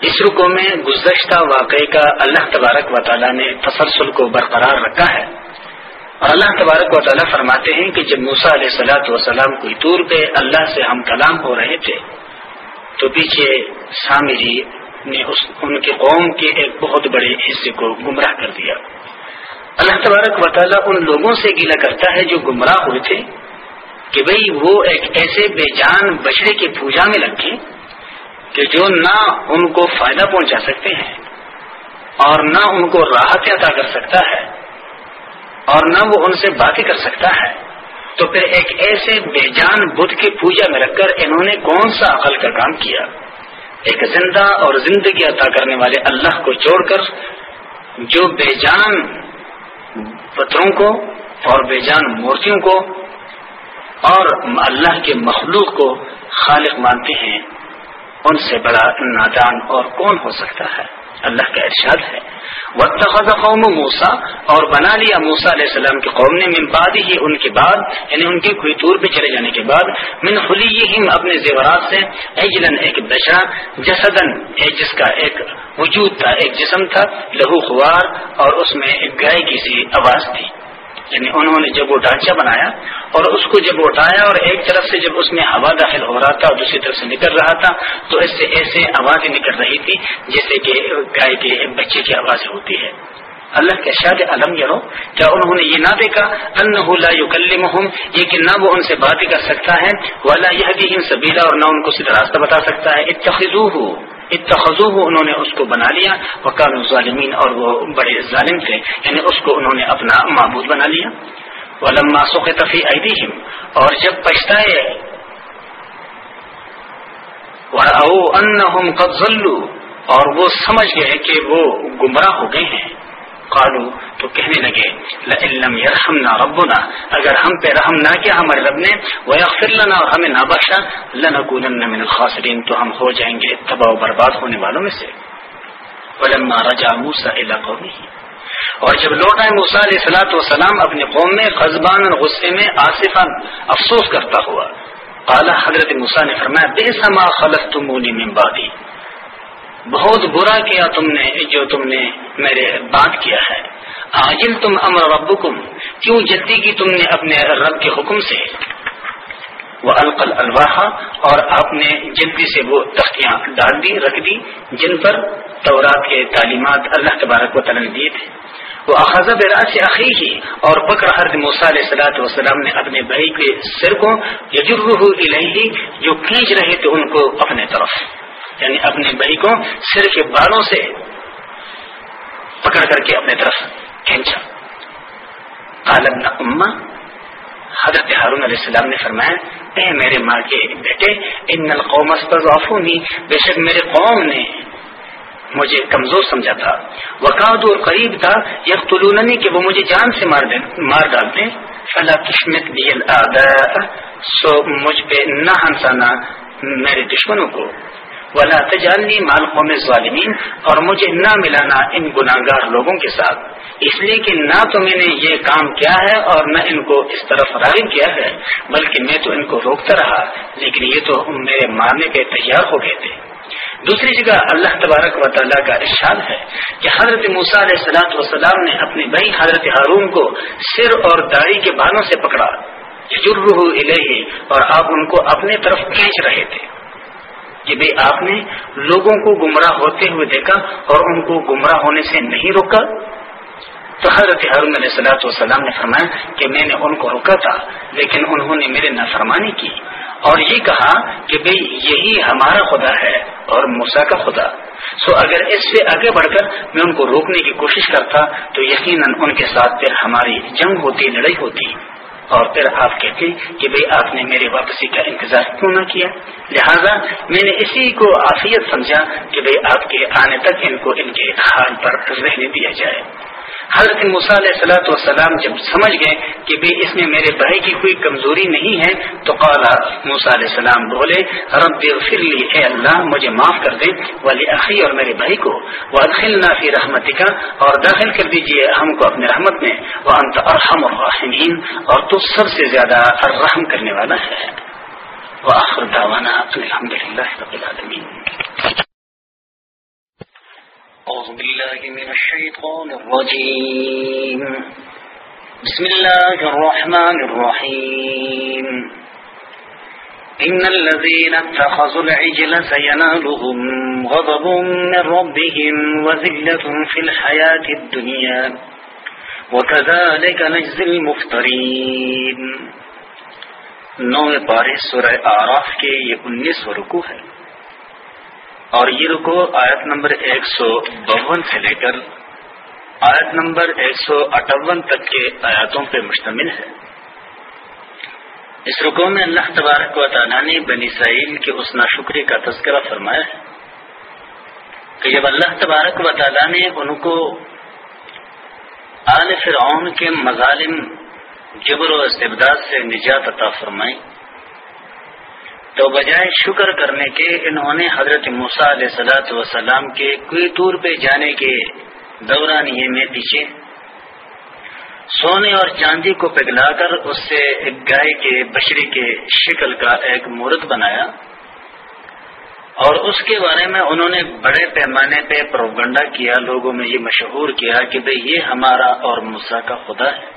اس رکو میں گزشتہ واقعے کا اللہ تبارک و تعالیٰ نے تسلسل کو برقرار رکھا ہے۔ اور اللہ تبارک و تعالیٰ فرماتے ہیں کہ جب موسا علیہ سلاۃ وسلام کوئی طور پہ اللہ سے ہم کلام ہو رہے تھے، تو پیچھے سامری نے اس، ان کے قوم کے ایک بہت بڑے حصے کو گمراہ کر دیا۔ اللہ تبارک و تعالیٰ ان لوگوں سے گیلا کرتا ہے جو گمراہ ہوئے تھے کہ بھئی وہ ایک ایسے بے جان بچڑے کی پوجا میں لگے کہ جو نہ ان کو فائدہ پہنچا سکتے ہیں اور نہ ان کو راحت عطا کر سکتا ہے۔ اور نہ وہ ان سے باتیں کر سکتا ہے۔ تو پھر ایک ایسے بے جان بدھ کی پوجا میں رکھ کر انہوں نے کون سا عقل کا کام کیا؟ ایک زندہ اور زندگی عطا کرنے والے اللہ کو چھوڑ کر جو بے جان پتھروں کو اور بے جان مورتیوں کو اور اللہ کے مخلوق کو خالق مانتے ہیں، ان سے بڑا نادان اور کون ہو سکتا ہے؟ اللہ کا ارشاد ہے۔ وقت قوم موسا اور بنا لیا موسا علیہ السلام کی قوم نے من بعد ہی ان کے بعد یعنی ان کی کوئی طور پہ چلے جانے کے بعد، من خلیہم اپنے زیورات سے ایجلن ایک بشا جسدن ایک جس کا ایک وجود تھا، ایک جسم تھا، لہو خوار اور اس میں ایک گائے کی سی آواز تھی۔ یعنی انہوں نے جب وہ ڈھانچہ بنایا اور اس کو جب اٹھایا اور ایک طرف سے جب اس میں ہوا داخل ہو رہا تھا اور دوسری طرف سے نکل رہا تھا، تو اس سے ایسے آوازیں نکل رہی تھی جیسے کہ گائے کے بچے کی آوازیں ہوتی ہے۔ اللہ کے شاد علم یارو کیا انہوں نے یہ نہ دیکھا؟ لا یکلمہم، یہ کہ نہ وہ ان سے بات کر سکتا ہے والا یہ سبیلا اور نہ ان کو سیدھا راستہ بتا سکتا ہے۔ اتخذوہ۔ اتخذوہ انہوں نے اس کو بنا لیا۔ وکان ظالمین اور وہ بڑے ظالم تھے۔ یعنی اس کو انہوں نے اپنا معبود بنا لیا۔ ولما سخط فی ایدیہم اور جب پچھتائے، وَرَأَوْا أَنَّهُمْ قَدْ ظَلُّوا، اور وہ سمجھ گئے کہ وہ گمراہ ہو گئے ہیں۔ قالو تو کہنے لگے لم یرحمنا ربنا، اگر ہم پہ رحم نہ کیا ہمارے رب نے، ویغفر لنا اور ہمیں نہ بخشا، لنکونن من الخاسرین، تو ہم ہو جائیں گے تباہ و برباد ہونے والوں میں سے۔ ولما رجع موسى الى قومه۔ اور جب لوٹا موسیٰ علیہ السلاۃ والسلام اپنے قوم میں خزبان اور غصے میں آصفا افسوس کرتا ہوا۔ قال حضرت موسیٰ نے فرمایا بے سما خلفتمونی من بعدی۔ بہت برا کیا تم نے جو تم نے میرے بات کیا ہے۔ آجل تم امر ربکم، کیوں جلدی کی تم نے اپنے رب کے حکم سے؟ وہ القل الواحا اور آپ نے جلدی سے وہ تختیاں ڈال دی، رکھ دی، جن پر تورات کے تعلیمات اللہ تبارک و تعالیٰ نے دیے تھے۔ وہ اخذب راج سے عقی ہی اور بکر حرد موسیٰ علیہ صلاحت وسلام نے اپنے بھائی کے سر کو یجرہ الہی جو کھینچ رہے تھے ان کو اپنے طرف۔ یعنی اپنے بھائی کو سر کے بالوں سے پکڑ کر کے اپنے طرف کھینچا۔ اما حضرت ہارون علیہ السلام نے فرمایا، اے میرے ماں کے بیٹے، ان القوم افونی بے شک میرے قوم نے مجھے کمزور سمجھا تھا۔ وقاد اور قریب تھا یک کہ وہ مجھے جان سے مار مار ڈالتے فلا کشمت بھی سو مجھ پہ نہ ہنسانا میرے دشمنوں کو۔ ولا تجالنی مال قوم ظالمین اور مجھے نہ ملانا ان گناہ گار لوگوں کے ساتھ۔ اس لیے کہ نہ تو میں نے یہ کام کیا ہے اور نہ ان کو اس طرف راغب کیا ہے، بلکہ میں تو ان کو روکتا رہا، لیکن یہ تو میرے مارنے پہ تیار ہو گئے تھے۔ دوسری جگہ اللہ تبارک و تعالیٰ کا ارشاد ہے کہ حضرت موسیٰ علیہ سلاۃ وسلام نے اپنے بھائی حضرت ہارون کو سر اور داڑھی کے بالوں سے پکڑا۔ جرح الہی اور آپ ان کو اپنے طرف کھینچ رہے تھے۔ کہ بھائی آپ نے لوگوں کو گمراہ ہوتے ہوئے دیکھا اور ان کو گمراہ ہونے سے نہیں روکا؟ تو حضرت ہارون علیہ صلاحت والسلام نے فرمایا کہ میں نے ان کو روکا تھا، لیکن انہوں نے میرے نافرمانی کی اور یہ کہا کہ بھئی یہی ہمارا خدا ہے اور موسا کا خدا۔ سو اگر اس سے آگے بڑھ کر میں ان کو روکنے کی کوشش کرتا تو یقیناً ان کے ساتھ پھر ہماری جنگ ہوتی، لڑائی ہوتی۔ اور پھر آپ کہتے کہ بھئی آپ نے میری واپسی کا انتظار کیوں نہ کیا؟ لہذا میں نے اسی کو آفیت سمجھا کہ بھئی آپ کے آنے تک ان کو ان کے حال پر رہنے دیا جائے۔ حضرت علیہ صلاحت وسلام جب سمجھ گئے کہ بھائی اس میں میرے بھائی کی کوئی کمزوری نہیں ہے، تو قالا موسا علیہ السلام بولے، رب لی، اے اللہ، مجھے معاف کر دے والی عقی اور میرے بھائی کو وہ فی رحمتی کا اور داخل کر دیجیے ہم کو اپنے رحمت میں وہ انت ارحم الراحمین، اور تو سب سے زیادہ الرحم کرنے والا ہے۔ وآخر دعوانا الحمد للہ رب العالمین۔ أعوذ بالله من الشيطان الرجيم. بسم الله الرحمن الرحيم. إن الذين اتخذوا العجل سينالهم غضب من ربهم وذلة في الحياة الدنيا. وكذلك نجزي المفترين. نو پارے سورہ آراف کے یہ انیس رکو ہے اور یہ رکو، آیت نمبر ایک سو باون سے لے کر آیت نمبر ایک سو اٹھاون تک کے آیاتوں پہ مشتمل ہے۔ اس رکو میں اللہ تبارک و تعالیٰ نے بنی سعیل کے اس ناشکری کا تذکرہ فرمایا ہے کہ جب اللہ تبارک و تعالیٰ نے ان کو آل فرعون کے مظالم جبر و استبداد سے نجات عطا فرمائی تو بجائے شکر کرنے کے انہوں نے حضرت مسا علیہ صلاحت وسلام کے کوئی طور پہ جانے کے دوران یہ میں پیچھے سونے اور چاندی کو پگھلا کر اس سے ایک گائے کے بشری کے شکل کا ایک مورت بنایا اور اس کے بارے میں انہوں نے بڑے پیمانے پہ پروگنڈا کیا، لوگوں میں یہ مشہور کیا کہ بھئی یہ ہمارا اور مسا کا خدا ہے۔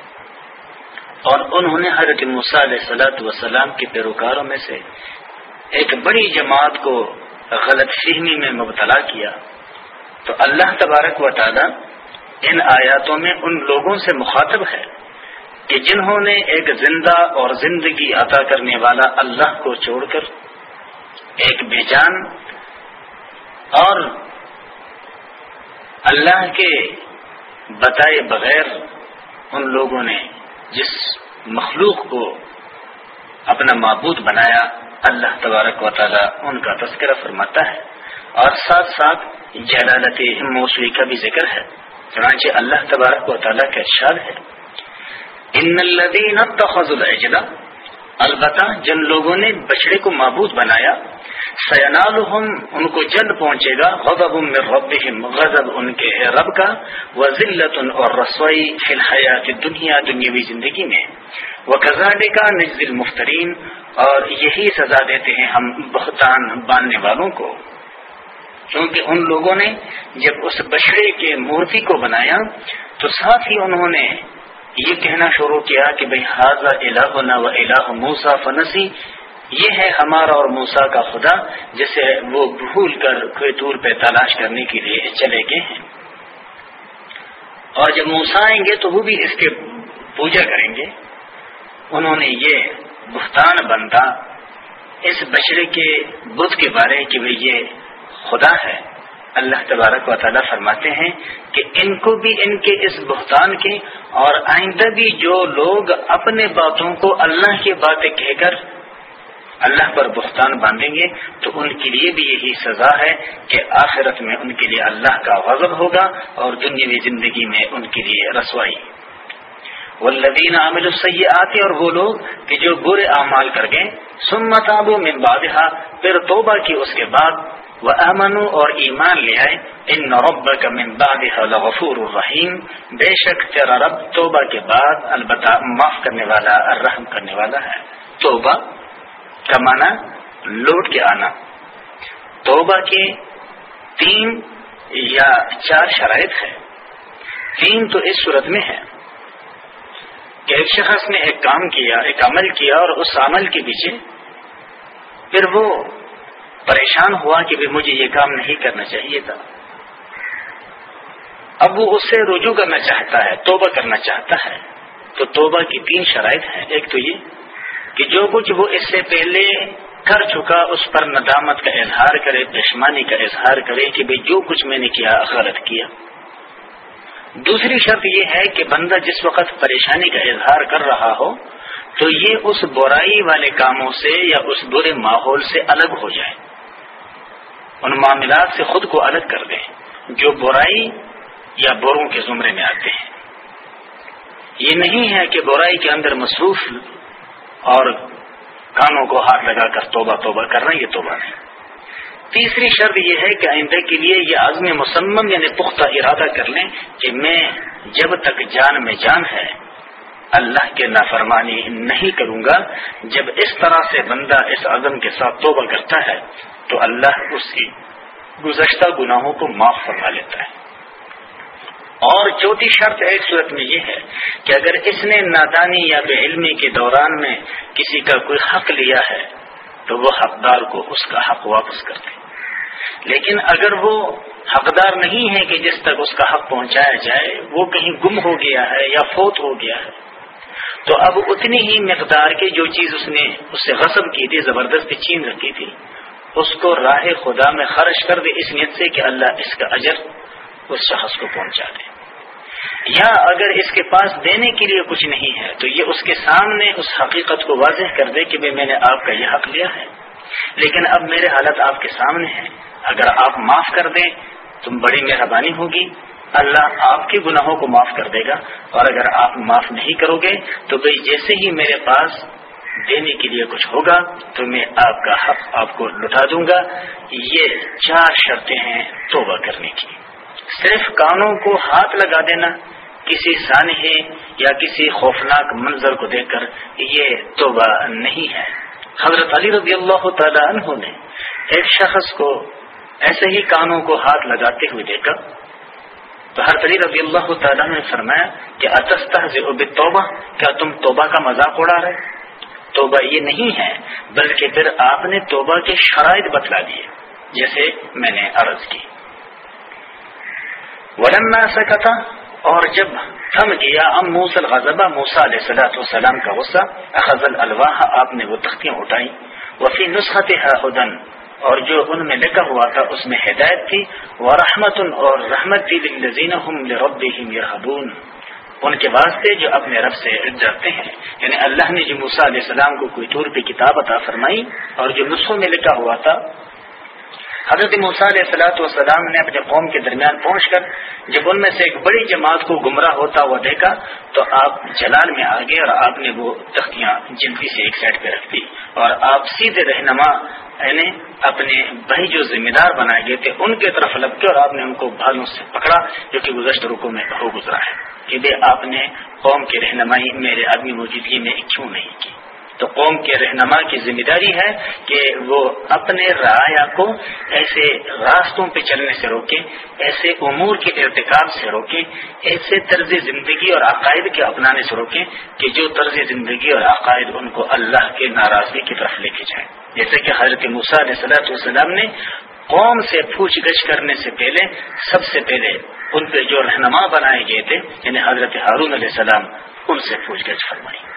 اور انہوں نے حضرت مسا علیہ صلاحت وسلام کے پیروکاروں میں سے ایک بڑی جماعت کو غلط فہمی میں مبتلا کیا تو اللہ تبارک و تعالی ان آیاتوں میں ان لوگوں سے مخاطب ہے کہ جنہوں نے ایک زندہ اور زندگی عطا کرنے والا اللہ کو چھوڑ کر ایک بے جان اور اللہ کے بتائے بغیر ان لوگوں نے جس مخلوق کو اپنا معبود بنایا اللہ تبارک و تعالی ان کا تذکرہ فرماتا ہے اور ساتھ ساتھ جلالت موسوی کا بھی ذکر ہے، چنانچہ اللہ تبارک و تعالیٰ کا ارشاد ہے۔ ان الدین الجلا البتہ جن لوگوں نے بچڑے کو معبود بنایا سینالحم ان کو جلد پہنچے گا، غضب من ربهم، غضب ان کے رب کا و ذلت اور رسوئی فی الحیات دنیا دنیاوی زندگی میں۔ وہ کزالے کا نزل مفترین اور یہی سزا دیتے ہیں ہم بہتان باندھنے والوں کو۔ کیونکہ ان لوگوں نے جب اس بچڑے کے مورتی کو بنایا، تو ساتھ ہی انہوں نے یہ کہنا شروع کیا کہ بھائی حاضر الہ و الہ موسا فنسی یہ ہے ہمارا اور موسا کا خدا، جسے وہ بھول کر کوئی دور پہ تلاش کرنے کے لیے چلے گئے ہیں۔ اور جب موسا آئیں گے تو وہ بھی اس کے پوجا کریں گے۔ انہوں نے یہ بہتان بنتا اس بچڑے کے بدھ کے بارے کہ بھائی یہ خدا ہے۔ اللہ تبارک و تعالیٰ فرماتے ہیں کہ ان کو بھی ان کے اس بہتان کے اور آئندہ بھی جو لوگ اپنے باتوں کو اللہ کی باتیں کہہ کر اللہ پر بہتان باندھیں گے تو ان کے لیے بھی یہی سزا ہے کہ آخرت میں ان کے لیے اللہ کا غضب ہوگا اور دنیا زندگی میں ان کے لیے رسوائی۔ والذین عامل السیئات اور وہ لوگ کہ جو برے اعمال کر گئے سمت آبو من بعدها، پھر توبہ کی اس کے بعد وہ امن اور ایمان لے آئے، ان نرب کا ممباد غفور الرحیم بے شک تیرا رب توبہ کے بعد البتہ معاف کرنے والا رحم کرنے والا ہے۔ توبہ کا معنی لوٹ کے آنا۔ توبہ کے تین یا چار شرائط ہے تین تو اس صورت میں ہے کہ ایک شخص نے ایک کام کیا، ایک عمل کیا اور اس عمل کے پیچھے پھر وہ پریشان ہوا کہ مجھے یہ کام نہیں کرنا چاہیے تھا۔ اب وہ اس سے رجوع کرنا چاہتا ہے، توبہ کرنا چاہتا ہے۔ تو توبہ کی تین شرائط ہیں۔ ایک تو یہ کہ جو کچھ وہ اس سے پہلے کر چکا، اس پر ندامت کا اظہار کرے، پشمانی کا اظہار کرے کہ بھائی جو کچھ میں نے کیا، غلط کیا۔ دوسری شرط یہ ہے کہ بندہ جس وقت پریشانی کا اظہار کر رہا ہو، تو یہ اس برائی والے کاموں سے یا اس برے ماحول سے الگ ہو جائے۔ ان معاملات سے خود کو الگ کر دیں جو برائی یا بروں کے زمرے میں آتے ہیں۔ یہ نہیں ہے کہ برائی کے اندر مصروف اور کانوں کو ہاتھ لگا کر توبہ توبہ کرنا یہ توبہ نہیں تیسری شرط یہ ہے کہ آئندہ کے لیے یہ عزم مسمم یعنی پختہ ارادہ کر لیں کہ میں جب تک جان میں جان ہے، اللہ کے نافرمانی نہیں کروں گا۔ جب اس طرح سے بندہ اس عزم کے ساتھ توبہ کرتا ہے، تو اللہ اس کی گزشتہ گناہوں کو معاف فرما لیتا ہے۔ اور چوتھی شرط ایک صورت میں یہ ہے کہ اگر اس نے نادانی یا بے علمی کے دوران میں کسی کا کوئی حق لیا ہے، تو وہ حقدار کو اس کا حق واپس کر دے۔ لیکن اگر وہ حقدار نہیں ہے کہ جس تک اس کا حق پہنچایا جائے، وہ کہیں گم ہو گیا ہے یا فوت ہو گیا ہے، تو اب اتنی ہی مقدار کی جو چیز اس نے اس سے غصب کی تھی، زبردستی چین رکھی تھی، اس کو راہ خدا میں خرچ کر دے اس نیت سے کہ اللہ اس کا اجر اس شخص کو پہنچا دے۔ یا اگر اس کے پاس دینے کے لیے کچھ نہیں ہے، تو یہ اس کے سامنے اس حقیقت کو واضح کر دے کہ میں نے آپ کا یہ حق لیا ہے۔ لیکن اب میرے حالت آپ کے سامنے ہے۔ اگر آپ معاف کر دیں تو بڑی مہربانی ہوگی۔ اللہ آپ کے گناہوں کو معاف کر دے گا۔ اور اگر آپ معاف نہیں کرو گے، تو بھائی جیسے ہی میرے پاس دینے کے لیے کچھ ہوگا، تو میں آپ کا حق آپ کو لٹا دوں گا۔ یہ چار شرطیں ہیں توبہ کرنے کی۔ صرف کانوں کو ہاتھ لگا دینا، کسی سانحے یا کسی خوفناک منظر کو دیکھ کر یہ توبہ نہیں ہے۔ حضرت علی رضی اللہ تعالیٰ عنہ نے ایک شخص کو ایسے ہی کانوں کو ہاتھ لگاتے ہوئے دیکھا۔ تو ہر طریق رضی اللہ تعالیٰ نے فرمایا کہ اتستہ توبہ کیا تم توبہ کا مذاق اڑا رہے؟ توبہ یہ نہیں ہے، بلکہ پھر آپ نے توبہ کے شرائط بتلا دیے، جیسے میں نے عرض کی۔ ورنہ سکتا اور جب تھم گیا ام موسل غزبہ موسا علیہ صلاحت والسلام کا غصہ، اخذ الواح آپ نے وہ تختیاں اٹھائی۔ وفی نسخت ہدن، اور جو ان میں لکھا ہوا تھا، اس میں ہدایت تھی۔ وہ رحمت اور رحمت تھی لذین ان کے واسطے جو اپنے رب سے ڈرتے ہیں۔ یعنی اللہ نے جو موسا علیہ السلام کو کوئی طور پہ کتاب عطا فرمائی، اور جو نسخوں میں لکھا ہوا تھا حضرت علیہ صلاحت والسلام نے اپنے قوم کے درمیان پہنچ کر جب ان میں سے ایک بڑی جماعت کو گمراہ ہوتا ہوا دیکھا، تو آپ جلال میں آ گئے اور آپ نے وہ تختیاں جلدی سے ایک سائڈ پہ رکھ دی اور آپ سیدھے رہنما یعنی اپنے بھائی جو ذمہ دار بنائے گئے تھے، ان کی طرف لگ کے اور آپ نے ان کو بھالوں سے پکڑا جو کہ گزشتہ رکو میں ہو گزرا ہے۔ کہ آپ نے قوم کی رہنمائی میرے آدمی موجودگی میں کیوں نہیں کی؟ تو قوم کے رہنما کی ذمہ داری ہے کہ وہ اپنے رعایا کو ایسے راستوں پہ چلنے سے روکے، ایسے امور کے ارتکاب سے روکے، ایسے طرز زندگی اور عقائد کے اپنانے سے روکیں کہ جو طرز زندگی اور عقائد ان کو اللہ کے ناراضگی کی طرف لے کے جائیں۔ جیسے کہ حضرت علیہ صلاحت والسلام نے قوم سے پوچھ گچھ کرنے سے پہلے، سب سے پہلے ان پہ جو رہنما بنائے گئے تھے یعنی حضرت ہارون علیہ السلام، ان سے پوچھ گچھ فرمائی۔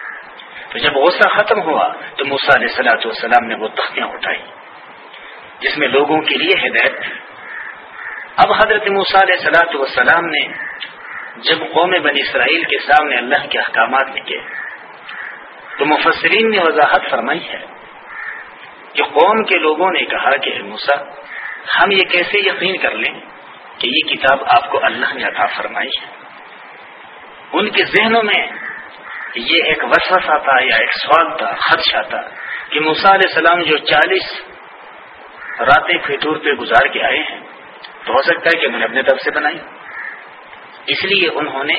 تو جب غصہ ختم ہوا تو موسا علیہ سلاۃ والسلام نے وہ تختیاں اٹھائی، جس میں لوگوں کے لیے ہدایت تھی۔ اب حضرت موسا علیہ سلاۃ والسلام نے جب قوم بنی اسرائیل کے سامنے اللہ کے احکامات لکھے تو مفسرین نے وضاحت فرمائی ہے کہ قوم کے لوگوں نے کہا کہ موسا ہم یہ کیسے یقین کر لیں کہ یہ کتاب آپ کو اللہ نے عطا فرمائی ہے؟ ان کے ذہنوں میں یہ ایک وسوسہ تھا یا ایک سوال تھا، خدشہ تھا کہ موسا علیہ السلام جو چالیس راتیں فطور پہ گزار کے آئے ہیں، تو ہو سکتا ہے کہ انہوں نے اپنے طرف سے بنائی۔ اس لیے انہوں نے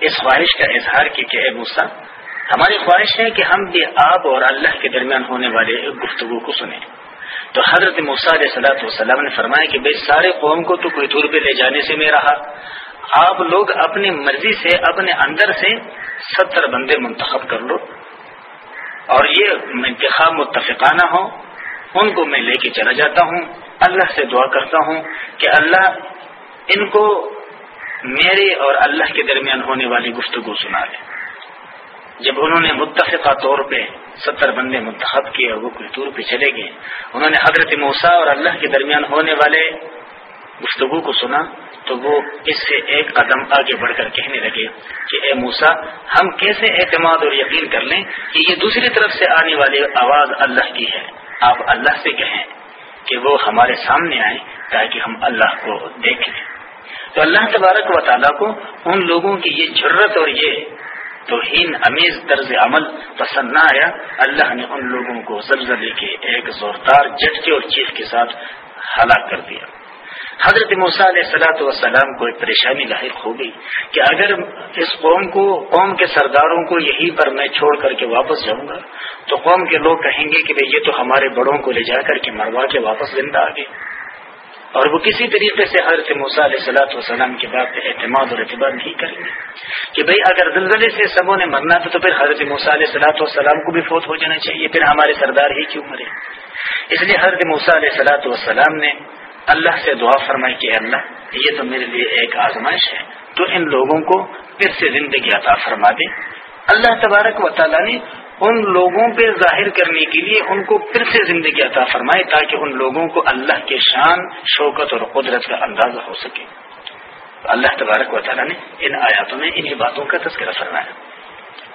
اس خواہش کا اظہار کیا کہ اے موسا ہماری خواہش ہے کہ ہم بھی آپ اور اللہ کے درمیان ہونے والے گفتگو کو سنیں۔ تو حضرت موسا علیہ صلاحت والسلام نے فرمایا کہ بھائی، سارے قوم کو تو کوئی دور پہ لے جانے سے میں رہا۔ آپ لوگ اپنی مرضی سے اپنے اندر سے ستر بندے منتخب کر لو اور یہ انتخاب متفقانہ ہو ان کو میں لے کے چلا جاتا ہوں، اللہ سے دعا کرتا ہوں کہ اللہ ان کو میرے اور اللہ کے درمیان ہونے والی گفتگو سنا دے۔ جب انہوں نے متفقہ طور پہ ستر بندے منتخب کیے اور وہ کوئی طور پہ چلے گئے، انہوں نے حضرت موسا اور اللہ کے درمیان ہونے والے گفتگو کو سنا۔ تو وہ اس سے ایک قدم آگے بڑھ کر کہنے لگے کہ اے موسا ہم کیسے اعتماد اور یقین کر لیں کہ یہ دوسری طرف سے آنے والی آواز اللہ کی ہے؟ آپ اللہ سے کہیں کہ وہ ہمارے سامنے آئے تاکہ ہم اللہ کو دیکھ لیں تو اللہ تبارک و تعالیٰ کو ان لوگوں کی یہ ضرورت اور یہ توہین، امیز طرز عمل پسند نہ آیا۔ اللہ نے ان لوگوں کو زلزلے کے ایک زوردار جھٹکے اور چیخ کے ساتھ ہلاک کر دیا۔ حضرت علیہ سلاۃ والسلام کو ایک پریشانی لاحق ہو گئی کہ اگر اس قوم کو، قوم کے سرداروں کو یہیں پر میں چھوڑ کر کے واپس جاؤں گا، تو قوم کے لوگ کہیں گے کہ یہ تو ہمارے بڑوں کو لے جا کر کے مروا کے واپس زندہ آ گئے اور وہ کسی طریقے سے حضرت علیہ سلاۃ والسلام کے بعد اعتماد اور اعتبار نہیں کریں گے۔ کہ بھئی اگر زلزلے سے سبوں نے مرنا تھا تو پھر حضرت علیہ سلاۃ والسلام کو بھی فوت ہو جانا چاہیے، پھر ہمارے سردار ہی کیوں مرے؟ اس لیے حضرت علیہ سلاۃ والسلام نے اللہ سے دعا فرمائی کہ اللہ، یہ تو میرے لیے ایک آزمائش ہے۔ تو ان لوگوں کو پھر سے زندگی عطا فرما دے۔ اللہ تبارک و تعالیٰ نے ان لوگوں پہ ظاہر کرنے کے لیے ان کو پھر سے زندگی عطا فرمائے تاکہ ان لوگوں کو اللہ کے شان، شوکت اور قدرت کا اندازہ ہو سکے۔ اللہ تبارک و تعالیٰ نے ان آیاتوں میں انہی باتوں کا تذکرہ فرمایا۔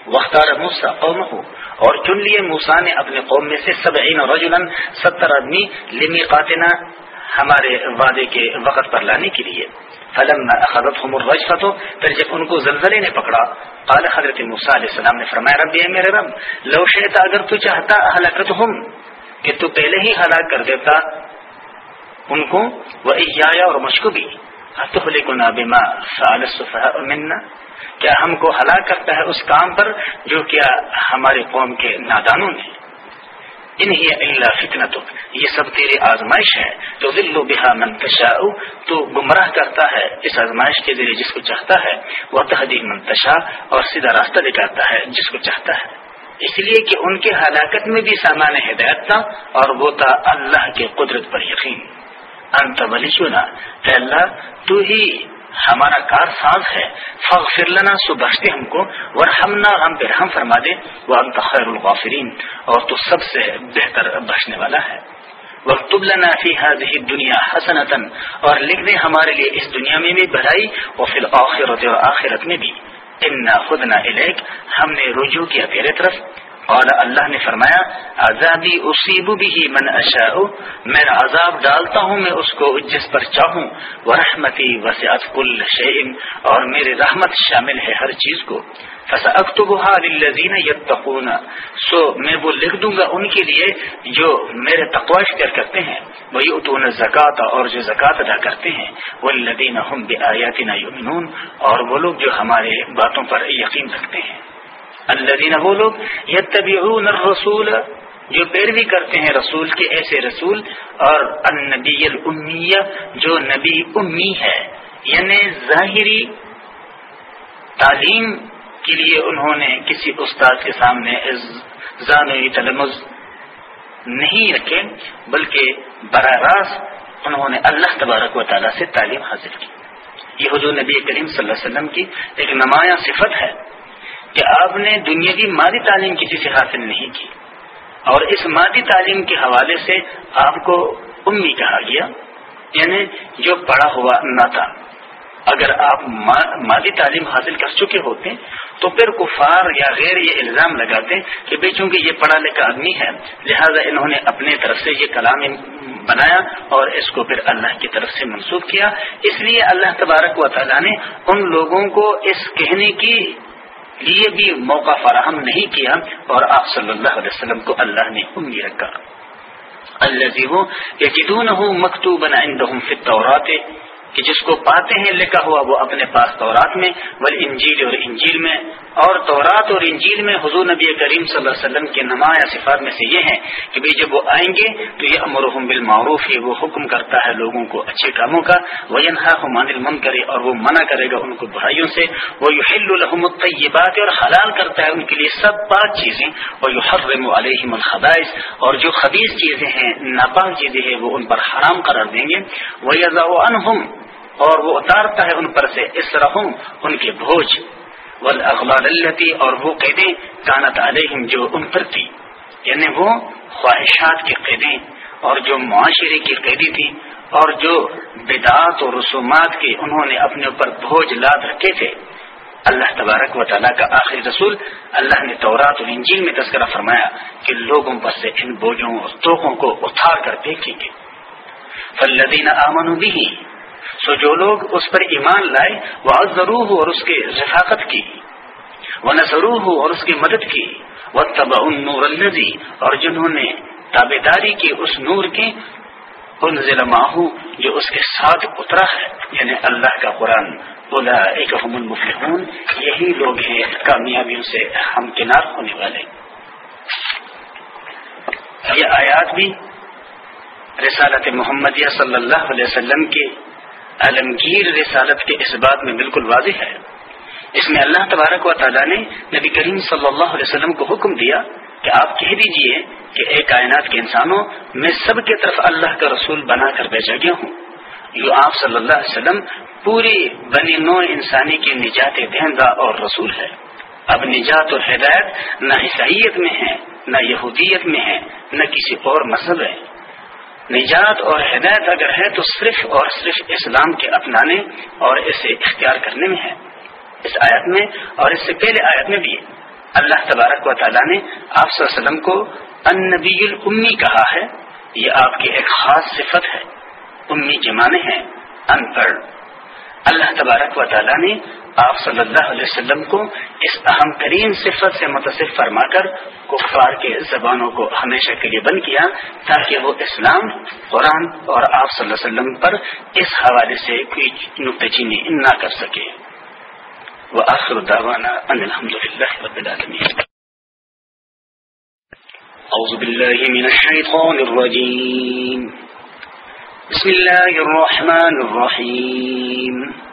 وختار موسا قوم ہو اور چن لیے موسا نے اپنے قوم میں سے سب عین رجولن ستر آدمی لمی قاتنا ہمارے وعدے کے وقت پر لانے کے لیے۔ فلم حضرت ہو پھر جب ان کو زلزلے نے پکڑا، قال حضرت علیہ السلام نے فرمایا، رب میرے رب، لو شیتا اگر تو چاہتا ہلاکت ہم کہ تو پہلے ہی ہلاک کر دیتا ان کو وہ اور مشکوبی کو نابما منا؟ کیا ہم کو ہلاک کرتا ہے اس کام پر، جو کیا ہمارے قوم کے نادانوں نے؟ اللہ فتنا یہ سب تیری آزمائش ہے۔ تو ذلو بحا منتشا تو گمراہ کرتا ہے اس آزمائش کے ذریعے جس کو چاہتا ہے۔ وہ تحدی منتشا اور سیدھا راستہ دکھاتا ہے جس کو چاہتا ہے۔ اس لیے کہ ان کے ہلاکت میں بھی سامان ہدایت تھا، اور وہ تھا اللہ کے قدرت پر یقین۔ انت ولی اللہ، تو ہی ہمارا کار ساز ہے فغفر لنا سو بخشتے ہم کو، ورحمنا ہم پہ رحم فرما دے وہ انت خیر الغافرین۔ اور تو سب سے بہتر بخشنے والا ہے۔ وقت لنا فی هذه الدنیا حسنتا۔ اور لکھ دے ہمارے لیے اس دنیا میں بھی بھلائی اور پھر آخرت اور آخرت میں بھی۔ انا خدنا الیک۔ ہم نے رجوع کیا تیرے طرف۔ اور اللہ نے فرمایا، عذابی اصیب بھی من اشاء، میں عذاب ڈالتا ہوں، میں اس کو جس پر چاہوں۔ وہ رحمتی وسعت کل شعیم اور میری رحمت شامل ہے ہر چیز کو۔ فسا اکتبہ للذین یتقون۔ سو میں وہ لکھ دوں گا ان کے لیے جو میرے تقوا اختیار کرتے ہیں۔ وہی اتون زکوٰۃ اور جو زکوٰۃ ادا کرتے ہیں۔ وہ الدین بآیاتنا یؤمنون، اور وہ لوگ جو ہمارے باتوں پر یقین رکھتے ہیں۔ الذین وہ لوگ یتبعون الرسول، جو پیروی کرتے ہیں رسول کے ایسے رسول، اور النبی الامیہ، جو نبی امی ہے یعنی ظاہری تعلیم کے لیے انہوں نے کسی استاد کے سامنے زانوی تلمز نہیں رکھے، بلکہ براہ راست انہوں نے اللہ تبارک و تعالیٰ سے تعلیم حاصل کی۔ یہ حضور نبی کریم صلی اللہ علیہ وسلم کی ایک نمایاں صفت ہے۔ کہ آپ نے دنیاوی مادی تعلیم کسی سے حاصل نہیں کی۔ اور اس مادی تعلیم کے حوالے سے آپ کو امی کہا گیا یعنی جو پڑھا ہوا نہ تھا۔ اگر آپ مادی تعلیم حاصل کر چکے ہوتے، تو پھر کفار یا غیر یہ الزام لگاتے کہ بھائی چونکہ یہ پڑھا لکھا آدمی ہے، لہذا انہوں نے اپنے طرف سے یہ کلام بنایا اور اس کو پھر اللہ کی طرف سے منسوخ کیا۔ اس لیے اللہ تبارک و تعالیٰ نے ان لوگوں کو اس کہنے کی لیے بھی موقع فراہم نہیں کیا اور آپ صلی اللہ علیہ وسلم کو اللہ نے امی رکھا۔ اللہ جی ہوں یقین ہوں مکتوب کہ جس کو پاتے ہیں، لکھا ہوا وہ اپنے پاس تورات میں ول انجیل اور انجیل میں، اور تورات اور انجیل میں حضور نبی کریم صلی اللہ علیہ وسلم کے نمایاں صفات میں سے یہ ہیں کہ بھائی جب وہ آئیں گے تو یہ امرحم بالمعروف ہی وہ حکم کرتا ہے لوگوں کو اچھے کاموں کا وہ انہا مان المن کرے اور وہ منع کرے گا ان کو برائیوں سے وہ یو الحم الطیبات اور حلال کرتا ہے ان کے لیے سب پاک چیزیں اور یو حرم علیہم الخبائش اور جو خبیص چیزیں ہیں، ناپاک چیزیں ہیں، وہ ان پر حرام قرار دیں گے وہ یزا انہم اور وہ اتارتا ہے ان پر سے اس رحم ان کے بوجھ التی اور وہ قیدیں، کانت علیہم، جو ان پر تھی۔ یعنی وہ خواہشات کی قیدیں اور جو معاشرے کی قیدی تھی اور جو بدعات اور رسومات کے انہوں نے اپنے اوپر بوجھ لاد رکھے تھے۔ اللہ تبارک و تعالیٰ کا آخری رسول، اللہ نے تورات اور انجیل میں تذکرہ فرمایا کہ لوگوں پر سے ان بوجھوں اور توقوں کو اتار کر دیکھیں گے۔ فلدین امن بھی سو جو لوگ اس پر ایمان لائے، وہ ضرور ہو اور اس کی رفاقت کی، وہ نظرو ہو اور اس کی مدد کی، وہ تب ان نور الزی اور جنہوں نے تابے داری کی اس نور کی ان ضلع ماہو جو اس کے ساتھ اترا ہے یعنی اللہ کا قرآن۔ بولا ایک المفلحون، یہی لوگ ہیں کامیابیوں سے ہم کنار ہونے والے۔ یہ آیات بھی رسالت محمدیہ صلی اللہ علیہ وسلم کے عالمگیر رسالت کے اس بات میں بالکل واضح ہے۔ اس میں اللہ تبارک و تعالیٰ نے نبی کریم صلی اللہ علیہ وسلم کو حکم دیا کہ آپ کہہ دیجیے کہ اے کائنات کے انسانوں، میں سب کی طرف اللہ کا رسول بنا کر بھیجا گیا ہوں۔ جو آپ صلی اللہ علیہ وسلم پوری بنی نو انسانی کی نجات دہندہ اور رسول ہے اب نجات اور ہدایت نہ عیسائیت میں ہے، نہ یہودیت میں ہے، نہ کسی اور مذہب ہے۔ نجات اور ہدایت اگر ہے تو صرف اور صرف اسلام کے اپنانے اور اسے اختیار کرنے میں ہے۔ اس آیت میں اور اس سے پہلے آیت میں بھی اللہ تبارک و تعالیٰ نے آپ صلی اللہ علیہ وسلم کو النبی الامی کہا ہے۔ یہ آپ کی ایک خاص صفت ہے۔ امی جمانے ہیں ان پڑھ اللہ تبارک و تعالیٰ نے آپ صلی اللہ علیہ وسلم کو اس اہم ترین صفت سے متصف فرما کر کفار کے زبانوں کو ہمیشہ کے لیے بند کیا تاکہ وہ اسلام، قرآن اور آپ صلی اللہ علیہ وسلم پر اس حوالے سے کوئی نقطہ چینی نہ کر سکے۔ وہ آخر الحمد للہ أعوذ بالله من الشيطان الرجيم بسم الله الرحمن الرحيم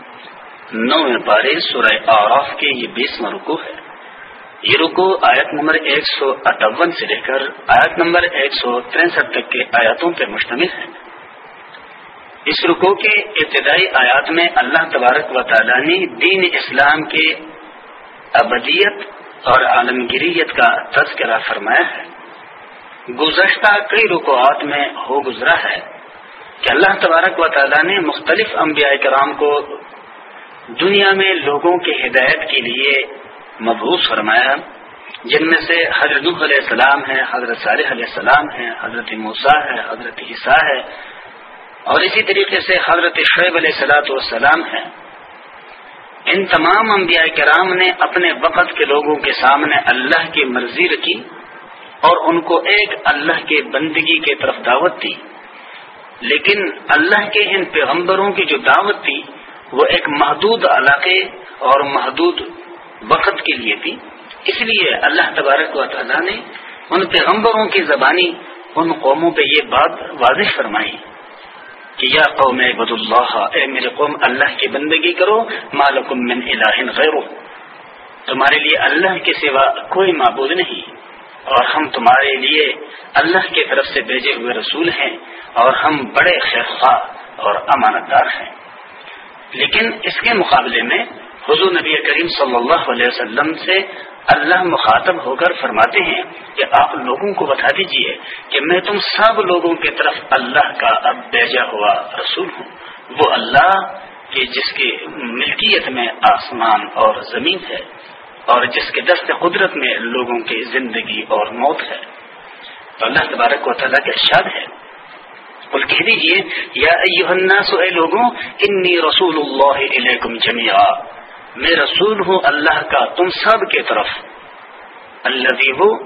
نو پارے سورہ آراف کے یہ بیسواں رکو ہے۔ یہ رکو آیت نمبر ایک سو اٹھاون سے لے کر آیت نمبر ایک سو تریسٹھ تک کے آیاتوں پر مشتمل ہے۔ اس رکو کے ابتدائی آیات میں اللہ تبارک و تعالیٰ نے دین اسلام کے ابدیت اور عالمگیریت کا تذکرہ فرمایا ہے۔ گزشتہ کئی رکوات میں ہو گزرا ہے کہ اللہ تبارک و تعالیٰ نے مختلف انبیاء کرام کو دنیا میں لوگوں کے ہدایت کے لیے مبوس فرمایا، جن میں سے حضرت علیہ السلام ہے حضرت صالح علیہ السلام ہے حضرت موسا ہے حضرت عیسیٰ ہے اور اسی طریقے سے حضرت شعیب علیہ السلاۃ والسلام ہے ان تمام انبیاء کرام نے اپنے وقت کے لوگوں کے سامنے اللہ کی مرضی رکھی اور ان کو ایک اللہ کے بندگی کے طرف دعوت دی۔ لیکن اللہ کے ان پیغمبروں کی جو دعوت تھی وہ ایک محدود علاقے اور محدود وقت کے لیے تھی۔ اس لیے اللہ تبارک و تعالیٰ نے ان پیغمبروں کی زبانی ان قوموں پہ یہ بات واضح فرمائی کہ یا قوم عبد اللہ اے میرے قوم، اللہ کی بندگی کرو مالکم من الہ غیرو تمہارے لیے اللہ کے سوا کوئی معبود نہیں، اور ہم تمہارے لیے اللہ کی طرف سے بھیجے ہوئے رسول ہیں، اور ہم بڑے خیر خواہ اور امانت دار ہیں۔ لیکن اس کے مقابلے میں حضور نبی کریم صلی اللہ علیہ وسلم سے اللہ مخاطب ہو کر فرماتے ہیں کہ آپ لوگوں کو بتا دیجیے کہ میں تم سب لوگوں کی طرف اللہ کا اب بیجا ہوا رسول ہوں۔ وہ اللہ کے جس کی ملکیت میں آسمان اور زمین ہے اور جس کے دست قدرت میں لوگوں کی زندگی اور موت ہے۔ تو اللہ تبارک و تعالیٰ کا ارشاد ہے بول کہہ دیجیے یا الناس اے لوگوں، انی رسول اللہ علیکم جميعا میں رسول ہوں اللہ کا، تم سب کے طرف۔ اللہ وہ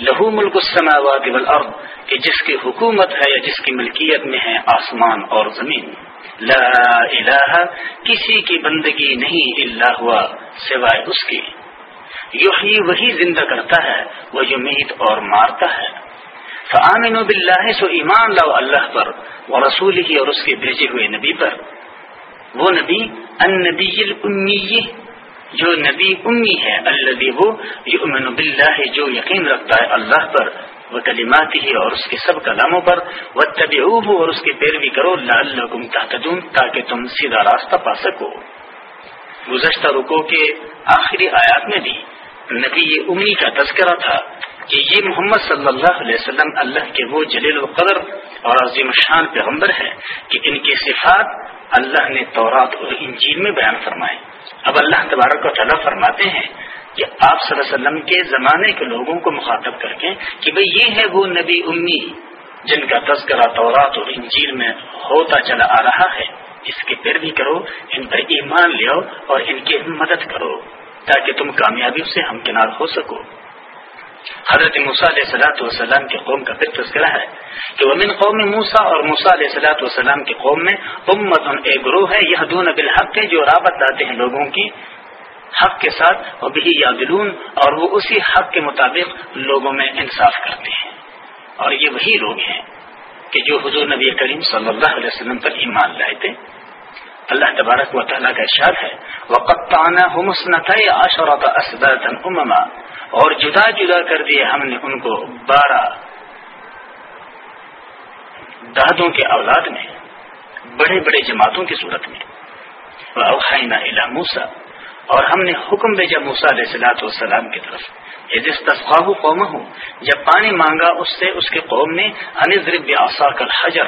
لہو ملک السماوات والارض، کہ جس کی حکومت ہے یا جس کی ملکیت میں ہے، آسمان اور زمین۔ لا الہ، کسی کی بندگی نہیں اللہ ہوا، سوائے اس کی۔ یحیی وہی زندہ کرتا ہے، وہ یمید اور مارتا ہے۔ فآمنوا باللہ، سو ایمان لاؤ اللہ پر وہ رسول ہی اور اس کے بھیجے ہوئے نبی پر۔ وہ نبی ان نبی الامی جو نبی امی ہے اللہ وہ یؤمن باللہ، جو یقین رکھتا ہے اللہ پر وہ کلیمات ہی اور اس کے سب کلاموں پر۔ وہ طبی اور اس کی پیروی کرو، لعلکم تحتدون تاکہ تم سیدھا راستہ پا سکو۔ گزشتہ رکو کے آخری آیات میں بھی نبی امی کا تذکرہ تھا۔ کہ یہ محمد صلی اللہ علیہ وسلم اللہ کے وہ جلیل القدر اور عظیم شان پیغمبر ہے کہ ان کی صفات اللہ نے تورات اور انجیل میں بیان فرمائے۔ اب اللہ تبارک و تعالیٰ فرماتے ہیں کہ آپ صلی اللہ علیہ وسلم کے زمانے کے لوگوں کو مخاطب کر کے کہ بھئی یہ ہے وہ نبی امی جن کا تذکرہ تورات اور انجیل میں ہوتا چلا آ رہا ہے۔ اس کی پیروی کرو، ان پر ایمان لیو اور ان کی مدد کرو تاکہ تم کامیابی سے ہمکنار ہو سکو۔ حضرت موسیٰ علیہ سلاۃ والسلام کے قوم کا پھر تذکرہ ہے کہ وہ قوم موسا اور موسا علیہ سلاۃ والسلام کے قوم میں امت ایک گروہ ہے یہ دون بالحق ہے، جو رابط لاتے ہیں لوگوں کی حق کے ساتھ اور بھی یادلون اور وہ اسی حق کے مطابق لوگوں میں انصاف کرتے ہیں۔ اور یہ وہی لوگ ہیں کہ جو حضور نبی کریم صلی اللہ علیہ وسلم پر ایمان لائے تھے۔ اللہ تبارک و تعالیٰ کا اشار ہے وقت عشرت اسبات امما اور جدا جدا کر دیے ہم نے ان کو بارہ دادوں کے اولاد میں بڑے بڑے جماعتوں کی صورت میں۔ اوحینا موسا اور ہم نے حکم بھیجا موسا علیہ السلاۃ والسلام کی طرف جس تصفاہ قوم ہوں جب پانی مانگا اس سے اس کے قوم نے، انضرب آسا کر حجر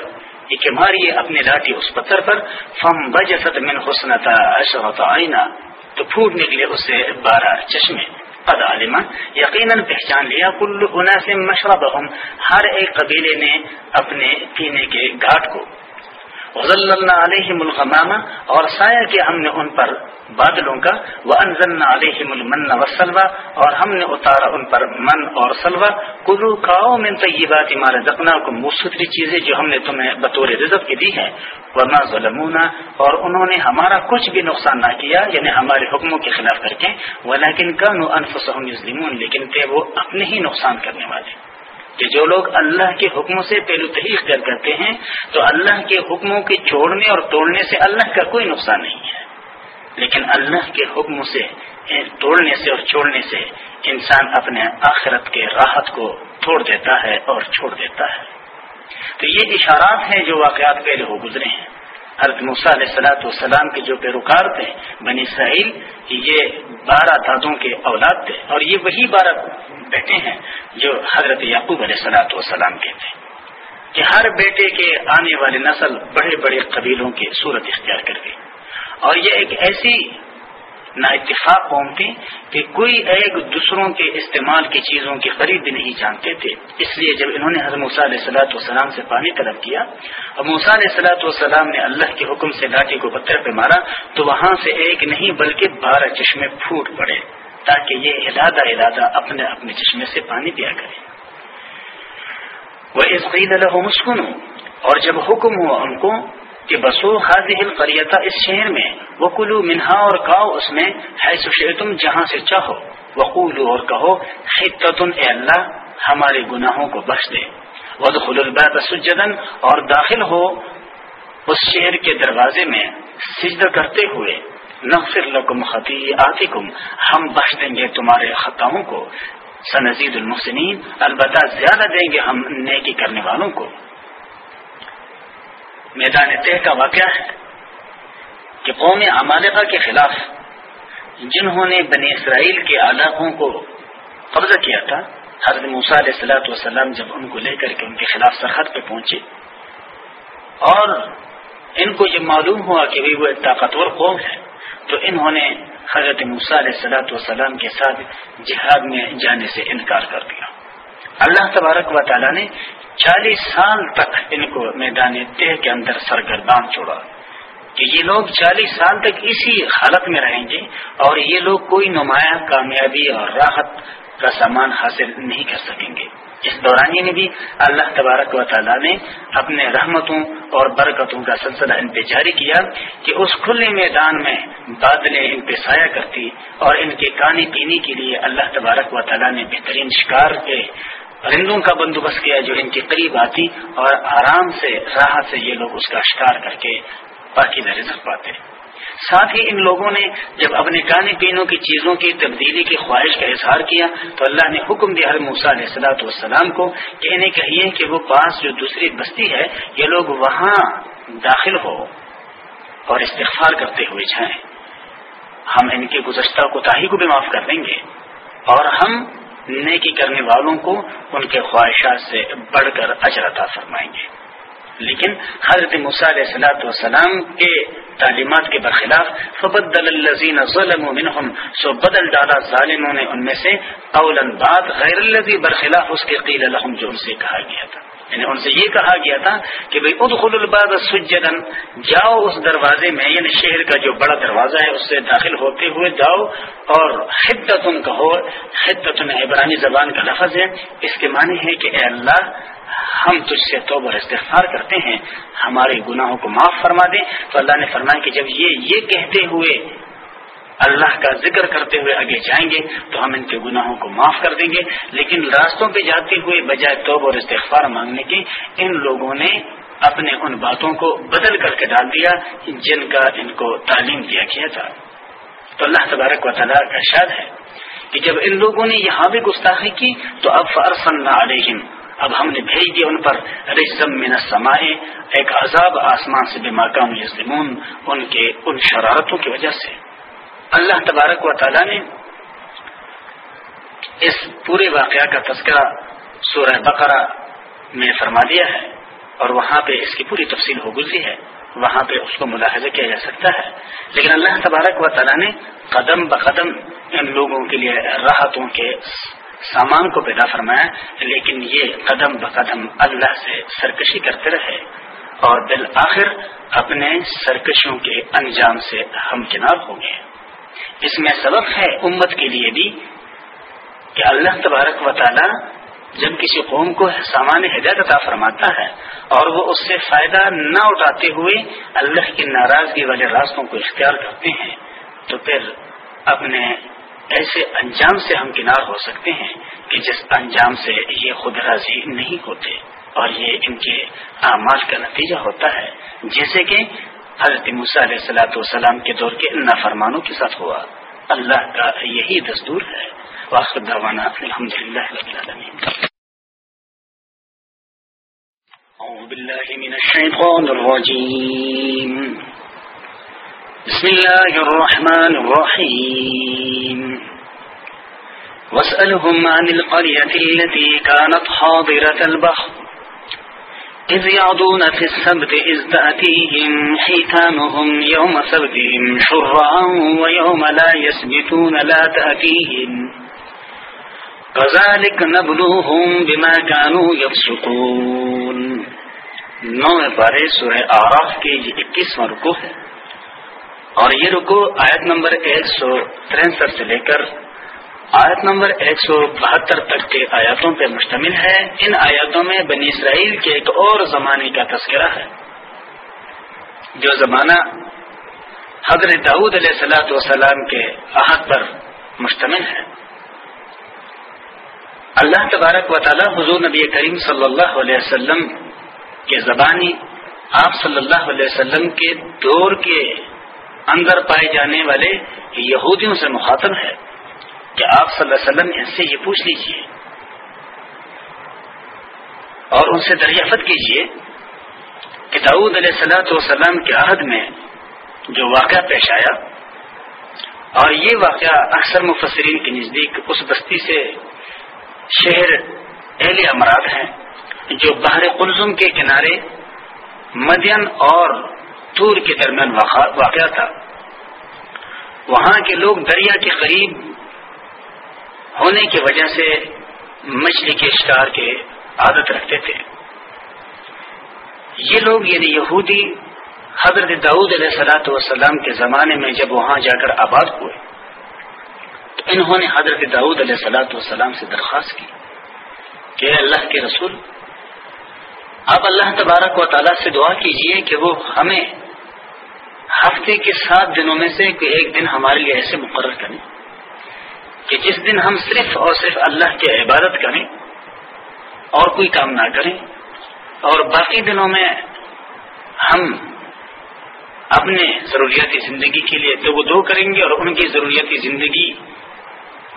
کہ ماری اپنے لاٹھی اس پتھر پر فم بجت من حسنتا اشرت آئینہ تو پھوٹ نکلے اس سے بارہ چشمے۔ قد عالمہ یقیناً پہچان لیا کل سے مشرب ہر ایک قبیلے نے اپنے پینے کے گھاٹ کو۔ غزل اللہ علیہ الغمامہ اور سایہ کیا ہم نے ان پر بادلوں کا وہ انزل علیہ المن وسلوا اور ہم نے اتارا ان پر من اور سلوا کلو کھاؤ من طیبات ہمارے زخنا کو مستری چیزیں جو ہم نے تمہیں بطور رزق کی دی ہے ورنہ ظلمون اور انہوں نے ہمارا کچھ بھی نقصان نہ کیا یعنی ہمارے حکموں کے خلاف کر کے۔ وہ لیکن کانو انفسهم یظلمون لیکن تھے وہ اپنے ہی نقصان کرنے والے۔ کہ جو لوگ اللہ کے حکموں سے پہلو تحی کر کرتے ہیں، تو اللہ کے حکموں کے چھوڑنے اور توڑنے سے اللہ کا کوئی نقصان نہیں ہے۔ لیکن اللہ کے حکم سے یعنی توڑنے سے اور چھوڑنے سے انسان اپنے آخرت کے راحت کو توڑ دیتا ہے اور چھوڑ دیتا ہے۔ تو یہ اشارات ہیں جو واقعات پہلے ہو گزرے ہیں۔ حضرت موسیٰ علیہ صلاحت والسلام کے جو پیروکار تھے، بنی اسرائیل یہ بارہ دادوں کے اولاد تھے۔ اور یہ وہی بارہ بیٹے ہیں جو حضرت یعقوب علیہ سلاۃ والسلام کے تھے۔ کہ ہر بیٹے کے آنے والی نسل بڑے بڑے قبیلوں کی صورت اختیار کر گئی۔ اور یہ ایک ایسی نا اتفاق قوم تھی کہ کوئی ایک دوسروں کے استعمال کی چیزوں کی خرید بھی نہیں جانتے تھے۔ اس لیے جب انہوں نے حضرت علیہ صلاحت والسلام سے پانی طلب کیا، اور موسیٰ علیہ صلاحت والسلام نے اللہ کے حکم سے لاٹھی کو پتھر پہ مارا، تو وہاں سے ایک نہیں بلکہ بارہ چشمے پھوٹ پڑے تاکہ یہ ارادہ ارادہ اپنے اپنے چشمے سے پانی پیا کرے۔ وہ اس عید مسکن اور جب حکم ہوا ان کو کہ بسو حاضر القریتا اس شہر میں وہ کلو منہا اور کاؤ اس میں ہے تم جہاں سے چاہو۔ وقولو اور کہو، خطتن اے اللہ، ہمارے گناہوں کو بخش دے۔ ودخل الباب سجدن اور داخل ہو اس شہر کے دروازے میں سجدہ کرتے ہوئے۔ نغفر لکم خطیئاتکم، ہم بخش دیں گے تمہارے خطاؤں کو۔ سنزید المحسنین، البتہ زیادہ دیں گے ہم نیکی کرنے والوں کو۔ میدان طے کا واقعہ ہے کہ قوم عمالقہ کے خلاف جنہوں نے بنی اسرائیل کے علاقوں کو قبضہ کیا تھا، حضرت موسیٰ علیہ السلاۃ والسلام جب ان کو لے کر کے ان کے خلاف سرحد پہ پہنچے اور ان کو جب معلوم ہوا کہ وہ ایک طاقتور قوم ہے، تو انہوں نے حضرت موسیٰ علیہ السلاۃ والسلام کے ساتھ جہاد میں جانے سے انکار کر دیا۔ اللہ تبارک و تعالیٰ نے چالیس سال تک ان کو میدان تہ کے اندر سرگردان چھوڑا۔ کہ یہ لوگ چالیس سال تک اسی حالت میں رہیں گے اور یہ لوگ کوئی نمایاں، کامیابی اور راحت کا سامان حاصل نہیں کر سکیں گے۔ اس دورانی میں بھی اللہ تبارک و تعالیٰ نے اپنے رحمتوں اور برکتوں کا سلسلہ ان پہ جاری کیا کہ اس کھلے میدان میں بادلیں ان پہ سایہ کرتی اور ان کے کانی پینے کے لیے اللہ تبارک و تعالیٰ نے بہترین شکار کے پرندوں کا بندوبست کیا جو ان کے قریب آتی اور آرام سے، راہ سے یہ لوگ اس کا شکار کر کے باقی رزق پاتے۔ ساتھ ہی ان لوگوں نے جب اپنے کھانے پینوں کی چیزوں کی تبدیلی کی خواہش کا اظہار کیا تو اللہ نے حکم دیا ہر موسا علیہ السلاۃ والسلام کو کہ انہیں کہیے کہ وہ پاس جو دوسری بستی ہے، یہ لوگ وہاں داخل ہو اور استغفار کرتے ہوئے جائیں۔ ہم ان کے گزشتہ کوتاہی کو بھی معاف کر دیں گے اور ہم نیکی کرنے والوں کو ان کے خواہشات سے بڑھ کر اجرتا فرمائیں گے۔ لیکن حضرت علیہ صلاحت والسلام کے تعلیمات کے برخلاف فبدل الزین ظلم منہم سو بدل ڈالا ظالموں نے ان میں سے قولا بات غیر الزی برخلاف اس کے قیل الحم جو ان سے کہا گیا تھا۔ یعنی ان سے یہ کہا گیا تھا کہ بھائی ادخل الباد سجدن جاؤ اس دروازے میں یعنی شہر کا جو بڑا دروازہ ہے، اس سے داخل ہوتے ہوئے جاؤ اور خدتن کہو خدتن عبرانی زبان کا لفظ ہے۔ اس کے معنی ہے کہ اے اللہ، ہم تجھ سے تو استغفار کرتے ہیں، ہمارے گناہوں کو معاف فرما دیں۔ تو اللہ نے فرمایا کہ جب یہ یہ کہتے ہوئے اللہ کا ذکر کرتے ہوئے آگے جائیں گے تو ہم ان کے گناہوں کو معاف کر دیں گے۔ لیکن راستوں پہ جاتے ہوئے بجائے توب اور استغفار مانگنے کی ان لوگوں نے اپنے ان باتوں کو بدل کر کے ڈال دیا جن کا ان کو تعلیم دیا گیا تھا۔ تو اللہ تبارک و تعالیٰ کا شاد ہے کہ جب ان لوگوں نے یہاں بھی گستاخی کی تو اب فرسن علیہم، اب ہم نے بھیج دیا ان پر رزم من سمائے ایک عذاب آسمان سے بے ماکام یزمون ان کے ان شرارتوں کی وجہ سے۔ اللہ تبارک و تعالی نے اس پورے واقعہ کا تذکرہ سورہ بقرہ میں فرما دیا ہے اور وہاں پہ اس کی پوری تفصیل ہو گزری ہے۔ وہاں پہ اس کو ملاحظہ کیا جا سکتا ہے۔ لیکن اللہ تبارک و تعالیٰ نے قدم بقدم ان لوگوں کے لیے راحتوں کے سامان کو پیدا فرمایا، لیکن یہ قدم بقدم اللہ سے سرکشی کرتے رہے اور بالآخر اپنے سرکشوں کے انجام سے ہم کنار ہو گئے۔ اس میں سبق ہے امت کے لیے بھی کہ اللہ تبارک و تعالی جب کسی قوم کو سامان ہدایت عطا فرماتا ہے اور وہ اس سے فائدہ نہ اٹھاتے ہوئے اللہ کی ناراضگی والے راستوں کو اختیار کرتے ہیں، تو پھر اپنے ایسے انجام سے ہم کنار ہو سکتے ہیں کہ جس انجام سے یہ خود راضی نہیں ہوتے اور یہ ان کے اعمال کا نتیجہ ہوتا ہے۔ جیسے کہ حضرت موسیٰ علیہ السلاۃ والسلام کے دور کے نافرمانوں کے ساتھ ہوا۔ اللہ کا یہی دستور ہے۔ واخر دعوانا الحمد للہ رب العالمین۔ باللہ من الشیطان الرجیم۔ بسم اللہ الرحمن الرحیم۔ واسألهم عن القرية التي كانت حاضرة البحر۔ إذ يعضون في السبت إذ تأتيهم حيتانهم يوم سبتهم شرعا ويوم لا يسبتون لا تأتيهم. كذلك نبلوهم بما كانوا يفسقون. نو پارے سورہ آراف کے یہ اکیسواں رکو ہے اور یہ رکو آیت نمبر ایک سو تریسٹھ سے لے کر آیت نمبر ایک سو بہتر تک کے آیاتوں پر مشتمل ہے۔ ان آیاتوں میں بنی اسرائیل کے ایک اور زمانے کا تذکرہ ہے۔ جو زمانہ حضرت داود علیہ سلاۃ وسلام کے عہد پر مشتمل ہے۔ اللہ تبارک و تعالی حضور نبی کریم صلی اللہ علیہ وسلم کے زبانی آپ صلی اللہ علیہ وسلم کے دور کے اندر پائے جانے والے یہودیوں سے مخاطب ہے۔ کہ آپ صلی اللہ علیہ وسلم ان ہاں سے یہ پوچھ لیجیے اور ان سے دریافت کیجیے کہ داود علیہ سلاۃ وسلم کے عہد میں جو واقعہ پیش آیا اور یہ واقعہ اکثر مفسرین کے نزدیک اس بستی سے شہر اہل امراد ہیں جو بحر قلزم کے کنارے مدین اور تور کے درمیان واقع تھا۔ وہاں کے لوگ دریا کے قریب ہونے کی وجہ سے مچھلی کے شکار کے عادت رکھتے تھے۔ یہ لوگ یعنی یہودی حضرت داؤد علیہ سلاۃ والسلام کے زمانے میں جب وہاں جا کر آباد ہوئے، تو انہوں نے حضرت داؤد علیہ سلاۃ والسلام سے درخواست کی کہ اللہ کے رسول، آپ اللہ تبارک و تعالیٰ سے دعا کیجیے کہ وہ ہمیں ہفتے کے سات دنوں میں سے کوئی ایک دن ہمارے لیے ایسے مقرر کریں۔ کہ جس دن ہم صرف اور صرف اللہ کی عبادت کریں اور کوئی کام نہ کریں اور باقی دنوں میں ہم اپنے ضروریاتی زندگی کے لیے تو وہ دو کریں گے اور ان کی ضروریاتی زندگی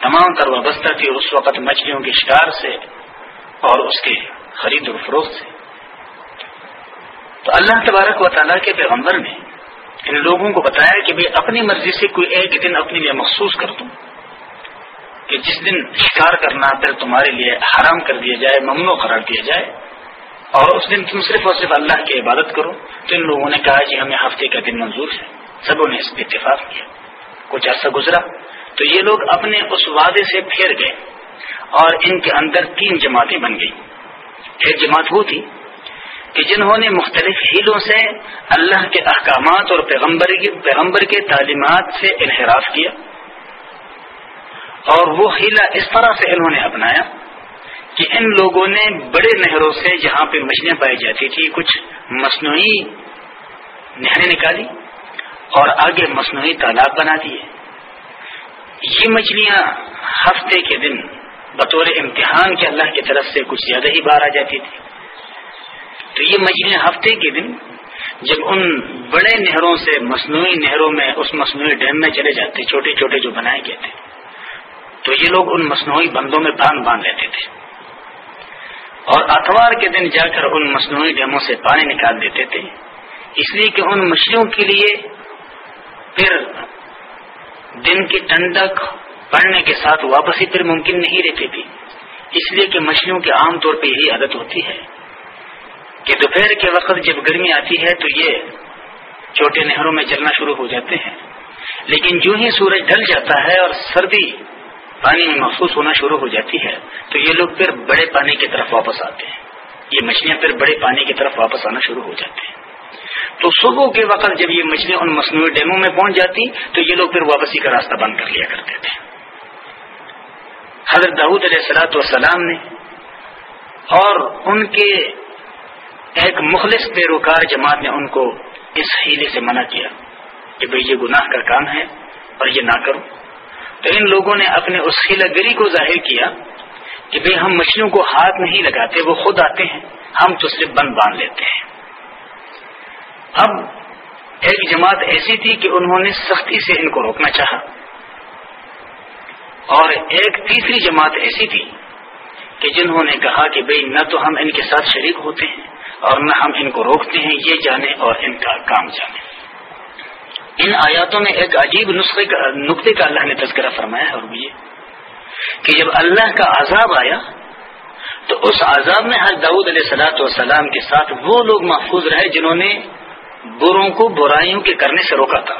تمام تر وابستہ تھی اس وقت مچھلیوں کے شکار سے اور اس کے خرید و فروخت سے۔ تو اللہ تبارک و تعالیٰ کے پیغمبر نے ان لوگوں کو بتایا کہ بھائی اپنی مرضی سے کوئی ایک دن اپنے لیے مخصوص کر دوں کہ جس دن شکار کرنا پھر تمہارے لیے حرام کر دیا جائے، ممنوع قرار دیا جائے، اور اس دن تم صرف اور صرف اللہ کی عبادت کرو۔ تو ان لوگوں نے کہا کہ ہمیں ہفتے کا دن منظور ہے سبوں نے اس پہ اتفاق کیا۔ کچھ عرصہ گزرا تو یہ لوگ اپنے اس وعدے سے پھیر گئے اور ان کے اندر تین جماعتیں بن گئی ایک جماعت وہ تھی کہ جنہوں نے مختلف ہیلوں سے اللہ کے احکامات اور پیغمبر پیغمبر کے تعلیمات سے انحراف کیا۔ اور وہ ہیلا اس طرح سے انہوں نے اپنایا کہ ان لوگوں نے بڑے نہروں سے جہاں پہ مچھلیاں پائی جاتی تھی کچھ مصنوعی نہریں نکالی اور آگے مصنوعی تالاب بنا دیے۔ یہ مچھلیاں ہفتے کے دن بطور امتحان کے اللہ کی طرف سے کچھ زیادہ ہی باہر آ جاتی تھی تو یہ مچھلیاں ہفتے کے دن جب ان بڑے نہروں سے مصنوعی نہروں میں، اس مصنوعی ڈیم میں چلے جاتے، چھوٹے چھوٹے جو بنائے گئے تھے۔ تو یہ لوگ ان مصنوعی بندوں میں باندھ باندھ لیتے تھے۔ اور اتوار کے دن جا کر ان مصنوعی ڈیموں سے پانی نکال دیتے تھے۔ اس لیے کہ ان مچھلیوں کے لیے پھر دن کی ٹنڈک پڑنے کے ساتھ واپسی پھر ممکن نہیں رہتی تھی۔ اس لیے کہ مچھلیوں کے عام طور پہ یہی عادت ہوتی ہے کہ دوپہر کے وقت جب گرمی آتی ہے تو یہ چھوٹے نہروں میں جلنا شروع ہو جاتے ہیں۔ لیکن جو ہی سورج ڈل جاتا ہے اور سردی پانی میں ہونا شروع ہو جاتی ہے، تو یہ لوگ پھر بڑے پانی کی طرف واپس آتے ہیں۔ یہ مچھلیاں پھر بڑے پانی کی طرف واپس آنا شروع ہو جاتے ہیں۔ تو صبح کے وقت جب یہ مچھلیاں ان مصنوعی ڈیموں میں پہنچ جاتی، تو یہ لوگ پھر واپسی کا راستہ بند کر لیا کرتے تھے۔ حضرت داود علیہ السلاۃ والسلام نے اور ان کے ایک مخلص پیروکار جماعت نے ان کو اس ہیلے سے منع کیا کہ بھئی یہ گناہ کا کام ہے اور یہ نہ کرو۔ تو ان لوگوں نے اپنے اس ہیلا گری کو ظاہر کیا کہ بھئی ہم مچھلیوں کو ہاتھ نہیں لگاتے، وہ خود آتے ہیں، ہم تو صرف بند باندھ لیتے ہیں۔ اب ایک جماعت ایسی تھی کہ انہوں نے سختی سے ان کو روکنا چاہا۔ اور ایک تیسری جماعت ایسی تھی کہ جنہوں نے کہا کہ بھئی نہ تو ہم ان کے ساتھ شریک ہوتے ہیں اور نہ ہم ان کو روکتے ہیں، یہ جانے اور ان کا کام جانے۔ ان آیاتوں میں ایک عجیب نسخے کا نقطے کا اللہ نے تذکرہ فرمایا ہے، اور یہ کہ جب اللہ کا عذاب آیا، تو اس عذاب میں ہر داود علیہ سلاۃ والسلام کے ساتھ وہ لوگ محفوظ رہے جنہوں نے بروں کو برائیوں کے کرنے سے روکا تھا۔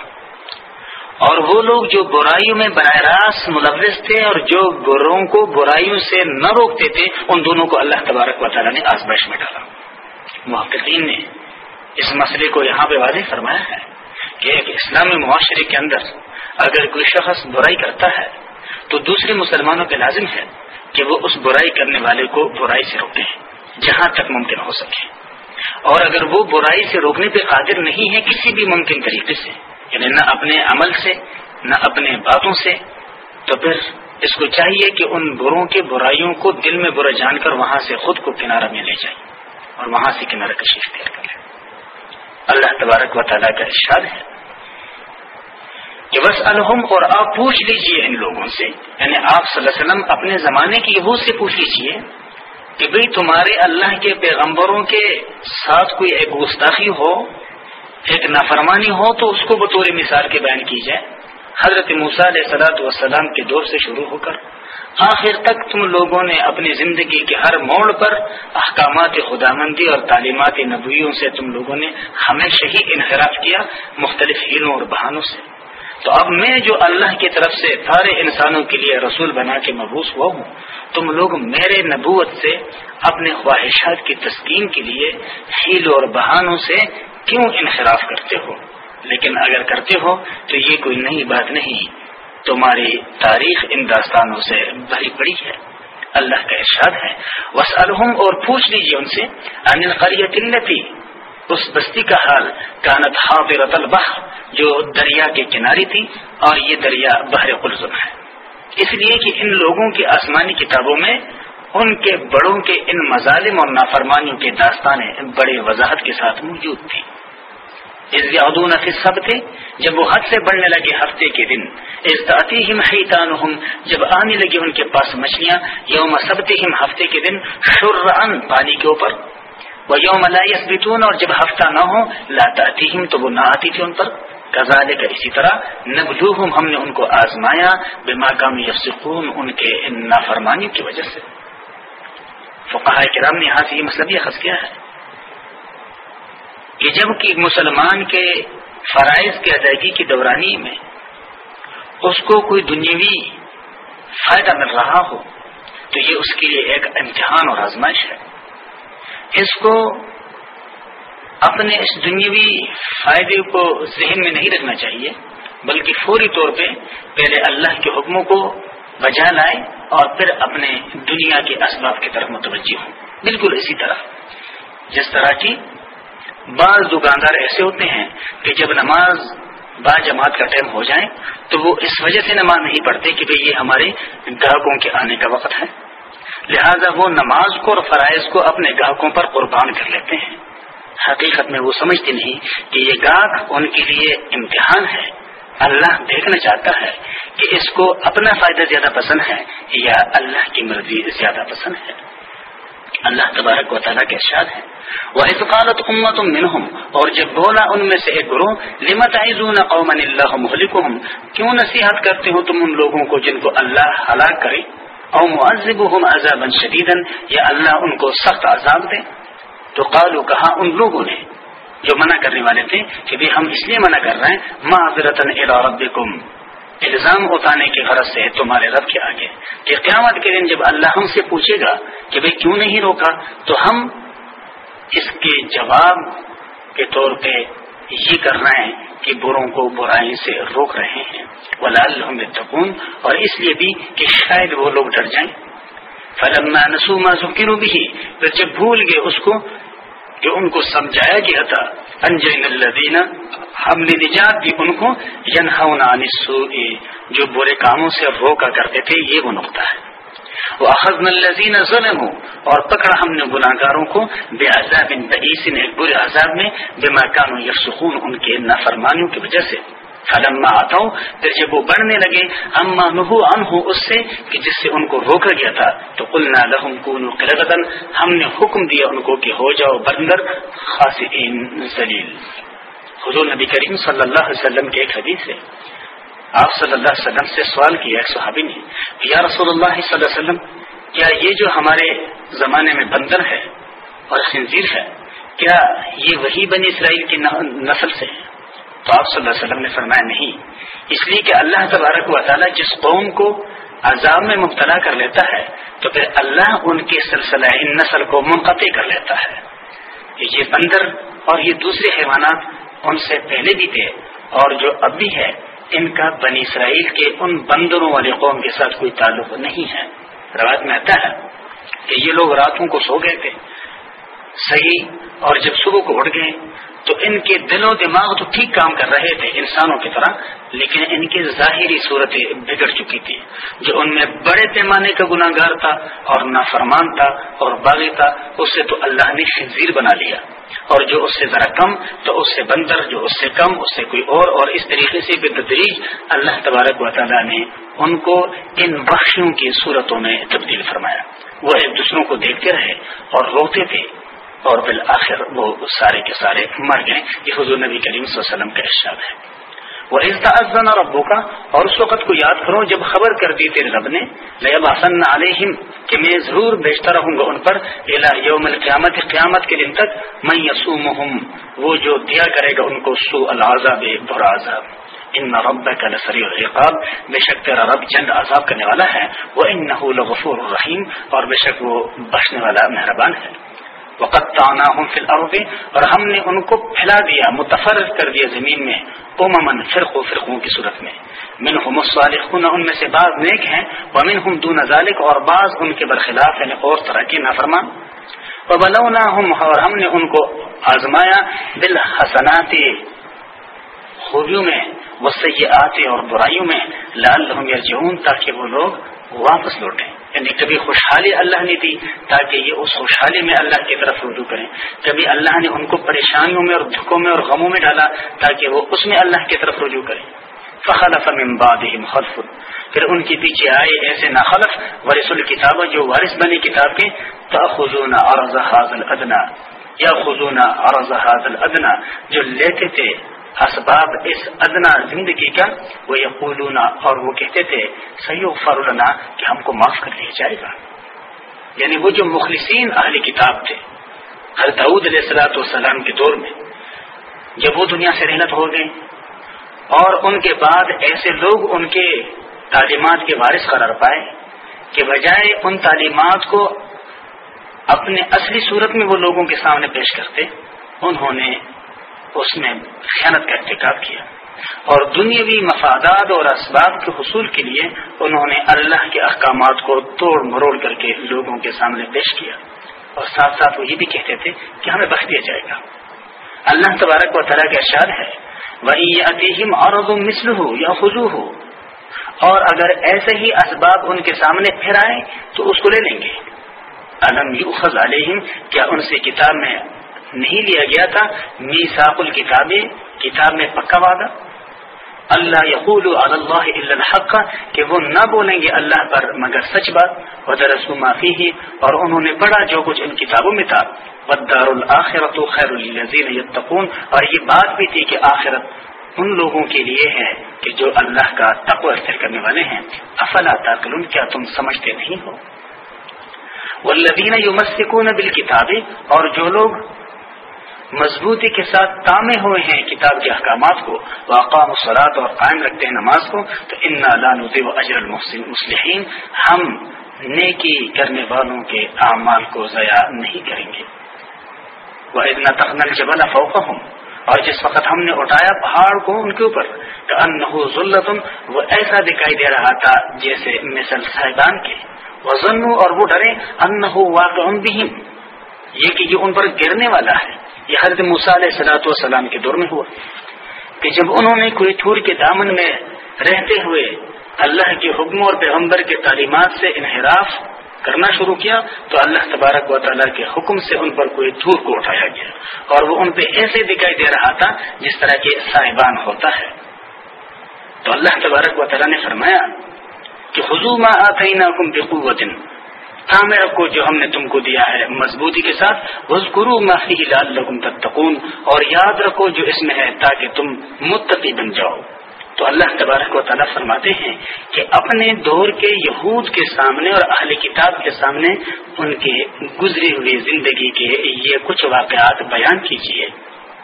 اور وہ لوگ جو برائیوں میں براہ راست ملوث تھے اور جو بروں کو برائیوں سے نہ روکتے تھے، ان دونوں کو اللہ تبارک و تعالیٰ نے آزمائش میں ڈالا۔ محققین نے اس مسئلے کو یہاں پہ واضح فرمایا ہے۔ کہ ایک اسلامی معاشرے کے اندر اگر کوئی شخص برائی کرتا ہے، تو دوسرے مسلمانوں کے لازم ہے کہ وہ اس برائی کرنے والے کو برائی سے روکے جہاں تک ممکن ہو سکے۔ اور اگر وہ برائی سے روکنے پہ قادر نہیں ہے کسی بھی ممکن طریقے سے یعنی نہ اپنے عمل سے، نہ اپنے باتوں سے، تو پھر اس کو چاہیے کہ ان بروں کے برائیوں کو دل میں برا جان کر وہاں سے خود کو کنارہ میں لے جائے اور وہاں سے کنارہ کشی اختیار کر لے اللہ تبارک و تعالیٰ کا ارشاد ہے۔ کہ بس الحم اور آپ پوچھ لیجیے ان لوگوں سے۔ یعنی آپ صلی اللہ علیہ وسلم اپنے زمانے کی یہود سے پوچھ لیجیے کہ بھئی تمہارے اللہ کے پیغمبروں کے ساتھ کوئی ایک گستاخی ہو، ایک نافرمانی ہو تو اس کو بطور مثال کے بیان کی جائے حضرت موسیٰ علیہ سلاۃ والسلام کے دور سے شروع ہو کر۔ آخر تک تم لوگوں نے اپنی زندگی کے ہر موڑ پر احکامات خدامندی اور تعلیمات نبویوں سے تم لوگوں نے ہمیشہ ہی انحراف کیا مختلف ہیلوں اور بہانوں سے۔ تو اب میں جو اللہ کی طرف سے سارے انسانوں کے لیے رسول بنا کے محبوس ہوا ہوں، تم لوگ میرے نبوت سے اپنے خواہشات کی تسکین کے لیے ہیل اور بہانوں سے کیوں انحراف کرتے ہو؟ لیکن اگر کرتے ہو تو یہ کوئی نئی بات نہیں۔ تمہاری تاریخ ان داستانوں سے بھری پڑی ہے۔ اللہ کا ارشاد ہے۔ بس الحم اور پوچھ لیجیے ان سے انل قریتی اس بستی کا حال کانت حاضرت البح جو دریا کے کنارے تھی، اور یہ دریا بحر قلزم ہے۔ اس لیے کہ ان لوگوں کی آسمانی کتابوں میں، ان کے بڑوں کے ان مظالم اور نافرمانیوں کے داستانیں بڑے وضاحت کے ساتھ موجود تھی اس سب تھے جب وہ حد سے بڑھنے لگے ہفتے کے دن ہم جب آنے لگے ان کے پاس مچھلیاں، یوم سبت ہم ہفتے کے دن شرعن پانی کے اوپر۔ وہ یوم بتون اور جب ہفتہ نہ ہو لاتا تو وہ نہ آتی تھی ان پر۔ کزال کا اسی طرح نبلوہم، ہم نے ان کو آزمایا بے ماکام یفسقون، ان کے نافرمانی کی وجہ سے۔ فقہ کرام نے یہاں سے یہ مطلب یہ خص کیا ہے۔ کہ جبکہ مسلمان کے فرائض کی ادائیگی کی دورانی میں اس کو کوئی دنیاوی فائدہ مل رہا ہو، تو یہ اس کے لیے ایک امتحان اور آزمائش ہے۔ اس کو اپنے اس دنیاوی فائدے کو ذہن میں نہیں رکھنا چاہیے، بلکہ فوری طور پہ پہلے اللہ کے حکموں کو بجا لائے اور پھر اپنے دنیا کے اسباب کی طرف متوجہ ہوں۔ بالکل اسی طرح، جس طرح کی بعض دکاندار ایسے ہوتے ہیں کہ جب نماز با جماعت کا ٹائم ہو جائے تو وہ اس وجہ سے نماز نہیں پڑھتے کہ بھئی یہ ہمارے گاہکوں کے آنے کا وقت ہے۔ لہذا وہ نماز کو اور فرائض کو اپنے گاہکوں پر قربان کر لیتے ہیں۔ حقیقت میں وہ سمجھتے نہیں کہ یہ گاہک ان کے لیے امتحان ہے۔ اللہ دیکھنا چاہتا ہے کہ اس کو اپنا فائدہ زیادہ پسند ہے یا اللہ کی مرضی زیادہ پسند ہے۔ اللہ تبارک و تعالیٰ کے ارشاد ہے وہ حفقالت امت منہم اور جب بولا ان میں سے ایک گروہ لمت قومن اللہ محلکہم کیوں نصیحت کرتے ہو تم ان لوگوں کو جن کو اللہ ہلاک کرے؟ او معذبہم عذابا شدیدا یا اللہ ان کو سخت عذاب دے؟ تو قالو کہا، ان لوگوں نے جو منع کرنے والے تھے، کہ بھی ہم اس لیے منع کر رہے ہیں معذرت ربکم الزام اٹھانے کی غرض سے تمہارے رب کے آگے کہ قیامت کے دن جب اللہ ہم سے پوچھے گا کہ بھئی کیوں نہیں روکا، تو ہم اس کے جواب کے طور پہ یہ کر رہے ہیں کہ بروں کو برائی سے روک رہے ہیں۔ وہ تکون اور اس لیے بھی کہ شاید وہ لوگ ڈر جائیں۔ فلما نسوما ذکروا بھی پھر جب بھول گئے اس کو جو ان کو سمجھایا گیا تھا۔ انجین الدینہ ہم نے نجات دی ان کو عن السوء، جو برے کاموں سے روکا کرتے تھے، یہ وہ نقطہ ہے۔ وہ احزن الزین ظلم اور پکڑا ہم نے گناہ گاروں کو بے عذاب ایک برے عذاب میں بے مکان سکون ان کے نافرمانیوں کی وجہ سے۔ فلما آتا پھر جب وہ بڑھنے لگے، اما نحو ان ہوں اس سے کہ جس سے ان کو روکا گیا تھا، تو قلنا لہم کون قلقتن ہم نے حکم دیا ان کو کہ ہو جاؤ بندر خاصین ذلیل۔ حضور نبی کریم صلی اللہ علیہ وسلم کے ایک حدیث ہے۔ آپ صلی اللہ علیہ وسلم سے سوال کیا، ایک صحابی نے یا رسول اللہ صلی اللہ علیہ وسلم، کیا یہ جو ہمارے زمانے میں بندر ہے اور خنزیر ہے، کیا یہ وہی بنی اسرائیل کی نسل سے ہے؟ تو آپ صلی اللہ علیہ وسلم نے فرمایا نہیں۔ اس لیے کہ اللہ تبارک و تعالیٰ جس قوم کو عذاب میں مبتلا کر لیتا ہے، تو پھر اللہ ان کے سلسلہ ان نسل کو منقطع کر لیتا ہے۔ یہ بندر اور یہ دوسرے حیوانات ان سے پہلے بھی تھے، اور جو اب بھی ہے ان کا بنی اسرائیل کے ان بندروں والے قوم کے ساتھ کوئی تعلق نہیں ہے۔ روایت میں آتا ہے کہ یہ لوگ راتوں کو سو گئے تھے، صحیح، اور جب صبح کو اٹھ گئے تو ان کے دل و دماغ تو ٹھیک کام کر رہے تھے انسانوں کی طرح، لیکن ان کی ظاہری صورتیں بگڑ چکی تھی، جو ان میں بڑے پیمانے کا گناہ گار تھا اور نافرمان تھا اور باغی تھا، اس سے تو اللہ نے خنزیر بنا لیا۔ اور جو اس سے ذرا کم، تو اس سے بندر، جو اس سے کم، اس سے کوئی اور اور اس طریقے سے بتدریج اللہ تبارک و تعالیٰ نے ان کو ان بخشیوں کی صورتوں میں تبدیل فرمایا۔ وہ ایک دوسروں کو دیکھتے رہے اور روتے تھے۔ اور بالآخر وہ سارے کے سارے مر گئے۔ یہ حضور نبی کریم صلی اللہ علیہ وسلم کا ارشاد ہے۔ وہ ازدان اور کا اور اس وقت کو یاد کرو جب خبر کر دی تیرے رب نے لیب حسن علیہم کہ میں ضرور بیچتا رہوں گا ان پر۔ الا یوم القیامت قیامت کے دن تک میں یسوم وہ جو دیا کرے گا ان کو سو العذاب برا عذاب۔ ان رب کا نسری الرقاب بے شک تیرا رب چند عذاب کرنے والا ہے۔ وہ ان نحول الرحیم اور بے شک وہ بخشنے والا مہربان ہے۔ وقت تانا ہوں فی الارض اور ہم نے ان کو پھیلا دیا متفرق کر دیا زمین میں اممن فرق و فرقوں کی صورت میں۔ من ہم الصالحون، ان میں سے بعض نیک ہیں ومن ہم دون ذالک اور بعض ان کے برخلاف یعنی اور طرح کے نافرمان۔ وبلوناہم اور ہم نے ان کو آزمایا بالحسنات خوبیوں میں وسیعات اور برائیوں میں لال لعلہم یرجعون، تاکہ وہ لوگ واپس لوٹیں۔ یعنی کبھی خوشحالی اللہ نے دی تاکہ یہ اس خوشحالی میں اللہ کی طرف رجوع کریں۔ کبھی اللہ نے ان کو پریشانیوں میں اور دکھوں میں اور غموں میں ڈالا تاکہ وہ اس میں اللہ کی طرف رجوع کریں۔ فخلف من بعدهم خلف۔ پھر ان کے پیچھے آئے ایسے ناخلف ورث الکتاب، جو وارث بنی کتاب کے۔ تاخذون عرض هذا الادنى۔ یا خزون عرض هذا الادنى۔ جو لیتے تھے اسباب اس ادنا زندگی کا، وہ یقولون اور وہ کہتے تھے سیو فرنا کہ ہم کو معاف کر دیا جائے گا۔ یعنی وہ جو مخلصین اہل کتاب تھے ہر دعود علیہ السلاۃ والسلام کے دور میں، جب وہ دنیا سے رحلت ہو گئے اور ان کے بعد ایسے لوگ ان کے تعلیمات کے وارث قرار پائے کہ بجائے ان تعلیمات کو اپنے اصلی صورت میں وہ لوگوں کے سامنے پیش کرتے، انہوں نے اس میں خیانت کا ارتکاب کیا۔ اور دنیاوی مفادات اور اسباب کے حصول کے لیے انہوں نے اللہ کے احکامات کو توڑ مروڑ کر کے لوگوں کے سامنے پیش کیا۔ اور ساتھ ساتھ وہ یہ بھی کہتے تھے کہ ہمیں بخش دیا جائے گا۔ اللہ تبارک و تعالیٰ کا اشار ہے وہی عتیم اور مسل ہو یا خزو ہو اور اگر ایسے ہی اسباب ان کے سامنے پھر آئے تو اس کو لے لیں گے۔ علم یو خز علیہم کیا ان سے کتاب میں نہیں لیا گیا تھا میساق الکتاب، کتاب میں پکا وعدہ۔ اللہ یقول اللہ الحق، کہ وہ نہ بولیں گے اللہ پر، مگر سچ بات۔ و درس معافی ہی اور انہوں نے پڑھا جو کچھ ان کتابوں میں تھا۔ بدار الآخرت خیر الزین یتقون اور یہ بات بھی تھی کہ آخرت ان لوگوں کے لیے ہے کہ جو اللہ کا تقوی اختر کرنے والے ہیں۔ افلا تاکلون، کیا تم سمجھتے نہیں ہو؟ وہ لدینہ یو اور جو لوگ مضبوطی کے ساتھ تامے ہوئے ہیں کتاب کے احکامات کو وہ اقام سرات اور قائم رکھتے ہیں نماز کو۔ تو ان و اجر المسلم ہم نیکی کرنے والوں کے اعمال کو ضائع نہیں کریں گے۔ وہ اتنا تخنل جبل افوقہ ہوں اور جس وقت ہم نے اٹھایا پہاڑ کو ان کے اوپر تو ان وہ ایسا دکھائی دے رہا تھا جیسے مثل صاحبان کے۔ وہ اور وہ ڈرے ان واقع بھی یہ کہ یہ ان پر گرنے والا ہے۔ یہ حضرت علیہ صلاحت والسلام کے دور میں ہوا کہ جب انہوں نے کوئی تھور کے دامن میں رہتے ہوئے اللہ کے حکم اور پیغمبر کے تعلیمات سے انحراف کرنا شروع کیا، تو اللہ تبارک و تعالیٰ کے حکم سے ان پر کوئی دھور کو اٹھایا گیا اور وہ ان پہ ایسے دکھائی دے رہا تھا جس طرح کے صاحبان ہوتا ہے۔ تو اللہ تبارک و تعالیٰ نے فرمایا کہ حضو آئی نا حکم بے ہاں، دن تعمیر کو جو ہم نے تم کو دیا ہے مضبوطی کے ساتھ وزقرو معافی لال لگم تتقون۔ اور یاد رکھو جو اس میں ہے تاکہ تم متقی بن جاؤ۔ تو اللہ تبارک و تعالیٰ فرماتے ہیں کہ اپنے دور کے یہود کے سامنے اور اہل کتاب کے سامنے ان کے گزری ہوئی زندگی کے یہ کچھ واقعات بیان کیجیے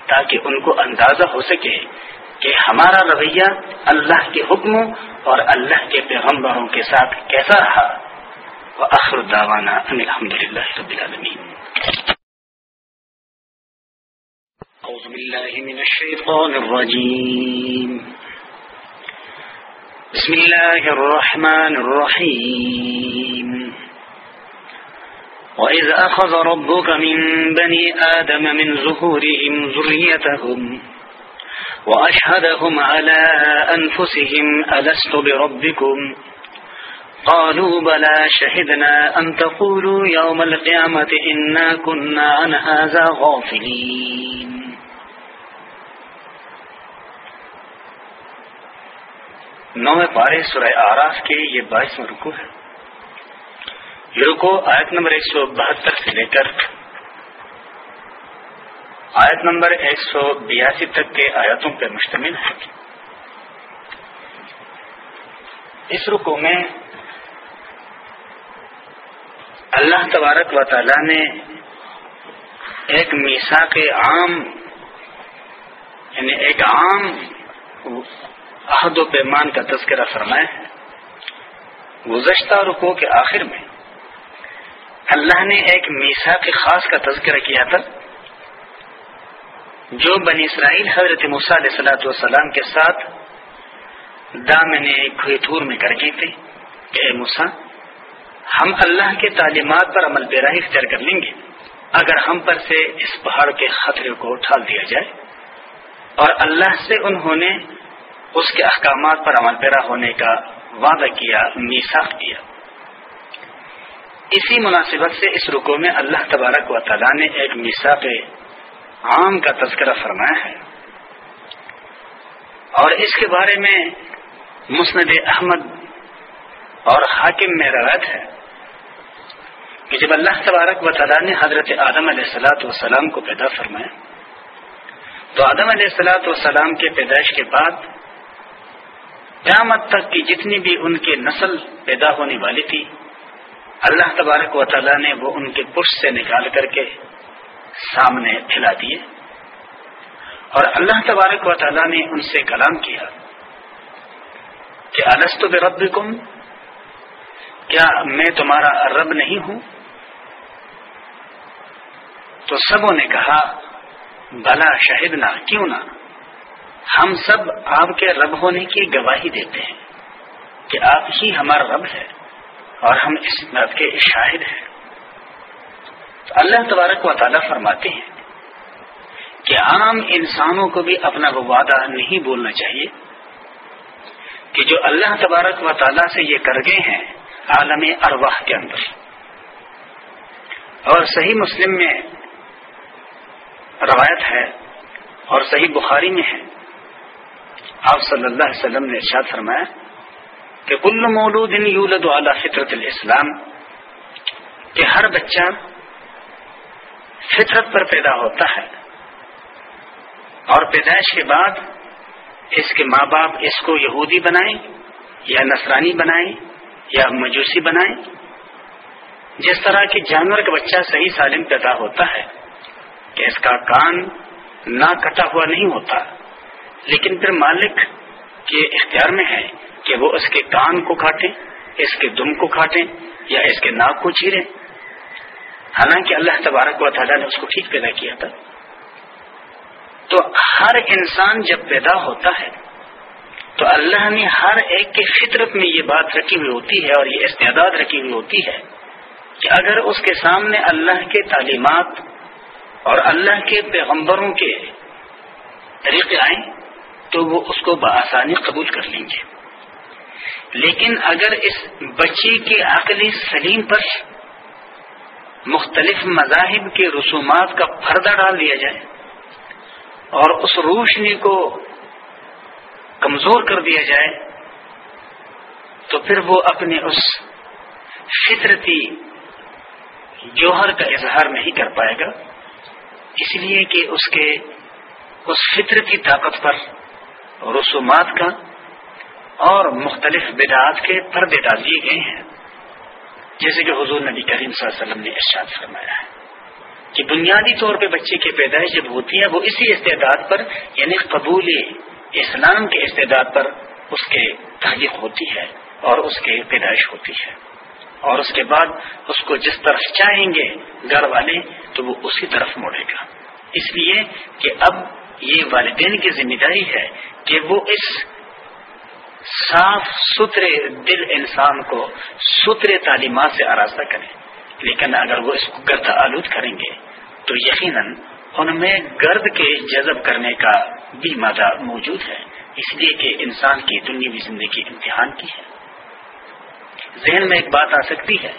تاکہ ان کو اندازہ ہو سکے کہ ہمارا رویہ اللہ کے حکموں اور اللہ کے پیغمبروں کے ساتھ کیسا رہا۔ وہ اخر داوانہ الحمد للہ رب العالمین أعوذ بالله من الشيطان الرجيم. بسم الله الرحمن الرحيم. وإذ أخذ ربك من بني آدم من ظهورهم ذريتهم وأشهدهم على أنفسهم، ألست بربكم؟ قالوا بلى شهدنا أن تقولوا يوم القيامة إنا كنا عن هذا غافلين. نویں پارے سورہ آراف کے یہ بائیسواں رکو ہے۔ یہ رکو آیت نمبر ایک سو بہتر سے لے کر آیت نمبر ایک سو بیاسی تک کے آیاتوں پر مشتمل ہے۔ اس رکو میں اللہ تبارک و تعالی نے ایک میسا کے عام یعنی ایک عام عہد و پیمان کا تذکرہ فرمایا ہے۔ گزشتہ رکو کے آخر میں اللہ نے ایک میسا کے خاص کا تذکرہ کیا تھا، جو بنی اسرائیل حضرت علیہ صلاحت والسلام کے ساتھ دامن کھوتور میں کر گئے تھے کہ اے موسا ہم اللہ کے تعلیمات پر عمل پیرا اختیار کر لیں گے۔ اگر ہم پر سے اس پہاڑ کے خطرے کو ٹھال دیا جائے اور اللہ سے انہوں نے اس کے احکامات پر عمل پیرا ہونے کا وعدہ کیا میساخ کیا۔ اسی مناسبت سے اس رکو میں اللہ تبارک و تعالیٰ نے ایک میساق عام کا تذکرہ فرمایا ہے۔ اور اس کے بارے میں مسند احمد اور حاکم میں روایت ہے۔ کہ جب اللہ تبارک و تعالیٰ نے حضرت آدم علیہ السلاۃ والسلام کو پیدا فرمایا، تو آدم علیہ السلاۃ والسلام کے پیدائش کے بعد قیامت تک کی جتنی بھی ان کے نسل پیدا ہونے والی تھی، اللہ تبارک و تعالیٰ نے وہ ان کے پش سے نکال کر کے سامنے پھیلا دیے۔ اور اللہ تبارک و تعالیٰ نے ان سے کلام کیا کہ السط رب کیا میں تمہارا رب نہیں ہوں؟ تو سبوں نے کہا، بلا شہید نہ، کیوں نہ؟ ہم سب آپ کے رب ہونے کی گواہی دیتے ہیں کہ آپ ہی ہمارا رب ہے اور ہم اس بات کے شاہد ہیں۔ تو اللہ تبارک و تعالیٰ فرماتے ہیں کہ عام انسانوں کو بھی اپنا وہ وعدہ نہیں بولنا چاہیے کہ جو اللہ تبارک و تعالیٰ سے یہ کر گئے ہیں عالم ارواح کے اندر۔ اور صحیح مسلم میں روایت ہے اور صحیح بخاری میں ہے۔ آپ صلی اللہ علیہ وسلم نے ارشاد فرمایا کہ کل مولود یولد اعلیٰ فطرت الاسلام کہ ہر بچہ فطرت پر پیدا ہوتا ہے اور پیدائش کے بعد اس کے ماں باپ اس کو یہودی بنائیں یا نصرانی بنائیں یا مجوسی بنائیں۔ جس طرح کہ جانور کا بچہ صحیح سالم پیدا ہوتا ہے کہ اس کا کان نہ کٹا ہوا نہیں ہوتا۔ لیکن پھر مالک کے اختیار میں ہے کہ وہ اس کے کان کو کاٹیں، اس کے دم کو کاٹیں یا اس کے ناک کو چیریں۔ حالانکہ اللہ تبارک و تعالیٰ نے اس کو ٹھیک پیدا کیا تھا۔ تو ہر انسان جب پیدا ہوتا ہے، تو اللہ نے ہر ایک کے فطرت میں یہ بات رکھی ہوئی ہوتی ہے اور یہ استعداد رکھی ہوئی ہوتی ہے کہ اگر اس کے سامنے اللہ کے تعلیمات اور اللہ کے پیغمبروں کے طریقے آئیں تو وہ اس کو بآسانی قبول کر لیں گے۔ لیکن اگر اس بچی کے عقلی سلیم پر مختلف مذاہب کے رسومات کا پردہ ڈال دیا جائے اور اس روشنی کو کمزور کر دیا جائے، تو پھر وہ اپنے اس فطرتی جوہر کا اظہار نہیں کر پائے گا۔ اس لیے کہ اس کے اس فطرتی طاقت پر رسومات کا اور مختلف بدعات کے پردے ڈال دیے گئے ہیں۔ جیسے کہ حضور نبی کریم صلی اللہ علیہ وسلم نے ارشاد فرمایا ہے کہ بنیادی طور پہ بچے کی پیدائش جب ہوتی ہے، وہ اسی استعداد پر یعنی قبول اسلام کے استعداد پر اس کے تحقیق ہوتی ہے اور اس کے پیدائش ہوتی ہے۔ اور اس کے بعد اس کو جس طرف چاہیں گے، گھر والے تو وہ اسی طرف موڑے گا۔ اس لیے کہ اب یہ والدین کی ذمہ داری ہے کہ وہ اس صاف ستھرے دل انسان کو ستھرے تعلیمات سے آراستہ کریں۔ لیکن اگر وہ اس کو گرد آلود کریں گے تو یقیناً ان میں گرد کے جذب کرنے کا بھی مادہ موجود ہے۔ اس لیے کہ انسان کی دنیا زندگی امتحان کی ہے۔ ذہن میں ایک بات آ سکتی ہے۔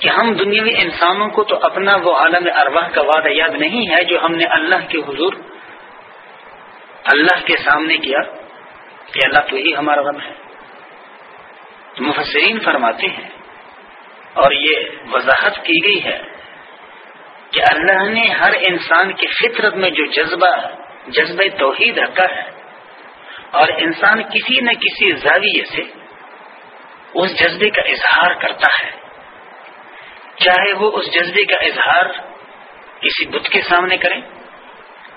کہ ہم دنیاوی انسانوں کو تو اپنا وہ عالم ارواح کا وعدہ یاد نہیں ہے جو ہم نے اللہ کے حضور اللہ کے سامنے کیا کہ اللہ تو ہی ہمارا رب ہے۔ مفسرین فرماتے ہیں، اور یہ وضاحت کی گئی ہے کہ اللہ نے ہر انسان کی فطرت میں جو جذبہ جذبہ توحید رکھا ہے، اور انسان کسی نہ کسی زاویے سے اس جذبے کا اظہار کرتا ہے۔ چاہے وہ اس جذبے کا اظہار کسی بت کے سامنے کرے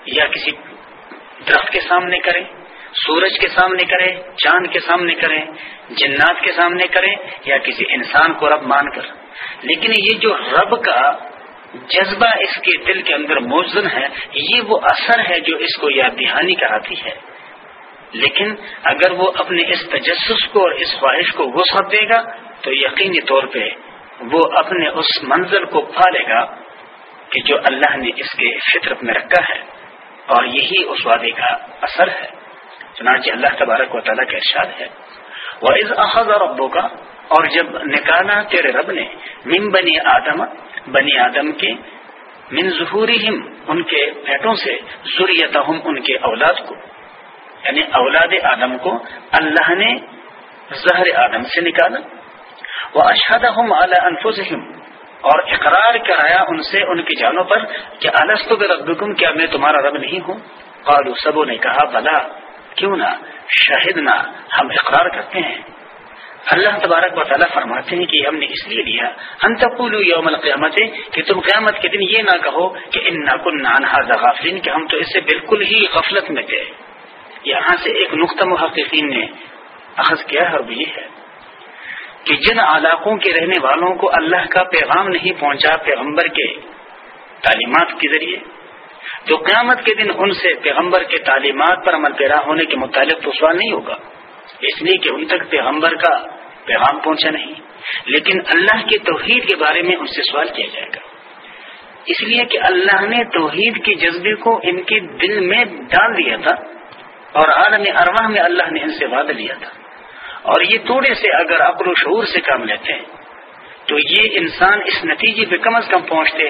یا کسی درخت کے سامنے کرے، سورج کے سامنے کرے، چاند کے سامنے کرے، جنات کے سامنے کرے یا کسی انسان کو رب مان کر۔ لیکن یہ جو رب کا جذبہ اس کے دل کے اندر موزن ہے، یہ وہ اثر ہے جو اس کو یاد دہانی کراتی ہے۔ لیکن اگر وہ اپنے اس تجسس کو اور اس خواہش کو وسعت دے گا، تو یقینی طور پہ وہ اپنے اس منظر کو پالے گا کہ جو اللہ نے اس کے فطرت میں رکھا ہے، اور یہی اس وعدے کا اثر ہے۔ چنانچہ اللہ تبارک و تعالیٰ کا ارشاد ہے وہ از احد اور ابو کا اور جب نکالا تیرے رب نے من بنی آدم بنی آدم کے من ظہوری ان کے پیٹوں سے ضروریت ان کے اولاد کو یعنی اولاد آدم کو اللہ نے زہر آدم سے نکالا۔ وہ اشاد ہم اعلی اور اقرار کرایا ان سے، ان کی جانوں پر کہ السط رب کیا میں تمہارا رب نہیں ہوں؟ قالو سبوں نے کہا، بلا، کیوں نہ؟ شاہد نہ ہم اقرار کرتے ہیں۔ اللہ تبارک و تعالیٰ فرماتے ہیں کہ ہم نے اس لیے لیا۔ ہم تقول یوم القیامت، کہ تم قیامت کے دن یہ نہ کہو کہ ان نقن غافلین، کہ ہم تو اس سے بالکل ہی غفلت میں تھے۔ یہاں سے ایک نقطہ محققین نے اخذ کیا ہے اور یہ ہے۔ کہ جن علاقوں کے رہنے والوں کو اللہ کا پیغام نہیں پہنچا پیغمبر کے تعلیمات کے ذریعے تو قیامت کے دن ان سے پیغمبر کے تعلیمات پر عمل پیرا ہونے کے متعلق تو سوال نہیں ہوگا۔ اس لیے کہ ان تک پیغمبر کا پیغام پہنچا نہیں، لیکن اللہ کے توحید کے بارے میں ان سے سوال کیا جائے گا۔ اس لیے کہ اللہ نے توحید کے جذبے کو ان کے دل میں ڈال دیا تھا اور عالم ارواح میں اللہ نے ان سے وعدہ لیا تھا۔ اور یہ تھوڑے سے اگر عقل و شعور سے کام لیتے تو یہ انسان اس نتیجے پہ کم از کم پہنچتے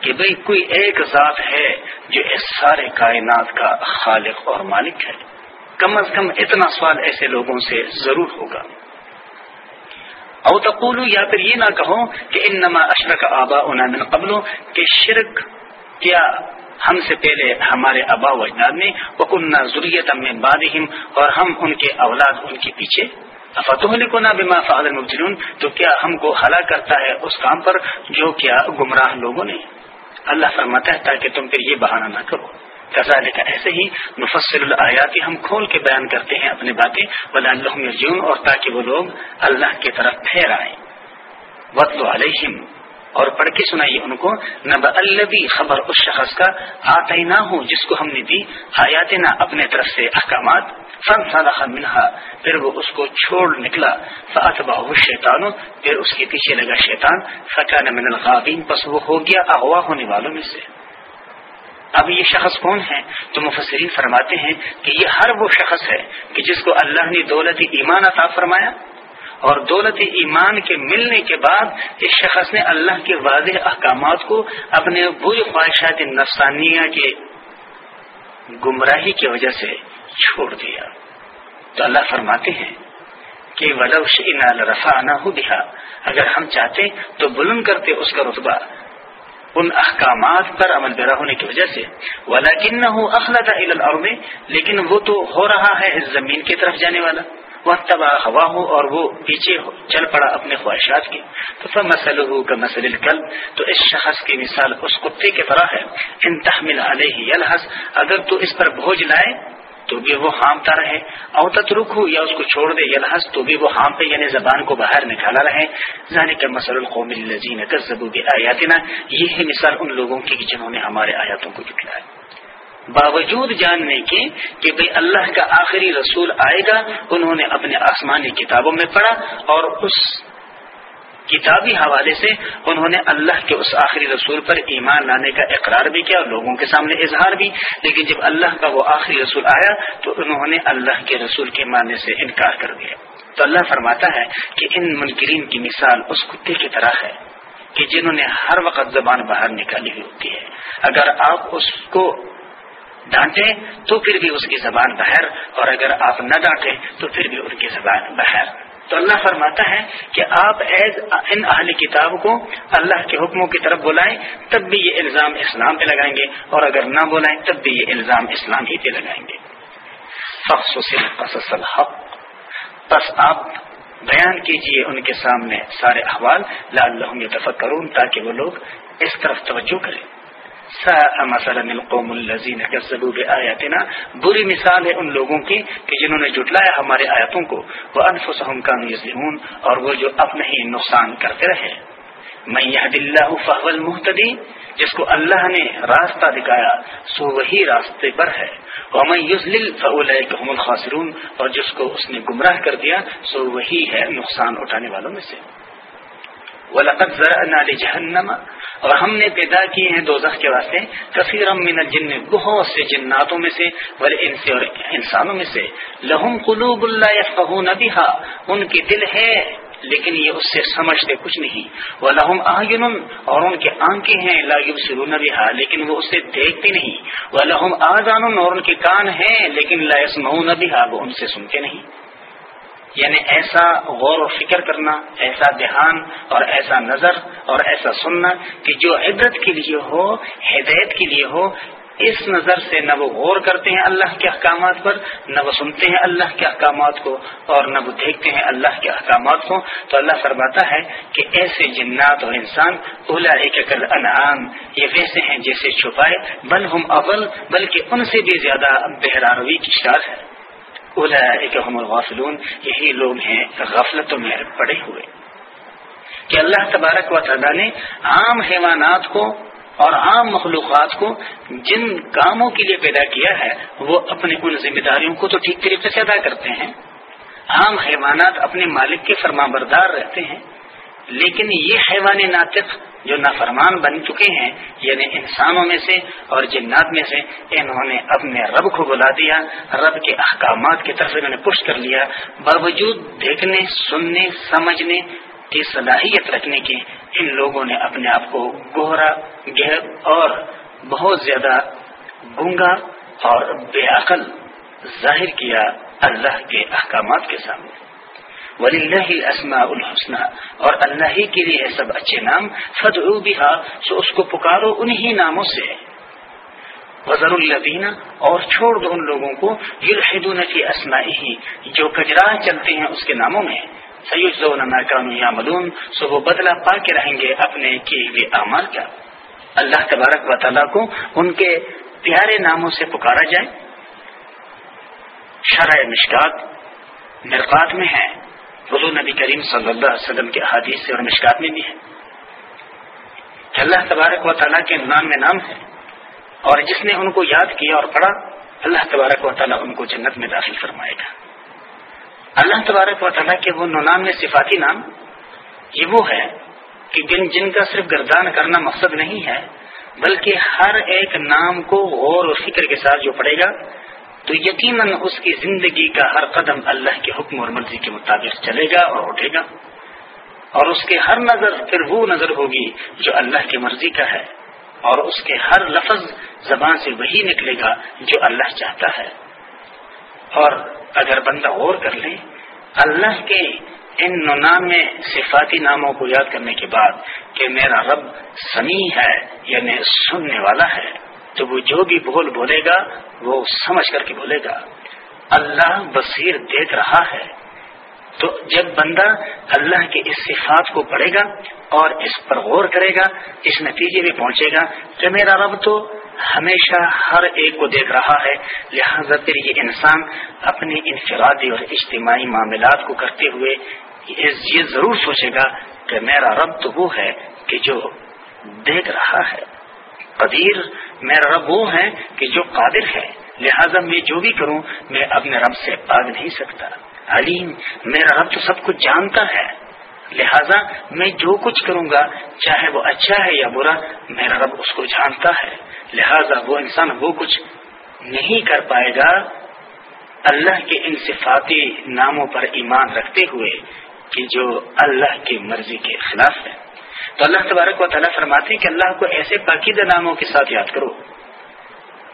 کہ بھئی کوئی ایک ذات ہے جو اس سارے کائنات کا خالق اور مالک ہے۔ کم از کم اتنا سوال ایسے لوگوں سے ضرور ہوگا۔ او تقولو یا پھر یہ نہ کہو کہ انما اشرک آبا من قبل، کہ شرک کیا ہم سے پہلے ہمارے ابا و اجداد نے وہ کنہ ضروریت میں بادہم اور ہم ان کے اولاد ان کے پیچھے فتح لکھونا نہ بیما تو کیا ہم کو ہلاک کرتا ہے اس کام پر جو کیا گمراہ لوگوں نے؟ اللہ فرماتا ہے تاکہ تم پھر یہ بہانہ نہ کرو۔ کزال کا ایسے ہی مفصل الیاتی ہم کھول کے بیان کرتے ہیں اپنی باتیں ولا اللہ اور تاکہ وہ لوگ اللہ کی طرف پھیر آئیں۔ وطل علیہم اور پڑھ کے سنائیے ان کو نب البی خبر اس شخص کا آتے نہ ہو جس کو ہم نے دی آیات نہ اپنے طرف سے احکامات فن صالح منہا، پھر وہ اس کو چھوڑ نکلا فات شیطان پھر اس کے پیچھے لگا شیطان فقان من الغابین، پس وہ ہو گیا اغوا ہونے والوں میں سے۔ اب یہ شخص کون ہے؟ تو مفسرین فرماتے ہیں کہ یہ ہر وہ شخص ہے کہ جس کو اللہ نے دولت، ایمان عطا فرمایا۔ اور دولت ایمان کے ملنے کے بعد اس شخص نے اللہ کے واضح احکامات کو اپنے بری خواہشات نفسانیہ کے گمراہی کی وجہ سے چھوڑ دیا۔ تو اللہ فرماتے ہیں کہ ولوش ان رفا نہ ہو اگر ہم چاہتے تو بلند کرتے اس کا رتبہ۔ ان احکامات پر عمل پیرا ہونے کی وجہ سے۔ ولاکن نہ ہو اخلاط لیکن وہ تو ہو رہا ہے اس زمین کی طرف جانے والا۔ وہ تباہ ہوا ہو اور وہ پیچھے چل پڑا اپنے خواہشات کی۔ تو پھر مسل ہو کا مسل کل تو اس شخص کی مثال اس کتے کی طرح ہے۔ ان تحمل علیہ یلحس، اگر تو اس پر بوجھ لائے، تو بھی وہ ہامتا رہے۔ اوتت رخ ہو یا اس کو چھوڑ دے یلحس، تو بھی وہ ہام پہ یعنی زبان کو باہر نکالا رہے۔ ذہنی کا مسل القوم الزین کا زبو آیاتنا یہ ہے مثال ان لوگوں کی جنہوں نے ہمارے آیاتوں کو جٹلایا باوجود جاننے کے کہ بھئی اللہ کا آخری رسول آئے گا، انہوں نے اپنے آسمانی کتابوں میں پڑھا اور اس کتابی حوالے سے انہوں نے اللہ کے اس آخری رسول پر ایمان لانے کا اقرار بھی کیا اور لوگوں کے سامنے اظہار بھی۔ لیکن جب اللہ کا وہ آخری رسول آیا تو انہوں نے اللہ کے رسول کے ماننے سے انکار کر دیا۔ تو اللہ فرماتا ہے کہ ان منکرین کی مثال اس کتے کی طرح ہے کہ جنہوں نے ہر وقت زبان باہر نکالی ہوئی ہوتی ہے۔ اگر آپ اس کو ڈانٹے تو پھر بھی اس کی زبان بہر، اور اگر آپ نہ ڈانٹے تو پھر بھی ان کی زبان بہر۔ تو اللہ فرماتا ہے کہ آپ ایز ان اہل کتاب کو اللہ کے حکموں کی طرف بلائیں، تب بھی یہ الزام اسلام پہ لگائیں گے، اور اگر نہ بلائیں تب بھی یہ الزام اسلام ہی پہ لگائیں گے۔ الحق۔ بس آپ بیان کیجیے ان کے سامنے سارے احوال لال لحم تاکہ وہ لوگ اس طرف توجہ کریں۔ القوم الزین آیاتنا بری مثال ہے ان لوگوں کی کہ جنہوں نے جٹلایا ہمارے آیاتوں کو. وہ انفسهم كانوا يظلمون اور وہ جو اپنے ہی نقصان کرتے رہے. میں يهد الله فهو المهتدي. جس کو اللہ نے راستہ دکھایا، سو وہی راستے پر ہے. ومن يضلل فاولئك هم الخاسرون. اور جس کو اس نے گمراہ کر دیا، سو وہی ہے نقصان اٹھانے والوں میں سے. وَلَقَدْ ذَرَأْنَا لِجَهَنَّمَ، اور ہم نے پیدا کیے ہیں دو کے واسطے کثیر من الجن، بہت سے جناتوں میں سے ان سے اور انسانوں میں سے، لہم قلوب اللہ یفقہون بہا، ان کے دل ہے، لیکن یہ اس سے سمجھتے کچھ نہیں۔ وہ لہم آئین اور ان کے آنکھیں ہیں، لا یبصرون بہا، لیکن وہ اسے دیکھتے نہیں۔ وہ لہم آزان اور ان کے کان ہیں، لیکن لا یسمعون بہا، وہ ان سے سنتے نہیں۔ یعنی ایسا غور و فکر کرنا، ایسا دھیان اور ایسا نظر اور ایسا سننا کہ جو عبرت کے لیے ہو، ہدایت کے لیے ہو، اس نظر سے نہ وہ غور کرتے ہیں اللہ کے احکامات پر، نہ وہ سنتے ہیں اللہ کے احکامات کو اور نہ وہ دیکھتے ہیں اللہ کے احکامات کو۔ تو اللہ فرماتا ہے کہ ایسے جنات اور انسان اولا ایک کل انعام یہ ویسے ہیں جیسے چھپائے، بل ہم اول، بلکہ ان سے بھی زیادہ بہراروی کی شار ہے۔ الغافلون، یہی لوگ ہیں غفلتوں میں پڑے ہوئے۔ کہ اللہ تبارک و تعالیٰ نے عام حیوانات کو اور عام مخلوقات کو جن کاموں کے لیے پیدا کیا ہے، وہ اپنی ان ذمہ داریوں کو تو ٹھیک طریقے سے ادا کرتے ہیں۔ عام حیوانات اپنے مالک کے فرما بردار رہتے ہیں۔ لیکن یہ حیوان ناطق جو نافرمان بن چکے ہیں یعنی انسانوں میں سے اور جنات میں سے، انہوں نے اپنے رب کو بلا دیا، رب کے احکامات کی طرف انہوں نے پشت کر لیا۔ باوجود دیکھنے، سننے، سمجھنے، کی صلاحیت رکھنے کے ان لوگوں نے اپنے آپ کو گہرا، گہر اور بہت زیادہ گنگا اور بے عقل ظاہر کیا اللہ کے احکامات کے سامنے۔ ولی اللہ اسما الحسن اور اللہ ہی کے لیے سب اچھے نام فد سو اس کو پکارو انہی ناموں سے۔ وزر الدینہ اور چھوڑ دو ان لوگوں کو، یلحدون فی اسمائی جو کجراہ چلتے ہیں اس کے ناموں میں۔ سید یا ملون سو وہ بدلہ پا کے رہیں گے اپنے کیے ہوئے اعمال کا۔ اللہ تبارک و تعالیٰ کو ان کے پیارے ناموں سے پکارا جائے۔ شرح مشکات، مرقات میں ہے۔ حضور نبی کریم صلی اللہ علیہ وسلم کے حادیث سے اور مشکات میں بھی ہے۔ کہ اللہ تبارک و تعالیٰ کے نام میں نام ہے اور جس نے ان کو یاد کیا اور پڑھا، اللہ تبارک و تعالیٰ ان کو جنت میں داخل فرمائے گا۔ اللہ تبارک و تعالیٰ کے وہ نام میں صفاتی نام، یہ وہ ہے کہ جن جن کا صرف گردان کرنا مقصد نہیں ہے، بلکہ ہر ایک نام کو غور و فکر کے ساتھ جو پڑے گا تو یقیناً اس کی زندگی کا ہر قدم اللہ کے حکم اور مرضی کے مطابق چلے گا اور اٹھے گا۔ اور اس کے ہر نظر پھر وہ نظر ہوگی جو اللہ کی مرضی کا ہے۔ اور اس کے ہر لفظ زبان سے وہی نکلے گا جو اللہ چاہتا ہے۔ اور اگر بندہ غور کر لے، اللہ کے ان نام صفاتی ناموں کو یاد کرنے کے بعد کہ میرا رب سمی ہے یعنی سننے والا ہے۔ تو وہ جو بھی بول بولے گا، وہ سمجھ کر کے بولے گا۔ اللہ بصیر دیکھ رہا ہے۔ تو جب بندہ اللہ کے اس صفات کو پڑھے گا اور اس پر غور کرے گا، اس نتیجے میں پہنچے گا کہ میرا رب تو ہمیشہ ہر ایک کو دیکھ رہا ہے۔ لہذا پھر یہ انسان اپنے انفرادی اور اجتماعی معاملات کو کرتے ہوئے یہ ضرور سوچے گا کہ میرا رب تو وہ ہے کہ جو دیکھ رہا ہے۔ قدیر میرا رب وہ ہے کہ جو قادر ہے۔ لہذا میں جو بھی کروں، میں اپنے رب سے پاگ نہیں سکتا۔ علیم، میرا رب تو سب کچھ جانتا ہے۔ لہذا میں جو کچھ کروں گا، چاہے وہ اچھا ہے یا برا، میرا رب اس کو جانتا ہے۔ لہذا وہ انسان وہ کچھ نہیں کر پائے گا۔ اللہ کے ان صفاتی ناموں پر ایمان رکھتے ہوئے کہ جو اللہ کی مرضی کے خلاف ہے۔ تو اللہ تبارک و تعالیٰ فرماتے ہیں کہ اللہ کو ایسے پاکیزہ ناموں کے ساتھ یاد کرو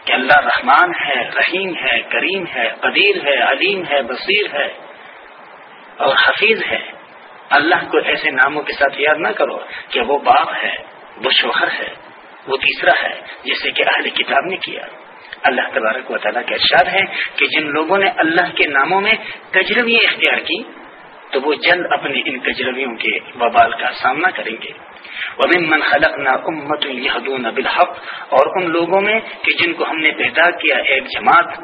کہ اللہ رحمان ہے، رحیم ہے، کریم ہے، قدیر ہے، علیم ہے، بصیر ہے اور حفیظ ہے۔ اللہ کو ایسے ناموں کے ساتھ یاد نہ کرو کہ وہ باپ ہے، وہ شوہر ہے، وہ تیسرا ہے جسے کہ اہل کتاب نے کیا۔ اللہ تبارک و تعالیٰ کا ارشاد ہے کہ جن لوگوں نے اللہ کے ناموں میں تجربیاں اختیار کی، تو وہ جلد اپنے ان تجربیوں کے وبال کا سامنا کریں گے۔ ومن خلقنا امت يهدون بالحق، اور ان لوگوں میں کہ جن کو ہم نے پیدا کیا ایک جماعت،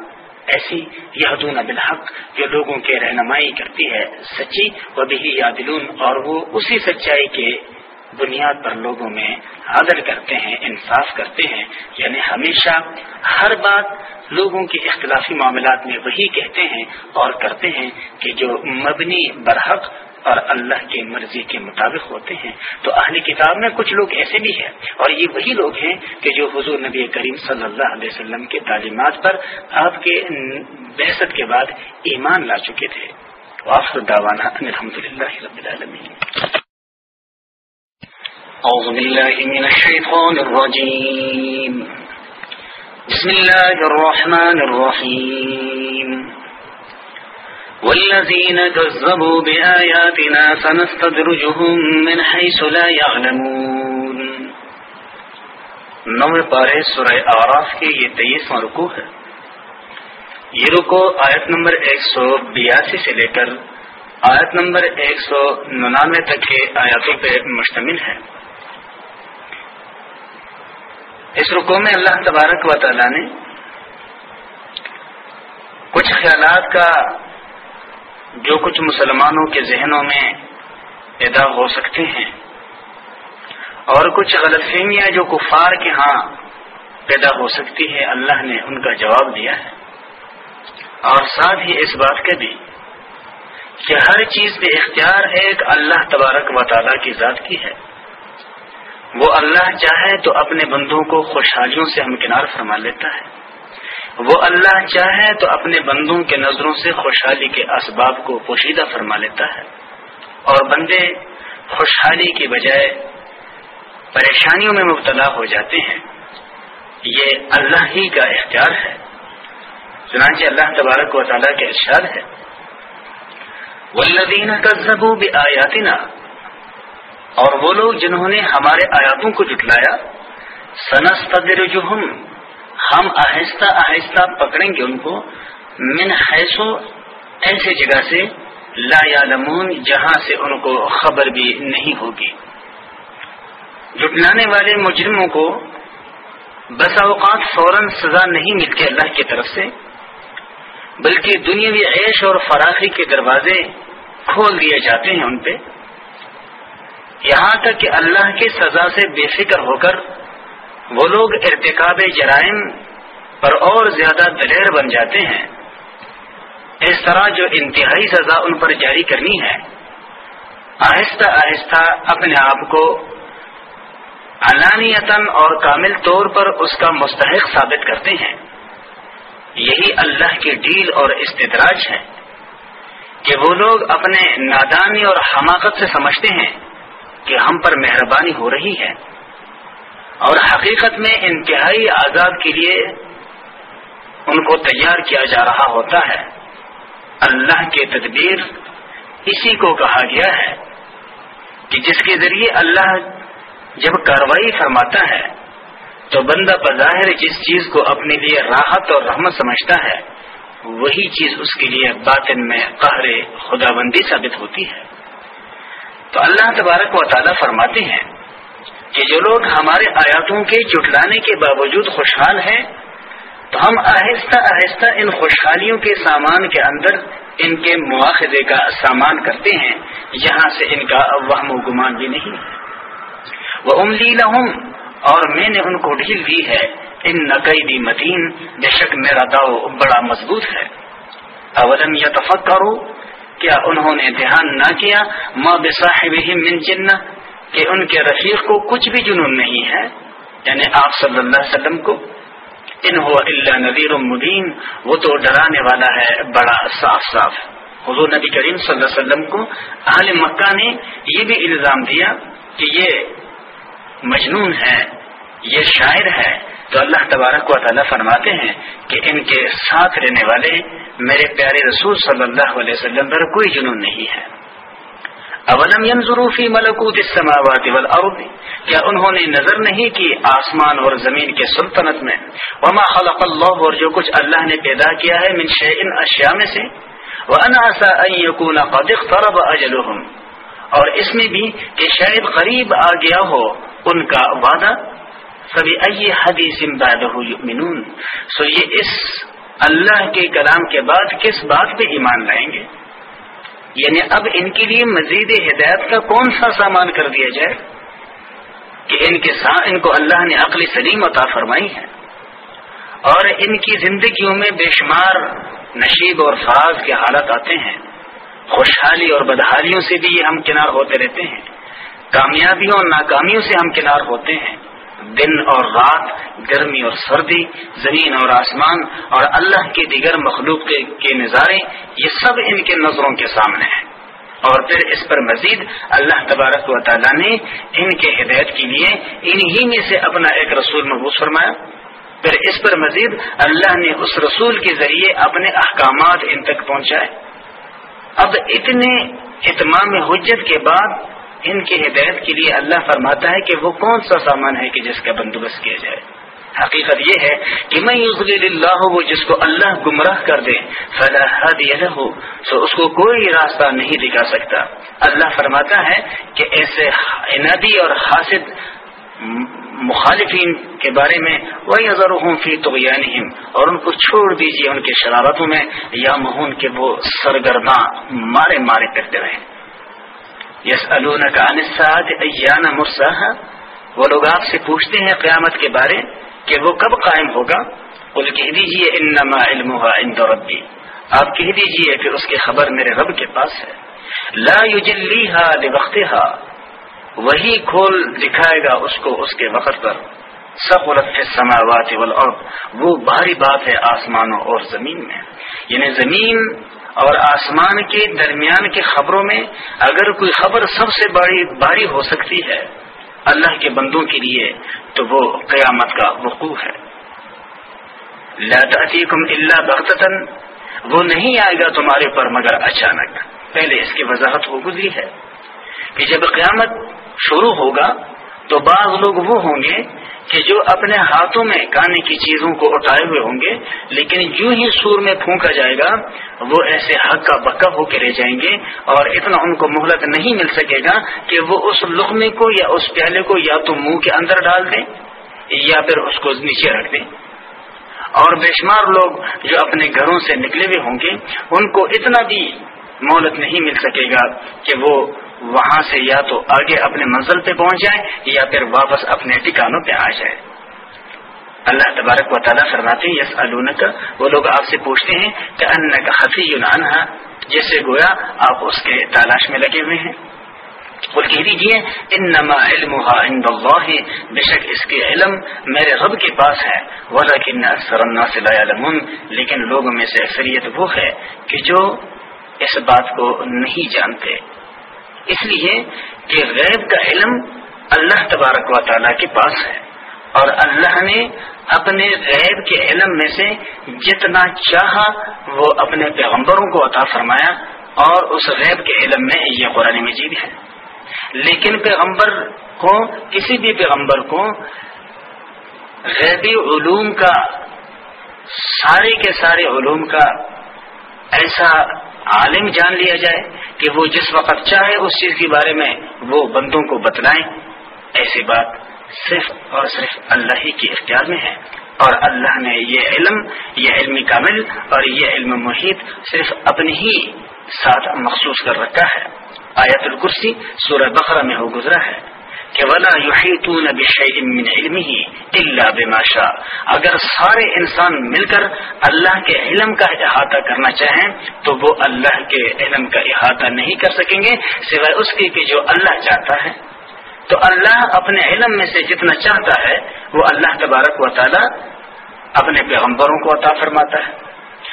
ایسی یہدون بالحق جو لوگوں کے رہنمائی کرتی ہے، سچی و بھی یادلون، اور وہ اسی سچائی کے بنیاد پر لوگوں میں عدل کرتے ہیں، انصاف کرتے ہیں۔ یعنی ہمیشہ ہر بات لوگوں کے اختلافی معاملات میں وہی کہتے ہیں اور کرتے ہیں کہ جو مبنی برحق اور اللہ کی مرضی کے مطابق ہوتے ہیں۔ تو اہلی کتاب میں کچھ لوگ ایسے بھی ہیں اور یہ وہی لوگ ہیں کہ جو حضور نبی کریم صلی اللہ علیہ وسلم کے تعلیمات پر آپ کے بحثت کے بعد ایمان لا چکے تھے۔ وآخر دعوانا ان الحمد للہ رب العالمین۔ أعوذ بالله من الشيطان الرجيم بسم الله الرحمن الرحيم والذين كذبوا بآياتنا سنستدرجهم من حيث لا يعلمون نو پارے سورہ آراف کے یہ تیئیسواں رکو ہے۔ یہ رکو آیت نمبر ایک سو بیاسی سے لے کر آیت نمبر ایک سو ننانوے تک کے آیاتوں پہ مشتمل ہے۔ اس رکو میں اللہ تبارک و تعالی نے کچھ خیالات کا جو کچھ مسلمانوں کے ذہنوں میں پیدا ہو سکتے ہیں اور کچھ غلط فہمیاں جو کفار کے ہاں پیدا ہو سکتی ہے، اللہ نے ان کا جواب دیا ہے۔ اور ساتھ ہی اس بات کا بھی کہ ہر چیز پہ اختیار ایک اللہ تبارک و تعالیٰ کی ذات کی ہے۔ وہ اللہ چاہے تو اپنے بندوں کو خوشحالیوں سے ہمکنار فرما لیتا ہے۔ وہ اللہ چاہے تو اپنے بندوں کے نظروں سے خوشحالی کے اسباب کو پوشیدہ فرما لیتا ہے۔ اور بندے خوشحالی کی بجائے پریشانیوں میں مبتلا ہو جاتے ہیں۔ یہ اللہ ہی کا اختیار ہے۔ چنانچہ اللہ تبارک و تعالیٰ کے ارشاد ہے۔ ولدین کا زبو بھی اور وہ لوگ جنہوں نے ہمارے آیاتوں کو جٹلایا سنس ہم آہستہ آہستہ پکڑیں گے ان کو، من حیثو ایسے جگہ سے لا یعلمون جہاں سے ان کو خبر بھی نہیں ہوگی۔ جٹلانے والے مجرموں کو بسا اوقات فوراً سزا نہیں ملتی اللہ کی طرف سے، بلکہ دنیاوی عیش اور فراخی کے دروازے کھول دیے جاتے ہیں ان پہ۔ یہاں تک کہ اللہ کی سزا سے بے فکر ہو کر وہ لوگ ارتکاب جرائم پر اور زیادہ دلیر بن جاتے ہیں۔ اس طرح جو انتہائی سزا ان پر جاری کرنی ہے، آہستہ آہستہ اپنے آپ کو علانیتاً اور کامل طور پر اس کا مستحق ثابت کرتے ہیں۔ یہی اللہ کی ڈیل اور استدراج ہے کہ وہ لوگ اپنے نادانی اور حماقت سے سمجھتے ہیں کہ ہم پر مہربانی ہو رہی ہے۔ اور حقیقت میں انتہائی آزاد کے لیے ان کو تیار کیا جا رہا ہوتا ہے۔ اللہ کے تدبیر اسی کو کہا گیا ہے کہ جس کے ذریعے اللہ جب کاروائی فرماتا ہے، تو بندہ بظاہر جس چیز کو اپنے لیے راحت اور رحمت سمجھتا ہے، وہی چیز اس کے لیے باطن میں قہر خدا بندی ثابت ہوتی ہے۔ تو اللہ تبارک و تعالیٰ فرماتے ہیں کہ جو لوگ ہمارے آیاتوں کے جٹلانے کے باوجود خوشحال ہیں، تو ہم آہستہ آہستہ ان خوشحالیوں کے سامان کے اندر ان کے مواخذے کا سامان کرتے ہیں۔ یہاں سے ان کا وہم و گمان بھی نہیں۔ وہ املی لہم اور میں نے ان کو ڈھیل دی ہے۔ ان نقیدی متین بے شک میرا داؤ بڑا مضبوط ہے۔ اولم یا تفق کرو کیا انہوں نے دھیان نہ کیا؟ ماں بصاحب من جن کہ ان کے رفیق کو کچھ بھی جنون نہیں ہے یعنی آپ صلی اللہ علیہ وسلم کو۔ ان ہو اللہ نذیر المدین وہ تو ڈرانے والا ہے، بڑا صاف صاف۔ حضور نبی کریم صلی اللہ علیہ وسلم کو اہل مکہ نے یہ بھی الزام دیا کہ یہ مجنون ہے، یہ شاعر ہے۔ تو اللہ تبارک و تعالیٰ فرماتے ہیں کہ ان کے ساتھ رہنے والے میرے پیارے رسول صلی اللہ علیہ وسلم پر کوئی جنون نہیں ہے۔ اولم ضروفی ملکوت السماوات والارض؟ کیا انہوں نے نظر نہیں کی آسمان اور زمین کے سلطنت میں؟ وما خلق اللہ اور جو کچھ اللہ نے پیدا کیا ہے من شیئن اشیاء میں سے؟ وَأَنَا عَسَىٰ أَن يَكُونَ قَدْ اقْتَرَبَ أَجَلُهُمْ۔ اور اس میں بھی کہ شاید قریب آ گیا ہو ان کا وعدہ۔ سبھی ائی حدیث یؤمنون سو یہ اس اللہ کے کلام کے بعد کس بات پہ ایمان لائیں گے؟ یعنی اب ان کے لیے مزید ہدایت کا کون سا سامان کر دیا جائے کہ ان کے ساتھ ان کو اللہ نے عقلی سلیم عطا فرمائی ہے؟ اور ان کی زندگیوں میں بے شمار نشیب اور فراز کے حالت آتے ہیں۔ خوشحالی اور بدحالیوں سے بھی یہ ہم کنار ہوتے رہتے ہیں۔ کامیابیوں اور ناکامیوں سے ہم کنار ہوتے ہیں۔ دن اور رات، گرمی اور سردی، زمین اور آسمان اور اللہ کے دیگر مخلوق کے نظارے، یہ سب ان کے نظروں کے سامنے ہیں۔ اور پھر اس پر مزید اللہ تبارک و تعالیٰ نے ان کے ہدایت کے لیے انہی میں سے اپنا ایک رسول محبوس فرمایا۔ پھر اس پر مزید اللہ نے اس رسول کے ذریعے اپنے احکامات ان تک پہنچائے۔ اب اتنے اتمام حجت کے بعد ان کی ہدایت کے لیے اللہ فرماتا ہے کہ وہ کون سا سامان ہے کہ جس کا بندوبست کیا جائے۔ حقیقت یہ ہے کہ میں اللہ، وہ جس کو اللہ گمراہ کر دے فلاح ہو تو اس کو کوئی راستہ نہیں دکھا سکتا۔ اللہ فرماتا ہے کہ ایسے انادی اور حاصل مخالفین کے بارے میں وہی نظر ہوں فی تو اور ان کو چھوڑ دیجیے ان کے شرارتوں میں، یا مہون کے وہ سرگرداں مارے مارے کرتے رہیں۔ یس کا انساد ایانا مرساہ وہ لوگ آپ سے پوچھتے ہیں قیامت کے بارے کہ وہ کب قائم ہوگا؟ بول کہہ دیجیے انما علم عند ربی۔ آپ کہہ دیجیے کہ اس کی خبر میرے رب کے پاس ہے۔ لا لوقتها وہی کھول دکھائے گا اس کو اس کے وقت پر۔ سب السماوات والارض۔ وہ بھاری بات ہے آسمانوں اور زمین میں۔ یعنی زمین اور آسمان کے درمیان کی خبروں میں اگر کوئی خبر سب سے بڑی باری ہو سکتی ہے اللہ کے بندوں کے لیے، تو وہ قیامت کا وقوع ہے۔ اللہ بختن وہ نہیں آئے گا تمہارے پر مگر اچانک۔ پہلے اس کی وضاحت ہو گزری ہے کہ جب قیامت شروع ہوگا تو بعض لوگ وہ ہوں گے کہ جو اپنے ہاتھوں میں کانے کی چیزوں کو اٹھائے ہوئے ہوں گے، لیکن جو ہی سور میں پھونکا جائے گا، وہ ایسے حق کا بکا ہو کے رہ جائیں گے اور اتنا ان کو مہلت نہیں مل سکے گا کہ وہ اس لقمے کو یا اس پیالے کو یا تو منہ کے اندر ڈال دیں یا پھر اس کو نیچے رکھ دیں۔ اور بے شمار لوگ جو اپنے گھروں سے نکلے ہوئے ہوں گے، ان کو اتنا بھی مہلت نہیں مل سکے گا کہ وہ وہاں سے یا تو آگے اپنے منزل پہ پہنچ جائے یا پھر واپس اپنے ٹھکانوں پہ آ جائے۔ اللہ تبارک و تعالیٰ فرماتے ہیں یس کا وہ لوگ آپ سے پوچھتے ہیں کہ ان کا حفیظ یونانہ جیسے گویا آپ اس کے تلاش میں لگے ہوئے ہیں۔ وہ کہہ دیجیے ان نما علم اللہ، بے شک اس کے علم میرے رب کے پاس ہے وضا کن سرمنا سے لیکن لوگوں میں سے اکثریت وہ ہے کہ جو اس بات کو نہیں جانتے۔ اس لیے کہ غیب کا علم اللہ تبارک و تعالیٰ کے پاس ہے۔ اور اللہ نے اپنے غیب کے علم میں سے جتنا چاہا وہ اپنے پیغمبروں کو عطا فرمایا اور اس غیب کے علم میں یہ قرآن مجید ہے۔ لیکن پیغمبر کو، کسی بھی پیغمبر کو غیبی علوم کا، سارے کے سارے علوم کا ایسا عالم جان لیا جائے کہ وہ جس وقت چاہے اس چیز کے بارے میں وہ بندوں کو بتلائیں۔ ایسی بات صرف اور صرف اللہ ہی کی اختیار میں ہے۔ اور اللہ نے یہ علم، یہ علمی کامل اور یہ علم محیط صرف اپنے ہی ساتھ مخصوص کر رکھا ہے۔ آیت الکرسی سورہ بقرہ میں ہو گزرا ہے۔ کہ ولا یحیطون بشیء من علمه الا بما شاء۔ اگر سارے انسان مل کر اللہ کے علم کا احاطہ کرنا چاہیں تو وہ اللہ کے علم کا احاطہ نہیں کر سکیں گے، سوائے اس کے کہ جو اللہ چاہتا ہے۔ تو اللہ اپنے علم میں سے جتنا چاہتا ہے، وہ اللہ تبارک و تعالی اپنے پیغمبروں کو عطا فرماتا ہے۔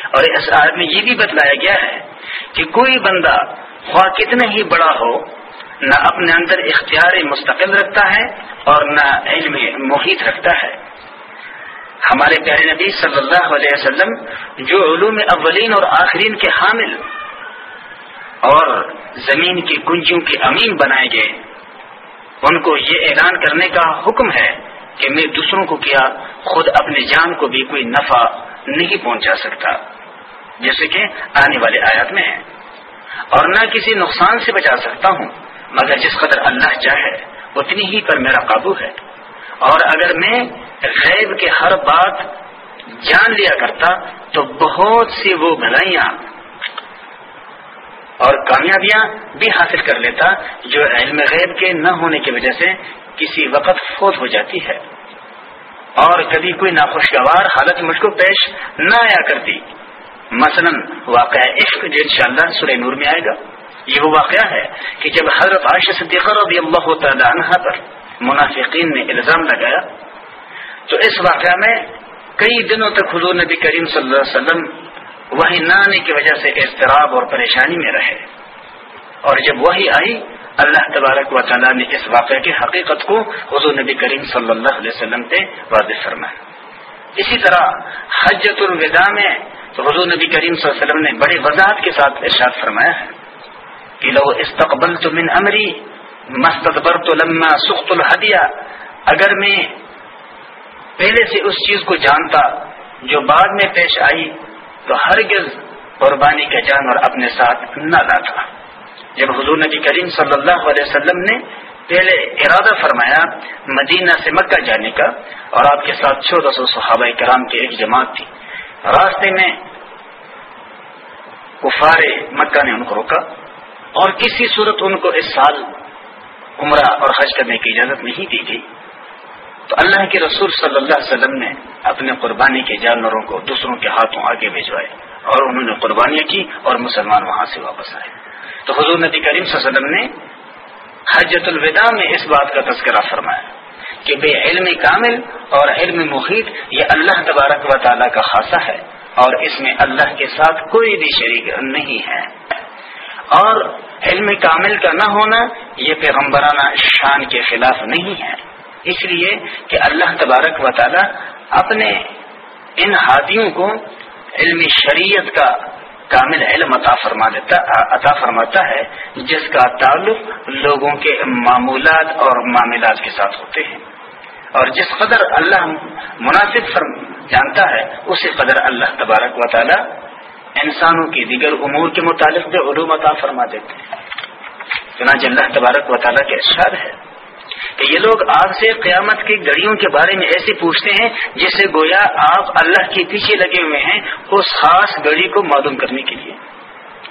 اور اس آیت میں یہ بھی بتلایا گیا ہے کہ کوئی بندہ خواہ کتنے ہی بڑا ہو نہ اپنے اندر اختیار مستقل رکھتا ہے اور نہ علم محیط رکھتا ہے۔ ہمارے پیارے نبی صلی اللہ علیہ وسلم جو علوم اولین اور آخرین کے حامل اور زمین کی کنجیوں کے امین بنائے گئے، ان کو یہ اعلان کرنے کا حکم ہے کہ میں دوسروں کو کیا خود اپنے جان کو بھی کوئی نفع نہیں پہنچا سکتا، جیسے کہ آنے والے آیات میں ہے۔ اور نہ کسی نقصان سے بچا سکتا ہوں۔ مگر جس قدر اللہ چاہے اتنی ہی پر میرا قابو ہے۔ اور اگر میں غیب کے ہر بات جان لیا کرتا، تو بہت سی وہ بھلائیاں اور کامیابیاں بھی حاصل کر لیتا، جو علم غیب کے نہ ہونے کی وجہ سے کسی وقت فوت ہو جاتی ہے۔ اور کبھی کوئی ناخوشگوار حالت مجھ کو پیش نہ آیا کرتی۔ مثلا واقعہ عشق جو انشاءاللہ سورہ نور میں آئے گا۔ یہ وہ واقعہ ہے کہ جب حضرت عائشہ صدیقہ رضی اللہ تعالی عنہ پر منافقین نے الزام لگایا، تو اس واقعہ میں کئی دنوں تک حضور نبی کریم صلی اللہ علیہ وسلم وہی نہ آنے کی وجہ سے اضطراب اور پریشانی میں رہے۔ اور جب وہی آئی، اللہ تبارک و تعالیٰ نے اس واقعے کی حقیقت کو حضور نبی کریم صلی اللہ علیہ وسلم پہ واضح فرمایا۔ اسی طرح حجت الوداع میں تو حضور نبی کریم صلی اللہ علیہ وسلم نے بڑے وضاحت کے ساتھ ارشاد فرمایا ہے۔ کہ لو استقبل تو من امری مستقبر تو لما سخت الحدیہ، اگر میں پہلے سے اس چیز کو جانتا جو بعد میں پیش آئی، تو ہرگز قربانی کا جانور اپنے ساتھ نہ لاتا۔ جب حضور نبی کریم صلی اللہ علیہ وسلم نے پہلے ارادہ فرمایا مدینہ سے مکہ جانے کا، اور آپ کے ساتھ چودہ سو صحابہ کرام کی ایک جماعت تھی۔ راستے میں کفار مکہ نے ان کو روکا۔ اور کسی صورت ان کو اس سال عمرہ اور حج کرنے کی اجازت نہیں دی گئی۔ تو اللہ کے رسول صلی اللہ علیہ وسلم نے اپنے قربانی کے جانوروں کو دوسروں کے ہاتھوں آگے بھیجوائے اور انہوں نے قربانیاں کی اور مسلمان وہاں سے واپس آئے۔ تو حضور نبی کریم صلی اللہ علیہ وسلم نے حجت الوداع میں اس بات کا تذکرہ فرمایا کہ بے علم کامل اور علم محیط یہ اللہ تبارک و تعالیٰ کا خاصہ ہے اور اس میں اللہ کے ساتھ کوئی بھی شریک نہیں ہے۔ اور علم کامل کا نہ ہونا، یہ پیغمبرانہ شان کے خلاف نہیں ہے۔ اس لیے کہ اللہ تبارک و تعالی اپنے ان ہادیوں کو علم شریعت کا کامل علم عطا فرما دیتا، عطا فرماتا ہے، جس کا تعلق لوگوں کے معمولات اور معاملات کے ساتھ ہوتے ہیں۔ اور جس قدر اللہ مناسب فرم، جانتا ہے، اسی قدر اللہ تبارک و تعالی انسانوں کی دیگر امور کے متعلق بھی علوم عطا فرما دیتے ہیں۔ چنانچہ اللہ تبارک و تعالیٰ کے اشار ہے کہ یہ لوگ آپ سے قیامت کی گڑیوں کے بارے میں ایسے پوچھتے ہیں جسے گویا آپ اللہ کے پیچھے لگے ہوئے ہیں اس خاص گڑی کو معلوم کرنے کے لیے۔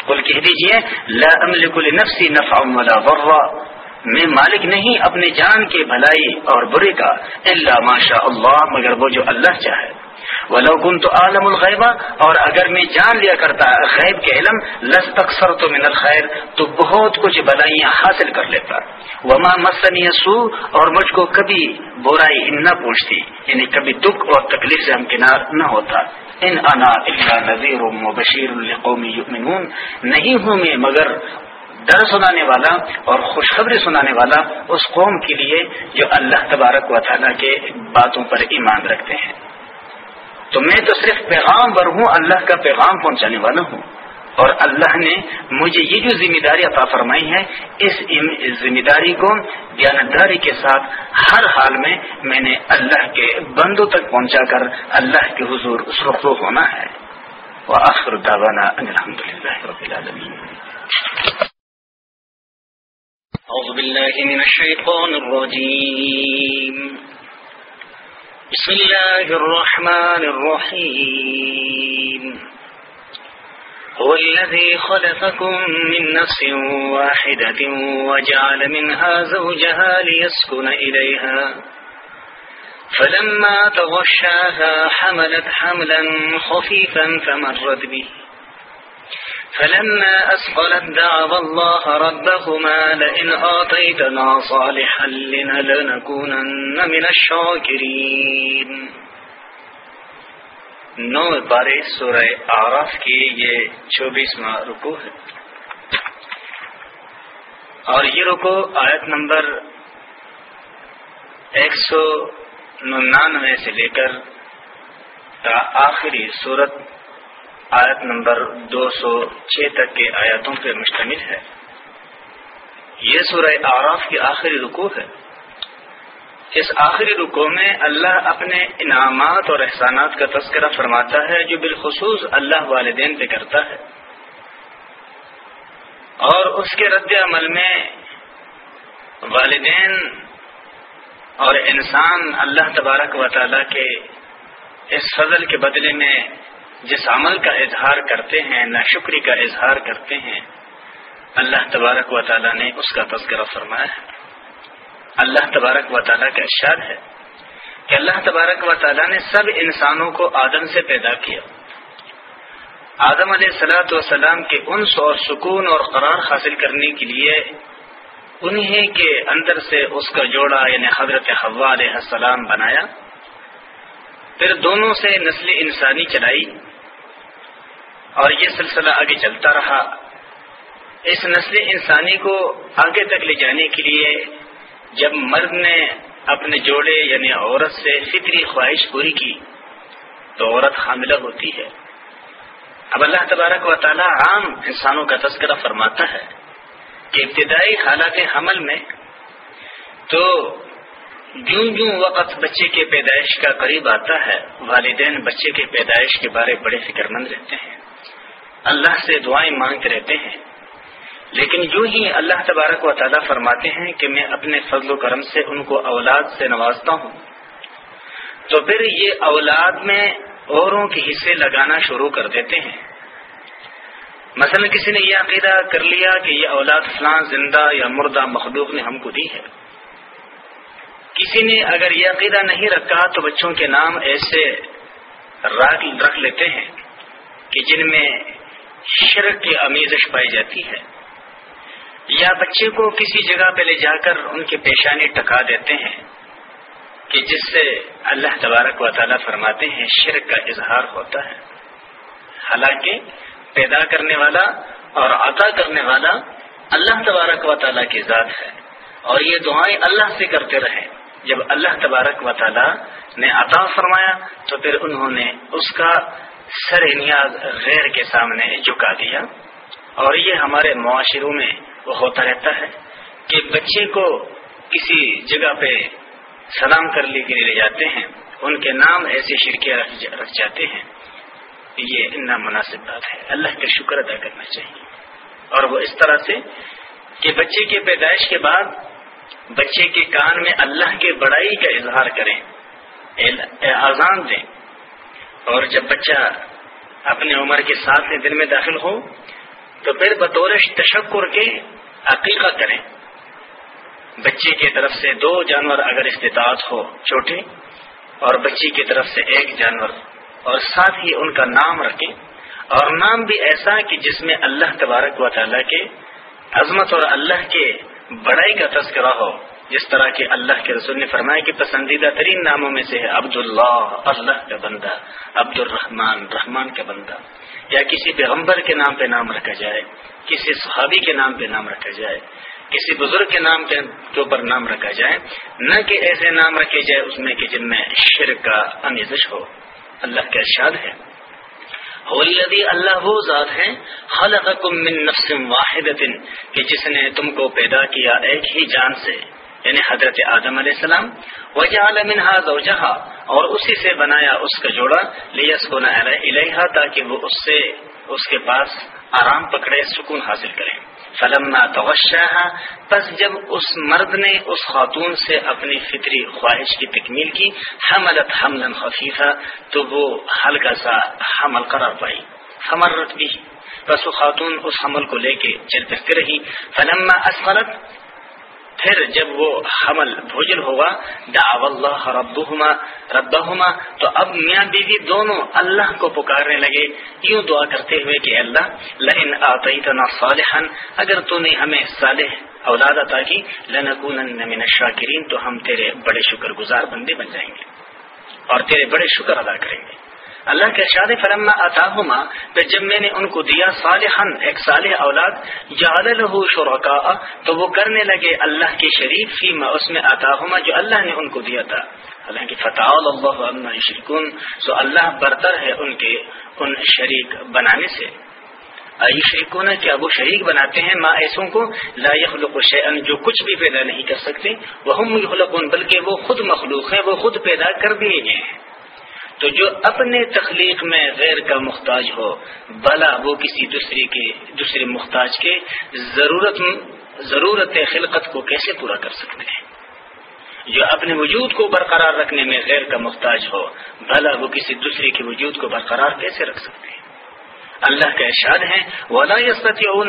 کل کہہ دیجیے لا املک لنفسی نفع ولا ضرا۔ میں مالک نہیں، اپنے جان کے بھلائی اور برے کا اللہ ماشاء اللہ، مگر وہ جو اللہ چاہے۔ وہ تو عالم الغیبہ اور اگر میں جان لیا کرتا غیب کے علم لس تخصر تو من الخیر، تو بہت کچھ بلائیاں حاصل کر لیتا۔ وما مسنی سو اور مجھ کو کبھی برائی نہ پوچھتی۔ یعنی کبھی دکھ اور تکلیف سے ہمکنار نہ ہوتا۔ ان انا اللہ نذیر و بشیر القومی نہیں ہوں میں، مگر ڈر سنانے والا اور خوشخبری سنانے والا اس قوم کے لیے جو اللہ تبارک و تعالیٰ کے باتوں پر ایمان رکھتے ہیں۔ تو میں تو صرف پیغام بر ہوں، اللہ کا پیغام پہنچانے والا ہوں۔ اور اللہ نے مجھے یہ جو ذمہ داری عطا فرمائی ہے، اس ذمہ داری کو دیانتداری کے ساتھ ہر حال میں میں نے اللہ کے بندوں تک پہنچا کر اللہ کے حضور سرخرو ہونا ہے۔ وہ آخر داوانا الحمد للہ رب العالمین۔ أعوذ بالله من الشيطان الرجيم بسم الله الرحمن الرحيم. هو الذي خلقكم من نفس واحدة وجعل منها زوجها ليسكن إليها. فلما تغشاها حملت حملا خفيفا فمرت به. فلما أسقلت دعوا الله ربهما لئن آتيتنا صالحا لنا لنكونن من الشاكرين. نو بارے سورہ آراف کی یہ چوبیسواں رکو ہے۔ اور یہ رکو آیت نمبر ایک سو ننانوے سے لے کر آخری صورت آیت نمبر دو سو چھ تک کے آیاتوں پر مشتمل ہے۔ یہ سورہ آراف کی آخری رکو ہے۔ اس آخری رکو میں اللہ اپنے انعامات اور احسانات کا تذکرہ فرماتا ہے جو بالخصوص اللہ والدین پہ کرتا ہے۔ اور اس کے رد عمل میں والدین اور انسان اللہ تبارک و تعالی کے اس فضل کے بدلے میں جس عمل کا اظہار کرتے ہیں نہ شکری کا اظہار کرتے ہیں، اللہ تبارک و تعالیٰ نے اس کا تذکرہ فرمایا ہے۔ اللہ تبارک و تعالیٰ کا ارشاد ہے کہ اللہ تبارک و تعالیٰ نے سب انسانوں کو آدم سے پیدا کیا۔ آدم علیہ سلاۃ وسلام کے انس اور سکون اور قرار حاصل کرنے کے لیے انہیں کے اندر سے اس کا جوڑا یعنی حضرت حوا علیہ السلام بنایا۔ پھر دونوں سے نسل انسانی چلائی۔ اور یہ سلسلہ آگے چلتا رہا۔ اس نسل انسانی کو آگے تک لے جانے کے لیے جب مرد نے اپنے جوڑے یعنی عورت سے فطری خواہش پوری کی تو عورت حاملہ ہوتی ہے۔ اب اللہ تبارک و تعالی عام انسانوں کا تذکرہ فرماتا ہے کہ ابتدائی حالات حمل میں تو جوں جوں وقت بچے کے پیدائش کا قریب آتا ہے، والدین بچے کے پیدائش کے بارے بڑے فکر مند رہتے ہیں۔ اللہ سے دعائیں مانگتے رہتے ہیں۔ لیکن جو ہی اللہ تبارک و تعالیٰ فرماتے ہیں کہ میں اپنے فضل و کرم سے ان کو اولاد سے نوازتا ہوں۔ تو پھر یہ اولاد میں اوروں کے حصے لگانا شروع کر دیتے ہیں۔ مثلا کسی نے یہ عقیدہ کر لیا کہ یہ اولاد فلاں زندہ یا مردہ مخلوق نے ہم کو دی ہے۔ کسی نے اگر یہ عقیدہ نہیں رکھا تو بچوں کے نام ایسے رکھ لیتے ہیں کہ جن میں شرک کی امیزش پائی جاتی ہے۔ یا بچے کو کسی جگہ پہ لے جا کر ان کے پیشانی ٹکا دیتے ہیں کہ جس سے اللہ تبارک و تعالیٰ فرماتے ہیں شرک کا اظہار ہوتا ہے۔ حالانکہ پیدا کرنے والا اور عطا کرنے والا اللہ تبارک و تعالیٰ کی ذات ہے۔ اور یہ دعائیں اللہ سے کرتے رہے۔ جب اللہ تبارک و تعالیٰ نے عطا فرمایا تو پھر انہوں نے اس کا سر نیاز غیر کے سامنے جھکا دیا اور یہ ہمارے معاشروں میں ہوتا رہتا ہے کہ بچے کو کسی جگہ پہ سلام کرنے کے لیے لے جاتے ہیں، ان کے نام ایسے شرکیاں رکھ جاتے ہیں۔ یہ نامناسب بات ہے۔ اللہ کا شکر ادا کرنا چاہیے۔ اور وہ اس طرح سے کہ بچے کے پیدائش کے بعد بچے کے کان میں اللہ کے بڑائی کا اظہار کریں۔ اذان دیں۔ اور جب بچہ اپنے عمر کے ساتھ دن میں داخل ہو، تو پھر بطور تشکر کے عقیقہ کریں۔ بچے کی طرف سے دو جانور اگر استطاعت ہو چھوٹے اور بچی کی طرف سے ایک جانور، اور ساتھ ہی ان کا نام رکھیں۔ اور نام بھی ایسا کہ جس میں اللہ تبارک و تعالیٰ کے عظمت اور اللہ کے بڑائی کا تذکرہ ہو۔ جس طرح کے اللہ کے رسول نے فرمایا کہ پسندیدہ ترین ناموں میں سے ہے عبد اللہ اللہ کا بندہ عبد الرحمان رحمان کا بندہ۔ یا کسی پیغمبر کے نام پہ نام رکھا جائے، کسی صحابی کے نام پہ نام رکھا جائے، کسی بزرگ کے نام کے اوپر نام رکھا جائے، نہ کہ ایسے نام رکھے جائے اس میں کہ جن میں شرک کا امیزش ہو۔ اللہ کا ارشاد ہے۔ اللہ وہ ذات ہے، خلقکم من نفس واحد کہ جس نے تم کو پیدا کیا ایک ہی جان سے۔ یعنی حضرت آدم علیہ السلام وجہ منہا زوجہا، اور اسی سے بنایا اس کا جوڑا، لیسکن الیہا، تاکہ وہ اس سے، اس کے پاس آرام پکڑے، سکون حاصل کریں فلما توشاہا پس جب اس مرد نے اس خاتون سے اپنی فطری خواہش کی تکمیل کی، حملت حملا خفیفہ تو وہ ہلکا سا حمل قرار پائی۔ حمرت بھی۔ بس وہ خاتون اس حمل کو لے کے چل پھرتی رہی۔ فلما اسفلت پھر جب وہ حمل بھوجن ہوگا دعو اللہ ربہما ربہما، تو اب میاں بیوی دونوں اللہ کو پکارنے لگے۔ یوں دعا کرتے ہوئے کہ اللہ، لئن آتیتنا صالحا، اگر تو نے ہمیں صالح اولاد عطا کی، لنکونن من الشاکرین، تو ہم تیرے بڑے شکر گزار بندے بن جائیں گے اور تیرے بڑے شکر ادا کریں گے۔ اللہ کے ارشاد فرما عطاہما پھر جب میں نے ان کو دیا صالحا، ایک صالح اولاد، جعل له شرکاء، تو وہ کرنے لگے اللہ کے شریف فی ما اس میں عطاہما جو اللہ نے ان کو دیا تھا۔ اللہ کی فتح اللہ عما سو اللہ برتر ہے ان کے، ان شریک بنانے سے۔ شریکون کیا وہ شریک بناتے ہیں؟ ماں ایسوں کو، لا یخلق شیئن جو کچھ بھی پیدا نہیں کر سکتے۔ وہ ہم یخلقون، بلکہ وہ خود مخلوق ہیں، وہ خود پیدا کر دیے گئے ہیں۔ تو جو اپنے تخلیق میں غیر کا محتاج ہو، بلا وہ کسی دوسری کے، دوسرے محتاج کے ضرورت ضرورت خلقت کو کیسے پورا کر سکتے ہیں؟ جو اپنے وجود کو برقرار رکھنے میں غیر کا محتاج ہو بھلا وہ کسی دوسرے کے وجود کو برقرار کیسے رکھ سکتے ہیں؟ اللہ کا ارشاد ہے، ولا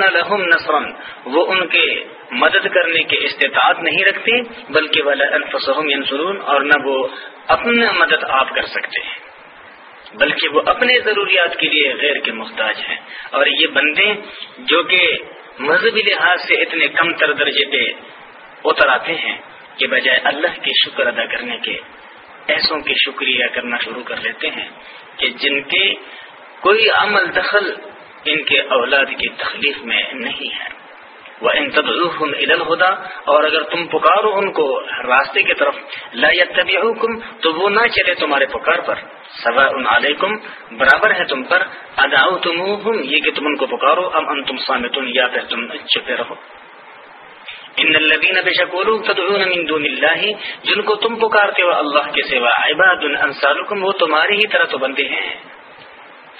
لهم نصرا۔ وہ ان کے مدد کرنے کے استطاعت نہیں رکھتے، بلکہ ولا انفسهم ينصرون۔ اور نہ وہ اپنا مدد آپ کر سکتے ہیں، بلکہ وہ اپنے ضروریات کے لیے غیر کے محتاج ہیں۔ اور یہ بندے جو کہ مذہبی لحاظ سے اتنے کم تر درجے پہ اتر آتے ہیں کہ بجائے اللہ کے شکر ادا کرنے کے، ایسوں کے شکریہ کرنا شروع کر لیتے ہیں کہ جن کے کوئی عمل دخل ان کے اولاد کی تخلیق میں نہیں ہے۔ وہ ان تدم الہدا اور اگر تم پکارو ان کو راستے کی طرف، لا حکم تو وہ نہ چلے تمہارے پکار پر۔ سوا ان علیکم برابر ہے تم پر۔ اداؤ تم یہ کہ تم ان کو پکارو۔ ام ان تم سامتن یا پھر تم چھپے رہو۔ ان الذين بشكوروا تدعون من دون الله، جن کو تم پکارتے ہو اللہ کے سوا، عباد انصارکم وہ تمہاری ہی طرح تو بندے ہیں۔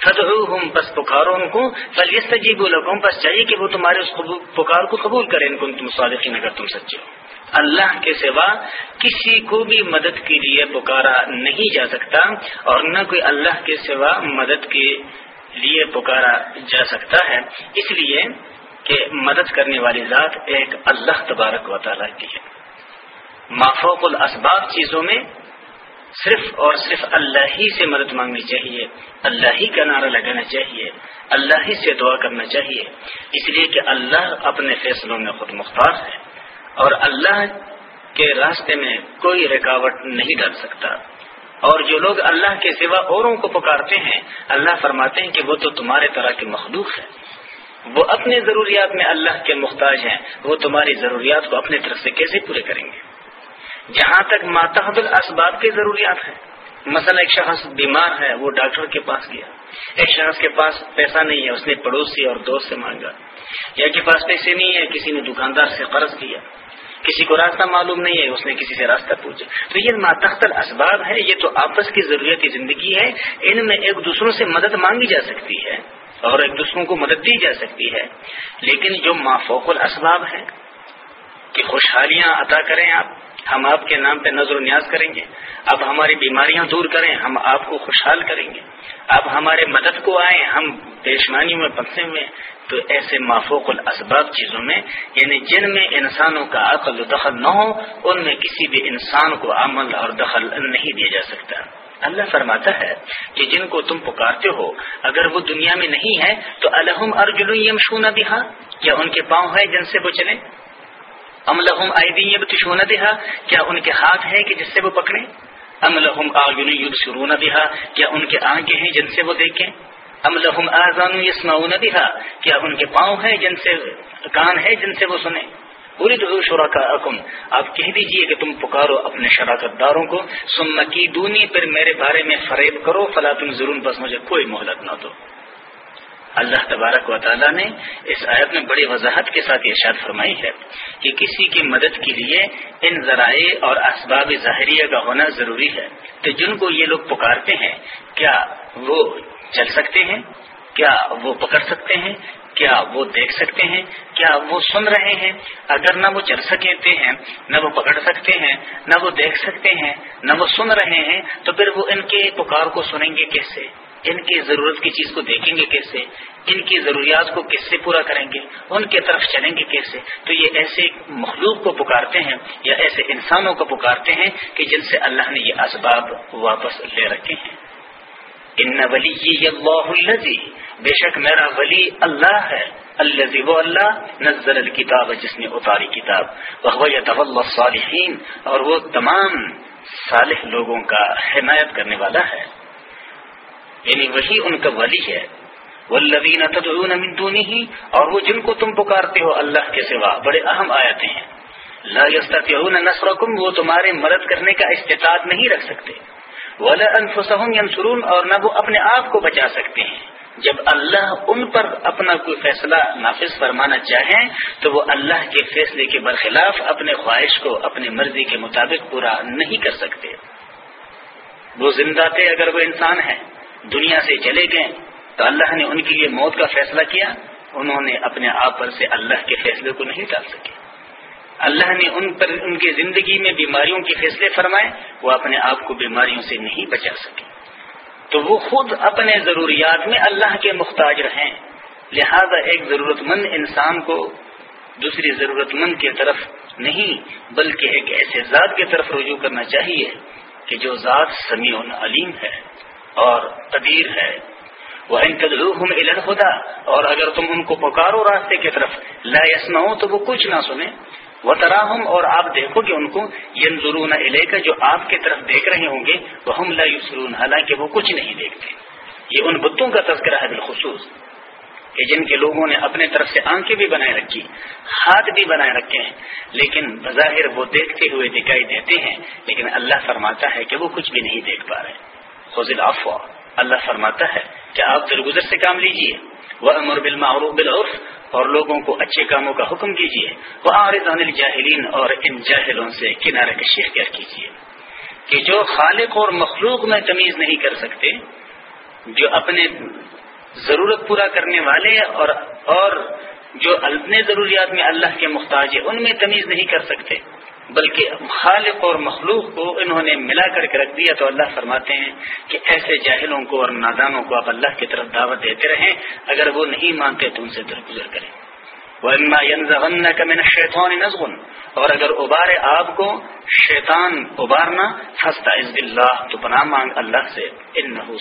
فدعوهم پس پکارو ان کو، فلیستجیبوا لکم، پس چاہیے کہ وہ تمہارے اس پکار کو قبول کریں ان کو تم صادقین، اگر تم سچے ہو۔ اللہ کے سوا کسی کو بھی مدد کے لیے پکارا نہیں جا سکتا، اور نہ کوئی اللہ کے سوا مدد کے لیے پکارا جا سکتا ہے۔ اس لیے کہ مدد کرنے والی ذات ایک اللہ تبارک و تعالیٰ کی ہے۔ مافوق الاسباب چیزوں میں صرف اور صرف اللہ ہی سے مدد مانگنی چاہیے، اللہ ہی کا نعرہ لگانا چاہیے، اللہ ہی سے دعا کرنا چاہیے۔ اس لیے کہ اللہ اپنے فیصلوں میں خود مختار ہے اور اللہ کے راستے میں کوئی رکاوٹ نہیں ڈال سکتا۔ اور جو لوگ اللہ کے سوا اوروں کو پکارتے ہیں، اللہ فرماتے ہیں کہ وہ تو تمہارے طرح کے مخلوق ہے وہ اپنے ضروریات میں اللہ کے محتاج ہیں، وہ تمہاری ضروریات کو اپنے طرف سے کیسے پورے کریں گے؟ جہاں تک ماتحد الاسباب کے ضروریات ہیں، مثلا ایک شخص بیمار ہے، وہ ڈاکٹر کے پاس گیا۔ ایک شخص کے پاس پیسہ نہیں ہے، اس نے پڑوسی اور دوست سے مانگا۔ یا کے پاس پیسے نہیں ہے کسی نے دکاندار سے قرض کیا۔ کسی کو راستہ معلوم نہیں ہے، اس نے کسی سے راستہ پوچھا۔ تو یہ ماتحت اسباب ہے، یہ تو آپس کی ضروریتی زندگی ہے۔ ان میں ایک دوسروں سے مدد مانگی جا سکتی ہے اور ایک دوسروں کو مدد دی جا سکتی ہے۔ لیکن جو مافوق الاسباب ہے کہ خوشحالیاں عطا کریں آپ ہم آپ کے نام پہ نظر و نیاز کریں گے۔ اب ہماری بیماریاں دور کریں، ہم آپ کو خوشحال کریں گے۔ اب ہمارے مدد کو آئیں، ہم پیشمانیوں میں پھنسے ہوئے تو ایسے مافوق الاسباب چیزوں میں یعنی جن میں انسانوں کا عقل و دخل نہ ہو، ان میں کسی بھی انسان کو عمل اور دخل نہیں دیا جا سکتا۔ اللہ فرماتا ہے کہ جن کو تم پکارتے ہو، اگر وہ دنیا میں نہیں ہے، تو الحم ارجن یمشون بہا، کیا ان کے پاؤں ہے جن سے وہ چلے ام لہم آئی یبتشون بہا؟ کیا ان کے ہاتھ ہے کہ جس سے وہ پکڑے ام لہم آگن یبصرون بہا؟ کیا ان کے آنکھیں ہیں جن سے وہ دیکھیں؟ ام لہم آزان یسمعون بہا؟ کیا ان کے پاؤں ہیں جن سے کان ہے جن سے وہ سنیں؟ پوری تو شرکا اکم آپ کہہ دیجیے کہ تم پکارو اپنے شراکت داروں کو۔ سمکی دونی پھر میرے بارے میں فریب کرو، فلا تم ضرور بس مجھے کوئی مہلت نہ دو۔ اللہ تبارک و تعالیٰ نے اس آیت میں بڑی وضاحت کے ساتھ ارشاد فرمائی ہے کہ کسی کی مدد کے لیے ان ذرائع اور اسباب ظاہریہ کا ہونا ضروری ہے۔ تو جن کو یہ لوگ پکارتے ہیں، کیا وہ چل سکتے ہیں؟ کیا وہ پکڑ سکتے ہیں؟ کیا وہ دیکھ سکتے ہیں؟ کیا وہ سن رہے ہیں؟ اگر نہ وہ چل سکتے ہیں، نہ وہ پکڑ سکتے ہیں، نہ وہ دیکھ سکتے ہیں، نہ وہ سن رہے ہیں، تو پھر وہ ان کے پکار کو سنیں گے کیسے؟ ان کی ضرورت کی چیز کو دیکھیں گے کیسے؟ ان کی ضروریات کو کس سے پورا کریں گے؟ ان کے طرف چلیں گے کیسے؟ تو یہ ایسے مخلوق کو پکارتے ہیں یا ایسے انسانوں کو پکارتے ہیں کہ جن سے اللہ نے یہ اسباب واپس لے رکھے ہیں۔ ان ولی اللہ الزی بے شک میرا ولی اللہ ہے الزی وہ اللہ، نزل الکتاب، جس نے اتاری کتاب۔ وہ صالحین اور وہ تمام صالح لوگوں کا حمایت کرنے والا ہے۔ یعنی وہی ان کا ولی ہے۔ والذین تدعون من دونه، اور وہ جن کو تم پکارتے ہو اللہ کے سوا، بڑے اہم آیتیں ہیں۔ لا یستطيعون نصرکم وہ تمہارے مدد کرنے کا استطاعت نہیں رکھ سکتے۔ ولا انفسهم ينصرون، اور نہ وہ اپنے آپ کو بچا سکتے ہیں۔ جب اللہ ان پر اپنا کوئی فیصلہ نافذ فرمانا چاہیں تو وہ اللہ کے فیصلے کے برخلاف اپنے خواہش کو، اپنی مرضی کے مطابق پورا نہیں کر سکتے۔ وہ زندہ تھے اگر وہ انسان ہیں۔ دنیا سے چلے گئے تو اللہ نے ان کے لیے موت کا فیصلہ کیا، انہوں نے اپنے آپ پر سے اللہ کے فیصلے کو نہیں ڈال سکے۔ اللہ نے ان پر، ان کی زندگی میں بیماریوں کے فیصلے فرمائے، وہ اپنے آپ کو بیماریوں سے نہیں بچا سکے۔ تو وہ خود اپنے ضروریات میں اللہ کے مختاج رہیں۔ لہذا ایک ضرورت مند انسان کو دوسری ضرورت مند کی طرف نہیں، بلکہ ایک ایسے ذات کی طرف رجوع کرنا چاہیے کہ جو ذات سمیع علیم ہے۔ اور قدیر ہے۔ وہ ان خدا اور اگر تم ان کو پکارو راستے کی طرف، لا ہو تو وہ کچھ نہ سنیں۔ وہ تراہم اور آپ دیکھو گے ان کو ین ضرون کا جو آپ کی طرف دیکھ رہے ہوں گے وہ ہم لا یسرون حالانکہ وہ کچھ نہیں دیکھتے۔ یہ ان بتوں کا تذکرہ ہے بالخصوص، کہ جن کے لوگوں نے اپنے طرف سے آنکھیں بھی بنائے رکھی، ہاتھ بھی بنائے رکھے ہیں۔ لیکن بظاہر وہ دیکھتے ہوئے دکھائی دیتے ہیں، لیکن اللہ فرماتا ہے کہ وہ کچھ بھی نہیں دیکھ پا رہے۔ خزل افوا اللہ فرماتا ہے کہ آپ درگزر سے کام لیجیے. وہ امر بالمعروف بالعرف، اور لوگوں کو اچھے کاموں کا حکم کیجیے وہ عارض عن الجاہلین اور ان جاہلوں سے کنارے کشی اختیار کیجیے کہ جو خالق اور مخلوق میں تمیز نہیں کر سکتے، جو اپنے ضرورت پورا کرنے والے اور اور جو اپنے ضروریات میں اللہ کے محتاج ان میں تمیز نہیں کر سکتے. بلکہ خالق اور مخلوق کو انہوں نے ملا کر کے رکھ دیا تو اللہ فرماتے ہیں کہ ایسے جاہلوں کو اور نادانوں کو آپ اللہ کی طرف دعوت دیتے رہیں، اگر وہ نہیں مانتے تو ان سے درگزر کریں۔ شیطان نظغن اور اگر ابارے آپ کو شیطان ابارنا فستا اللہ تو پناہ مانگ اللہ سے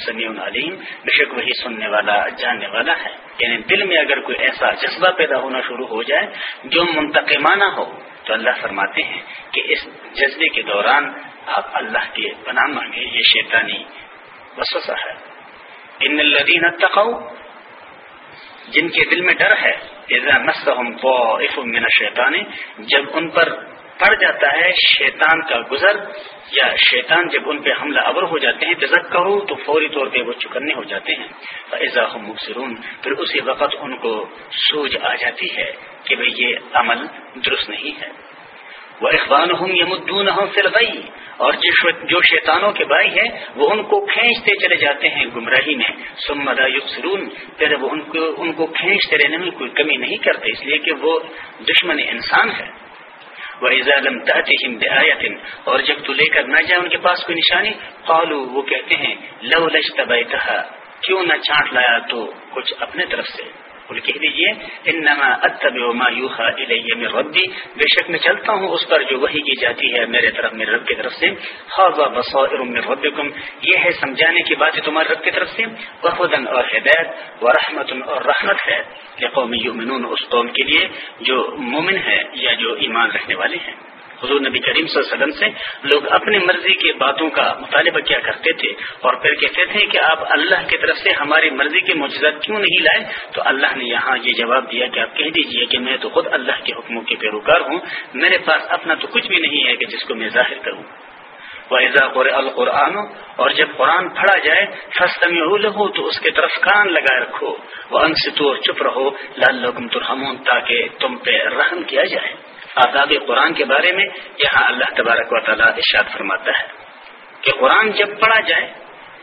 سمیع علیم بے شک وہی سننے والا، جاننے والا ہے۔ یعنی دل میں اگر کوئی ایسا جذبہ پیدا ہونا شروع ہو جائے، جو منتقمانہ ہو، تو اللہ فرماتے ہیں کہ اس جذبے کے دوران آپ اللہ کے پناہ مانگے یہ شیطانی وسوسہ ہے۔ ان الدین اتقوا، جن کے دل میں ڈر ہے من شیطان جب ان پر پڑ جاتا ہے شیطان کا گزر یا شیطان جب ان پہ حملہ ابر ہو جاتے ہیں تزک کرو تو فوری طور پہ وہ چکنے ہو جاتے ہیں۔ ایزا مبصرون، پھر اسی وقت ان کو سوج آ جاتی ہے کہ بھئی یہ عمل درست نہیں ہے۔ وہ اخبان ہوں یمدون اور جو شیطانوں کے بھائی ہیں، وہ ان کو کھینچتے چلے جاتے ہیں گمراہی میں۔ سمدا یقرون پھر وہ ان کو ان کو کھینچتے رہنے میں کوئی کمی نہیں کرتے، اس لیے کہ وہ دشمن انسان ہے وہ ازالم تحتم بآیتن اور جب تو لے کر نہ جائے ان کے پاس کوئی نشانی قالو وہ کہتے ہیں لو لچ کیوں نہ چانٹ لایا تو کچھ اپنے طرف سے۔ کہہ دیجیے انما اتبع ما یوحى الی من ربی، بے شک میں چلتا ہوں اس پر جو وہی کی جاتی ہے میرے طرف، میرے رب کی طرف سے۔ خاصا بصائر من ربکم، یہ ہے سمجھانے کی بات تمہارے رب کی طرف سے۔ وہدن اور ہدایت و اور رحمت ہے۔ کہ قوم یؤمنون، اس قوم کے لیے جو مومن ہے یا جو ایمان رکھنے والے ہیں۔ حضور نبی کریم صلی اللہ علیہ وسلم سے لوگ اپنی مرضی کی باتوں کا مطالبہ کیا کرتے تھے اور پھر کہتے تھے کہ آپ اللہ کی طرف سے ہماری مرضی کے معجزات کیوں نہیں لائے؟ تو اللہ نے یہاں یہ جواب دیا کہ آپ کہہ دیجیے کہ میں تو خود اللہ کے حکموں کے پیروکار ہوں، میرے پاس اپنا تو کچھ بھی نہیں ہے کہ جس کو میں ظاہر کروں۔ ویزا القرآن، اور جب قرآن پڑھا جائے فسطم لہو تو اس کے طرف کان لگائے رکھو۔ وہ ان سے تو چپ رہو۔ لال لکم ترہمون تاکہ تم پہ رحم کیا جائے۔ آداب قرآن کے بارے میں یہاں اللہ تبارک و تعالیٰ ارشاد فرماتا ہے کہ قرآن جب پڑھا جائے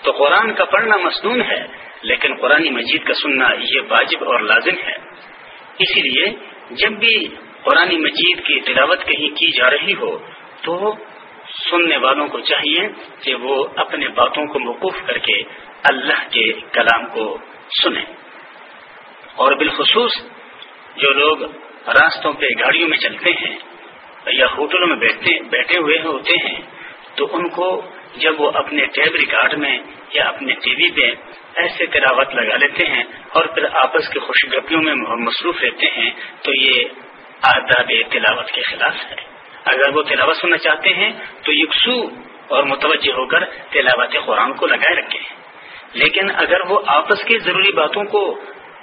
تو قرآن کا پڑھنا مصنون ہے، لیکن قرآن مجید کا سننا یہ واجب اور لازم ہے۔ اسی لیے جب بھی قرآن مجید کی تلاوت کہیں کی جا رہی ہو تو سننے والوں کو چاہیے کہ وہ اپنے باتوں کو موقوف کر کے اللہ کے کلام کو سنیں۔ اور بالخصوص جو لوگ راستوں پہ گاڑیوں میں چلتے ہیں یا ہوٹلوں میں بیٹھتے بیٹھے ہوئے ہوتے ہیں، تو ان کو جب وہ اپنے ٹیب ریکارڈ میں یا اپنے ٹی وی پہ ایسے تلاوت لگا لیتے ہیں اور پھر آپس کی خوش گپیوں میں مصروف رہتے ہیں، تو یہ آداب تلاوت کے خلاف ہے۔ اگر وہ تلاوت سننا چاہتے ہیں، تو یکسو اور متوجہ ہو کر تلاوت قرآن کو لگائے رکھے لیکن اگر وہ آپس کی ضروری باتوں کو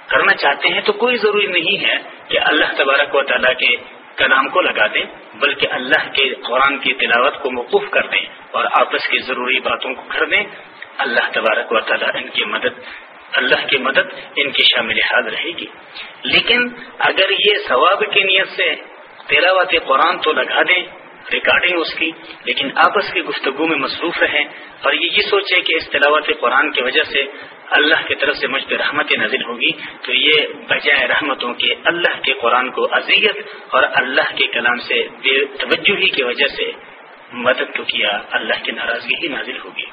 کرنا چاہتے ہیں تو کوئی ضروری نہیں ہے کہ اللہ تبارک و تعالیٰ کے کلام کو لگا دیں، بلکہ اللہ کے قرآن کی تلاوت کو موقوف کر دیں اور آپس کی ضروری باتوں کو کر دیں۔ اللہ تبارک و تعالیٰ ان کی مدد، اللہ کی مدد ان کی شامل حال رہے گی۔ لیکن اگر یہ ثواب کی نیت سے تلاوت قرآن تو لگا دیں، ریکارڈنگ اس کی، لیکن آپس کی گفتگو میں مصروف رہیں اور یہ یہ سوچے کہ اس تلاوت قرآن کی وجہ سے اللہ کی طرف سے مجھ پہ رحمت نازل ہوگی، تو یہ بجائے رحمتوں کے اللہ کے قرآن کو اذیت اور اللہ کے کلام سے بے توجہی کی وجہ سے مدد تو کیا اللہ کی ناراضگی ہی نازل ہوگی۔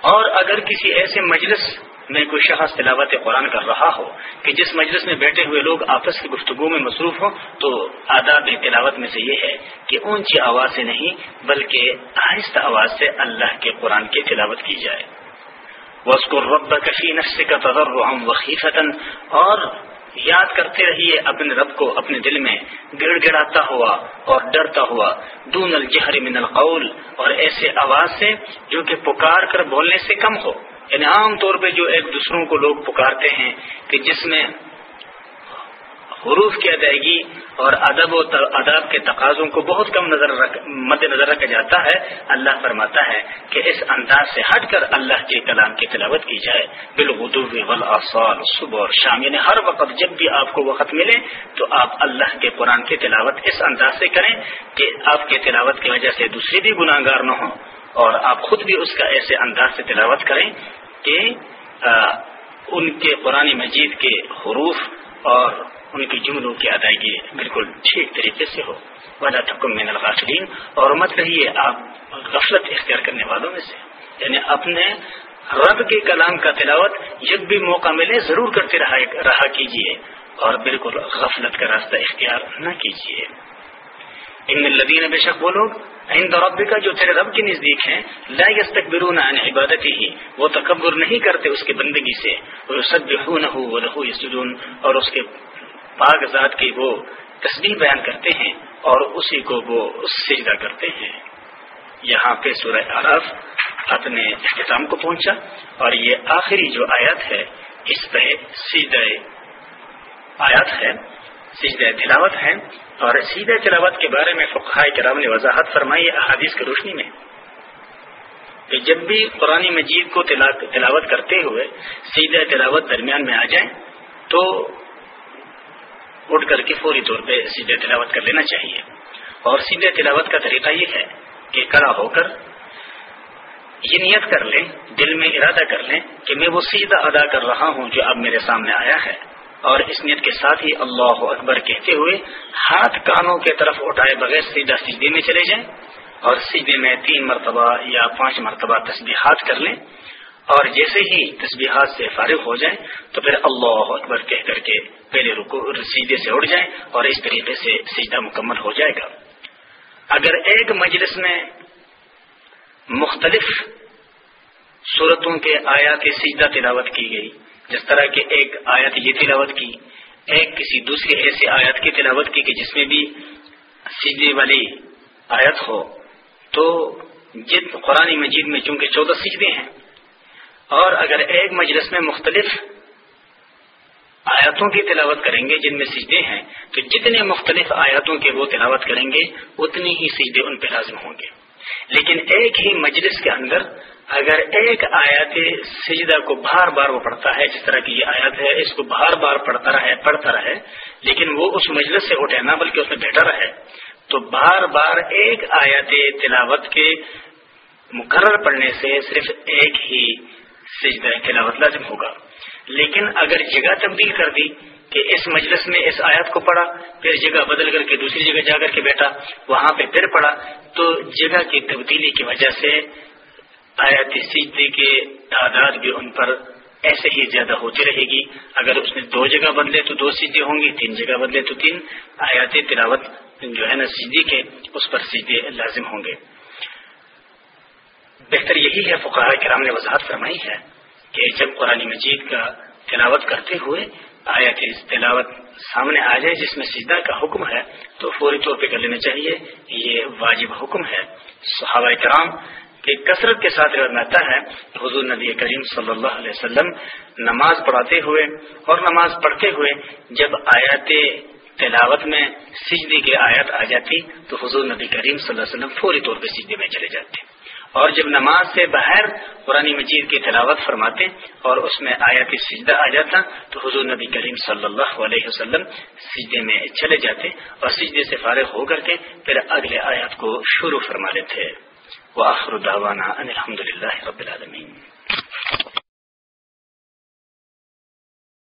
اور اگر کسی ایسے مجلس میں کوئی شخص تلاوت قرآن کر رہا ہو کہ جس مجلس میں بیٹھے ہوئے لوگ آپس کی گفتگو میں مصروف ہوں، تو آداب تلاوت میں سے یہ ہے کہ اونچی آواز سے نہیں، بلکہ آہستہ آواز سے اللہ کے قرآن کی تلاوت کی جائے۔ وسکر رب کفی نفس کا تذر اور یاد کرتے رہیے اپنے رب کو اپنے دل میں گڑ گڑاتا ہوا اور ڈرتا ہوا، دون الجہر من القول، اور ایسے آواز سے جو کہ پکار کر بولنے سے کم ہو۔ یعنی عام طور پہ جو ایک دوسروں کو لوگ پکارتے ہیں کہ جس میں حروف کی ادائیگی اور ادب و ادب کے تقاضوں کو بہت کم نظر رکھ مد نظر رکھا جاتا ہے۔ اللہ فرماتا ہے کہ اس انداز سے ہٹ کر اللہ کے کلام کی تلاوت کی جائے۔ بالغدو والاصال صبح اور شام یعنی ہر وقت جب بھی آپ کو وقت ملے تو آپ اللہ کے قرآن کی تلاوت اس انداز سے کریں کہ آپ کے تلاوت کی وجہ سے دوسری بھی گناہ گار نہ ہوں اور آپ خود بھی اس کا ایسے انداز سے تلاوت کریں کہ ان کے قرآن مجید کے حروف اور ان کی جملوں کی ادائیگی بالکل ٹھیک طریقے سے ہو۔ وجہ تھکم میں الغافلین اور مت رہیے آپ غفلت اختیار کرنے والوں میں سے۔ یعنی اپنے رب کے کلام کا تلاوت جب بھی موقع ملے ضرور کرتے رہا کیجیے اور بالکل غفلت کا راستہ اختیار نہ کیجیے ان الدین بے شک وہ لوگ عند رب کا جو تیرے رب کے نزدیک ہیں، لا يستكبرون عن عبادته۔ وہ تکبر نہیں کرتے اس کے بندگی سے۔ ويسبحونه وله يسجدون۔ اور اس کے پاک ذات کی وہ تسبیح بیان کرتے ہیں اور اسی کو وہ سجدہ کرتے ہیں۔ یہاں پہ سورہ عرف اپنے اختتام کو پہنچا اور یہ آخری جو آیت ہے، اس پہ سجدہ آیات ہے، سجدہ تلاوت ہے۔ اور سیدھے تلاوت کے بارے میں فقہ کرام نے وضاحت فرمائی احادیث کی روشنی میں۔ کہ جب بھی قرآن مجید کو تلاوت کرتے ہوئے سیدھے تلاوت درمیان میں آ جائیں، تو اٹھ کر کے فوری طور پہ سیدھے تلاوت کر لینا چاہیے۔ اور سیدھے تلاوت کا طریقہ یہ ہے کہ کڑا ہو کر یہ نیت کر لیں، دل میں ارادہ کر لیں کہ میں وہ سیدھا ادا کر رہا ہوں جو اب میرے سامنے آیا ہے۔ اور اس نیت کے ساتھ ہی اللہ اکبر کہتے ہوئے ہاتھ کانوں کے طرف اٹھائے بغیر سیدھا سیدھے میں چلے جائیں اور سیدھے میں تین مرتبہ یا پانچ مرتبہ تسبیحات کر لیں۔ اور جیسے ہی تسبیحات سے فارغ ہو جائیں تو پھر اللہ اکبر کہہ کر کے پہلے رکو سیدھے سے اڑ جائیں اور اس طریقے سے سیدھا مکمل ہو جائے گا۔ اگر ایک مجلس میں مختلف صورتوں کے آیات سیدھا تلاوت کی گئی، جس طرح کے ایک آیت یہ تلاوت کی، ایک کسی دوسری ایسی آیت کی تلاوت کی کہ جس میں بھی سیدھے والی آیت ہو، تو جد قرآن مجید میں چونکہ چودہ سجدے ہیں اور اگر ایک مجلس میں مختلف آیاتوں کی تلاوت کریں گے، جن میں سجدے ہیں، تو جتنے مختلف آیاتوں کے وہ تلاوت کریں گے اتنی ہی سجدے ان پہ لازم ہوں گے۔ لیکن ایک ہی مجلس کے اندر اگر ایک آیات سجدہ کو بار بار وہ پڑھتا ہے، جس طرح کی یہ آیات ہے، اس کو بار بار پڑھتا رہے پڑھتا رہے، لیکن وہ اس مجلس سے اٹھے نہ، بلکہ اس میں بیٹھا رہے، تو بار بار ایک آیات تلاوت کے مقرر پڑھنے سے صرف ایک ہی سجدہ تلاوت لازم ہوگا۔ لیکن اگر جگہ تبدیل کر دی کہ اس مجلس میں اس آیات کو پڑھا، پھر جگہ بدل کر کے دوسری جگہ جا کر کے بیٹھا، وہاں پہ پھر پڑھا، تو جگہ کی تبدیلی کی وجہ سے آیات سجدے کے تعداد بھی ان پر ایسے ہی زیادہ ہوتی رہے گی۔ اگر اس نے دو جگہ بدلے تو دو سیدھے ہوں گی تین جگہ بدلے تو تین۔ آیات تلاوت جو ہے نا سیدھی کے، اس پر سیدھے لازم ہوں گے۔ بہتر یہی ہے فقہ کرام نے وضاحت فرمائی ہے کہ جب قرآن مجید کا تلاوت کرتے ہوئے آیا کہ تلاوت سامنے آ جائے، جس میں سیدھا کا حکم ہے، تو فوری طور پہ کر لینا چاہیے۔ یہ واجب حکم ہے۔ صحابہ کرام کہ کثرت کے ساتھ رہتا ہے حضور نبی کریم صلی اللہ علیہ وسلم نماز پڑھاتے ہوئے اور نماز پڑھتے ہوئے جب آیات تلاوت میں سجدے کی آیت آ جاتی، تو حضور نبی کریم صلی اللہ علیہ وسلم فوری طور پہ سجدے میں چلے جاتے۔ اور جب نماز سے باہر قرآن مجید کی تلاوت فرماتے اور اس میں آیات سجدہ آ جاتا، تو حضور نبی کریم صلی اللہ علیہ وسلم سجدے میں چلے جاتے اور سجدے سے فارغ ہو کر کے پھر اگلے آیات کو شروع فرما لیتے۔ وآخر دعوانا ان الحمدللہ رب العالمین۔